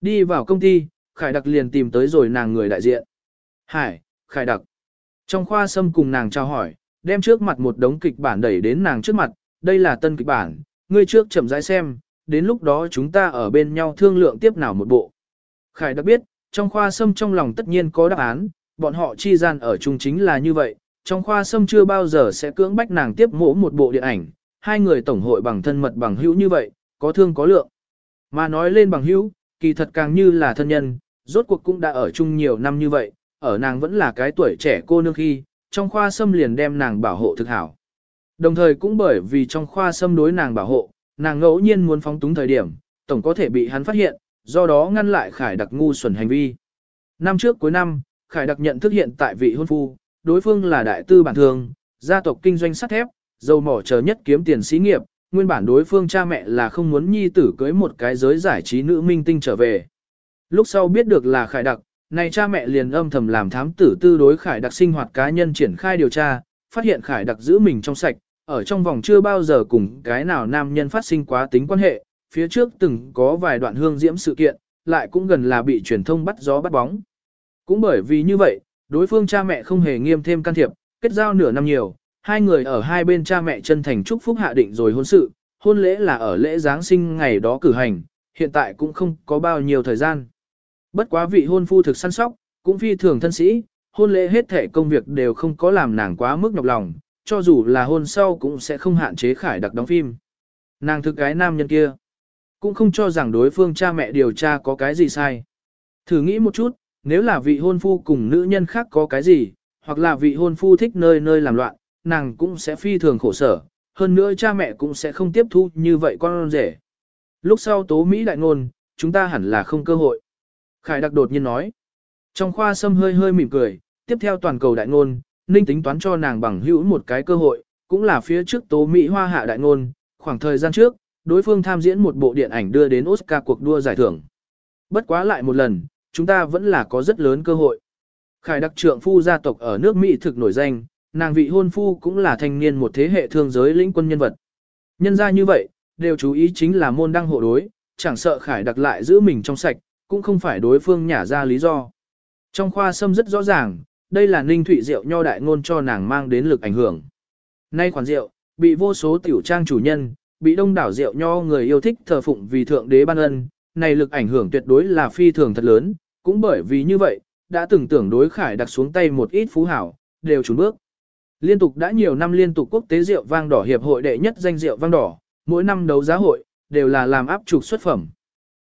đi vào công ty, Khải Đặc liền tìm tới rồi nàng người đại diện. Hải, Khải Đặc. Trong khoa sâm cùng nàng trao hỏi, đem trước mặt một đống kịch bản đẩy đến nàng trước mặt, đây là tân kịch bản, ngươi trước chậm rãi xem, đến lúc đó chúng ta ở bên nhau thương lượng tiếp nào một bộ. Khải Đặc biết, trong khoa sâm trong lòng tất nhiên có đáp án, bọn họ chi gian ở chung chính là như vậy, trong khoa sâm chưa bao giờ sẽ cưỡng bách nàng tiếp mỗ một bộ điện ảnh, hai người tổng hội bằng thân mật bằng hữu như vậy, có thương có lượng. Mà nói lên bằng hữu, kỳ thật càng như là thân nhân, rốt cuộc cũng đã ở chung nhiều năm như vậy, ở nàng vẫn là cái tuổi trẻ cô nương khi, trong khoa sâm liền đem nàng bảo hộ thực hảo. Đồng thời cũng bởi vì trong khoa sâm đối nàng bảo hộ, nàng ngẫu nhiên muốn phóng túng thời điểm, tổng có thể bị hắn phát hiện, do đó ngăn lại khải đặc ngu xuẩn hành vi. Năm trước cuối năm, khải đặc nhận thức hiện tại vị hôn phu, đối phương là đại tư bản thường, gia tộc kinh doanh sắt thép, dầu mỏ chờ nhất kiếm tiền xí nghiệp, nguyên bản đối phương cha mẹ là không muốn nhi tử cưới một cái giới giải trí nữ minh tinh trở về. Lúc sau biết được là khải đặc, này cha mẹ liền âm thầm làm thám tử tư đối khải đặc sinh hoạt cá nhân triển khai điều tra, phát hiện khải đặc giữ mình trong sạch, ở trong vòng chưa bao giờ cùng cái nào nam nhân phát sinh quá tính quan hệ, phía trước từng có vài đoạn hương diễm sự kiện, lại cũng gần là bị truyền thông bắt gió bắt bóng. Cũng bởi vì như vậy, đối phương cha mẹ không hề nghiêm thêm can thiệp, kết giao nửa năm nhiều, hai người ở hai bên cha mẹ chân thành chúc phúc hạ định rồi hôn sự, hôn lễ là ở lễ Giáng sinh ngày đó cử hành, hiện tại cũng không có bao nhiêu thời gian. Bất quá vị hôn phu thực săn sóc, cũng phi thường thân sĩ, hôn lễ hết thể công việc đều không có làm nàng quá mức nhọc lòng, cho dù là hôn sau cũng sẽ không hạn chế khải đặc đóng phim. Nàng thực cái nam nhân kia, cũng không cho rằng đối phương cha mẹ điều tra có cái gì sai. Thử nghĩ một chút, nếu là vị hôn phu cùng nữ nhân khác có cái gì, hoặc là vị hôn phu thích nơi nơi làm loạn, nàng cũng sẽ phi thường khổ sở, hơn nữa cha mẹ cũng sẽ không tiếp thu như vậy con rể. Lúc sau tố Mỹ đại ngôn, chúng ta hẳn là không cơ hội. Khải đặc đột nhiên nói. Trong khoa sâm hơi hơi mỉm cười, tiếp theo toàn cầu đại ngôn, ninh tính toán cho nàng bằng hữu một cái cơ hội, cũng là phía trước tố Mỹ hoa hạ đại ngôn, khoảng thời gian trước, đối phương tham diễn một bộ điện ảnh đưa đến Oscar cuộc đua giải thưởng. Bất quá lại một lần, chúng ta vẫn là có rất lớn cơ hội. Khải đặc trượng phu gia tộc ở nước Mỹ thực nổi danh, nàng vị hôn phu cũng là thanh niên một thế hệ thương giới lĩnh quân nhân vật. Nhân ra như vậy, đều chú ý chính là môn đăng hộ đối, chẳng sợ khải đặc lại giữ mình trong sạch, cũng không phải đối phương nhả ra lý do. Trong khoa sâm rất rõ ràng, đây là ninh thụy rượu nho đại ngôn cho nàng mang đến lực ảnh hưởng. Nay khoản rượu, bị vô số tiểu trang chủ nhân, bị đông đảo rượu nho người yêu thích thờ phụng vì thượng đế ban ân, này lực ảnh hưởng tuyệt đối là phi thường thật lớn, cũng bởi vì như vậy, đã từng tưởng đối khải đặt xuống tay một ít phú hảo, đều trốn bước. Liên tục đã nhiều năm liên tục quốc tế rượu vang đỏ hiệp hội đệ nhất danh rượu vang đỏ, mỗi năm đấu giá hội, đều là làm áp trục xuất phẩm.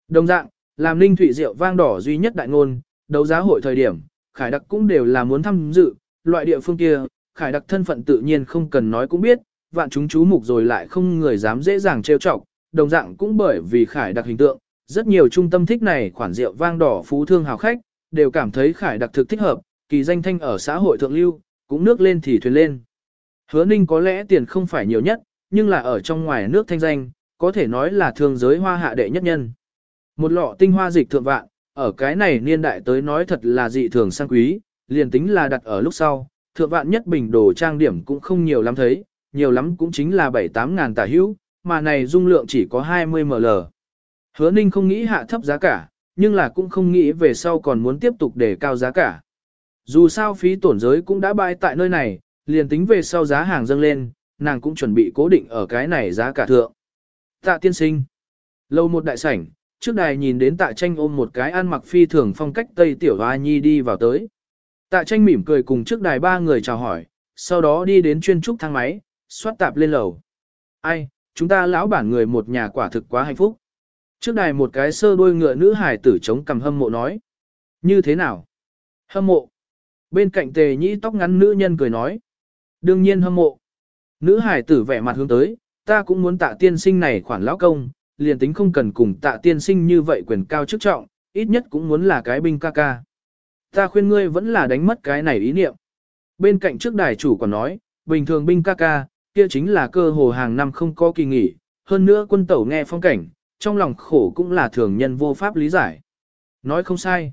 Đồng dạng, làm ninh thủy rượu vang đỏ duy nhất đại ngôn, đấu giá hội thời điểm, khải đặc cũng đều là muốn tham dự, loại địa phương kia, khải đặc thân phận tự nhiên không cần nói cũng biết, vạn chúng chú mục rồi lại không người dám dễ dàng trêu chọc, đồng dạng cũng bởi vì khải đặc hình tượng, rất nhiều trung tâm thích này khoản rượu vang đỏ phú thương hào khách, đều cảm thấy khải đặc thực thích hợp, kỳ danh thanh ở xã hội thượng lưu, cũng nước lên thì thuyền lên. Hứa ninh có lẽ tiền không phải nhiều nhất, nhưng là ở trong ngoài nước thanh danh, có thể nói là thương giới hoa hạ đệ nhất nhân. Một lọ tinh hoa dịch thượng vạn, ở cái này niên đại tới nói thật là dị thường sang quý, liền tính là đặt ở lúc sau, thượng vạn nhất bình đồ trang điểm cũng không nhiều lắm thấy, nhiều lắm cũng chính là 7-8 ngàn tả hữu, mà này dung lượng chỉ có 20 ml. Hứa ninh không nghĩ hạ thấp giá cả, nhưng là cũng không nghĩ về sau còn muốn tiếp tục để cao giá cả. Dù sao phí tổn giới cũng đã bại tại nơi này, liền tính về sau giá hàng dâng lên, nàng cũng chuẩn bị cố định ở cái này giá cả thượng. Tạ tiên sinh. Lâu một đại sảnh, trước đài nhìn đến tạ tranh ôm một cái ăn mặc phi thường phong cách Tây Tiểu Hoa Nhi đi vào tới. Tạ tranh mỉm cười cùng trước đài ba người chào hỏi, sau đó đi đến chuyên trúc thang máy, xoát tạp lên lầu. Ai, chúng ta lão bản người một nhà quả thực quá hạnh phúc. Trước đài một cái sơ đuôi ngựa nữ hải tử chống cầm hâm mộ nói. Như thế nào? Hâm mộ. Bên cạnh tề nhĩ tóc ngắn nữ nhân cười nói. Đương nhiên hâm mộ. Nữ hải tử vẻ mặt hướng tới, ta cũng muốn tạ tiên sinh này khoản lão công, liền tính không cần cùng tạ tiên sinh như vậy quyền cao chức trọng, ít nhất cũng muốn là cái binh ca ca. Ta khuyên ngươi vẫn là đánh mất cái này ý niệm. Bên cạnh trước đài chủ còn nói, bình thường binh ca ca, kia chính là cơ hồ hàng năm không có kỳ nghỉ, hơn nữa quân tẩu nghe phong cảnh, trong lòng khổ cũng là thường nhân vô pháp lý giải. Nói không sai.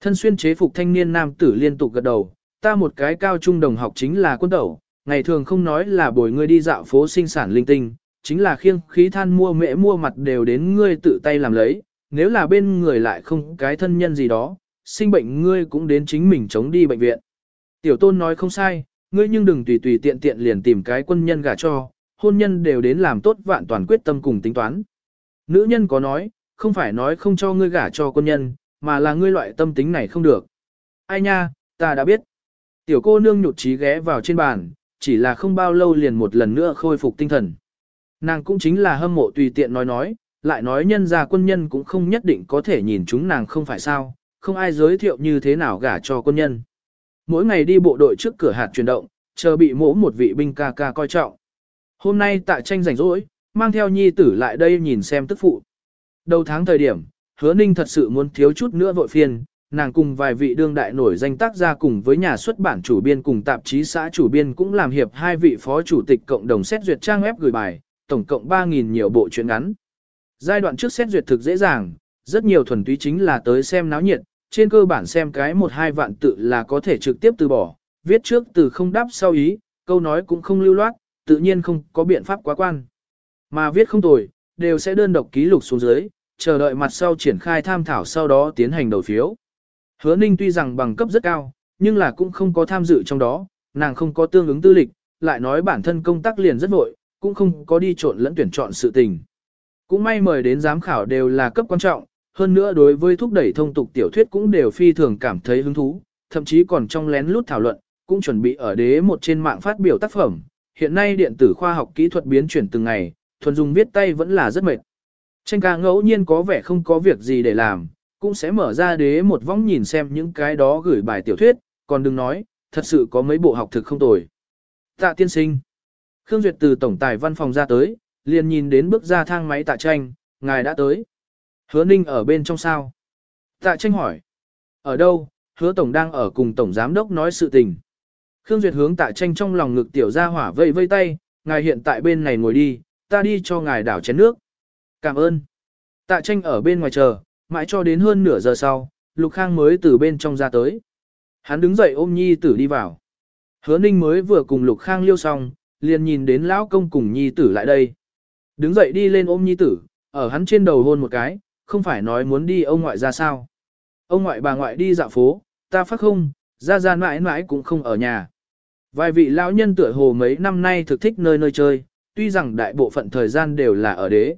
Thân xuyên chế phục thanh niên nam tử liên tục gật đầu, ta một cái cao trung đồng học chính là quân tẩu, ngày thường không nói là bồi ngươi đi dạo phố sinh sản linh tinh, chính là khiêng khí than mua mễ mua mặt đều đến ngươi tự tay làm lấy, nếu là bên người lại không cái thân nhân gì đó, sinh bệnh ngươi cũng đến chính mình chống đi bệnh viện. Tiểu tôn nói không sai, ngươi nhưng đừng tùy tùy tiện tiện liền tìm cái quân nhân gả cho, hôn nhân đều đến làm tốt vạn toàn quyết tâm cùng tính toán. Nữ nhân có nói, không phải nói không cho ngươi gả cho quân nhân, mà là ngươi loại tâm tính này không được. Ai nha, ta đã biết. Tiểu cô nương nhụt chí ghé vào trên bàn, chỉ là không bao lâu liền một lần nữa khôi phục tinh thần. Nàng cũng chính là hâm mộ tùy tiện nói nói, lại nói nhân gia quân nhân cũng không nhất định có thể nhìn chúng nàng không phải sao, không ai giới thiệu như thế nào gả cho quân nhân. Mỗi ngày đi bộ đội trước cửa hạt chuyển động, chờ bị mỗ một vị binh ca ca coi trọng. Hôm nay tại tranh rảnh rỗi, mang theo nhi tử lại đây nhìn xem tức phụ. Đầu tháng thời điểm, hứa ninh thật sự muốn thiếu chút nữa vội phiền, nàng cùng vài vị đương đại nổi danh tác gia cùng với nhà xuất bản chủ biên cùng tạp chí xã chủ biên cũng làm hiệp hai vị phó chủ tịch cộng đồng xét duyệt trang web gửi bài, tổng cộng 3.000 nhiều bộ truyện ngắn. Giai đoạn trước xét duyệt thực dễ dàng, rất nhiều thuần túy chính là tới xem náo nhiệt, trên cơ bản xem cái một hai vạn tự là có thể trực tiếp từ bỏ, viết trước từ không đáp sau ý, câu nói cũng không lưu loát, tự nhiên không có biện pháp quá quan. Mà viết không tồi, đều sẽ đơn độc ký lục xuống dưới, chờ đợi mặt sau triển khai tham thảo sau đó tiến hành đầu phiếu. Hứa Ninh tuy rằng bằng cấp rất cao, nhưng là cũng không có tham dự trong đó, nàng không có tương ứng tư lịch, lại nói bản thân công tác liền rất vội, cũng không có đi trộn lẫn tuyển chọn sự tình. Cũng may mời đến giám khảo đều là cấp quan trọng, hơn nữa đối với thúc đẩy thông tục tiểu thuyết cũng đều phi thường cảm thấy hứng thú, thậm chí còn trong lén lút thảo luận, cũng chuẩn bị ở đế một trên mạng phát biểu tác phẩm. Hiện nay điện tử khoa học kỹ thuật biến chuyển từng ngày, thuần dùng viết tay vẫn là rất mệt. Tranh ca ngẫu nhiên có vẻ không có việc gì để làm, cũng sẽ mở ra đế một vong nhìn xem những cái đó gửi bài tiểu thuyết, còn đừng nói, thật sự có mấy bộ học thực không tồi. Tạ tiên sinh. Khương Duyệt từ tổng tài văn phòng ra tới, liền nhìn đến bước ra thang máy tạ tranh, ngài đã tới. Hứa ninh ở bên trong sao? Tạ tranh hỏi. Ở đâu? Hứa tổng đang ở cùng tổng giám đốc nói sự tình. Khương Duyệt hướng tạ tranh trong lòng ngực tiểu ra hỏa vây vây tay, ngài hiện tại bên này ngồi đi, ta đi cho ngài đảo chén nước. Cảm ơn. Tạ tranh ở bên ngoài chờ, mãi cho đến hơn nửa giờ sau, Lục Khang mới từ bên trong ra tới. Hắn đứng dậy ôm nhi tử đi vào. Hứa ninh mới vừa cùng Lục Khang liêu xong, liền nhìn đến lão công cùng nhi tử lại đây. Đứng dậy đi lên ôm nhi tử, ở hắn trên đầu hôn một cái, không phải nói muốn đi ông ngoại ra sao. Ông ngoại bà ngoại đi dạo phố, ta phát không, ra ra mãi mãi cũng không ở nhà. Vài vị lão nhân tuổi hồ mấy năm nay thực thích nơi nơi chơi, tuy rằng đại bộ phận thời gian đều là ở đế.